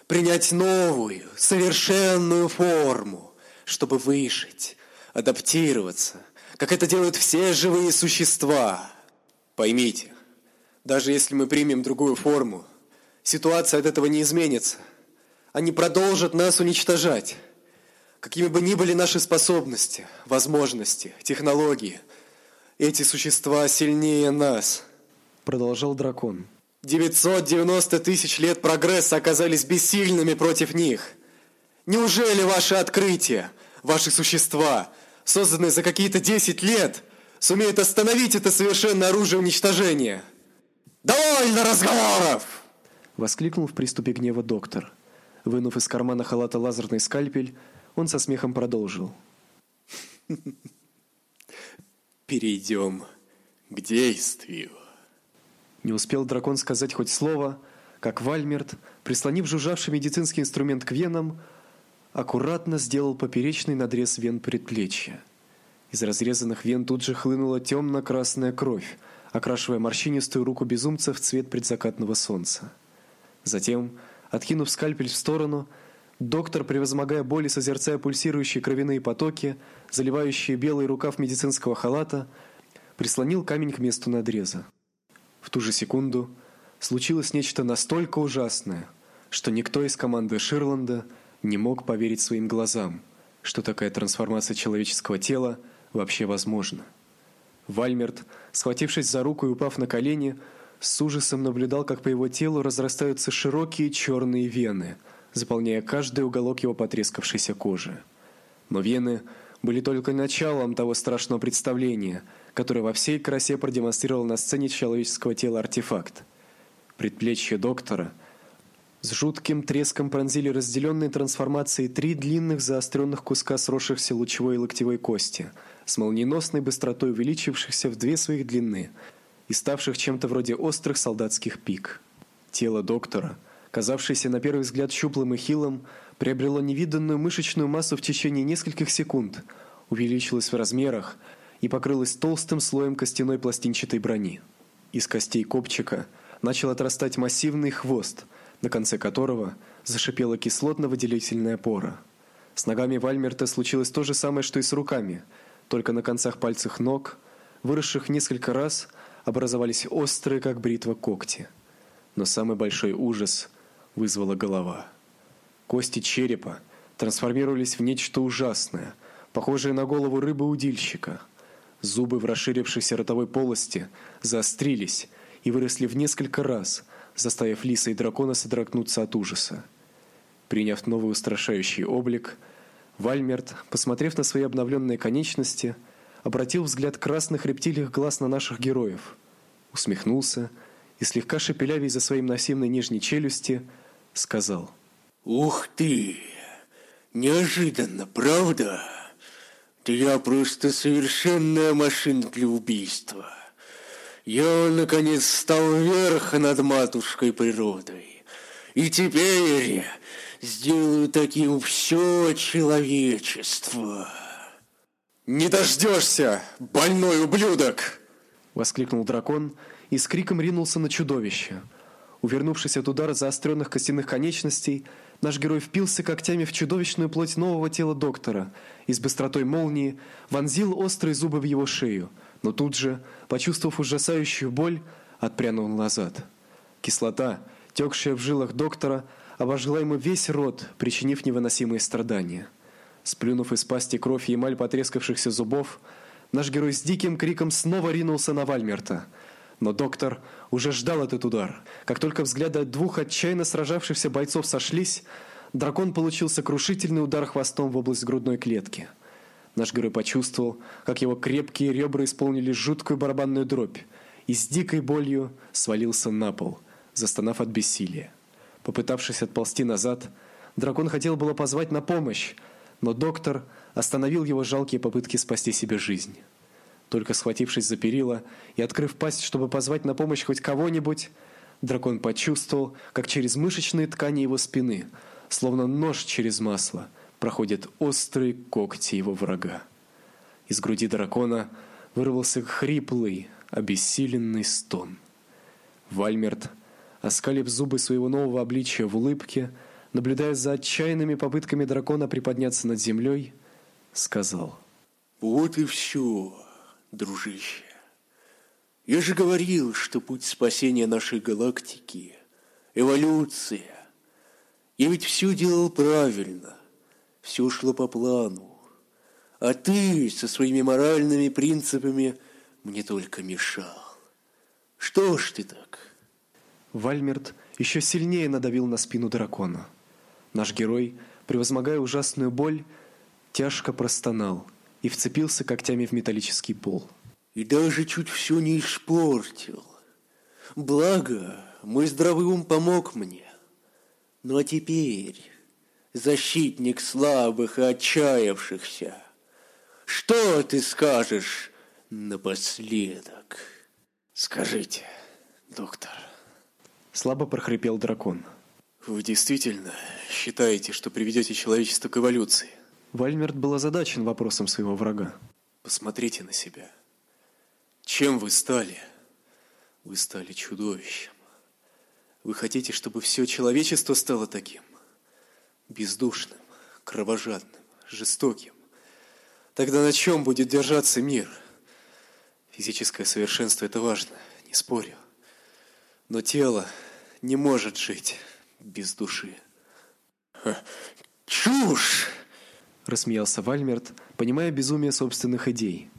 принять новую, совершенную форму, чтобы выжить, адаптироваться, как это делают все живые существа. Поймите, даже если мы примем другую форму, ситуация от этого не изменится. Они продолжат нас уничтожать. Какими бы ни были наши способности, возможности, технологии, эти существа сильнее нас. Продолжал дракон. 990 тысяч лет прогресса оказались бессильными против них. Неужели ваши открытия, ваши существа, созданные за какие-то 10 лет, сумеют остановить это совершенное оружие уничтожения? «Довольно разговоров!» Воскликнул в приступе гнева доктор. Вынув из кармана халата лазерный скальпель, он со смехом продолжил. Перейдем к действию. Не успел дракон сказать хоть слово, как Вальмерт, прислонив жужжавший медицинский инструмент к венам, аккуратно сделал поперечный надрез вен предплечья. Из разрезанных вен тут же хлынула темно-красная кровь, окрашивая морщинистую руку безумца в цвет предзакатного солнца. Затем, откинув скальпель в сторону, доктор, превозмогая боль и созерцая пульсирующие кровяные потоки, заливающие белый рукав медицинского халата, прислонил камень к месту надреза. В ту же секунду случилось нечто настолько ужасное, что никто из команды Ширланда не мог поверить своим глазам, что такая трансформация человеческого тела вообще возможна. Вальмерт, схватившись за руку и упав на колени, с ужасом наблюдал, как по его телу разрастаются широкие черные вены, заполняя каждый уголок его потрескавшейся кожи. Но вены были только началом того страшного представления, которое во всей красе продемонстрировал на сцене человеческого тела артефакт. Предплечье доктора с жутким треском пронзили разделенные трансформацией три длинных заостренных куска сросшихся лучевой и локтевой кости, с молниеносной быстротой увеличившихся в две своих длины и ставших чем-то вроде острых солдатских пик. Тело доктора, казавшееся на первый взгляд щуплым и хилым, приобрело невиданную мышечную массу в течение нескольких секунд, увеличилось в размерах и покрылось толстым слоем костяной пластинчатой брони. Из костей копчика начал отрастать массивный хвост, на конце которого зашипела кислотно-выделительная пора. С ногами Вальмерта случилось то же самое, что и с руками, только на концах пальцев ног, выросших несколько раз, образовались острые, как бритва, когти. Но самый большой ужас вызвала голова. Кости черепа трансформировались в нечто ужасное, похожее на голову рыбы-удильщика. Зубы в расширившейся ротовой полости заострились и выросли в несколько раз, заставив лиса и дракона содрогнуться от ужаса. Приняв новый устрашающий облик, Вальмерт, посмотрев на свои обновленные конечности, обратил взгляд красных рептилиях глаз на наших героев, усмехнулся и слегка шепелявя из-за своей массивной нижней челюсти, сказал: "Ух ты! Неожиданно, правда? Да я просто совершенная машина для убийства. Я наконец стал верх над матушкой природой. И теперь сделаю таким все человечество. Не дождешься, больной ублюдок! воскликнул дракон и с криком ринулся на чудовище. Увернувшись от удара заостренных костяных конечностей, наш герой впился когтями в чудовищную плоть нового тела доктора и с быстротой молнии вонзил острые зубы в его шею, но тут же, почувствовав ужасающую боль, отпрянул назад. Кислота, текшая в жилах доктора, обожгла ему весь рот, причинив невыносимые страдания. Сплюнув из пасти кровь и эмаль потрескавшихся зубов, наш герой с диким криком снова ринулся на Вальмерта. Но доктор уже ждал этот удар. Как только взгляды двух отчаянно сражавшихся бойцов сошлись, дракон получил сокрушительный удар хвостом в область грудной клетки. Наш герой почувствовал, как его крепкие ребра исполнили жуткую барабанную дробь, и с дикой болью свалился на пол, застонав от бессилия. Попытавшись отползти назад, дракон хотел было позвать на помощь, но доктор остановил его жалкие попытки спасти себе жизнь. Только схватившись за перила и открыв пасть, чтобы позвать на помощь хоть кого-нибудь, дракон почувствовал, как через мышечные ткани его спины, словно нож через масло, проходят острые когти его врага. Из груди дракона вырвался хриплый, обессиленный стон. Вальмерт оскалив зубы своего нового обличия в улыбке, наблюдая за отчаянными попытками дракона приподняться над землей, сказал: "Вот и все, дружище. Я же говорил, что путь спасения нашей галактики эволюция. Я ведь все делал правильно. все шло по плану. А ты со своими моральными принципами мне только мешал. Что ж ты так? Вальмерт еще сильнее надавил на спину дракона. Наш герой, превозмогая ужасную боль, тяжко простонал и вцепился когтями в металлический пол. И даже чуть все не испортил. Благо, мой здравый ум помог мне. Ну а теперь, защитник слабых и отчаявшихся, что ты скажешь напоследок? Скажите, доктор, Слабо прохрипел дракон. Вы действительно считаете, что приведете человечество к эволюции? Вальмерт был озадачен вопросом своего врага. Посмотрите на себя. Чем вы стали? Вы стали чудовищем. Вы хотите, чтобы все человечество стало таким? Бездушным, кровожадным, жестоким. Тогда на чем будет держаться мир? Физическое совершенство – это важно, не спорю. Но тело не может жить без души. Чушь! Рассмеялся Вальмерт, понимая безумие собственных идей.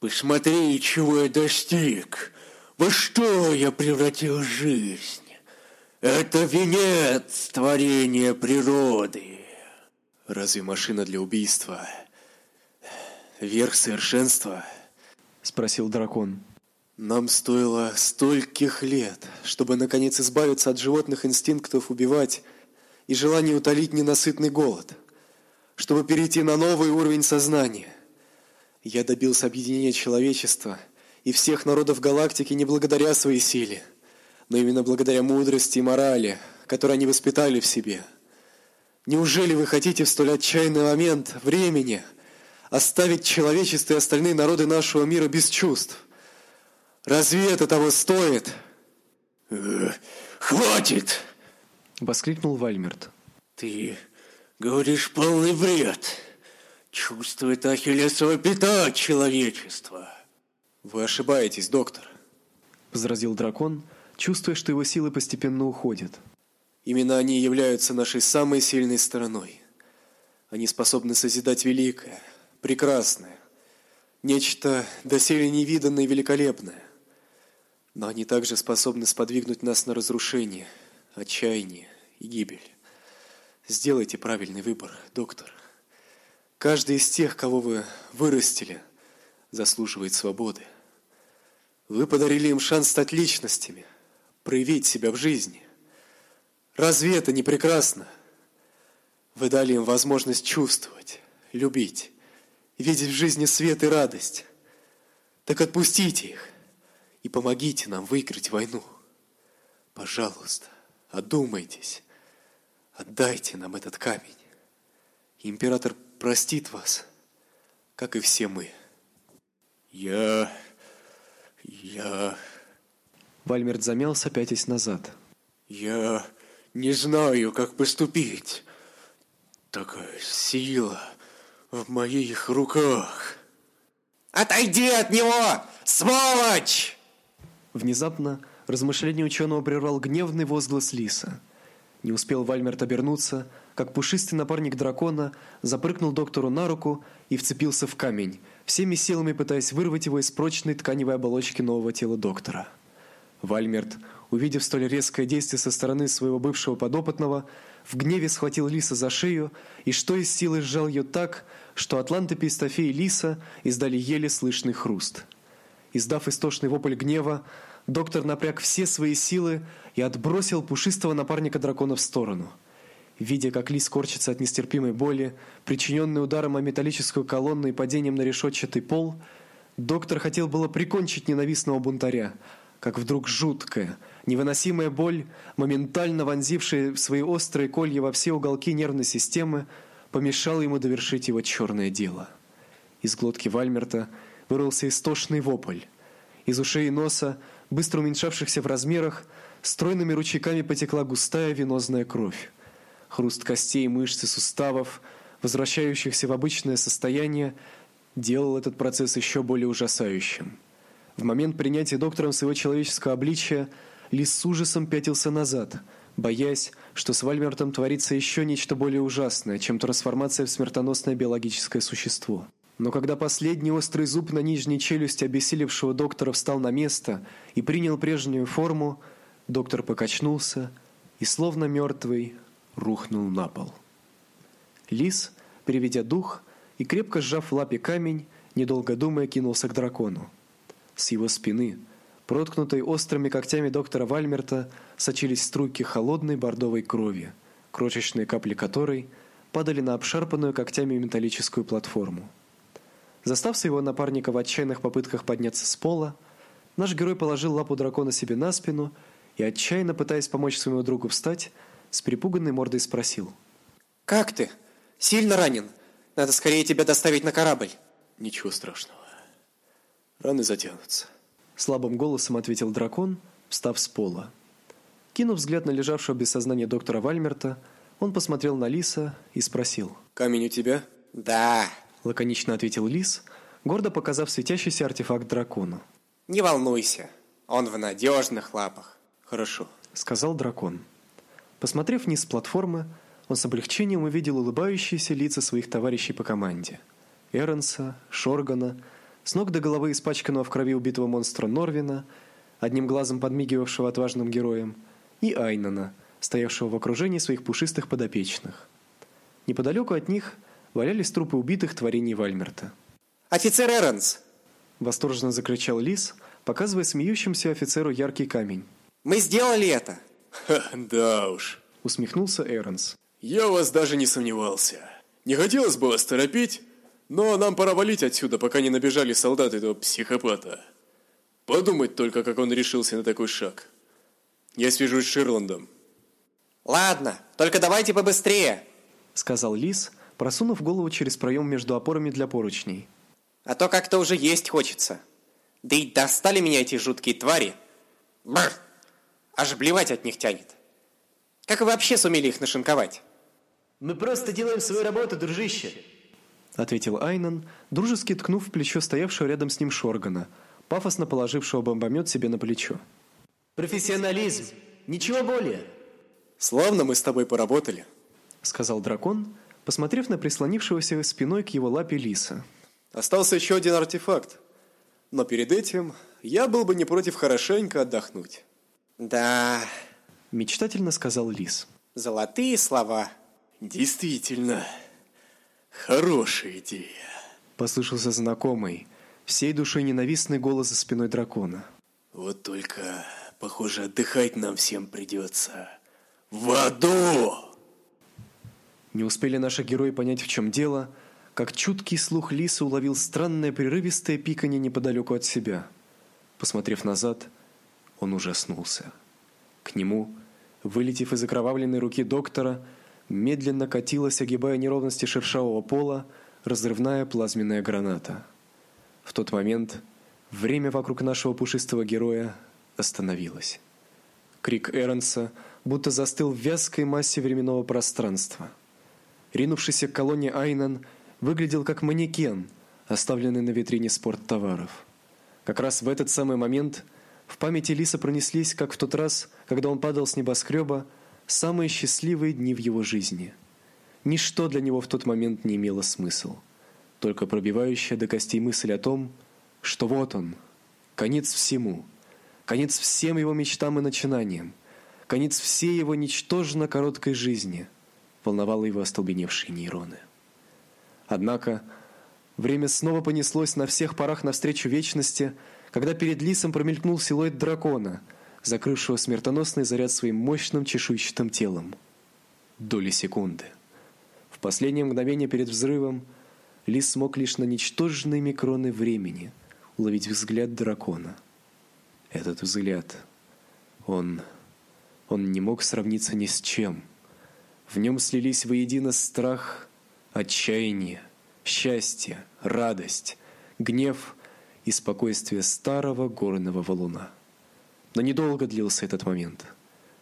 Посмотри, чего я достиг! Во что я превратил жизнь! Это венец творения природы! Разве машина для убийства верх совершенства? Спросил дракон. Нам стоило стольких лет, чтобы наконец избавиться от животных инстинктов убивать и желания утолить ненасытный голод, чтобы перейти на новый уровень сознания. Я добился объединения человечества и всех народов галактики не благодаря своей силе, но именно благодаря мудрости и морали, которые они воспитали в себе. Неужели вы хотите в столь отчаянный момент времени оставить человечество и остальные народы нашего мира без чувств? Разве это того стоит? Э, хватит! Воскликнул Вальмерт. Ты говоришь полный бред. Чувство это ахиллесова пята человечества. Вы ошибаетесь, доктор. Возразил дракон, чувствуя, что его силы постепенно уходят. Именно они являются нашей самой сильной стороной. Они способны созидать великое, прекрасное, нечто доселе невиданное и великолепное. Но они также способны сподвигнуть нас на разрушение, отчаяние и гибель. Сделайте правильный выбор, доктор. Каждый из тех, кого вы вырастили, заслуживает свободы. Вы подарили им шанс стать личностями, проявить себя в жизни. Разве это не прекрасно? Вы дали им возможность чувствовать, любить, видеть в жизни свет и радость. Так отпустите их и помогите нам выиграть войну. Пожалуйста, одумайтесь, отдайте нам этот камень. Император простит вас, как и все мы. Я... я... Вальмерт замялся, пятясь назад. Я не знаю, как поступить. Такая сила в моих руках. Отойди от него, сволочь! Внезапно размышление ученого прервал гневный возглас лиса. Не успел Вальмерт обернуться, как пушистый напарник дракона запрыгнул доктору на руку и вцепился в камень, всеми силами пытаясь вырвать его из прочной тканевой оболочки нового тела доктора. Вальмерт, увидев столь резкое действие со стороны своего бывшего подопытного, в гневе схватил Лиса за шею и что из силы сжал ее так, что атланты Пистофея и Лиса издали еле слышный хруст. Издав истошный вопль гнева, доктор напряг все свои силы и отбросил пушистого напарника дракона в сторону. Видя, как Лис корчится от нестерпимой боли, причиненной ударом о металлическую колонну и падением на решетчатый пол, доктор хотел было прикончить ненавистного бунтаря, как вдруг жуткая, невыносимая боль, моментально вонзившая свои острые колья во все уголки нервной системы, помешала ему довершить его черное дело. Из глотки Вальмерта вырвался истошный вопль. Из ушей и носа, быстро уменьшавшихся в размерах, стройными ручейками потекла густая венозная кровь. Хруст костей, мышц и суставов, возвращающихся в обычное состояние, делал этот процесс еще более ужасающим. В момент принятия доктором своего человеческого обличия Лис с ужасом пятился назад, боясь, что с Вальмертом творится еще нечто более ужасное, чем трансформация в смертоносное биологическое существо. Но когда последний острый зуб на нижней челюсти обессилевшего доктора встал на место и принял прежнюю форму, доктор покачнулся и, словно мертвый, рухнул на пол. Лис, переведя дух и крепко сжав в лапе камень, недолго думая, кинулся к дракону. С его спины, проткнутой острыми когтями доктора Вальмерта, сочились струйки холодной бордовой крови, крошечные капли которой падали на обшарпанную когтями металлическую платформу. Застав своего напарника в отчаянных попытках подняться с пола, наш герой положил лапу дракона себе на спину и, отчаянно пытаясь помочь своему другу встать, с припуганной мордой спросил. «Как ты? Сильно ранен? Надо скорее тебя доставить на корабль». «Ничего страшного. Раны затянутся», — слабым голосом ответил дракон, встав с пола. Кинув взгляд на лежавшего без сознания доктора Вальмерта, он посмотрел на Лиса и спросил. «Камень у тебя?» «Да», — лаконично ответил Лис, гордо показав светящийся артефакт дракону. «Не волнуйся, он в надежных лапах». «Хорошо», — сказал дракон. Посмотрев вниз с платформы, он с облегчением увидел улыбающиеся лица своих товарищей по команде. Эренса, Шоргана, с ног до головы испачканного в крови убитого монстра Норвина, одним глазом подмигивавшего отважным героям, и Айнана, стоявшего в окружении своих пушистых подопечных. Неподалеку от них валялись трупы убитых творений Вальмерта. «Офицер Эренс!» – восторженно закричал Лис, показывая смеющемуся офицеру яркий камень. «Мы сделали это!» Ха, да уж, усмехнулся Эрнс. Я вас даже не сомневался. Не хотелось бы вас торопить, но нам пора валить отсюда, пока не набежали солдаты этого психопата. Подумать только, как он решился на такой шаг. Я свяжусь с Ширландом. Ладно, только давайте побыстрее, сказал Лис, просунув голову через проем между опорами для поручней. А то как-то уже есть хочется. Да и достали меня эти жуткие твари. Бррр. Аж блевать от них тянет. Как вы вообще сумели их нашинковать? Мы просто делаем свою работу, дружище. Ответил Айнан, дружески ткнув в плечо стоявшего рядом с ним Шоргана, пафосно положившего бомбомет себе на плечо. Профессионализм. Ничего более. Славно мы с тобой поработали, сказал дракон, посмотрев на прислонившегося спиной к его лапе лиса. Остался еще один артефакт. Но перед этим я был бы не против хорошенько отдохнуть. Да, мечтательно сказал лис. Золотые слова. Действительно, хорошая идея. Послышался знакомый, всей душой ненавистный голос за спиной дракона. Вот только, похоже, отдыхать нам всем придется. В аду! Не успели наши герои понять, в чем дело, как чуткий слух лиса уловил странное прерывистое пиканье неподалеку от себя. Посмотрев назад, он ужаснулся. К нему, вылетев из окровавленной руки доктора, медленно катилась, огибая неровности шершавого пола, разрывная плазменная граната. В тот момент время вокруг нашего пушистого героя остановилось. Крик Эрнса будто застыл в вязкой массе временного пространства. Ринувшийся к колонне Айнан выглядел как манекен, оставленный на витрине спорттоваров. Как раз в этот самый момент в памяти Лиса пронеслись, как в тот раз, когда он падал с небоскреба, самые счастливые дни в его жизни. Ничто для него в тот момент не имело смысла, только пробивающая до костей мысль о том, что вот он, конец всему, конец всем его мечтам и начинаниям, конец всей его ничтожно короткой жизни, волновало его остолбеневшие нейроны. Однако время снова понеслось на всех парах навстречу вечности, когда перед лисом промелькнул силуэт дракона, закрывшего смертоносный заряд своим мощным чешуйчатым телом. Доли секунды. В последнее мгновение перед взрывом лис смог лишь на ничтожные микроны времени уловить взгляд дракона. Этот взгляд, он он не мог сравниться ни с чем. В нем слились воедино страх, отчаяние, счастье, радость, гнев и спокойствие старого горного валуна. Но недолго длился этот момент.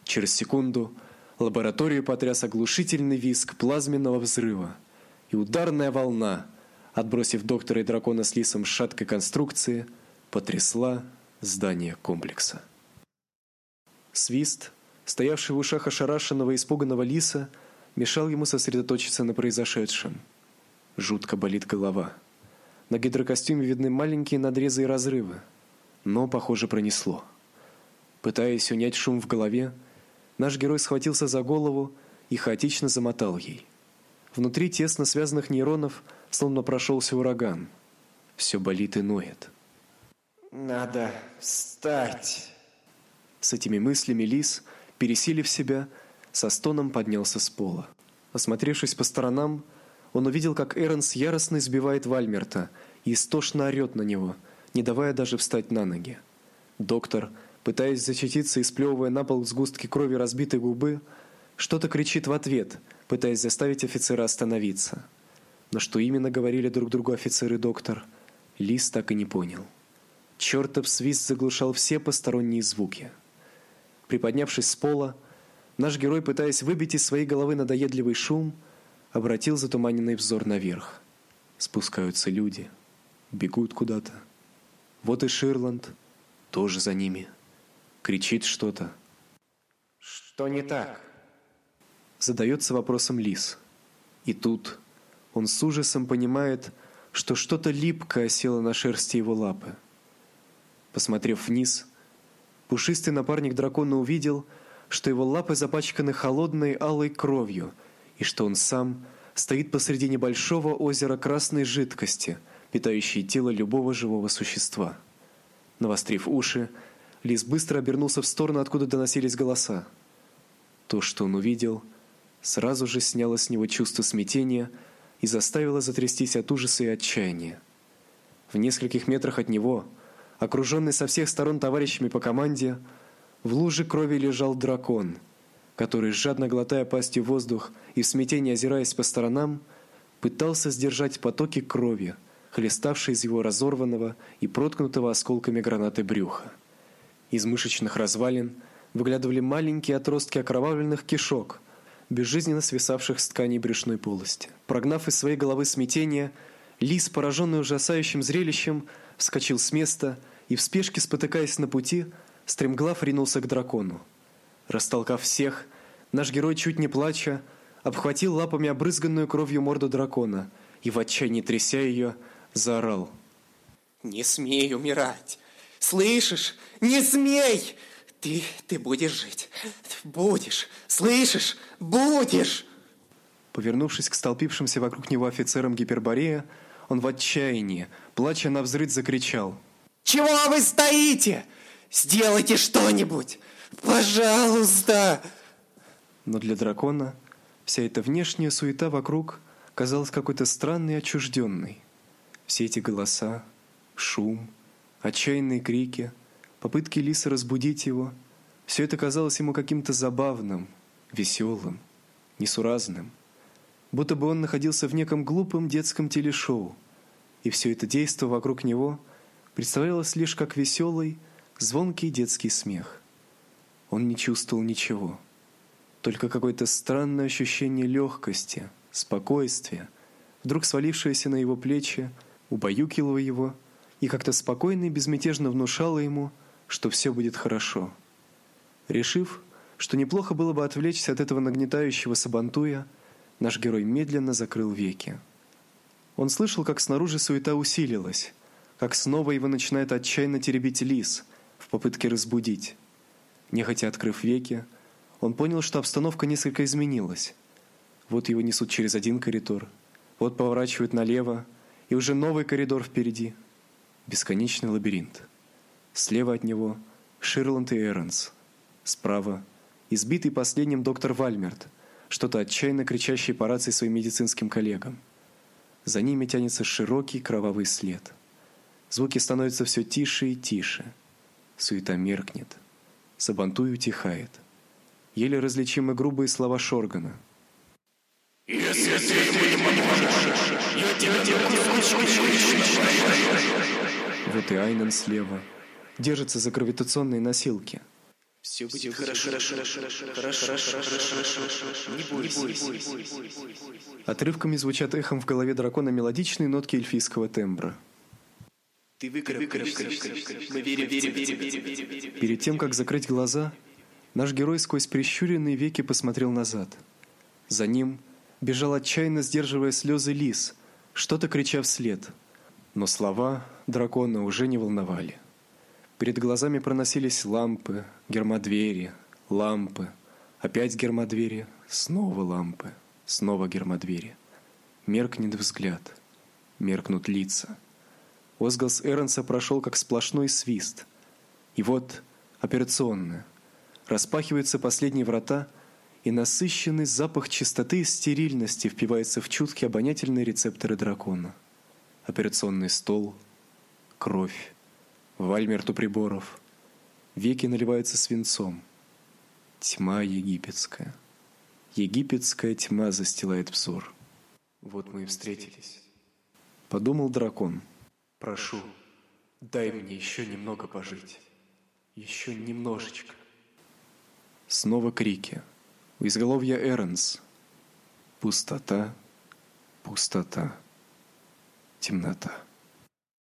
Через секунду лабораторию потряс оглушительный визг плазменного взрыва, и ударная волна, отбросив доктора и дракона с лисом шаткой конструкции, потрясла здание комплекса. Свист, стоявший в ушах ошарашенного и испуганного лиса, мешал ему сосредоточиться на произошедшем. Жутко болит голова. На гидрокостюме видны маленькие надрезы и разрывы, но, похоже, пронесло. Пытаясь унять шум в голове, наш герой схватился за голову и хаотично замотал ей. Внутри тесно связанных нейронов словно прошелся ураган. Все болит и ноет. Надо встать. С этими мыслями Лис, пересилив себя, со стоном поднялся с пола. Осмотревшись по сторонам, он увидел, как Эрнс яростно избивает Вальмерта и истошно орет на него, не давая даже встать на ноги. Доктор, пытаясь защититься и сплевывая на пол сгустки крови разбитой губы, что-то кричит в ответ, пытаясь заставить офицера остановиться. Но что именно говорили друг другу офицер и доктор, Лис так и не понял. Чертов свист заглушал все посторонние звуки. Приподнявшись с пола, наш герой, пытаясь выбить из своей головы надоедливый шум, обратил затуманенный взор наверх. Спускаются люди, бегут куда-то. Вот и Ширланд, тоже за ними. Кричит что-то. Что не так? Задается вопросом Лис. И тут он с ужасом понимает, что что-то липкое осело на шерсти его лапы. Посмотрев вниз, пушистый напарник дракона увидел, что его лапы запачканы холодной алой кровью – и что он сам стоит посреди небольшого озера красной жидкости, питающей тело любого живого существа. Навострив уши, Лис быстро обернулся в сторону, откуда доносились голоса. То, что он увидел, сразу же сняло с него чувство смятения и заставило затрястись от ужаса и отчаяния. В нескольких метрах от него, окруженный со всех сторон товарищами по команде, в луже крови лежал дракон – который, жадно глотая пастью воздух и в смятении озираясь по сторонам, пытался сдержать потоки крови, хлеставшие из его разорванного и проткнутого осколками гранаты брюха. Из мышечных развалин выглядывали маленькие отростки окровавленных кишок, безжизненно свисавших с тканей брюшной полости. Прогнав из своей головы смятение, Лис, пораженный ужасающим зрелищем, вскочил с места и в спешке спотыкаясь на пути, стремглав ринулся к дракону. Растолкав всех, наш герой чуть не плача обхватил лапами обрызганную кровью морду дракона и в отчаянии тряся ее, заорал: "Не смей умирать! Слышишь? Не смей! Ты ты будешь жить. Будешь. Слышишь? Будешь!" Повернувшись к столпившимся вокруг него офицерам Гиперборея, он в отчаянии, плача на взрыв, закричал: "Чего вы стоите? Сделайте что-нибудь! Пожалуйста!" Но для дракона вся эта внешняя суета вокруг казалась какой-то странной и отчужденной. Все эти голоса, шум, отчаянные крики, попытки Лисы разбудить его, все это казалось ему каким-то забавным, веселым, несуразным будто бы он находился в неком глупом детском телешоу, и все это действо вокруг него представлялось лишь как веселый, звонкий детский смех. Он не чувствовал ничего, только какое-то странное ощущение легкости, спокойствия, вдруг свалившееся на его плечи, убаюкивало его и как-то спокойно и безмятежно внушало ему, что все будет хорошо. Решив, что неплохо было бы отвлечься от этого нагнетающего сабантуя, Наш герой медленно закрыл веки. Он слышал, как снаружи суета усилилась, как снова его начинает отчаянно теребить лис попытке разбудить. Нехотя открыв веки, он понял, что обстановка несколько изменилась. Вот его несут через один коридор, вот поворачивают налево, и уже новый коридор впереди. Бесконечный лабиринт. Слева от него Ширланд и Эрнс. Справа избитый последним доктор Вальмерт – что-то отчаянно кричащий по рации своим медицинским коллегам. За ними тянется широкий кровавый след. Звуки становятся все тише и тише. Суета меркнет. Сабантуй утихает. Еле различимы грубые слова Шоргана. «Если ты ему не поможешь, я тебя Вот и Айнан слева. Держится за гравитационные носилки. Все будет хорошо, хорошо, хорошо, хорошо, хорошо, не бойся. Отрывками звучат эхом в голове дракона мелодичные нотки эльфийского тембра. Ты выкарабкаешься, мы верим, верим, верим, верим. Перед тем, как закрыть глаза, наш герой сквозь прищуренные веки посмотрел назад. За ним бежал отчаянно сдерживая слезы лис, что-то крича вслед. Но слова дракона уже не волновали. Перед глазами проносились лампы, гермодвери, лампы, опять гермодвери, снова лампы, снова гермодвери. Меркнет взгляд, меркнут лица. Возглас Эрнса прошел как сплошной свист. И вот операционная. Распахиваются последние врата, и насыщенный запах чистоты и стерильности впивается в чуткие обонятельные рецепторы дракона. Операционный стол, кровь, Вальмерту приборов. Веки наливаются свинцом. Тьма египетская. Египетская тьма застилает взор. Вот мы и встретились. Подумал дракон. Прошу, дай мне еще немного пожить. Еще немножечко. Снова крики. У изголовья Эрнс. Пустота, пустота, темнота.